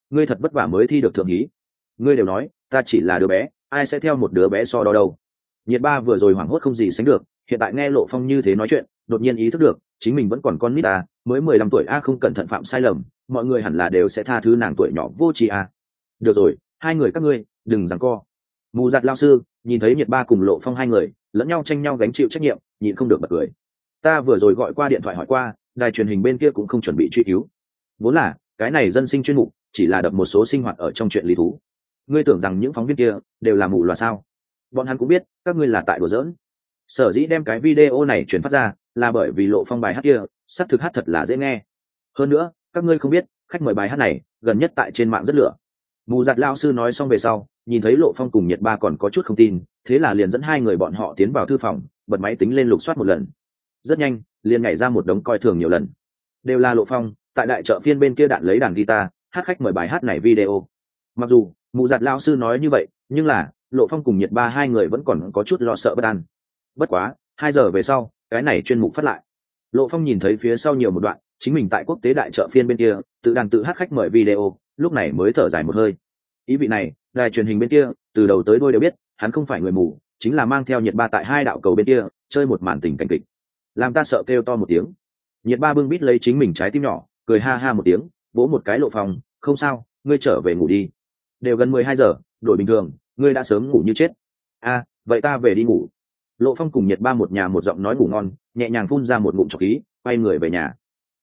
Ngươi thật vất vả mới thi được thượng hí ngươi đều nói, ta chỉ là đứa bé, ai sẽ theo một đứa bé so đo đâu. Nhiệt ba vừa rồi hoảng hốt không gì sánh được, hiện tại nghe lộ phong như thế nói chuyện, đột nhiên ý thức được, chính mình vẫn còn con nít à mới mười lăm tuổi a, không cẩn thận phạm sai lầm, mọi người hẳn là đều sẽ tha thứ nàng tuổi nhỏ vô tri a. Được rồi, hai người các ngươi, đừng giằng co. Mù giặt lao sư, nhìn thấy nhiệt ba cùng lộ phong hai người, lẫn nhau tranh nhau gánh chịu trách nhiệm, nhịn không được bật cười. Ta vừa rồi gọi qua điện thoại hỏi qua, đài truyền hình bên kia cũng không chuẩn bị truy cứu. Vốn là, cái này dân sinh chuyên mục, chỉ là đập một số sinh hoạt ở trong chuyện lý thú ngươi tưởng rằng những phóng viên kia đều là mù loà sao? Bọn hắn cũng biết, các ngươi là tại đùa giỡn. Sở dĩ đem cái video này chuyển phát ra là bởi vì lộ phong bài hát kia s ắ c thực hát thật là dễ nghe. Hơn nữa, các ngươi không biết, khách mời bài hát này gần nhất tại trên mạng rất lửa. Mù giặt lao sư nói xong về sau, nhìn thấy lộ phong cùng nhiệt ba còn có chút không tin, thế là liền dẫn hai người bọn họ tiến vào thư phòng, bật máy tính lên lục soát một lần. Rất nhanh, liền nhảy ra một đống coi thường nhiều lần. Đều là lộ phong, tại đại chợ phiên bên kia đạn lấy đàn guitar, hát khách mời bài hát này video. Mặc dù Mụ giặt lao sư nói như vậy, nhưng là, lộ phong cùng nhiệt ba hai người vẫn còn có chút lo sợ bất an. Bất quá, hai giờ về sau, cái này chuyên mục phát lại. Lộ phong nhìn thấy phía sau nhiều một đoạn, chính mình tại quốc tế đại chợ phiên bên kia, tự đàn tự hát khách mời video, lúc này mới thở dài một hơi. Ý vị này, đài truyền hình bên kia, từ đầu tới đôi đều biết, hắn không phải người mù, chính là mang theo nhiệt ba tại hai đạo cầu bên kia, chơi một màn tình cảnh kịch. Làm ta sợ kêu to một tiếng. Nhiệt ba bưng bít lấy chính mình trái tim nhỏ, cười ha ha một tiếng, vỗ một cái lộ phòng không sao, ngươi trở về ngủ đi đều gần mười hai giờ, đổi bình thường, ngươi đã sớm ngủ như chết. A, vậy ta về đi ngủ. Lộ phong cùng nhiệt ba một nhà một giọng nói ngủ ngon, nhẹ nhàng phun ra một ngụm trọc khí, quay người về nhà.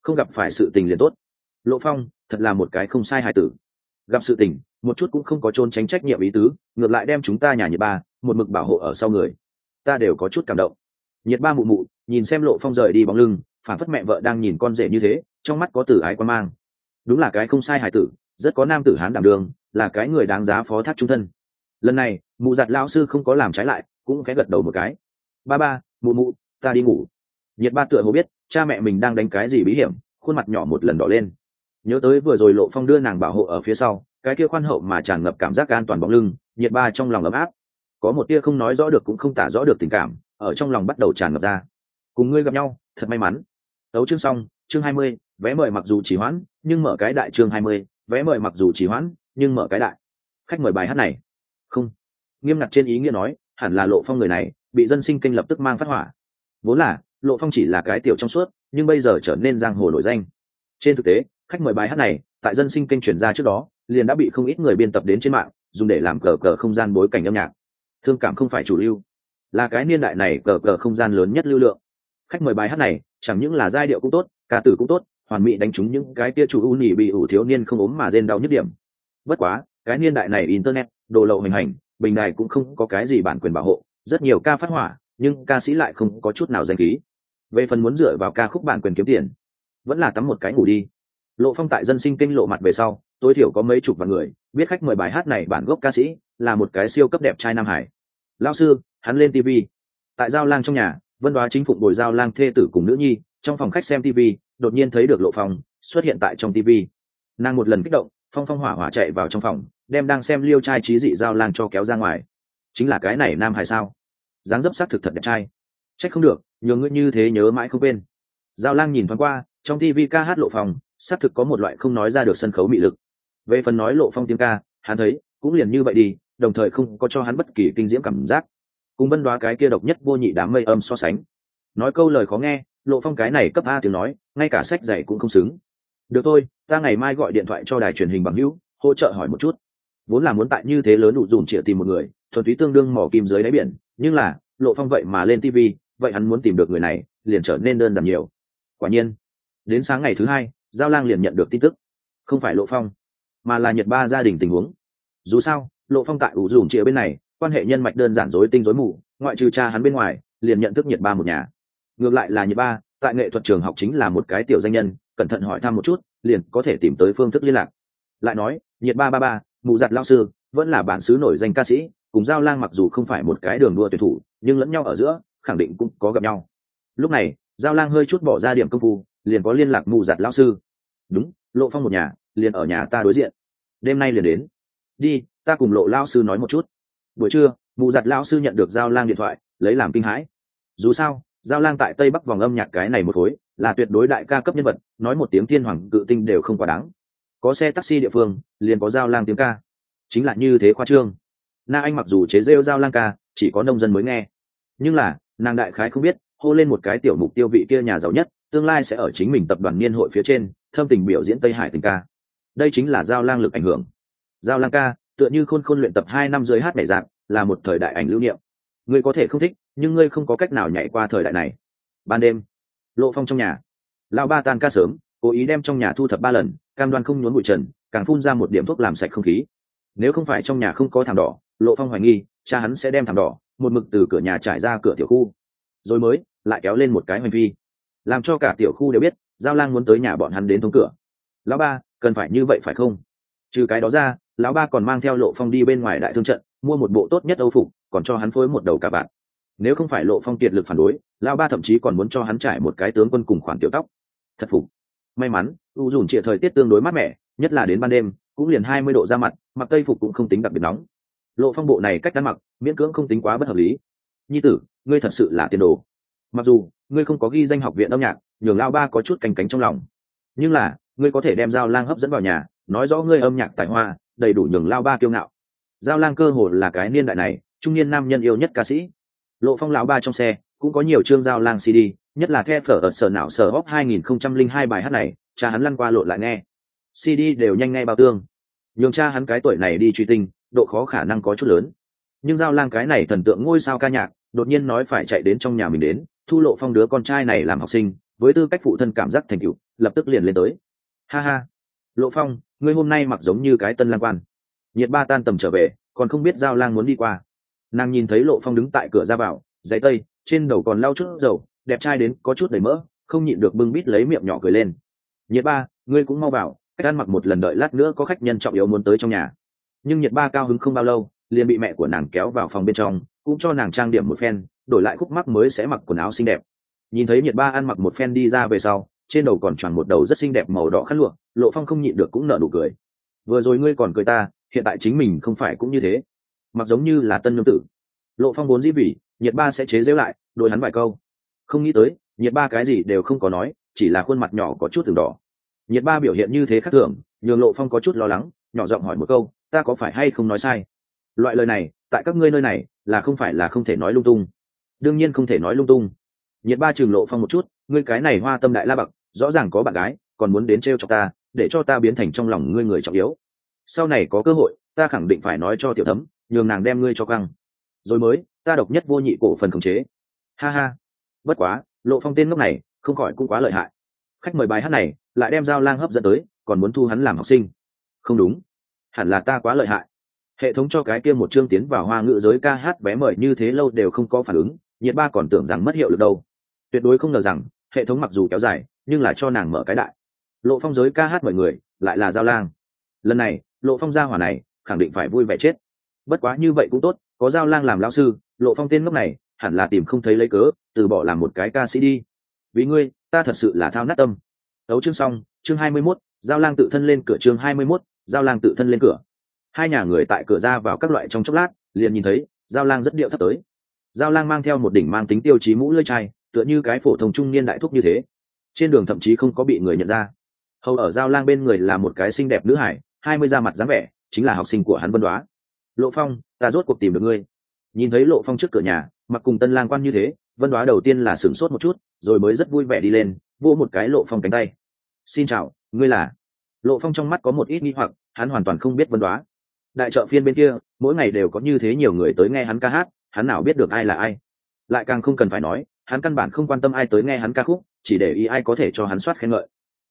Không gặp phải sự tình liền tốt. Lộ phong, thật là một cái không sai hài tử. Gặp sự tình, một chút cũng không có trôn tránh trách nhiệm ý tứ, ngược lại đem chúng ta nhà nhiệt ba một mực bảo hộ ở sau người. Ta đều có chút cảm động. Nhiệt ba mụ mụ, nhìn xem lộ phong rời đi bóng lưng, phản phất mẹ vợ đang nhìn con rể như thế, trong mắt có tử ái quan mang. Đúng là cái không sai hài tử, rất có nam tử hán đảm đường là cái người đáng giá phó thác trung thân. Lần này, mụ giặt lao sư không có làm trái lại, cũng khẽ gật đầu một cái. Ba ba, mụ mụ, ta đi ngủ. Nhiệt ba tựa hồ biết, cha mẹ mình đang đánh cái gì bí hiểm, khuôn mặt nhỏ một lần đỏ lên. Nhớ tới vừa rồi lộ phong đưa nàng bảo hộ ở phía sau, cái kia khoan hậu mà tràn ngập cảm giác an toàn bóng lưng, nhiệt ba trong lòng ấm áp. Có một tia không nói rõ được cũng không tả rõ được tình cảm, ở trong lòng bắt đầu tràn ngập ra. Cùng ngươi gặp nhau, thật may mắn. Tấu chương xong, chương hai mươi, vé mời mặc dù chỉ hoãn, nhưng mở cái đại chương hai mươi, vé mời mặc dù chỉ hoãn nhưng mở cái đại. Khách mời bài hát này. Không. Nghiêm ngặt trên ý nghĩa nói, hẳn là lộ phong người này, bị dân sinh kinh lập tức mang phát hỏa. Vốn là, lộ phong chỉ là cái tiểu trong suốt, nhưng bây giờ trở nên giang hồ nổi danh. Trên thực tế, khách mời bài hát này, tại dân sinh kênh chuyển ra trước đó, liền đã bị không ít người biên tập đến trên mạng, dùng để làm cờ cờ không gian bối cảnh âm nhạc. Thương cảm không phải chủ lưu. Là cái niên đại này cờ cờ không gian lớn nhất lưu lượng. Khách mời bài hát này, chẳng những là giai điệu cũng tốt, ca từ cũng tốt, hoàn mỹ đánh trúng những cái tia chủ u nhì bị ủ thiếu niên không ốm mà rên đau nhất điểm bất quá, cái niên đại này internet, đồ lậu hình hành, bình đài cũng không có cái gì bản quyền bảo hộ, rất nhiều ca phát hỏa, nhưng ca sĩ lại không có chút nào danh khí. Về phần muốn dựa vào ca khúc bản quyền kiếm tiền, vẫn là tắm một cái ngủ đi. Lộ phong tại dân sinh kinh lộ mặt về sau, tối thiểu có mấy chục vạn người, biết khách mời bài hát này bản gốc ca sĩ là một cái siêu cấp đẹp trai nam hải. Lao sư, hắn lên tv tại giao lang trong nhà, vân đoá chính phụng bồi giao lang thê tử cùng nữ nhi, trong phòng khách xem tv đột nhiên thấy được lộ phong xuất hiện tại trong tv nàng một lần kích động phong phong hỏa hỏa chạy vào trong phòng, đem đang xem liêu trai trí dị giao lang cho kéo ra ngoài. Chính là cái này nam hải sao? Dáng dấp sắc thực thật đẹp trai. Trách không được nhường ngươi như thế nhớ mãi không quên. Giao lang nhìn thoáng qua, trong tv ca hát lộ phong c thực có một loại không nói ra được sân khấu mị lực. Về phần nói lộ phong tiếng ca, hắn thấy, cũng liền như vậy đi, đồng thời không có cho hắn bất kỳ kinh diễm cảm giác. Cùng vân đoá cái kia độc nhất vô nhị đám mây âm so sánh. Nói câu lời khó nghe, lộ phong cái này cấp a tiếng nói, ngay cả sách dạy cũng không xứng được thôi, ta ngày mai gọi điện thoại cho đài truyền hình bằng hữu, hỗ trợ hỏi một chút. Vốn là muốn tại như thế lớn đủ dùng chĩa tìm một người, thuần túy tương đương mỏ kim dưới đáy biển, nhưng là, lộ phong vậy mà lên tv vậy hắn muốn tìm được người này, liền trở nên đơn giản nhiều. Quả nhiên, đến sáng ngày thứ hai, giao lang liền nhận được tin tức. Không phải lộ phong, mà là nhật ba gia đình tình huống. Dù sao, lộ phong tại ủ dùm chĩa bên này, quan hệ nhân mạch đơn giản dối tinh dối mù, ngoại trừ cha hắn bên ngoài, liền nhận thức nhật ba một nhà. Ngược lại là nhật ba, tại nghệ thuật trường học chính là một cái tiểu danh nhân cẩn thận hỏi thăm một chút, liền có thể tìm tới phương thức liên lạc. Lại nói, nhiệt ba ba ba, mụ giặt lao sư, vẫn là bản xứ nổi danh ca sĩ, cùng giao lang mặc dù không phải một cái đường đua tuyển thủ, nhưng lẫn nhau ở giữa, khẳng định cũng có gặp nhau. Lúc này, giao lang hơi chút bỏ ra điểm công phu, liền có liên lạc mù giặt lao sư. Đúng, lộ phong một nhà, liền ở nhà ta đối diện. Đêm nay liền đến. Đi, ta cùng lộ lao sư nói một chút. Buổi trưa mù giặt lao sư nhận được giao lang điện thoại, lấy làm kinh hãi. Dù sao giao lang tại tây bắc vòng âm nhạc cái này một khối, là tuyệt đối đại ca cấp nhân vật, nói một tiếng thiên hoàng cự tinh đều không quá đáng. Có xe taxi địa phương, liền có giao lang tiếng ca. Chính là như thế khoa trương. Na anh mặc dù chế rêu giao lang ca, chỉ có nông dân mới nghe. Nhưng là, nàng đại khái không biết, hô lên một cái tiểu mục tiêu vị kia nhà giàu nhất, tương lai sẽ ở chính mình tập đoàn niên hội phía trên, thâm tình biểu diễn tây hải tình ca. Đây chính là giao lang lực ảnh hưởng. Giao lang ca, tựa như khôn khôn luyện tập hai năm dưới hát nhảy dạng, là một thời đại ảnh lưu niệm. Người có thể không thích nhưng ngươi không có cách nào nhảy qua thời đại này. Ban đêm, lộ phong trong nhà. Lão ba tan ca sớm, cố ý đem trong nhà thu thập ba lần, cam đoan không nhốn bụi trần, càng phun ra một điểm thuốc làm sạch không khí. Nếu không phải trong nhà không có thảm đỏ, lộ phong hoài nghi, cha hắn sẽ đem thảm đỏ, một mực từ cửa nhà trải ra cửa tiểu khu. Rồi mới, lại kéo lên một cái hành vi làm cho cả tiểu khu đều biết, giao lang muốn tới nhà bọn hắn đến thống cửa. Lão ba, cần phải như vậy phải không? Trừ cái đó ra, lão ba còn mang theo lộ phong đi bên ngoài đại thương trận, mua một bộ tốt nhất âu phục, còn cho hắn phối một đầu cả bạn nếu không phải lộ phong kiệt lực phản đối, lão ba thậm chí còn muốn cho hắn trải một cái tướng quân cùng khoản tiểu tóc. Thật phục. May mắn, u dùn trịa thời tiết tương đối mát mẻ, nhất là đến ban đêm, cũng liền hai mươi độ ra mặt, mặc tây phục cũng không tính đặc biệt nóng. Lộ phong bộ này cách đắn mặc, miễn cưỡng không tính quá bất hợp lý. Nhi tử, ngươi thật sự là tiền đồ. Mặc dù, ngươi không có ghi danh học viện âm nhạc, nhường lao ba có chút cành cánh trong lòng. Nhưng là, ngươi có thể đem giao lang hấp dẫn vào nhà, nói rõ ngươi âm nhạc tài hoa, đầy đủ nhường lao ba kiêu ngạo. Giao lang cơ hồ là cái niên đại này, trung niên nam nhân yêu nhất ca sĩ lộ phong lão ba trong xe, cũng có nhiều chương giao lang cd, nhất là the phở ở sở não sở hóc 2002 bài hát này, cha hắn lăn qua lộ lại nghe. Cd đều nhanh nghe bao tương. Nhường cha hắn cái tuổi này đi truy tinh, độ khó khả năng có chút lớn. Nhưng giao lang cái này thần tượng ngôi sao ca nhạc, đột nhiên nói phải chạy đến trong nhà mình đến, thu lộ phong đứa con trai này làm học sinh, với tư cách phụ thân cảm giác thành cựu lập tức liền lên tới. Ha ha. Lộ phong, ngươi hôm nay mặc giống như cái tân lang quan. Nhiệt ba tan tầm trở về, còn không biết giao lang muốn đi qua nàng nhìn thấy lộ phong đứng tại cửa ra vào dãy tây, trên đầu còn lau chút dầu, đẹp trai đến có chút đầy mỡ, không nhịn được bưng bít lấy miệng nhỏ cười lên. Nhiệt ba, ngươi cũng mau vào, cách ăn mặc một lần đợi lát nữa có khách nhân trọng yếu muốn tới trong nhà. Nhưng nhiệt ba cao hứng không bao lâu, liền bị mẹ của nàng kéo vào phòng bên trong, cũng cho nàng trang điểm một phen, đổi lại khúc mắc mới sẽ mặc quần áo xinh đẹp. Nhìn thấy nhiệt ba ăn mặc một phen đi ra về sau, trên đầu còn tròn một đầu rất xinh đẹp màu đỏ khăn lụa, lộ phong không nhịn được cũng nở nụ cười. Vừa rồi ngươi còn cười ta, hiện tại chính mình không phải cũng như thế mặc giống như là tân nương tử. Lộ phong vốn dĩ vì, nhiệt ba sẽ chế giễu lại, đôi hắn vài câu. Không nghĩ tới, nhiệt ba cái gì đều không có nói, chỉ là khuôn mặt nhỏ có chút từng đỏ. Nhiệt ba biểu hiện như thế khác thường, nhường lộ phong có chút lo lắng, nhỏ giọng hỏi một câu, ta có phải hay không nói sai? Loại lời này, tại các ngươi nơi này, là không phải là không thể nói lung tung. Đương nhiên không thể nói lung tung. Nhiệt ba trường lộ phong một chút, ngươi cái này hoa tâm đại la bậc, rõ ràng có bạn gái, còn muốn đến t r e o cho ta, để cho ta biến thành trong lòng ngươi người trọng yếu. Sau này có cơ hội, ta khẳng định phải nói cho tiểu thấm nhường nàng đem ngươi cho căng. Rồi mới, ta độc nhất vô nhị cổ phần khống chế. Ha ha. Bất quá, lộ phong tên ngốc này, không khỏi cũng quá lợi hại. Khách mời bài hát này, lại đem giao lang hấp dẫn tới, còn muốn thu hắn làm học sinh. Không đúng. Hẳn là ta quá lợi hại. Hệ thống cho cái kia một chương tiến vào hoa ngữ giới ca hát vé mời như thế lâu đều không có phản ứng, nhiệt ba còn tưởng rằng mất hiệu lực đâu. Tuyệt đối không ngờ rằng, hệ thống mặc dù kéo dài, nhưng là cho nàng mở cái đại. Lộ phong giới ca hát mọi người, lại là giao lang. Lần này, lộ phong gia hỏa này, khẳng định phải vui vẻ chết bất quá như vậy cũng tốt có giao lang làm lao sư lộ phong tên ngốc này hẳn là tìm không thấy lấy cớ từ bỏ làm một cái ca sĩ đi. Vì ngươi ta thật sự là thao nát tâm. Đấu chương xong chương hai mươi 21, giao lang tự thân lên cửa chương hai mươi 21, giao lang tự thân lên cửa. Hai nhà người tại cửa ra vào các loại trong chốc lát liền nhìn thấy giao lang rất điệu thấp tới. Giao lang mang theo một đỉnh mang tính tiêu chí mũ lơi chai tựa như cái phổ thông trung niên đại thúc như thế. Trên đường thậm chí không có bị người nhận ra. Hầu ở giao lang bên người là một cái xinh đẹp nữ hải hai mươi da mặt dáng vẻ chính là học sinh của hắn vân đoá lộ phong, ta rốt cuộc tìm được ngươi. Nhìn thấy lộ phong trước cửa nhà, mặc cùng tân lang quan như thế, vân đoá đầu tiên là sửng sốt một chút, rồi mới rất vui vẻ đi lên, vỗ một cái lộ phong cánh tay. Xin chào, ngươi là? Lộ phong trong mắt có một ít nghi hoặc, hắn hoàn toàn không biết vân đoá. Đại chợ phiên bên kia, mỗi ngày đều có như thế nhiều người tới nghe hắn ca hát, hắn nào biết được ai là ai. Lại càng không cần phải nói, hắn căn bản không quan tâm ai tới nghe hắn ca khúc, chỉ để ý ai có thể cho hắn soát khen ngợi.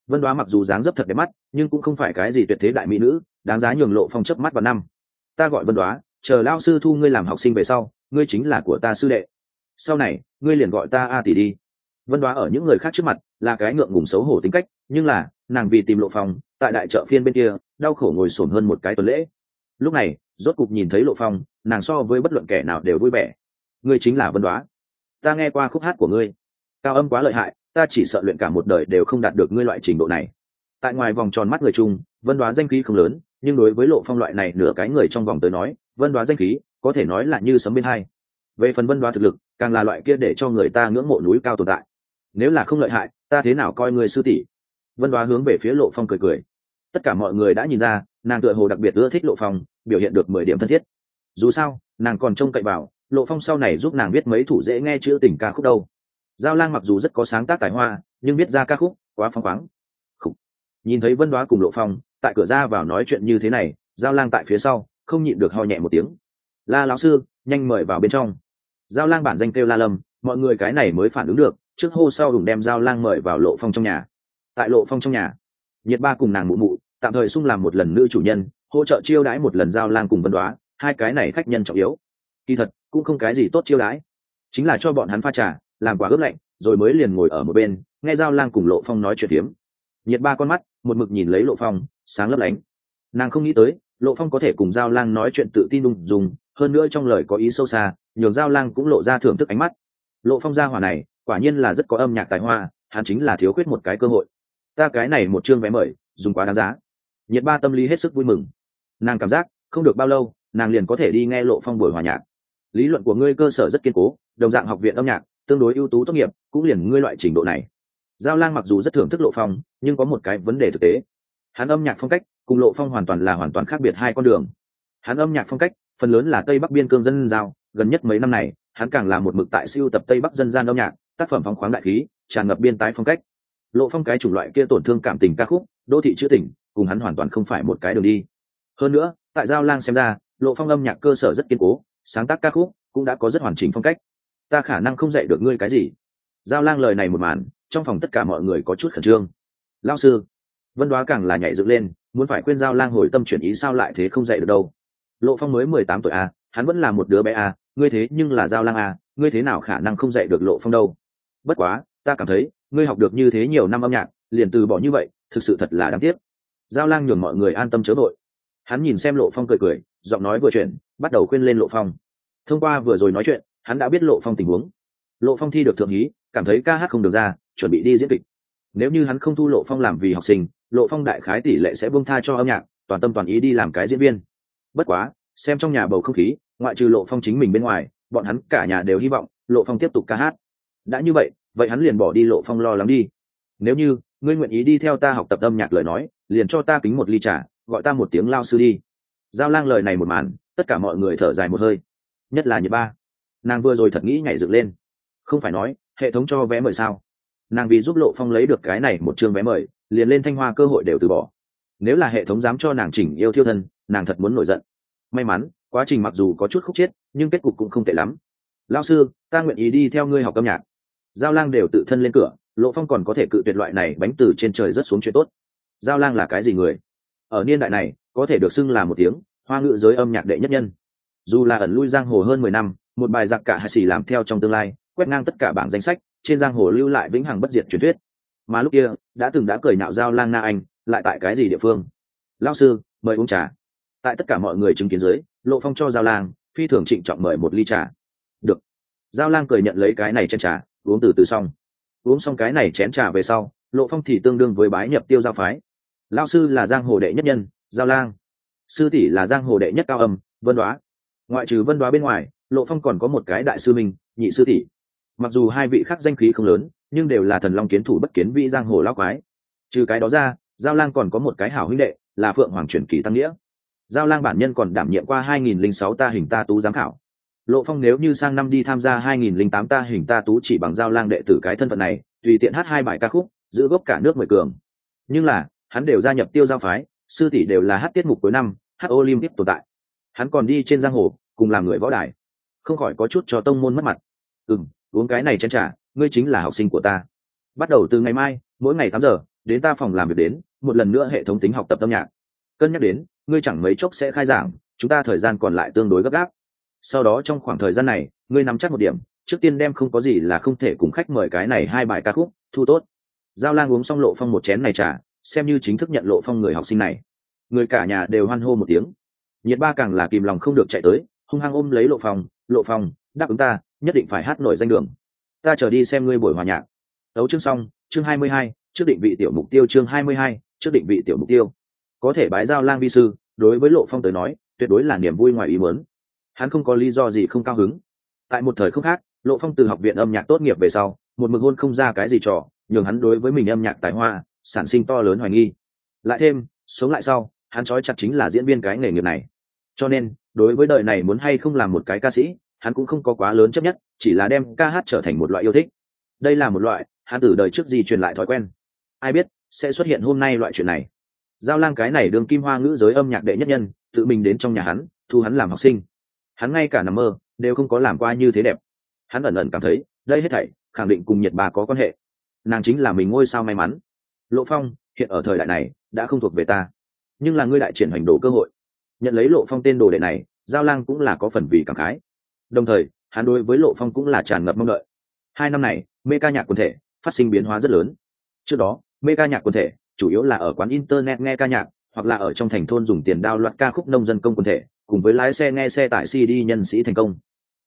Vân đoá mặc dù dáng dấp thật đẹp mắt, nhưng cũng không phải cái gì tuyệt thế đại mỹ nữ, đáng giá nhường lộ phong chấp mắt vào năm ta gọi vân đoá, chờ lao sư thu ngươi làm học sinh về sau, ngươi chính là của ta sư đệ. Sau này, ngươi liền gọi ta a tỷ đi. Vân đoá ở những người khác trước mặt là cái ngượng ngùng xấu hổ tính cách, nhưng là, nàng vì tìm lộ phong tại đại chợ phiên bên kia, đau khổ ngồi sổn hơn một cái tuần lễ. Lúc này, rốt cục nhìn thấy lộ phong nàng so với bất luận kẻ nào đều vui vẻ. Ngươi chính là vân đoá. Ta nghe qua khúc hát của ngươi. Cao âm quá lợi hại, ta chỉ sợ luyện cả một đời đều không đạt được ngươi loại trình độ này. Tại ngoài vòng tròn mắt người chung, vân đoá danh khí không lớn nhưng đối với lộ phong loại này nửa cái người trong vòng tới nói, vân đoá danh khí, có thể nói là như sấm bên hai. Về phần vân đoá thực lực, càng là loại kia để cho người ta ngưỡng mộ núi cao tồn tại. Nếu là không lợi hại, ta thế nào coi người sư tỷ? Vân đoá hướng về phía lộ phong cười cười. Tất cả mọi người đã nhìn ra, nàng tựa hồ đặc biệt ưa thích lộ phong, biểu hiện được mười điểm thân thiết. Dù sao, nàng còn trông cậy vào, lộ phong sau này giúp nàng viết mấy thủ dễ nghe chữ tình ca khúc đâu. Giao lang mặc dù rất có sáng tác tài hoa, nhưng viết ra ca khúc quá phong khoáng. Khủ. nhìn thấy vân đoá cùng lộ phong tại cửa ra vào nói chuyện như thế này, giao lang tại phía sau, không nhịn được ho nhẹ một tiếng. La lão sư, nhanh mời vào bên trong. Giao lang bản danh kêu la lâm, mọi người cái này mới phản ứng được, trước hô sau đùng đem giao lang mời vào lộ phong trong nhà. Tại lộ phong trong nhà, nhiệt ba cùng nàng mụ mụ, tạm thời sung làm một lần nữ chủ nhân, hỗ trợ chiêu đãi một lần giao lang cùng vân đoá, hai cái này khách nhân trọng yếu. Kỳ thật, cũng không cái gì tốt chiêu đãi. Chính là cho bọn hắn pha trà, làm quả ướp lạnh, rồi mới liền ngồi ở một bên, nghe giao lang cùng lộ phong nói chuyện phiếm. Nhiệt ba con mắt, một mực nhìn lấy lộ phong sáng lấp lánh. Nàng không nghĩ tới, lộ phong có thể cùng giao lang nói chuyện tự tin đung dùng, hơn nữa trong lời có ý sâu xa, nhường giao lang cũng lộ ra thưởng thức ánh mắt. Lộ phong gia hỏa này, quả nhiên là rất có âm nhạc tài hoa, hắn chính là thiếu khuyết một cái cơ hội. Ta cái này một chương vé mời, dùng quá đáng giá. Nhiệt ba tâm lý hết sức vui mừng. Nàng cảm giác, không được bao lâu, nàng liền có thể đi nghe lộ phong buổi hòa nhạc. Lý luận của ngươi cơ sở rất kiên cố, đồng dạng học viện âm nhạc, tương đối ưu tú tốt nghiệp, cũng liền ngươi loại trình độ này. Giao lang mặc dù rất thưởng thức lộ phong, nhưng có một cái vấn đề thực tế hắn âm nhạc phong cách, cùng lộ phong hoàn toàn là hoàn toàn khác biệt hai con đường. Hắn âm nhạc phong cách, phần lớn là tây bắc biên cương dân giao, gần nhất mấy năm này, hắn càng là một mực tại siêu tập tây bắc dân gian âm nhạc, tác phẩm phóng khoáng đại khí, tràn ngập biên tái phong cách. Lộ phong cái chủng loại kia tổn thương cảm tình ca khúc, đô thị chữ tình, cùng hắn hoàn toàn không phải một cái đường đi. Hơn nữa, tại giao lang xem ra, lộ phong âm nhạc cơ sở rất kiên cố, sáng tác ca khúc cũng đã có rất hoàn chỉnh phong cách. Ta khả năng không dạy được ngươi cái gì. Giao lang lời này một màn, trong phòng tất cả mọi người có chút khẩn trương. Lao sư vân đoá càng là nhảy dựng lên muốn phải khuyên giao lang hồi tâm chuyển ý sao lại thế không dạy được đâu. Lộ phong mới mười tám tuổi à, hắn vẫn là một đứa bé à, ngươi thế nhưng là giao lang à, ngươi thế nào khả năng không dạy được lộ phong đâu? Bất quá ta cảm thấy ngươi học được như thế nhiều năm âm nhạc liền từ bỏ như vậy thực sự thật là đáng tiếc. Giao lang nhường mọi người an tâm chớ vội. Hắn nhìn xem lộ phong cười cười giọng nói vừa chuyển bắt đầu khuyên lên lộ phong. Thông qua vừa rồi nói chuyện hắn đã biết lộ phong tình huống. Lộ phong thi được thượng hí cảm thấy ca hát không được ra chuẩn bị đi diễn kịch. Nếu như hắn không thu lộ phong làm vì học sinh lộ phong đại khái tỷ lệ sẽ buông tha cho âm nhạc, toàn tâm toàn ý đi làm cái diễn viên. Bất quá, xem trong nhà bầu không khí, ngoại trừ lộ phong chính mình bên ngoài, bọn hắn cả nhà đều hy vọng lộ phong tiếp tục ca hát. Đã như vậy vậy hắn liền bỏ đi lộ phong lo lắng đi. Nếu như, ngươi nguyện ý đi theo ta học tập âm nhạc lời nói, liền cho ta kính một ly trà, gọi ta một tiếng lao sư đi. Giao lang lời này một màn, tất cả mọi người thở dài một hơi. Nhất là nhật ba. Nàng vừa rồi thật nghĩ nhảy dựng lên. Không phải nói, hệ thống cho vé mời sao? Nàng vì giúp lộ phong lấy được cái này một chương vé mời liền lên thanh hoa cơ hội đều từ bỏ. Nếu là hệ thống dám cho nàng chỉnh yêu thiêu thân nàng thật muốn nổi giận. May mắn quá trình mặc dù có chút khúc chết, nhưng kết cục cũng không tệ lắm. Lao sư ta nguyện ý đi theo ngươi học âm nhạc. Giao lang đều tự thân lên cửa lộ phong còn có thể cự tuyệt loại này bánh từ trên trời rất xuống chuyện tốt. Giao lang là cái gì người? Ở niên đại này có thể được xưng là một tiếng hoa ngữ giới âm nhạc đệ nhất nhân. Dù là ẩn lui giang hồ hơn mười năm một bài giặc cả hay xì làm theo trong tương lai quét ngang tất cả bảng danh sách trên giang hồ lưu lại vĩnh hằng bất diệt truyền thuyết mà lúc kia, đã từng đã cười nạo giao lang na anh, lại tại cái gì địa phương? Lao sư, mời uống trà. Tại tất cả mọi người chứng kiến dưới, lộ phong cho giao lang, phi thường trịnh trọng mời một ly trà. Được. Giao lang cười nhận lấy cái này trên trà, uống từ từ xong. Uống xong cái này chén trà về sau, lộ phong thì tương đương với bái nhập tiêu giao phái. Lao sư là giang hồ đệ nhất nhân, giao lang. Sư tỷ là giang hồ đệ nhất cao âm, vân đoá. Ngoại trừ vân đoá bên ngoài, lộ phong còn có một cái đại sư minh, nhị sư tỷ. Mặc dù hai vị khác danh khí không lớn nhưng đều là thần long kiến thủ bất kiến vị giang hồ lao quái. Trừ cái đó ra, giao lang còn có một cái hảo huynh đệ, là phượng hoàng truyền kỳ tăng nghĩa. Giao lang bản nhân còn đảm nhiệm qua 2006 ta hình ta tú giám khảo. Lộ phong nếu như sang năm đi tham gia 2008 ta hình ta tú chỉ bằng giao lang đệ tử cái thân phận này, tùy tiện hát hai bài ca khúc, giữ gốc cả nước mười cường. Nhưng là, hắn đều gia nhập tiêu giao phái, sư tỷ đều là hát tiết mục cuối năm, hát olympic tồn tại. Hắn còn đi trên giang hồ, cùng làm người võ đài. Không khỏi có chút cho tông môn mất mặt. Ừ uống cái này chén trà ngươi chính là học sinh của ta. Bắt đầu từ ngày mai, mỗi ngày tám giờ, đến ta phòng làm việc đến, một lần nữa hệ thống tính học tập âm nhạc. Cân nhắc đến, ngươi chẳng mấy chốc sẽ khai giảng, chúng ta thời gian còn lại tương đối gấp gáp. Sau đó trong khoảng thời gian này, ngươi nắm chắc một điểm, trước tiên đem không có gì là không thể cùng khách mời cái này hai bài ca khúc, thu tốt. Giao lang uống xong lộ phong một chén này trà, xem như chính thức nhận lộ phong người học sinh này. Người cả nhà đều hoan hô một tiếng. Nhiệt ba càng là kìm lòng không được chạy tới, hung hăng ôm lấy lộ phong lộ phong, đáp ứng ta, nhất định phải hát nổi danh đường ta trở đi xem ngươi buổi hòa nhạc. Đấu chương xong, chương hai mươi hai, trước định vị tiểu mục tiêu, chương hai mươi hai, trước định vị tiểu mục tiêu. Có thể bái giao lang vi sư, đối với lộ phong tới nói, tuyệt đối là niềm vui ngoài ý muốn. Hắn không có lý do gì không cao hứng. Tại một thời không khác, lộ phong từ học viện âm nhạc tốt nghiệp về sau, một mực hôn không ra cái gì trò, nhường hắn đối với mình âm nhạc tài hoa, sản sinh to lớn hoài nghi. Lại thêm, sống lại sau, hắn trói chặt chính là diễn viên cái nghề nghiệp này. Cho nên, đối với đời này muốn hay không làm một cái ca sĩ, hắn cũng không có quá lớn chấp nhất chỉ là đem ca hát trở thành một loại yêu thích. Đây là một loại, hắn từ đời trước gì truyền lại thói quen. Ai biết, sẽ xuất hiện hôm nay loại chuyện này. Giao lang cái này đường kim hoa ngữ giới âm nhạc đệ nhất nhân, tự mình đến trong nhà hắn, thu hắn làm học sinh. Hắn ngay cả nằm mơ, đều không có làm qua như thế đẹp. Hắn ẩn ẩn cảm thấy, đây hết thảy, khẳng định cùng nhiệt bà có quan hệ. Nàng chính là mình ngôi sao may mắn. Lộ phong, hiện ở thời đại này, đã không thuộc về ta. Nhưng là ngươi đại triển hành đồ cơ hội. Nhận lấy lộ phong tên đồ đệ này, giao lang cũng là có phần vì cảm khái. Đồng thời hắn đối với lộ phong cũng là tràn ngập mong đợi. Hai năm này, mê ca nhạc quần thể phát sinh biến hóa rất lớn. Trước đó, mê ca nhạc quần thể chủ yếu là ở quán internet nghe ca nhạc, hoặc là ở trong thành thôn dùng tiền đao loạt ca khúc nông dân công quần thể, cùng với lái xe nghe xe tải cd nhân sĩ thành công.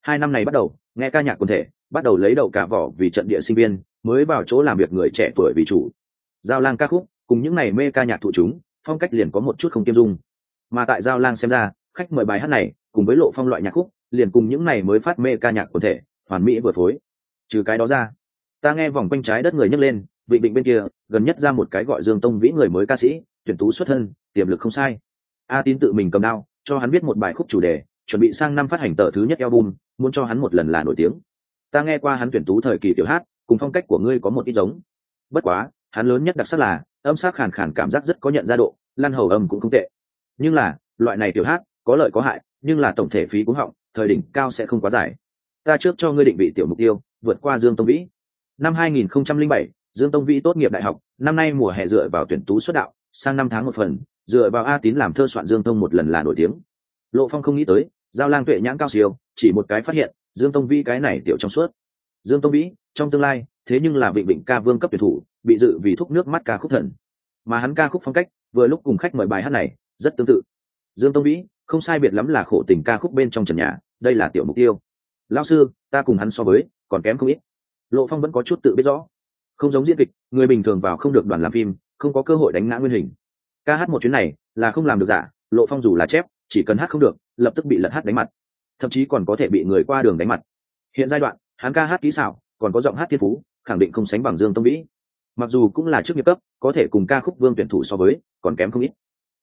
Hai năm này bắt đầu, nghe ca nhạc quần thể bắt đầu lấy đầu cả vỏ vì trận địa sinh viên, mới vào chỗ làm việc người trẻ tuổi vì chủ. Giao lang ca khúc, cùng những ngày mê ca nhạc thụ chúng, phong cách liền có một chút không kiêm dung. Mà tại giao lang xem ra, khách mời bài hát này cùng với lộ phong loại nhạc khúc liền cùng những này mới phát mê ca nhạc quần thể, hoàn mỹ vừa phối. Trừ cái đó ra, ta nghe vòng quanh trái đất người nhấc lên, vị định bên kia, gần nhất ra một cái gọi dương tông vĩ người mới ca sĩ, tuyển tú xuất thân, tiềm lực không sai. A tín tự mình cầm đao, cho hắn biết một bài khúc chủ đề, chuẩn bị sang năm phát hành tờ thứ nhất album, muốn cho hắn một lần là nổi tiếng. Ta nghe qua hắn tuyển tú thời kỳ tiểu hát, cùng phong cách của ngươi có một ít giống. Bất quá, hắn lớn nhất đặc sắc là, âm sắc khàn khàn cảm giác rất có nhận ra độ, lăn hầu âm cũng không tệ. Nhưng là, loại này tiểu hát, có lợi có hại, nhưng là tổng thể phí cúng họng thời đỉnh cao sẽ không quá dài. Ta trước cho ngươi định vị tiểu mục tiêu vượt qua dương tông vĩ. Năm 2007, dương tông vĩ tốt nghiệp đại học năm nay mùa hè dựa vào tuyển tú xuất đạo sang năm tháng một phần dựa vào a tín làm thơ soạn dương tông một lần là nổi tiếng. Lộ phong không nghĩ tới giao lang tuệ nhãn cao siêu chỉ một cái phát hiện dương tông vĩ cái này tiểu trong suốt. Dương tông vĩ trong tương lai thế nhưng là vị vịnh ca vương cấp tuyển thủ bị dự vì thúc nước mắt ca khúc thần. Mà hắn ca khúc phong cách vừa lúc cùng khách mời bài hát này rất tương tự. Dương tông vĩ không sai biệt lắm là khổ tình ca khúc bên trong trần nhà, đây là tiểu mục tiêu. Lao sư, ta cùng hắn so với, còn kém không ít. Lộ phong vẫn có chút tự biết rõ. Không giống diễn kịch, người bình thường vào không được đoàn làm phim, không có cơ hội đánh ngã nguyên hình. Ca hát một chuyến này là không làm được giả, lộ phong dù là chép, chỉ cần hát không được, lập tức bị lật hát đánh mặt. Thậm chí còn có thể bị người qua đường đánh mặt. Hiện giai đoạn, hắn ca hát kỹ xảo, còn có giọng hát thiên phú, khẳng định không sánh bằng dương tông vĩ. Mặc dù cũng là chức nghiệp cấp, có thể cùng ca khúc vương tuyển thủ so với, còn kém không ít.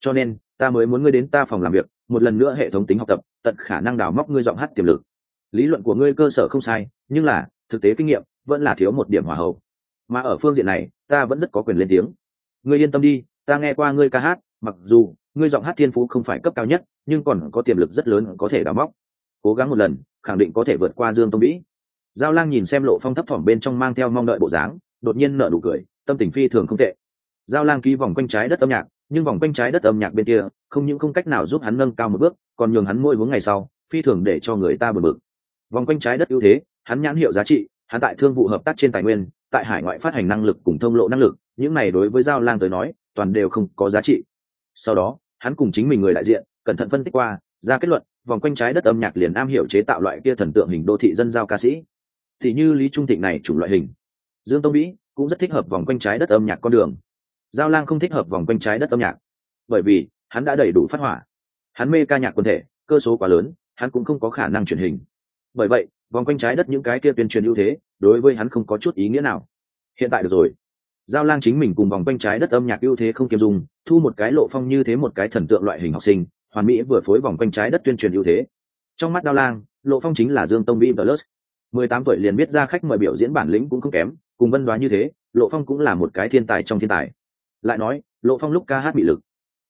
Cho nên, ta mới muốn ngươi đến ta phòng làm việc một lần nữa hệ thống tính học tập, tận khả năng đào móc ngươi giọng hát tiềm lực. Lý luận của ngươi cơ sở không sai, nhưng là, thực tế kinh nghiệm vẫn là thiếu một điểm hòa hậu. Mà ở phương diện này, ta vẫn rất có quyền lên tiếng. Ngươi yên tâm đi, ta nghe qua ngươi ca hát, mặc dù ngươi giọng hát thiên phú không phải cấp cao nhất, nhưng còn có tiềm lực rất lớn có thể đào móc. Cố gắng một lần, khẳng định có thể vượt qua dương tông vĩ giao lang nhìn xem lộ phong thấp thỏm bên trong mang theo mong đợi bộ dáng, đột nhiên nở nụ cười, tâm tình phi thường không tệ. Giao lang ký vòng quanh trái đất âm nhạc nhưng vòng quanh trái đất âm nhạc bên kia, không những không cách nào giúp hắn nâng cao một bước, còn nhường hắn mỗi vướng ngày sau, phi thường để cho người ta bực bực. Vòng quanh trái đất ưu thế, hắn nhãn hiệu giá trị, hắn tại thương vụ hợp tác trên tài nguyên, tại hải ngoại phát hành năng lực cùng thông lộ năng lực, những này đối với giao lang tới nói, toàn đều không có giá trị. Sau đó, hắn cùng chính mình người đại diện, cẩn thận phân tích qua, ra kết luận, vòng quanh trái đất âm nhạc liền am hiểu chế tạo loại kia thần tượng hình đô thị dân giao ca sĩ. Thì như lý trung thịnh này chủng loại hình. Dương tông mỹ cũng rất thích hợp vòng quanh trái đất âm nhạc con đường giao lang không thích hợp vòng quanh trái đất âm nhạc, bởi vì hắn đã đầy đủ phát hỏa. Hắn mê ca nhạc quần thể, cơ số quá lớn, hắn cũng không có khả năng truyền hình. Bởi vậy, vòng quanh trái đất những cái kia tuyên truyền ưu thế, đối với hắn không có chút ý nghĩa nào. Hiện tại được rồi. Giao lang chính mình cùng vòng quanh trái đất âm nhạc ưu thế không kiêm dùng thu một cái lộ phong như thế một cái thần tượng loại hình học sinh, hoàn mỹ vừa phối vòng quanh trái đất tuyên truyền ưu thế. Trong mắt đao lang, lộ phong chính là dương tông vĩ plus mười tám tuổi liền biết ra khách mời biểu diễn bản lĩnh cũng không kém, cùng vân đoán như thế, lộ phong cũng là một cái thiên tài trong thiên tài lại nói, lộ phong lúc ca hát bị lực.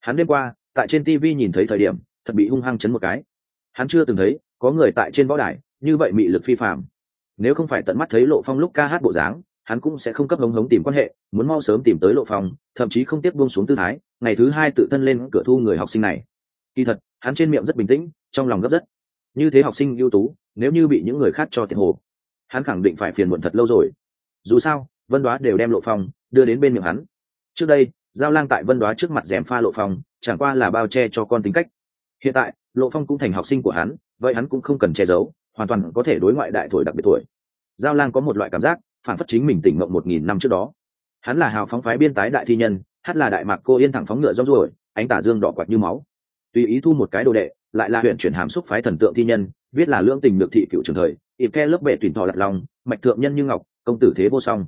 Hắn đêm qua, tại trên tv nhìn thấy thời điểm, thật bị hung hăng chấn một cái. Hắn chưa từng thấy, có người tại trên võ đài, như vậy bị lực phi phạm nếu không phải tận mắt thấy lộ phong lúc ca hát bộ dáng, hắn cũng sẽ không cấp hống hống tìm quan hệ, muốn mau sớm tìm tới lộ phong, thậm chí không tiếp buông xuống tư thái, ngày thứ hai tự thân lên cửa thu người học sinh này. Kỳ thật, hắn trên miệng rất bình tĩnh, trong lòng gấp rất. Như thế học sinh ưu tú, nếu như bị những người khác cho tiền hồ, hắn khẳng định phải phiền muộn thật lâu rồi. Dù sao, vân đoá đều đem lộ phong đưa đến bên miệng hắn trước đây, giao lang tại vân đoá trước mặt rèm pha lộ phong, chẳng qua là bao che cho con tính cách. Hiện tại, lộ phong cũng thành học sinh của hắn, vậy hắn cũng không cần che giấu, hoàn toàn có thể đối ngoại đại tuổi đặc biệt tuổi giao lang có một loại cảm giác, phản phất chính mình tỉnh mộng một nghìn năm trước đó. Hắn là hào phóng phái biên tái đại thi nhân, hát là đại mạc cô yên thẳng phóng ngựa rong ruổi, ánh tả dương đỏ quạt như máu. Tùy ý thu một cái đồ đệ, lại là huyện chuyển hàm xúc phái thần tượng thi nhân, viết là lưỡng tình được thị cựu trường thời, ịp ke lớp bệ tuyển thọ lặt lòng mạch thượng nhân như ngọc, công tử thế vô song.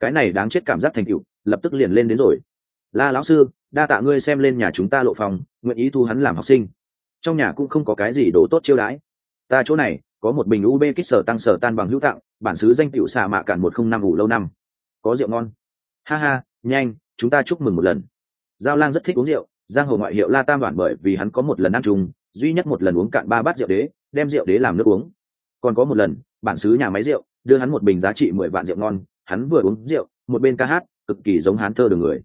Cái này đáng chết cảm giác thành cựu lập tức liền lên đến rồi. La lão sư đa tạ ngươi xem lên nhà chúng ta lộ phòng nguyện ý thu hắn làm học sinh. Trong nhà cũng không có cái gì đồ tốt chiêu đãi. Ta chỗ này có một bình ub kích sở tăng sở tan bằng hữu tặng bản xứ danh cựu xà mạ cản một không năm ngủ lâu năm. Có rượu ngon. Ha ha nhanh chúng ta chúc mừng một lần. Giao lang rất thích uống rượu giang hồ ngoại hiệu la tam bản bởi vì hắn có một lần ăn trùng, duy nhất một lần uống cạn ba bát rượu đế đem rượu đế làm nước uống. Còn có một lần bản xứ nhà máy rượu đưa hắn một bình giá trị mười vạn rượu ngon hắn vừa uống rượu một bên ca hát cực kỳ giống hán thơ đường người.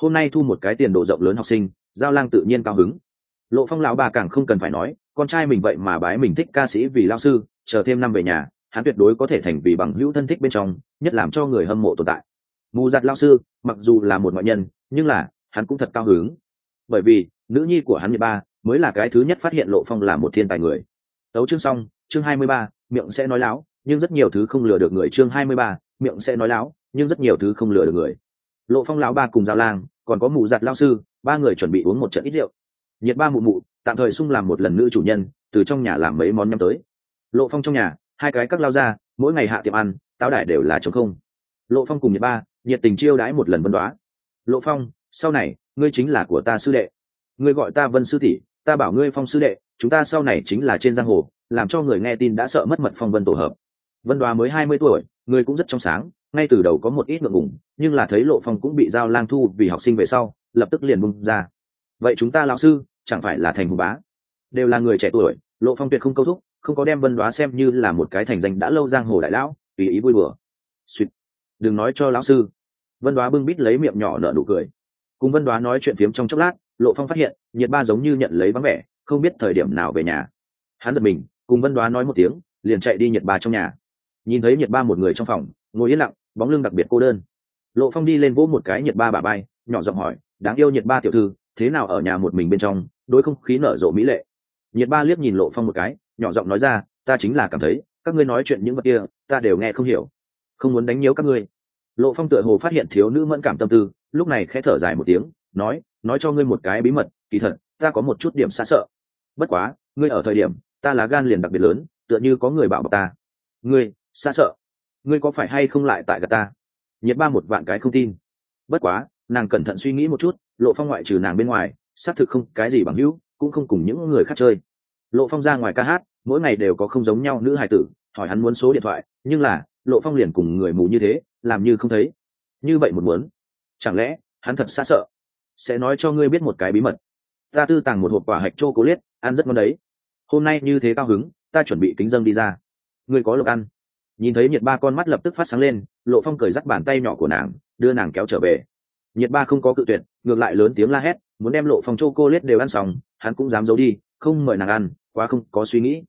Hôm nay thu một cái tiền độ rộng lớn học sinh, giao lang tự nhiên cao hứng. Lộ phong lão bà càng không cần phải nói, con trai mình vậy mà bái mình thích ca sĩ vì lao sư, chờ thêm năm về nhà, hắn tuyệt đối có thể thành vì bằng hữu thân thích bên trong, nhất làm cho người hâm mộ tồn tại. Mù giặt lao sư, mặc dù là một ngoại nhân, nhưng là, hắn cũng thật cao hứng. Bởi vì, nữ nhi của hắn nhị ba mới là cái thứ nhất phát hiện lộ phong là một thiên tài người. Tấu chương xong, chương hai mươi ba, miệng sẽ nói láo, nhưng rất nhiều thứ không lừa được người chương hai mươi ba, miệng sẽ nói láo nhưng rất nhiều thứ không lừa được người. Lộ phong lão ba cùng giao lang, còn có Mụ giặt lao sư, ba người chuẩn bị uống một trận ít rượu. Nhiệt ba mụ mụ, tạm thời sung làm một lần nữ chủ nhân, từ trong nhà làm mấy món nhắm tới. Lộ phong trong nhà, hai cái các lao ra mỗi ngày hạ tiệm ăn, táo đại đều là chống không. Lộ phong cùng nhiệt ba, nhiệt tình chiêu đãi một lần vân đoá. Lộ phong, sau này, ngươi chính là của ta sư đệ. Ngươi gọi ta vân sư tỷ, ta bảo ngươi phong sư đệ, chúng ta sau này chính là trên giang hồ, làm cho người nghe tin đã sợ mất mật phong vân tổ hợp. Vân đoá mới hai mươi tuổi ngươi cũng rất trong sáng ngay từ đầu có một ít ngượng ngùng, nhưng là thấy lộ phong cũng bị giao lang thu vì học sinh về sau, lập tức liền bung ra. Vậy chúng ta lão sư, chẳng phải là thành hùng bá? Đều là người trẻ tuổi, lộ phong tuyệt không câu thúc, không có đem vân đoá xem như là một cái thành danh đã lâu giang hồ đại lão, tùy ý vui bừa suýt đừng nói cho lão sư. Vân đoá bưng bít lấy miệng nhỏ nở nụ cười. Cùng vân đoá nói chuyện phiếm trong chốc lát, lộ phong phát hiện, nhiệt ba giống như nhận lấy vắng vẻ, không biết thời điểm nào về nhà. Hắn giật mình, cùng vân đoá nói một tiếng, liền chạy đi nhiệt ba trong nhà. Nhìn thấy nhiệt ba một người trong phòng, ngồi yên lặng bóng lưng đặc biệt cô đơn. Lộ phong đi lên vỗ một cái nhiệt ba bà bay, nhỏ giọng hỏi, đáng yêu nhiệt ba tiểu thư, thế nào ở nhà một mình bên trong, đối không khí nở rộ mỹ lệ? Nhiệt ba liếc nhìn lộ phong một cái, nhỏ giọng nói ra, ta chính là cảm thấy, các ngươi nói chuyện những vật kia, ta đều nghe không hiểu. Không muốn đánh nhiễu các ngươi. Lộ phong tựa hồ phát hiện thiếu nữ mẫn cảm tâm tư, lúc này khẽ thở dài một tiếng, nói nói cho ngươi một cái bí mật, kỳ thật, ta có một chút điểm xa sợ. Bất quá, ngươi ở thời điểm, ta lá gan liền đặc biệt lớn, tựa như có người bảo bọc ta. Ngươi, xa sợ ngươi có phải hay không lại tại gà ta? Nhiệt ba một vạn cái không tin. Bất quá, nàng cẩn thận suy nghĩ một chút, lộ phong ngoại trừ nàng bên ngoài, xác thực không cái gì bằng hữu, cũng không cùng những người khác chơi. Lộ phong ra ngoài ca hát, mỗi ngày đều có không giống nhau nữ hài tử, hỏi hắn muốn số điện thoại, nhưng là, lộ phong liền cùng người mù như thế, làm như không thấy. Như vậy một muốn. Chẳng lẽ, hắn thật xa sợ? Sẽ nói cho ngươi biết một cái bí mật. Ta tư tàng một hộp quả hạch chô cố liết, ăn rất ngon đấy. Hôm nay như thế cao hứng, ta chuẩn bị kính dâng đi ra. Ngươi có lộc ăn nhìn thấy nhiệt ba con mắt lập tức phát sáng lên, lộ phong cười dắt bàn tay nhỏ của nàng, đưa nàng kéo trở về. Nhiệt ba không có cự tuyệt, ngược lại lớn tiếng la hét, muốn đem lộ phong châu cô lết đều ăn xong, hắn cũng dám giấu đi, không mời nàng ăn, quá không có suy nghĩ.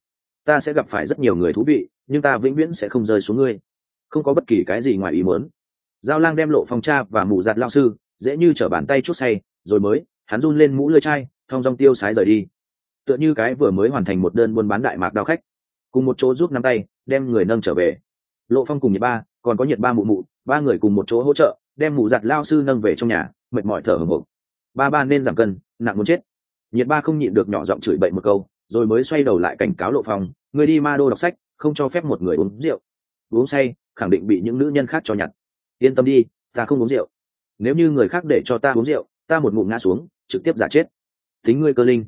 Ta sẽ gặp phải rất nhiều người thú vị, nhưng ta vĩnh viễn sẽ không rơi xuống ngươi. Không có bất kỳ cái gì ngoài ý muốn. Giao lang đem lộ phong cha và mụ giặt lao sư, dễ như t bàn tay chút say, rồi mới, hắn run lên mũ lơi chai, thong dong tiêu sái rời đi. Tựa như cái vừa mới hoàn thành một đơn buôn bán đại mạc đao khách cùng một chỗ giúp nắm tay, đem người nâng trở về. Lộ phong cùng nhiệt ba, còn có nhiệt ba mụ mụ, ba người cùng một chỗ hỗ trợ, đem mụ giặt lao sư nâng về trong nhà, mệt mỏi thở hồng hộc ba ba nên giảm cân, nặng muốn chết. Nhiệt ba không nhịn được nhỏ giọng chửi bậy một câu, rồi mới xoay đầu lại cảnh cáo lộ phong người đi ma đô đọc sách, không cho phép một người uống rượu. Uống say, khẳng định bị những nữ nhân khác cho nhặt. Yên tâm đi, ta không uống rượu. Nếu như người khác để cho ta uống rượu, ta một ngụm ngã xuống, trực tiếp giả chết. Tính ngươi cơ linh.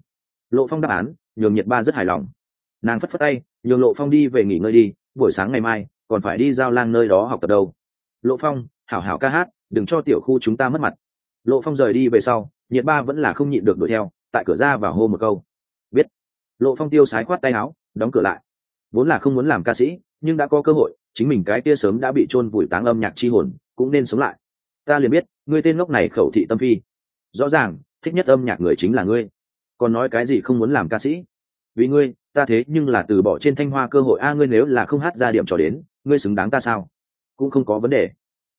Lộ phong đáp án, nhường nhiệt ba rất hài lòng. Nàng phất phất tay nhường lộ phong đi về nghỉ ngơi đi, buổi sáng ngày mai, còn phải đi giao lang nơi đó học tập đâu. Lộ phong, hảo hảo ca hát, đừng cho tiểu khu chúng ta mất mặt. Lộ phong rời đi về sau, nhiệt ba vẫn là không nhịn được đuổi theo, tại cửa ra và hô một câu. Biết. Lộ phong tiêu sái khoát tay áo, đóng cửa lại. Vốn là không muốn làm ca sĩ, nhưng đã có cơ hội, chính mình cái kia sớm đã bị chôn vùi táng âm nhạc chi hồn, cũng nên sống lại. Ta liền biết, ngươi tên ngốc này khẩu thị tâm phi. Rõ ràng, thích nhất âm nhạc người chính là ngươi. Còn nói cái gì không muốn làm ca sĩ? Vì ngươi ta thế nhưng là từ bỏ trên thanh hoa cơ hội a, ngươi nếu là không hát ra điểm trò đến, ngươi xứng đáng ta sao? Cũng không có vấn đề.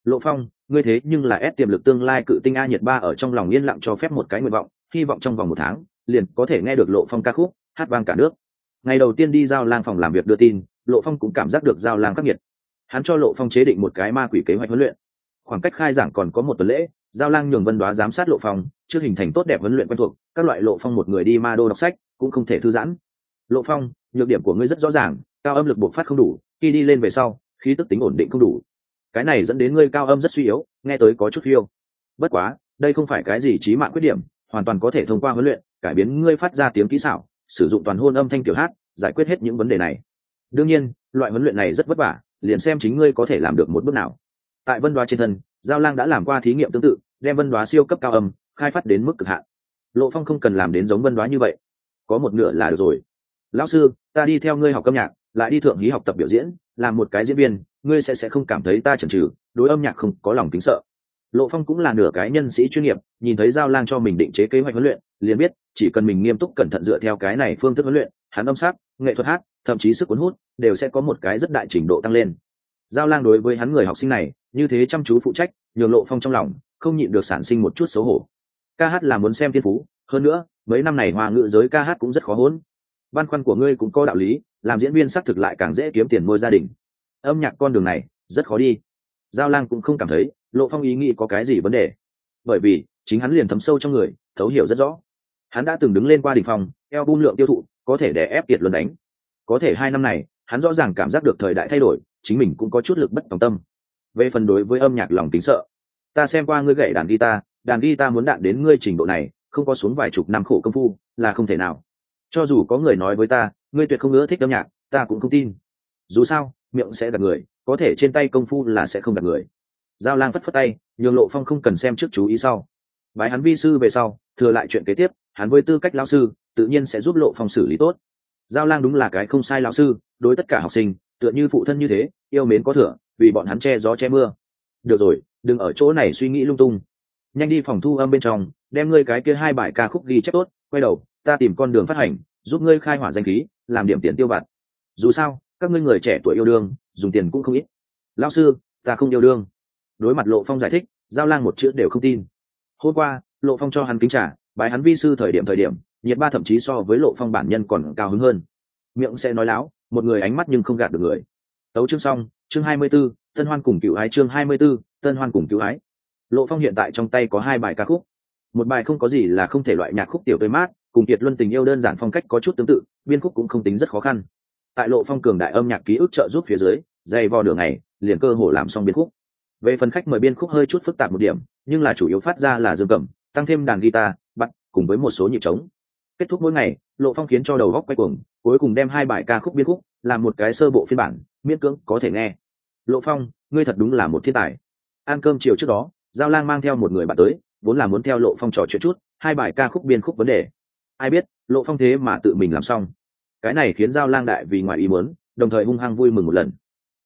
Lộ phong, ngươi thế nhưng là ép tiềm lực tương lai cự tinh a nhiệt ba ở trong lòng yên lặng cho phép một cái nguyện vọng, hy vọng trong vòng một tháng, liền có thể nghe được lộ phong ca khúc, hát vang cả nước. Ngày đầu tiên đi giao lang phòng làm việc đưa tin, lộ phong cũng cảm giác được giao lang khắc nghiệt. Hắn cho lộ phong chế định một cái ma quỷ kế hoạch huấn luyện. Khoảng cách khai giảng còn có một tuần lễ, giao lang nhường vân đoá giám sát lộ phong, trước hình thành tốt đẹp huấn luyện quen thuộc, các loại lộ phong một người đi ma đô đọc sách, cũng không thể thư giãn lộ phong, nhược điểm của ngươi rất rõ ràng, cao âm lực bộc phát không đủ, khi đi lên về sau, khí tức tính ổn định không đủ. Cái này dẫn đến ngươi cao âm rất suy yếu, nghe tới có chút phiêu. Bất quá, đây không phải cái gì trí mạng khuyết điểm, hoàn toàn có thể thông qua huấn luyện, cải biến ngươi phát ra tiếng kỹ xảo, sử dụng toàn hôn âm thanh tiểu hát, giải quyết hết những vấn đề này. Đương nhiên, loại huấn luyện này rất vất vả, liền xem chính ngươi có thể làm được một bước nào. Tại vân đoá trên thân, giao lang đã làm qua thí nghiệm tương tự, đem vân đoá siêu cấp cao âm, khai phát đến mức cực hạn. Lộ phong không cần làm đến giống vân đoá như vậy. Có một nửa là được rồi lão sư, ta đi theo ngươi học âm nhạc, lại đi thượng hí học tập biểu diễn, làm một cái diễn viên, ngươi sẽ sẽ không cảm thấy ta chần chừ, đối âm nhạc không có lòng kính sợ. Lộ phong cũng là nửa cái nhân sĩ chuyên nghiệp, nhìn thấy giao lang cho mình định chế kế hoạch huấn luyện, liền biết, chỉ cần mình nghiêm túc cẩn thận dựa theo cái này phương thức huấn luyện, hắn âm sắc, nghệ thuật hát, thậm chí sức cuốn hút, đều sẽ có một cái rất đại trình độ tăng lên. Giao lang đối với hắn người học sinh này, như thế chăm chú phụ trách, nhường lộ phong trong lòng, không nhịn được sản sinh một chút xấu hổ. Ca hát là muốn xem thiên phú, hơn nữa, mấy năm này hoa ngữ giới ca hát cũng rất khó hỗn băn khoăn của ngươi cũng có đạo lý, làm diễn viên xác thực lại càng dễ kiếm tiền nuôi gia đình. Âm nhạc con đường này, rất khó đi. Giao lang cũng không cảm thấy, lộ phong ý nghĩ có cái gì vấn đề. Bởi vì, chính hắn liền thấm sâu trong người, thấu hiểu rất rõ. Hắn đã từng đứng lên qua đ ỉ n h phòng eo bung lượng tiêu thụ, có thể để ép kiệt luân đánh. Có thể hai năm này, hắn rõ ràng cảm giác được thời đại thay đổi, chính mình cũng có chút lực bất tòng tâm. Về phần đối với âm nhạc lòng tính sợ, ta xem qua ngươi gậy đàn guitar đàn guitar muốn đạn đến ngươi trình độ này, không có xuống vài chục năm khổ công phu, là không thể nào cho dù có người nói với ta, ngươi tuyệt không ngỡ thích âm nhạc, ta cũng không tin. Dù sao, miệng sẽ gạt người, có thể trên tay công phu là sẽ không gạt người. Giao lang phất phất tay, nhường lộ phong không cần xem trước chú ý sau. Bái hắn vi sư về sau, thừa lại chuyện kế tiếp, hắn với tư cách lao sư, tự nhiên sẽ giúp lộ phong xử lý tốt. Giao lang đúng là cái không sai lao sư, đối tất cả học sinh, tựa như phụ thân như thế, yêu mến có thừa, vì bọn hắn che gió che mưa. Được rồi, đừng ở chỗ này suy nghĩ lung tung. Nhanh đi phòng thu âm bên trong, đem ngươi cái kia hai bài ca khúc ghi chép tốt, quay đầu ta tìm con đường phát hành giúp ngươi khai hỏa danh khí làm điểm tiền tiêu vặt. Dù sao các ngươi người trẻ tuổi yêu đương dùng tiền cũng không ít. Lao sư ta không yêu đương. Đối mặt lộ phong giải thích giao lang một chữ đều không tin. Hôm qua lộ phong cho hắn kính trả bài hắn vi sư thời điểm thời điểm nhiệt ba thậm chí so với lộ phong bản nhân còn cao hứng hơn. Miệng sẽ nói láo một người ánh mắt nhưng không gạt được người. Tấu chương xong chương hai mươi 24, tân hoan cùng cựu ái chương hai mươi 24, tân hoan cùng cựu ái. Lộ phong hiện tại trong tay có hai bài ca khúc. Một bài không có gì là không thể loại nhạc khúc tiểu tươi mát cùng kiệt luân tình yêu đơn giản phong cách có chút tương tự, biên khúc cũng không tính rất khó khăn. Tại lộ phong cường đại âm nhạc ký ức trợ giúp phía dưới, dày vò đường này liền cơ hồ làm xong biên khúc. Về phần khách mời biên khúc hơi chút phức tạp một điểm, nhưng là chủ yếu phát ra là dương cầm, tăng thêm đàn guitar bắt cùng với một số nhịp trống. Kết thúc mỗi ngày, lộ phong khiến cho đầu góc quay cuồng, cuối cùng đem hai bài ca khúc biên khúc làm một cái sơ bộ phiên bản, miễn cưỡng có thể nghe. Lộ phong, ngươi thật đúng là một thiên tài. Ăn cơm chiều trước đó, giao lang mang theo một người bạn tới, vốn là muốn theo lộ phong trò chuyện chút, hai bài ca khúc biên khúc vấn đề ai biết, lộ phong thế mà tự mình làm xong. Cái này khiến giao lang đại vì ngoài ý muốn, đồng thời hung hăng vui mừng một lần.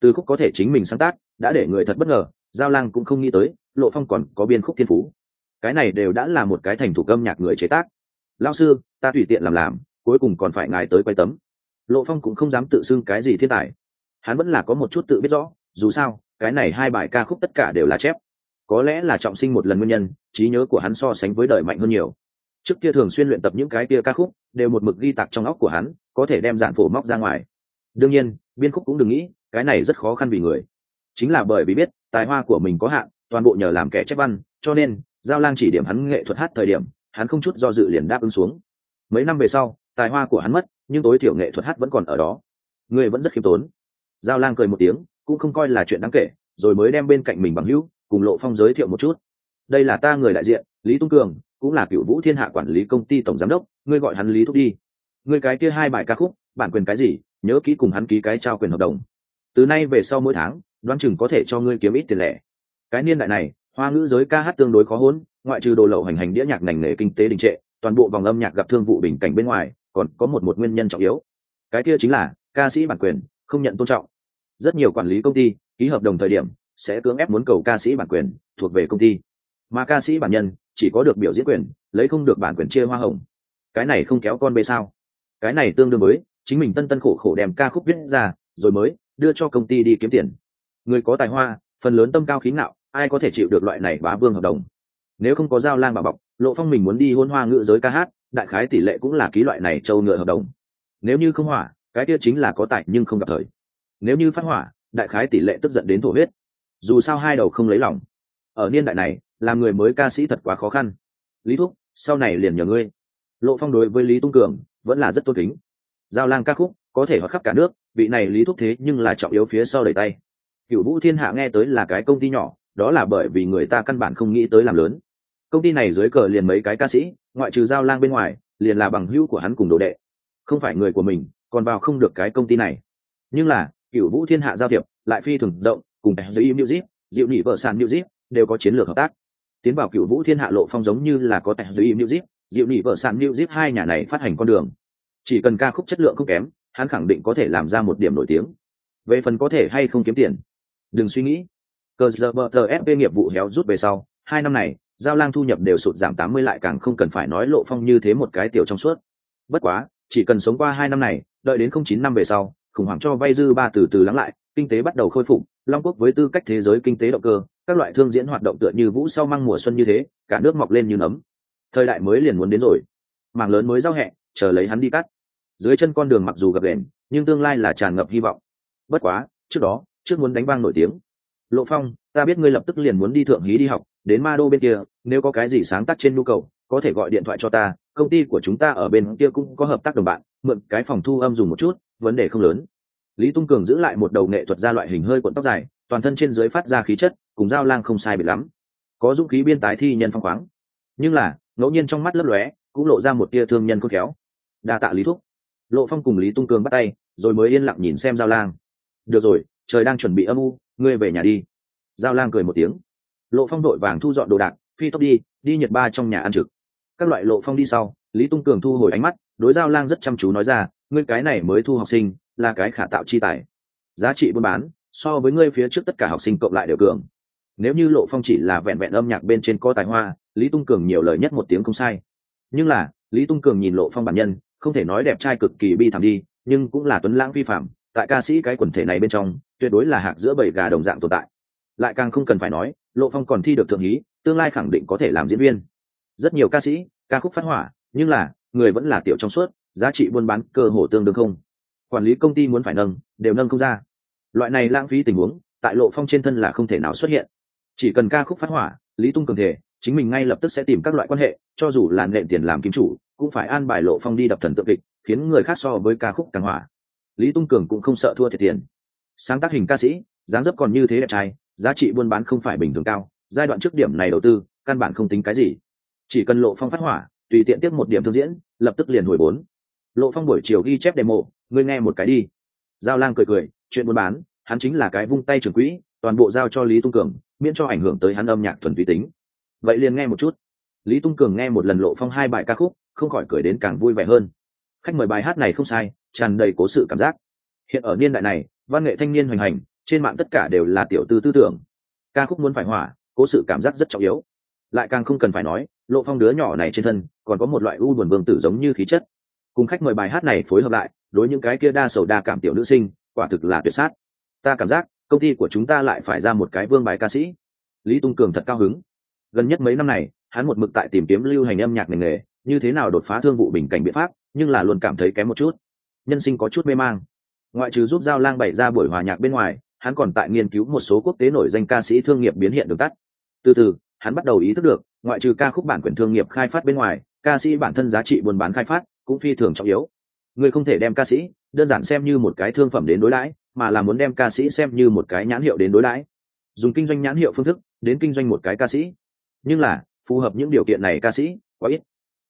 Từ khúc có thể chính mình sáng tác, đã để người thật bất ngờ, giao lang cũng không nghĩ tới, lộ phong còn có biên khúc thiên phú. Cái này đều đã là một cái thành thủ âm nhạc người chế tác. Lao sư, ta tùy tiện làm làm, cuối cùng còn phải ngài tới quay tấm. Lộ phong cũng không dám tự xưng cái gì thiên tài. Hắn vẫn là có một chút tự biết rõ, dù sao, cái này hai bài ca khúc tất cả đều là chép. Có lẽ là trọng sinh một lần nguyên nhân, trí nhớ của hắn so sánh với đời mạnh hơn nhiều trước kia thường xuyên luyện tập những cái kia ca khúc, đều một mực ghi tặc trong óc của hắn, có thể đem dạn phổ móc ra ngoài. Đương nhiên, biên khúc cũng đừng nghĩ, cái này rất khó khăn vì người. Chính là bởi vì biết, tài hoa của mình có hạn, toàn bộ nhờ làm kẻ chép văn, cho nên, giao lang chỉ điểm hắn nghệ thuật hát thời điểm, hắn không chút do dự liền đáp ứng xuống. Mấy năm về sau, tài hoa của hắn mất, nhưng tối thiểu nghệ thuật hát vẫn còn ở đó. Người vẫn rất khiêm tốn. Giao lang cười một tiếng, cũng không coi là chuyện đáng kể, rồi mới đem bên cạnh mình bằng hữu, cùng lộ phong giới thiệu một chút. Đây là ta người đại diện, lý tung cường cũng là cựu vũ thiên hạ quản lý công ty tổng giám đốc, ngươi gọi hắn lý thúc đi. Ngươi cái kia hai bài ca khúc, bản quyền cái gì, nhớ kỹ cùng hắn ký cái trao quyền hợp đồng. Từ nay về sau mỗi tháng, đoán chừng có thể cho ngươi kiếm ít tiền lẻ. Cái niên đại này, hoa ngữ giới ca hát tương đối khó hỗn ngoại trừ đồ lậu hành hành đĩa nhạc ngành nghề kinh tế đình trệ, toàn bộ vòng âm nhạc gặp thương vụ bình cảnh bên ngoài, còn có một một nguyên nhân trọng yếu. Cái kia chính là, ca sĩ bản quyền, không nhận tôn trọng. Rất nhiều quản lý công ty, ký hợp đồng thời điểm, sẽ cưỡng ép muốn cầu ca sĩ bản quyền, thuộc về công ty. Mà ca sĩ bản nhân chỉ có được biểu diễn quyền, lấy không được bản quyền chia hoa hồng. Cái này không kéo con bê sao? Cái này tương đương với, chính mình tân tân khổ khổ đem ca khúc viết ra, rồi mới đưa cho công ty đi kiếm tiền. Người có tài hoa, phần lớn tâm cao khí ngạo, ai có thể chịu được loại này bá vương hợp đồng? Nếu không có giao lang bà bọc, lộ phong mình muốn đi hôn hoa ngữ giới ca hát, đại khái tỷ lệ cũng là ký loại này châu ngựa hợp đồng. Nếu như không hỏa, cái kia chính là có tài nhưng không gặp thời. Nếu như phát hỏa, đại khái tỷ lệ tức giận đến thổ huyết. Dù sao hai đầu không lấy lòng. Ở niên đại này làm người mới ca sĩ thật quá khó khăn. Lý thúc, sau này liền nhờ ngươi. Lộ phong đối với lý tung cường vẫn là rất tôn kính. Giao lang ca khúc có thể hoạt khắp cả nước, vị này lý thúc thế nhưng là trọng yếu phía sau đầy tay. Cựu vũ thiên hạ nghe tới là cái công ty nhỏ, đó là bởi vì người ta căn bản không nghĩ tới làm lớn. Công ty này dưới cờ liền mấy cái ca sĩ, ngoại trừ giao lang bên ngoài, liền là bằng hữu của hắn cùng đồ đệ. Không phải người của mình, còn vào không được cái công ty này. Nhưng là cựu vũ thiên hạ giao thiệp, lại phi thường rộng, cùng giới im music, diệu nhị vợ sàn music, đều có chiến lược hợp tác tiến vào cựu vũ thiên hạ lộ phong giống như là có tại dưới im zip diệu nhị vợ sàn music hai nhà này phát hành con đường. Chỉ cần ca khúc chất lượng không kém, hắn khẳng định có thể làm ra một điểm nổi tiếng. Về phần có thể hay không kiếm tiền, đừng suy nghĩ. Cờ giờ bờ tờ fp nghiệp vụ héo rút về sau, hai năm này, giao lang thu nhập đều sụt giảm tám mươi lại càng không cần phải nói lộ phong như thế một cái tiểu trong suốt. Bất quá, chỉ cần sống qua hai năm này, đợi đến không chín năm về sau, khủng hoảng cho vay dư ba từ từ lắng lại, kinh tế bắt đầu khôi phục long quốc với tư cách thế giới kinh tế động cơ, các loại thương diễn hoạt động tựa như vũ sau măng mùa xuân như thế, cả nước mọc lên như nấm. Thời đại mới liền muốn đến rồi. Mảng lớn mới giao hẹ chờ lấy hắn đi cắt. Dưới chân con đường mặc dù gập ghềnh, nhưng tương lai là tràn ngập hy vọng. Bất quá, trước đó, trước muốn đánh vang nổi tiếng. Lộ phong, ta biết ngươi lập tức liền muốn đi thượng hí đi học, đến ma đô bên kia, nếu có cái gì sáng tác trên nhu cầu, có thể gọi điện thoại cho ta, công ty của chúng ta ở bên kia cũng có hợp tác đồng bạn, mượn cái phòng thu âm dùng một chút, vấn đề không lớn lý tung cường giữ lại một đầu nghệ thuật ra loại hình hơi cuộn tóc dài, toàn thân trên dưới phát ra khí chất, cùng dao lang không sai biệt lắm. Có dũng khí biên tái thi nhân phong khoáng. Nhưng là, ngẫu nhiên trong mắt lấp lóe, cũng lộ ra một tia thương nhân khôn khéo. Đa tạ lý thúc. Lộ phong cùng lý tung cường bắt tay, rồi mới yên lặng nhìn xem giao lang. Được rồi, trời đang chuẩn bị âm u, ngươi về nhà đi. Giao lang cười một tiếng. Lộ phong đội vàng thu dọn đồ đạc, phi tốc đi đi nhật ba trong nhà ăn trực. Các loại lộ phong đi sau, lý tung cường thu hồi ánh mắt, đối giao lang rất chăm chú nói ra, ngươi cái này mới thu học sinh là cái khả tạo chi tài. Giá trị buôn bán, so với ngươi phía trước tất cả học sinh cộng lại đều cường. Nếu như lộ phong chỉ là vẹn vẹn âm nhạc bên trên có tài hoa, lý tung cường nhiều lời nhất một tiếng không sai. Nhưng là, lý tung cường nhìn lộ phong bản nhân, không thể nói đẹp trai cực kỳ bi thảm đi, nhưng cũng là tuấn lãng vi phạm, tại ca sĩ cái quần thể này bên trong, tuyệt đối là hạc giữa bảy gà đồng dạng tồn tại. Lại càng không cần phải nói, lộ phong còn thi được thượng hí, tương lai khẳng định có thể làm diễn viên. Rất nhiều ca sĩ, ca khúc phát hỏa, nhưng là, người vẫn là tiểu trong suốt, giá trị buôn bán cơ hồ tương đương không quản lý công ty muốn phải nâng, đều nâng không ra. Loại này lãng phí tình huống, tại lộ phong trên thân là không thể nào xuất hiện. Chỉ cần ca khúc phát hỏa, lý tung cường thể, chính mình ngay lập tức sẽ tìm các loại quan hệ, cho dù là nệm tiền làm kim chủ, cũng phải an bài lộ phong đi đập thần tượng kịch, khiến người khác so với ca khúc càng hỏa. Lý tung cường cũng không sợ thua thiệt tiền. Sáng tác hình ca sĩ, dáng dấp còn như thế đẹp trai, giá trị buôn bán không phải bình thường cao, giai đoạn trước điểm này đầu tư, căn bản không tính cái gì. Chỉ cần lộ phong phát hỏa, tùy tiện tiếp một điểm thương diễn, lập tức liền hồi bốn. Lộ phong buổi chiều ghi chép demo ngươi nghe một cái đi. Giao lang cười cười, chuyện buôn bán, hắn chính là cái vung tay trưởng quỹ, toàn bộ giao cho lý tung cường, miễn cho ảnh hưởng tới hắn âm nhạc thuần túy tính. Vậy liền nghe một chút. Lý tung cường nghe một lần lộ phong hai bài ca khúc, không khỏi cười đến càng vui vẻ hơn. Khách mời bài hát này không sai, tràn đầy cố sự cảm giác. Hiện ở niên đại này, văn nghệ thanh niên hoành hành, trên mạng tất cả đều là tiểu tư tư tưởng. Ca khúc muốn phải hỏa, cố sự cảm giác rất trọng yếu. Lại càng không cần phải nói, lộ phong đứa nhỏ này trên thân, còn có một loại u buồn vương tử giống như khí chất cùng khách mời bài hát này phối hợp lại, đối những cái kia đa sầu đa cảm tiểu nữ sinh, quả thực là tuyệt sát. Ta cảm giác, công ty của chúng ta lại phải ra một cái vương bài ca sĩ. Lý tung cường thật cao hứng. Gần nhất mấy năm này, hắn một mực tại tìm kiếm lưu hành âm nhạc ngành nghề, như thế nào đột phá thương vụ bình cảnh biện pháp, nhưng là luôn cảm thấy kém một chút. Nhân sinh có chút mê mang. Ngoại trừ giúp giao lang bày ra buổi hòa nhạc bên ngoài, hắn còn tại nghiên cứu một số quốc tế nổi danh ca sĩ thương nghiệp biến hiện đường tắt. Từ từ, hắn bắt đầu ý thức được, ngoại trừ ca khúc bản quyền thương nghiệp khai phát bên ngoài, ca sĩ bản thân giá trị buôn bán khai phát cũng phi thường trọng yếu. Người không thể đem ca sĩ, đơn giản xem như một cái thương phẩm đến đối đãi mà là muốn đem ca sĩ xem như một cái nhãn hiệu đến đối đãi dùng kinh doanh nhãn hiệu phương thức, đến kinh doanh một cái ca sĩ. Nhưng là, phù hợp những điều kiện này ca sĩ, quá ít.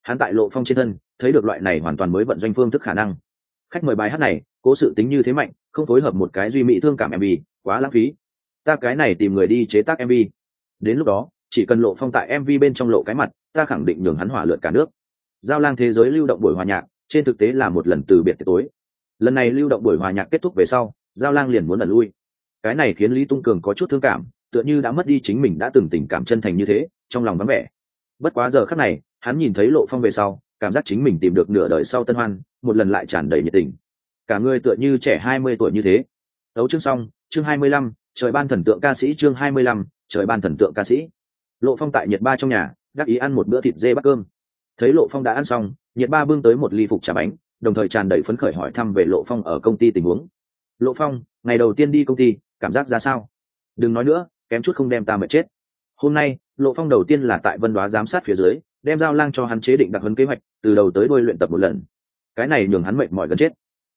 Hắn tại lộ phong trên thân, thấy được loại này hoàn toàn mới vận doanh phương thức khả năng. Khách mời bài hát này, cố sự tính như thế mạnh, không phối hợp một cái duy mỹ thương cảm mv quá lãng phí. Ta cái này tìm người đi chế tác mv đến lúc đó, chỉ cần lộ phong tại mv bên trong lộ cái mặt, ta khẳng định nhường hắn hỏa lượt cả nước giao lang thế giới lưu động buổi hòa nhạc, trên thực tế là một lần từ biệt tối. Lần này lưu động buổi hòa nhạc kết thúc về sau, giao lang liền muốn lần lui. Cái này khiến lý tung cường có chút thương cảm, tựa như đã mất đi chính mình đã từng tình cảm chân thành như thế, trong lòng vắng vẻ. Bất quá giờ khắc này, hắn nhìn thấy lộ phong về sau, cảm giác chính mình tìm được nửa đời sau tân hoan, một lần lại tràn đầy nhiệt tình. Cả người tựa như trẻ hai mươi tuổi như thế. Đấu chương xong, chương hai mươi lăm, trời ban thần tượng ca sĩ chương hai mươi lăm, trời ban thần tượng ca sĩ. Lộ phong tại nhiệt ba trong nhà đắc ý ăn một bữa thịt dê bắt cơm thấy lộ phong đã ăn xong, nhiệt ba bưng tới một ly phục trà bánh, đồng thời tràn đầy phấn khởi hỏi thăm về lộ phong ở công ty tình huống. Lộ phong, ngày đầu tiên đi công ty, cảm giác ra sao? Đừng nói nữa, kém chút không đem ta mệt chết. Hôm nay, lộ phong đầu tiên là tại vân đoá giám sát phía dưới, đem giao lang cho hắn chế định đặc huấn kế hoạch, từ đầu tới đôi luyện tập một lần. Cái này nhường hắn mệt mỏi gần chết.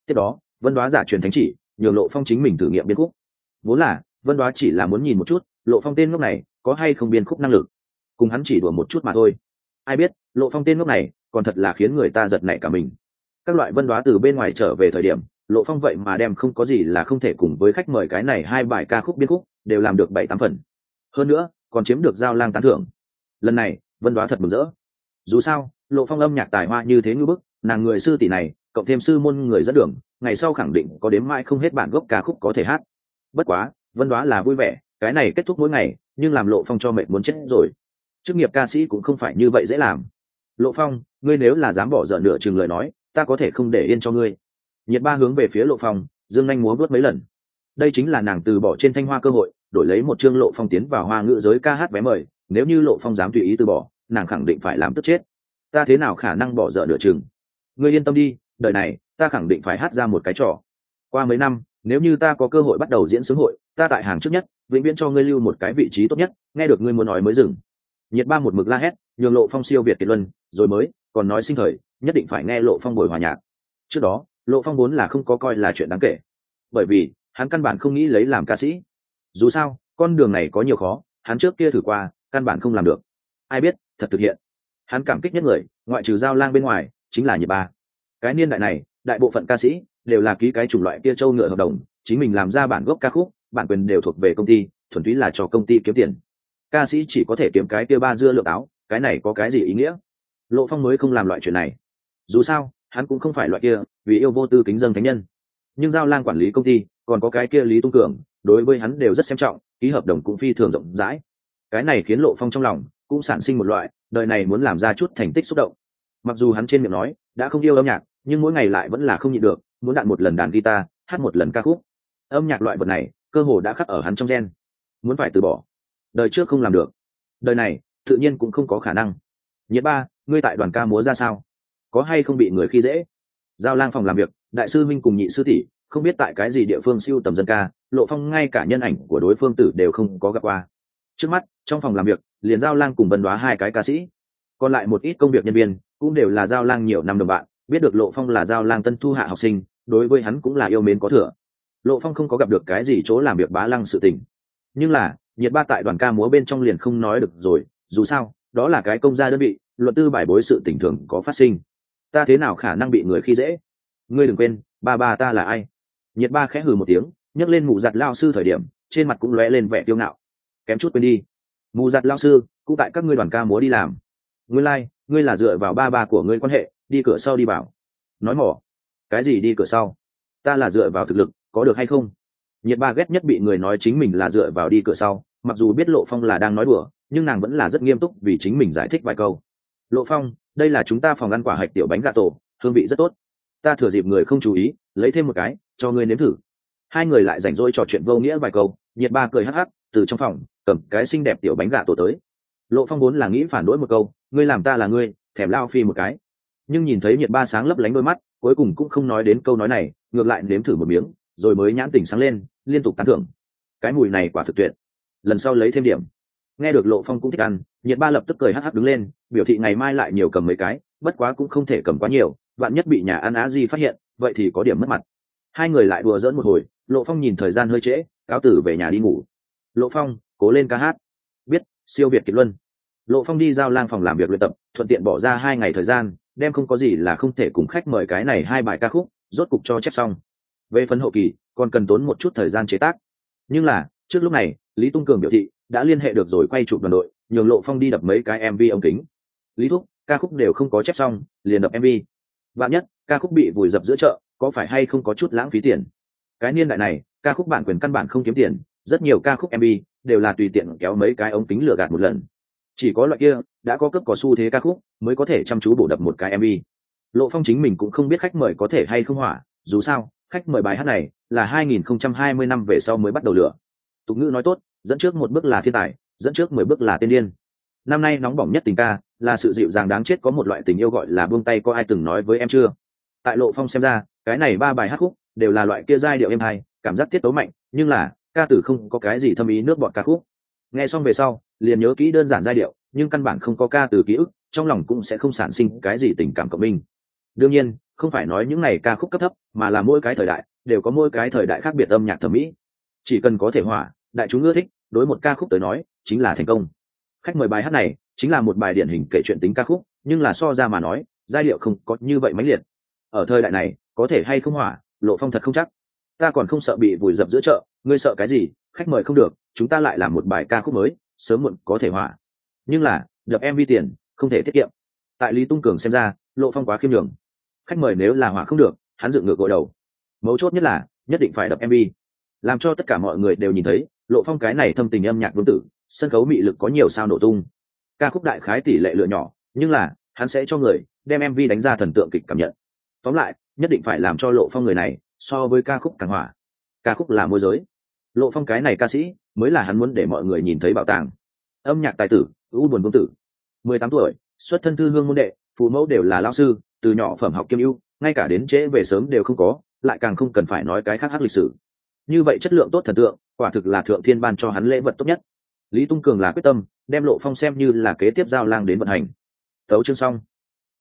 Tiếp đó, vân đoá giả truyền thánh chỉ, nhường lộ phong chính mình thử nghiệm biên khúc. Vốn là, vân đoá chỉ là muốn nhìn một chút, lộ phong tên ngốc này có hay không biên khúc năng lực. Cùng hắn chỉ đùa một chút mà thôi. Ai biết lộ phong tên ngốc này, còn thật là khiến người ta giật nảy cả mình. Các loại vân đoá từ bên ngoài trở về thời điểm, lộ phong vậy mà đem không có gì là không thể cùng với khách mời cái này hai bài ca khúc biên khúc, đều làm được bảy tám phần. Hơn nữa, còn chiếm được giao lang tán thưởng. Lần này, vân đoá thật mừng rỡ. Dù sao, lộ phong âm nhạc tài hoa như thế ngư bức, nàng người sư tỷ này, cộng thêm sư môn người dẫn đường, ngày sau khẳng định có đếm mãi không hết bản gốc ca khúc có thể hát. Bất quá, vân đoá là vui vẻ, cái này kết thúc mỗi ngày, nhưng làm lộ phong cho mệt muốn chết rồi. Chức nghiệp ca sĩ cũng không phải như vậy dễ làm lộ phong, ngươi nếu là dám bỏ dở nửa chừng lời nói, ta có thể không để yên cho ngươi. Nhiệt ba hướng về phía lộ phong, dương anh múa vớt mấy lần. Đây chính là nàng từ bỏ trên thanh hoa cơ hội, đổi lấy một chương lộ phong tiến vào hoa ngữ giới ca hát vé mời, nếu như lộ phong dám tùy ý từ bỏ, nàng khẳng định phải làm tức chết. Ta thế nào khả năng bỏ dở nửa chừng? Ngươi yên tâm đi, đời này, ta khẳng định phải hát ra một cái trò. Qua mấy năm, nếu như ta có cơ hội bắt đầu diễn sướng hội, ta tại hàng trước nhất, vĩnh viễn cho ngươi lưu một cái vị trí tốt nhất, nghe được ngươi muốn nói mới dừng. Nhiệt ba một mực la hét nhường lộ phong siêu việt kiệt luân, rồi mới, còn nói sinh thời, nhất định phải nghe lộ phong buổi hòa nhạc. Trước đó, lộ phong vốn là không có coi là chuyện đáng kể. Bởi vì, hắn căn bản không nghĩ lấy làm ca sĩ. Dù sao, con đường này có nhiều khó, hắn trước kia thử qua, căn bản không làm được. Ai biết, thật thực hiện. Hắn cảm kích nhất người, ngoại trừ giao lang bên ngoài, chính là nhiệt ba. Cái niên đại này, đại bộ phận ca sĩ, đều là ký cái chủng loại kia châu ngựa hợp đồng, chính mình làm ra bản gốc ca khúc, bản quyền đều thuộc về công ty, thuần túy là cho công ty kiếm tiền. Ca sĩ chỉ có thể kiếm cái kia ba dưa lượng áo cái này có cái gì ý nghĩa? Lộ phong mới không làm loại chuyện này. Dù sao, hắn cũng không phải loại kia, vì yêu vô tư kính dân thánh nhân. Nhưng giao lang quản lý công ty, còn có cái kia lý tung cường, đối với hắn đều rất xem trọng, ký hợp đồng cũng phi thường rộng rãi. Cái này khiến lộ phong trong lòng cũng sản sinh một loại, đời này muốn làm ra chút thành tích xúc động. Mặc dù hắn trên miệng nói, đã không yêu âm nhạc, nhưng mỗi ngày lại vẫn là không nhịn được, muốn đạn một lần đàn guitar, hát một lần ca khúc. Âm nhạc loại vật này, cơ hồ đã khắc ở hắn trong gen. Muốn phải từ bỏ. Đời trước không làm được. Đời này tự nhiên cũng không có khả năng. Nhiệt ba, ngươi tại đoàn ca múa ra sao? Có hay không bị người khi dễ? Giao lang phòng làm việc, đại sư minh cùng nhị sư tỷ, không biết tại cái gì địa phương siêu tầm dân ca, lộ phong ngay cả nhân ảnh của đối phương tử đều không có gặp qua. Trước mắt, trong phòng làm việc, liền giao lang cùng vân đoá hai cái ca sĩ. Còn lại một ít công việc nhân viên, cũng đều là giao lang nhiều năm đồng bạn, biết được lộ phong là giao lang tân thu hạ học sinh, đối với hắn cũng là yêu mến có thừa. Lộ phong không có gặp được cái gì chỗ làm việc bá lăng sự tình. Nhưng là nhiệt ba tại đoàn ca múa bên trong liền không nói được rồi dù sao đó là cái công gia đơn vị luận tư bài bối sự tình thường có phát sinh. Ta thế nào khả năng bị người khi dễ? Ngươi đừng quên ba ba ta là ai? Nhiệt ba khẽ hừ một tiếng nhấc lên mụ giặt lao sư thời điểm trên mặt cũng lóe lên vẻ tiêu ngạo. Kém chút quên đi. Mù giặt lao sư cũng tại các ngươi đoàn ca múa đi làm. Ngươi lai、like, ngươi là dựa vào ba ba của ngươi quan hệ đi cửa sau đi bảo. Nói mỏ. Cái gì đi cửa sau? Ta là dựa vào thực lực có được hay không? Nhiệt ba ghét nhất bị người nói chính mình là dựa vào đi cửa sau mặc dù biết lộ phong là đang nói đùa nhưng nàng vẫn là rất nghiêm túc vì chính mình giải thích vài câu. Lộ phong, đây là chúng ta phòng ăn quả hạch tiểu bánh gà tổ, hương vị rất tốt. Ta thừa dịp người không chú ý, lấy thêm một cái, cho ngươi nếm thử. Hai người lại rảnh rỗi trò chuyện vô nghĩa vài câu, nhiệt ba cười hắc hắc, từ trong phòng, cầm cái xinh đẹp tiểu bánh gà tổ tới. Lộ phong vốn là nghĩ phản đối một câu, ngươi làm ta là ngươi, thèm lao phi một cái. Nhưng nhìn thấy nhiệt ba sáng lấp lánh đôi mắt, cuối cùng cũng không nói đến câu nói này, ngược lại nếm thử một miếng, rồi mới nhãn tỉnh sáng lên, liên tục tán thưởng. Cái mùi này quả thực tuyệt. Lần sau lấy thêm điểm nghe được lộ phong cũng thích ăn, nhiệt ba lập tức cười hắc hắc đứng lên, biểu thị ngày mai lại nhiều cầm mấy cái, bất quá cũng không thể cầm quá nhiều bạn nhất bị nhà ăn á di phát hiện, vậy thì có điểm mất mặt. Hai người lại đùa dỡn một hồi, lộ phong nhìn thời gian hơi trễ, cáo tử về nhà đi ngủ. Lộ phong, cố lên ca hát. Biết, siêu việt kiệt luân. Lộ phong đi giao lang phòng làm việc luyện tập, thuận tiện bỏ ra hai ngày thời gian, đem không có gì là không thể cùng khách mời cái này hai bài ca khúc, rốt cục cho chép xong. Về phần hậu kỳ, còn cần tốn một chút thời gian chế tác. Nhưng là, trước lúc này, lý tung cường biểu thị đã liên hệ được rồi, quay chụp đoàn đội, nhường lộ phong đi đập mấy cái mv ống kính. Lý thúc, ca khúc đều không có chép xong, liền đập mv bạn nhất, ca khúc bị vùi dập giữa chợ, có phải hay không có chút lãng phí tiền? Cái niên đại này, ca khúc bản quyền căn bản không kiếm tiền, rất nhiều ca khúc mv đều là tùy tiện kéo mấy cái ống kính lửa gạt một lần. Chỉ có loại kia, đã có cấp có xu thế ca khúc, mới có thể chăm chú bổ đập một cái mv lộ phong chính mình cũng không biết khách mời có thể hay không hỏa, dù sao, khách mời bài hát này là 2020 năm về sau mới bắt đầu lửa. Tục ngữ nói tốt dẫn trước một bước là thiên tài, dẫn trước mười bước là tiên điên. Năm nay nóng bỏng nhất tình ca là sự dịu dàng đáng chết có một loại tình yêu gọi là buông tay có ai từng nói với em chưa? Tại lộ phong xem ra, cái này ba bài hát khúc đều là loại kia giai điệu êm hay, cảm giác tiết tấu mạnh, nhưng là, ca tử không có cái gì thâm ý nước bọt ca khúc. Nghe xong về sau, liền nhớ kỹ đơn giản giai điệu, nhưng căn bản không có ca từ ký ức, trong lòng cũng sẽ không sản sinh cái gì tình cảm cộng minh. Đương nhiên, không phải nói những này ca khúc cấp thấp, mà là mỗi cái thời đại, đều có mỗi cái thời đại khác biệt âm nhạc thẩm mỹ. Chỉ cần có thể hỏa đại chúng ưa thích, đối một ca khúc tới nói, chính là thành công. Khách mời bài hát này chính là một bài điển hình kể chuyện tính ca khúc, nhưng là so ra mà nói, giai điệu không có như vậy mãnh liệt. Ở thời đại này, có thể hay không hỏa, lộ phong thật không chắc. Ta còn không sợ bị vùi dập giữa chợ, ngươi sợ cái gì, khách mời không được, chúng ta lại làm một bài ca khúc mới, sớm muộn có thể hỏa. Nhưng là, đập mv tiền, không thể tiết kiệm. Tại lý tung cường xem ra, lộ phong quá khiêm đường khách mời nếu là hỏa không được, hắn dựng ngược gội đầu. Mấu chốt nhất là, nhất định phải đập mv làm cho tất cả mọi người đều nhìn thấy, lộ phong cái này thâm tình âm nhạc vương tử, sân khấu mị lực có nhiều sao nổ tung. Ca khúc đại khái tỷ lệ lựa nhỏ, nhưng là, hắn sẽ cho người đem mv đánh ra thần tượng kịch cảm nhận. Tóm lại, nhất định phải làm cho lộ phong người này so với ca khúc càng hỏa ca khúc là môi giới. Lộ phong cái này ca sĩ, mới là hắn muốn để mọi người nhìn thấy bảo tàng. Âm nhạc tài tử u buồn vương tử. Mười tám tuổi, xuất thân thư hương môn đệ, phụ mẫu đều là lao sư, từ nhỏ phẩm học kiêm ưu, ngay cả đến trễ về sớm đều không có, lại càng không cần phải nói cái khác hát lịch sử như vậy chất lượng tốt thần tượng, quả thực là thượng thiên ban cho hắn lễ vật tốt nhất. Lý tung cường là quyết tâm, đem lộ phong xem như là kế tiếp giao lang đến vận hành. Tấu chương xong.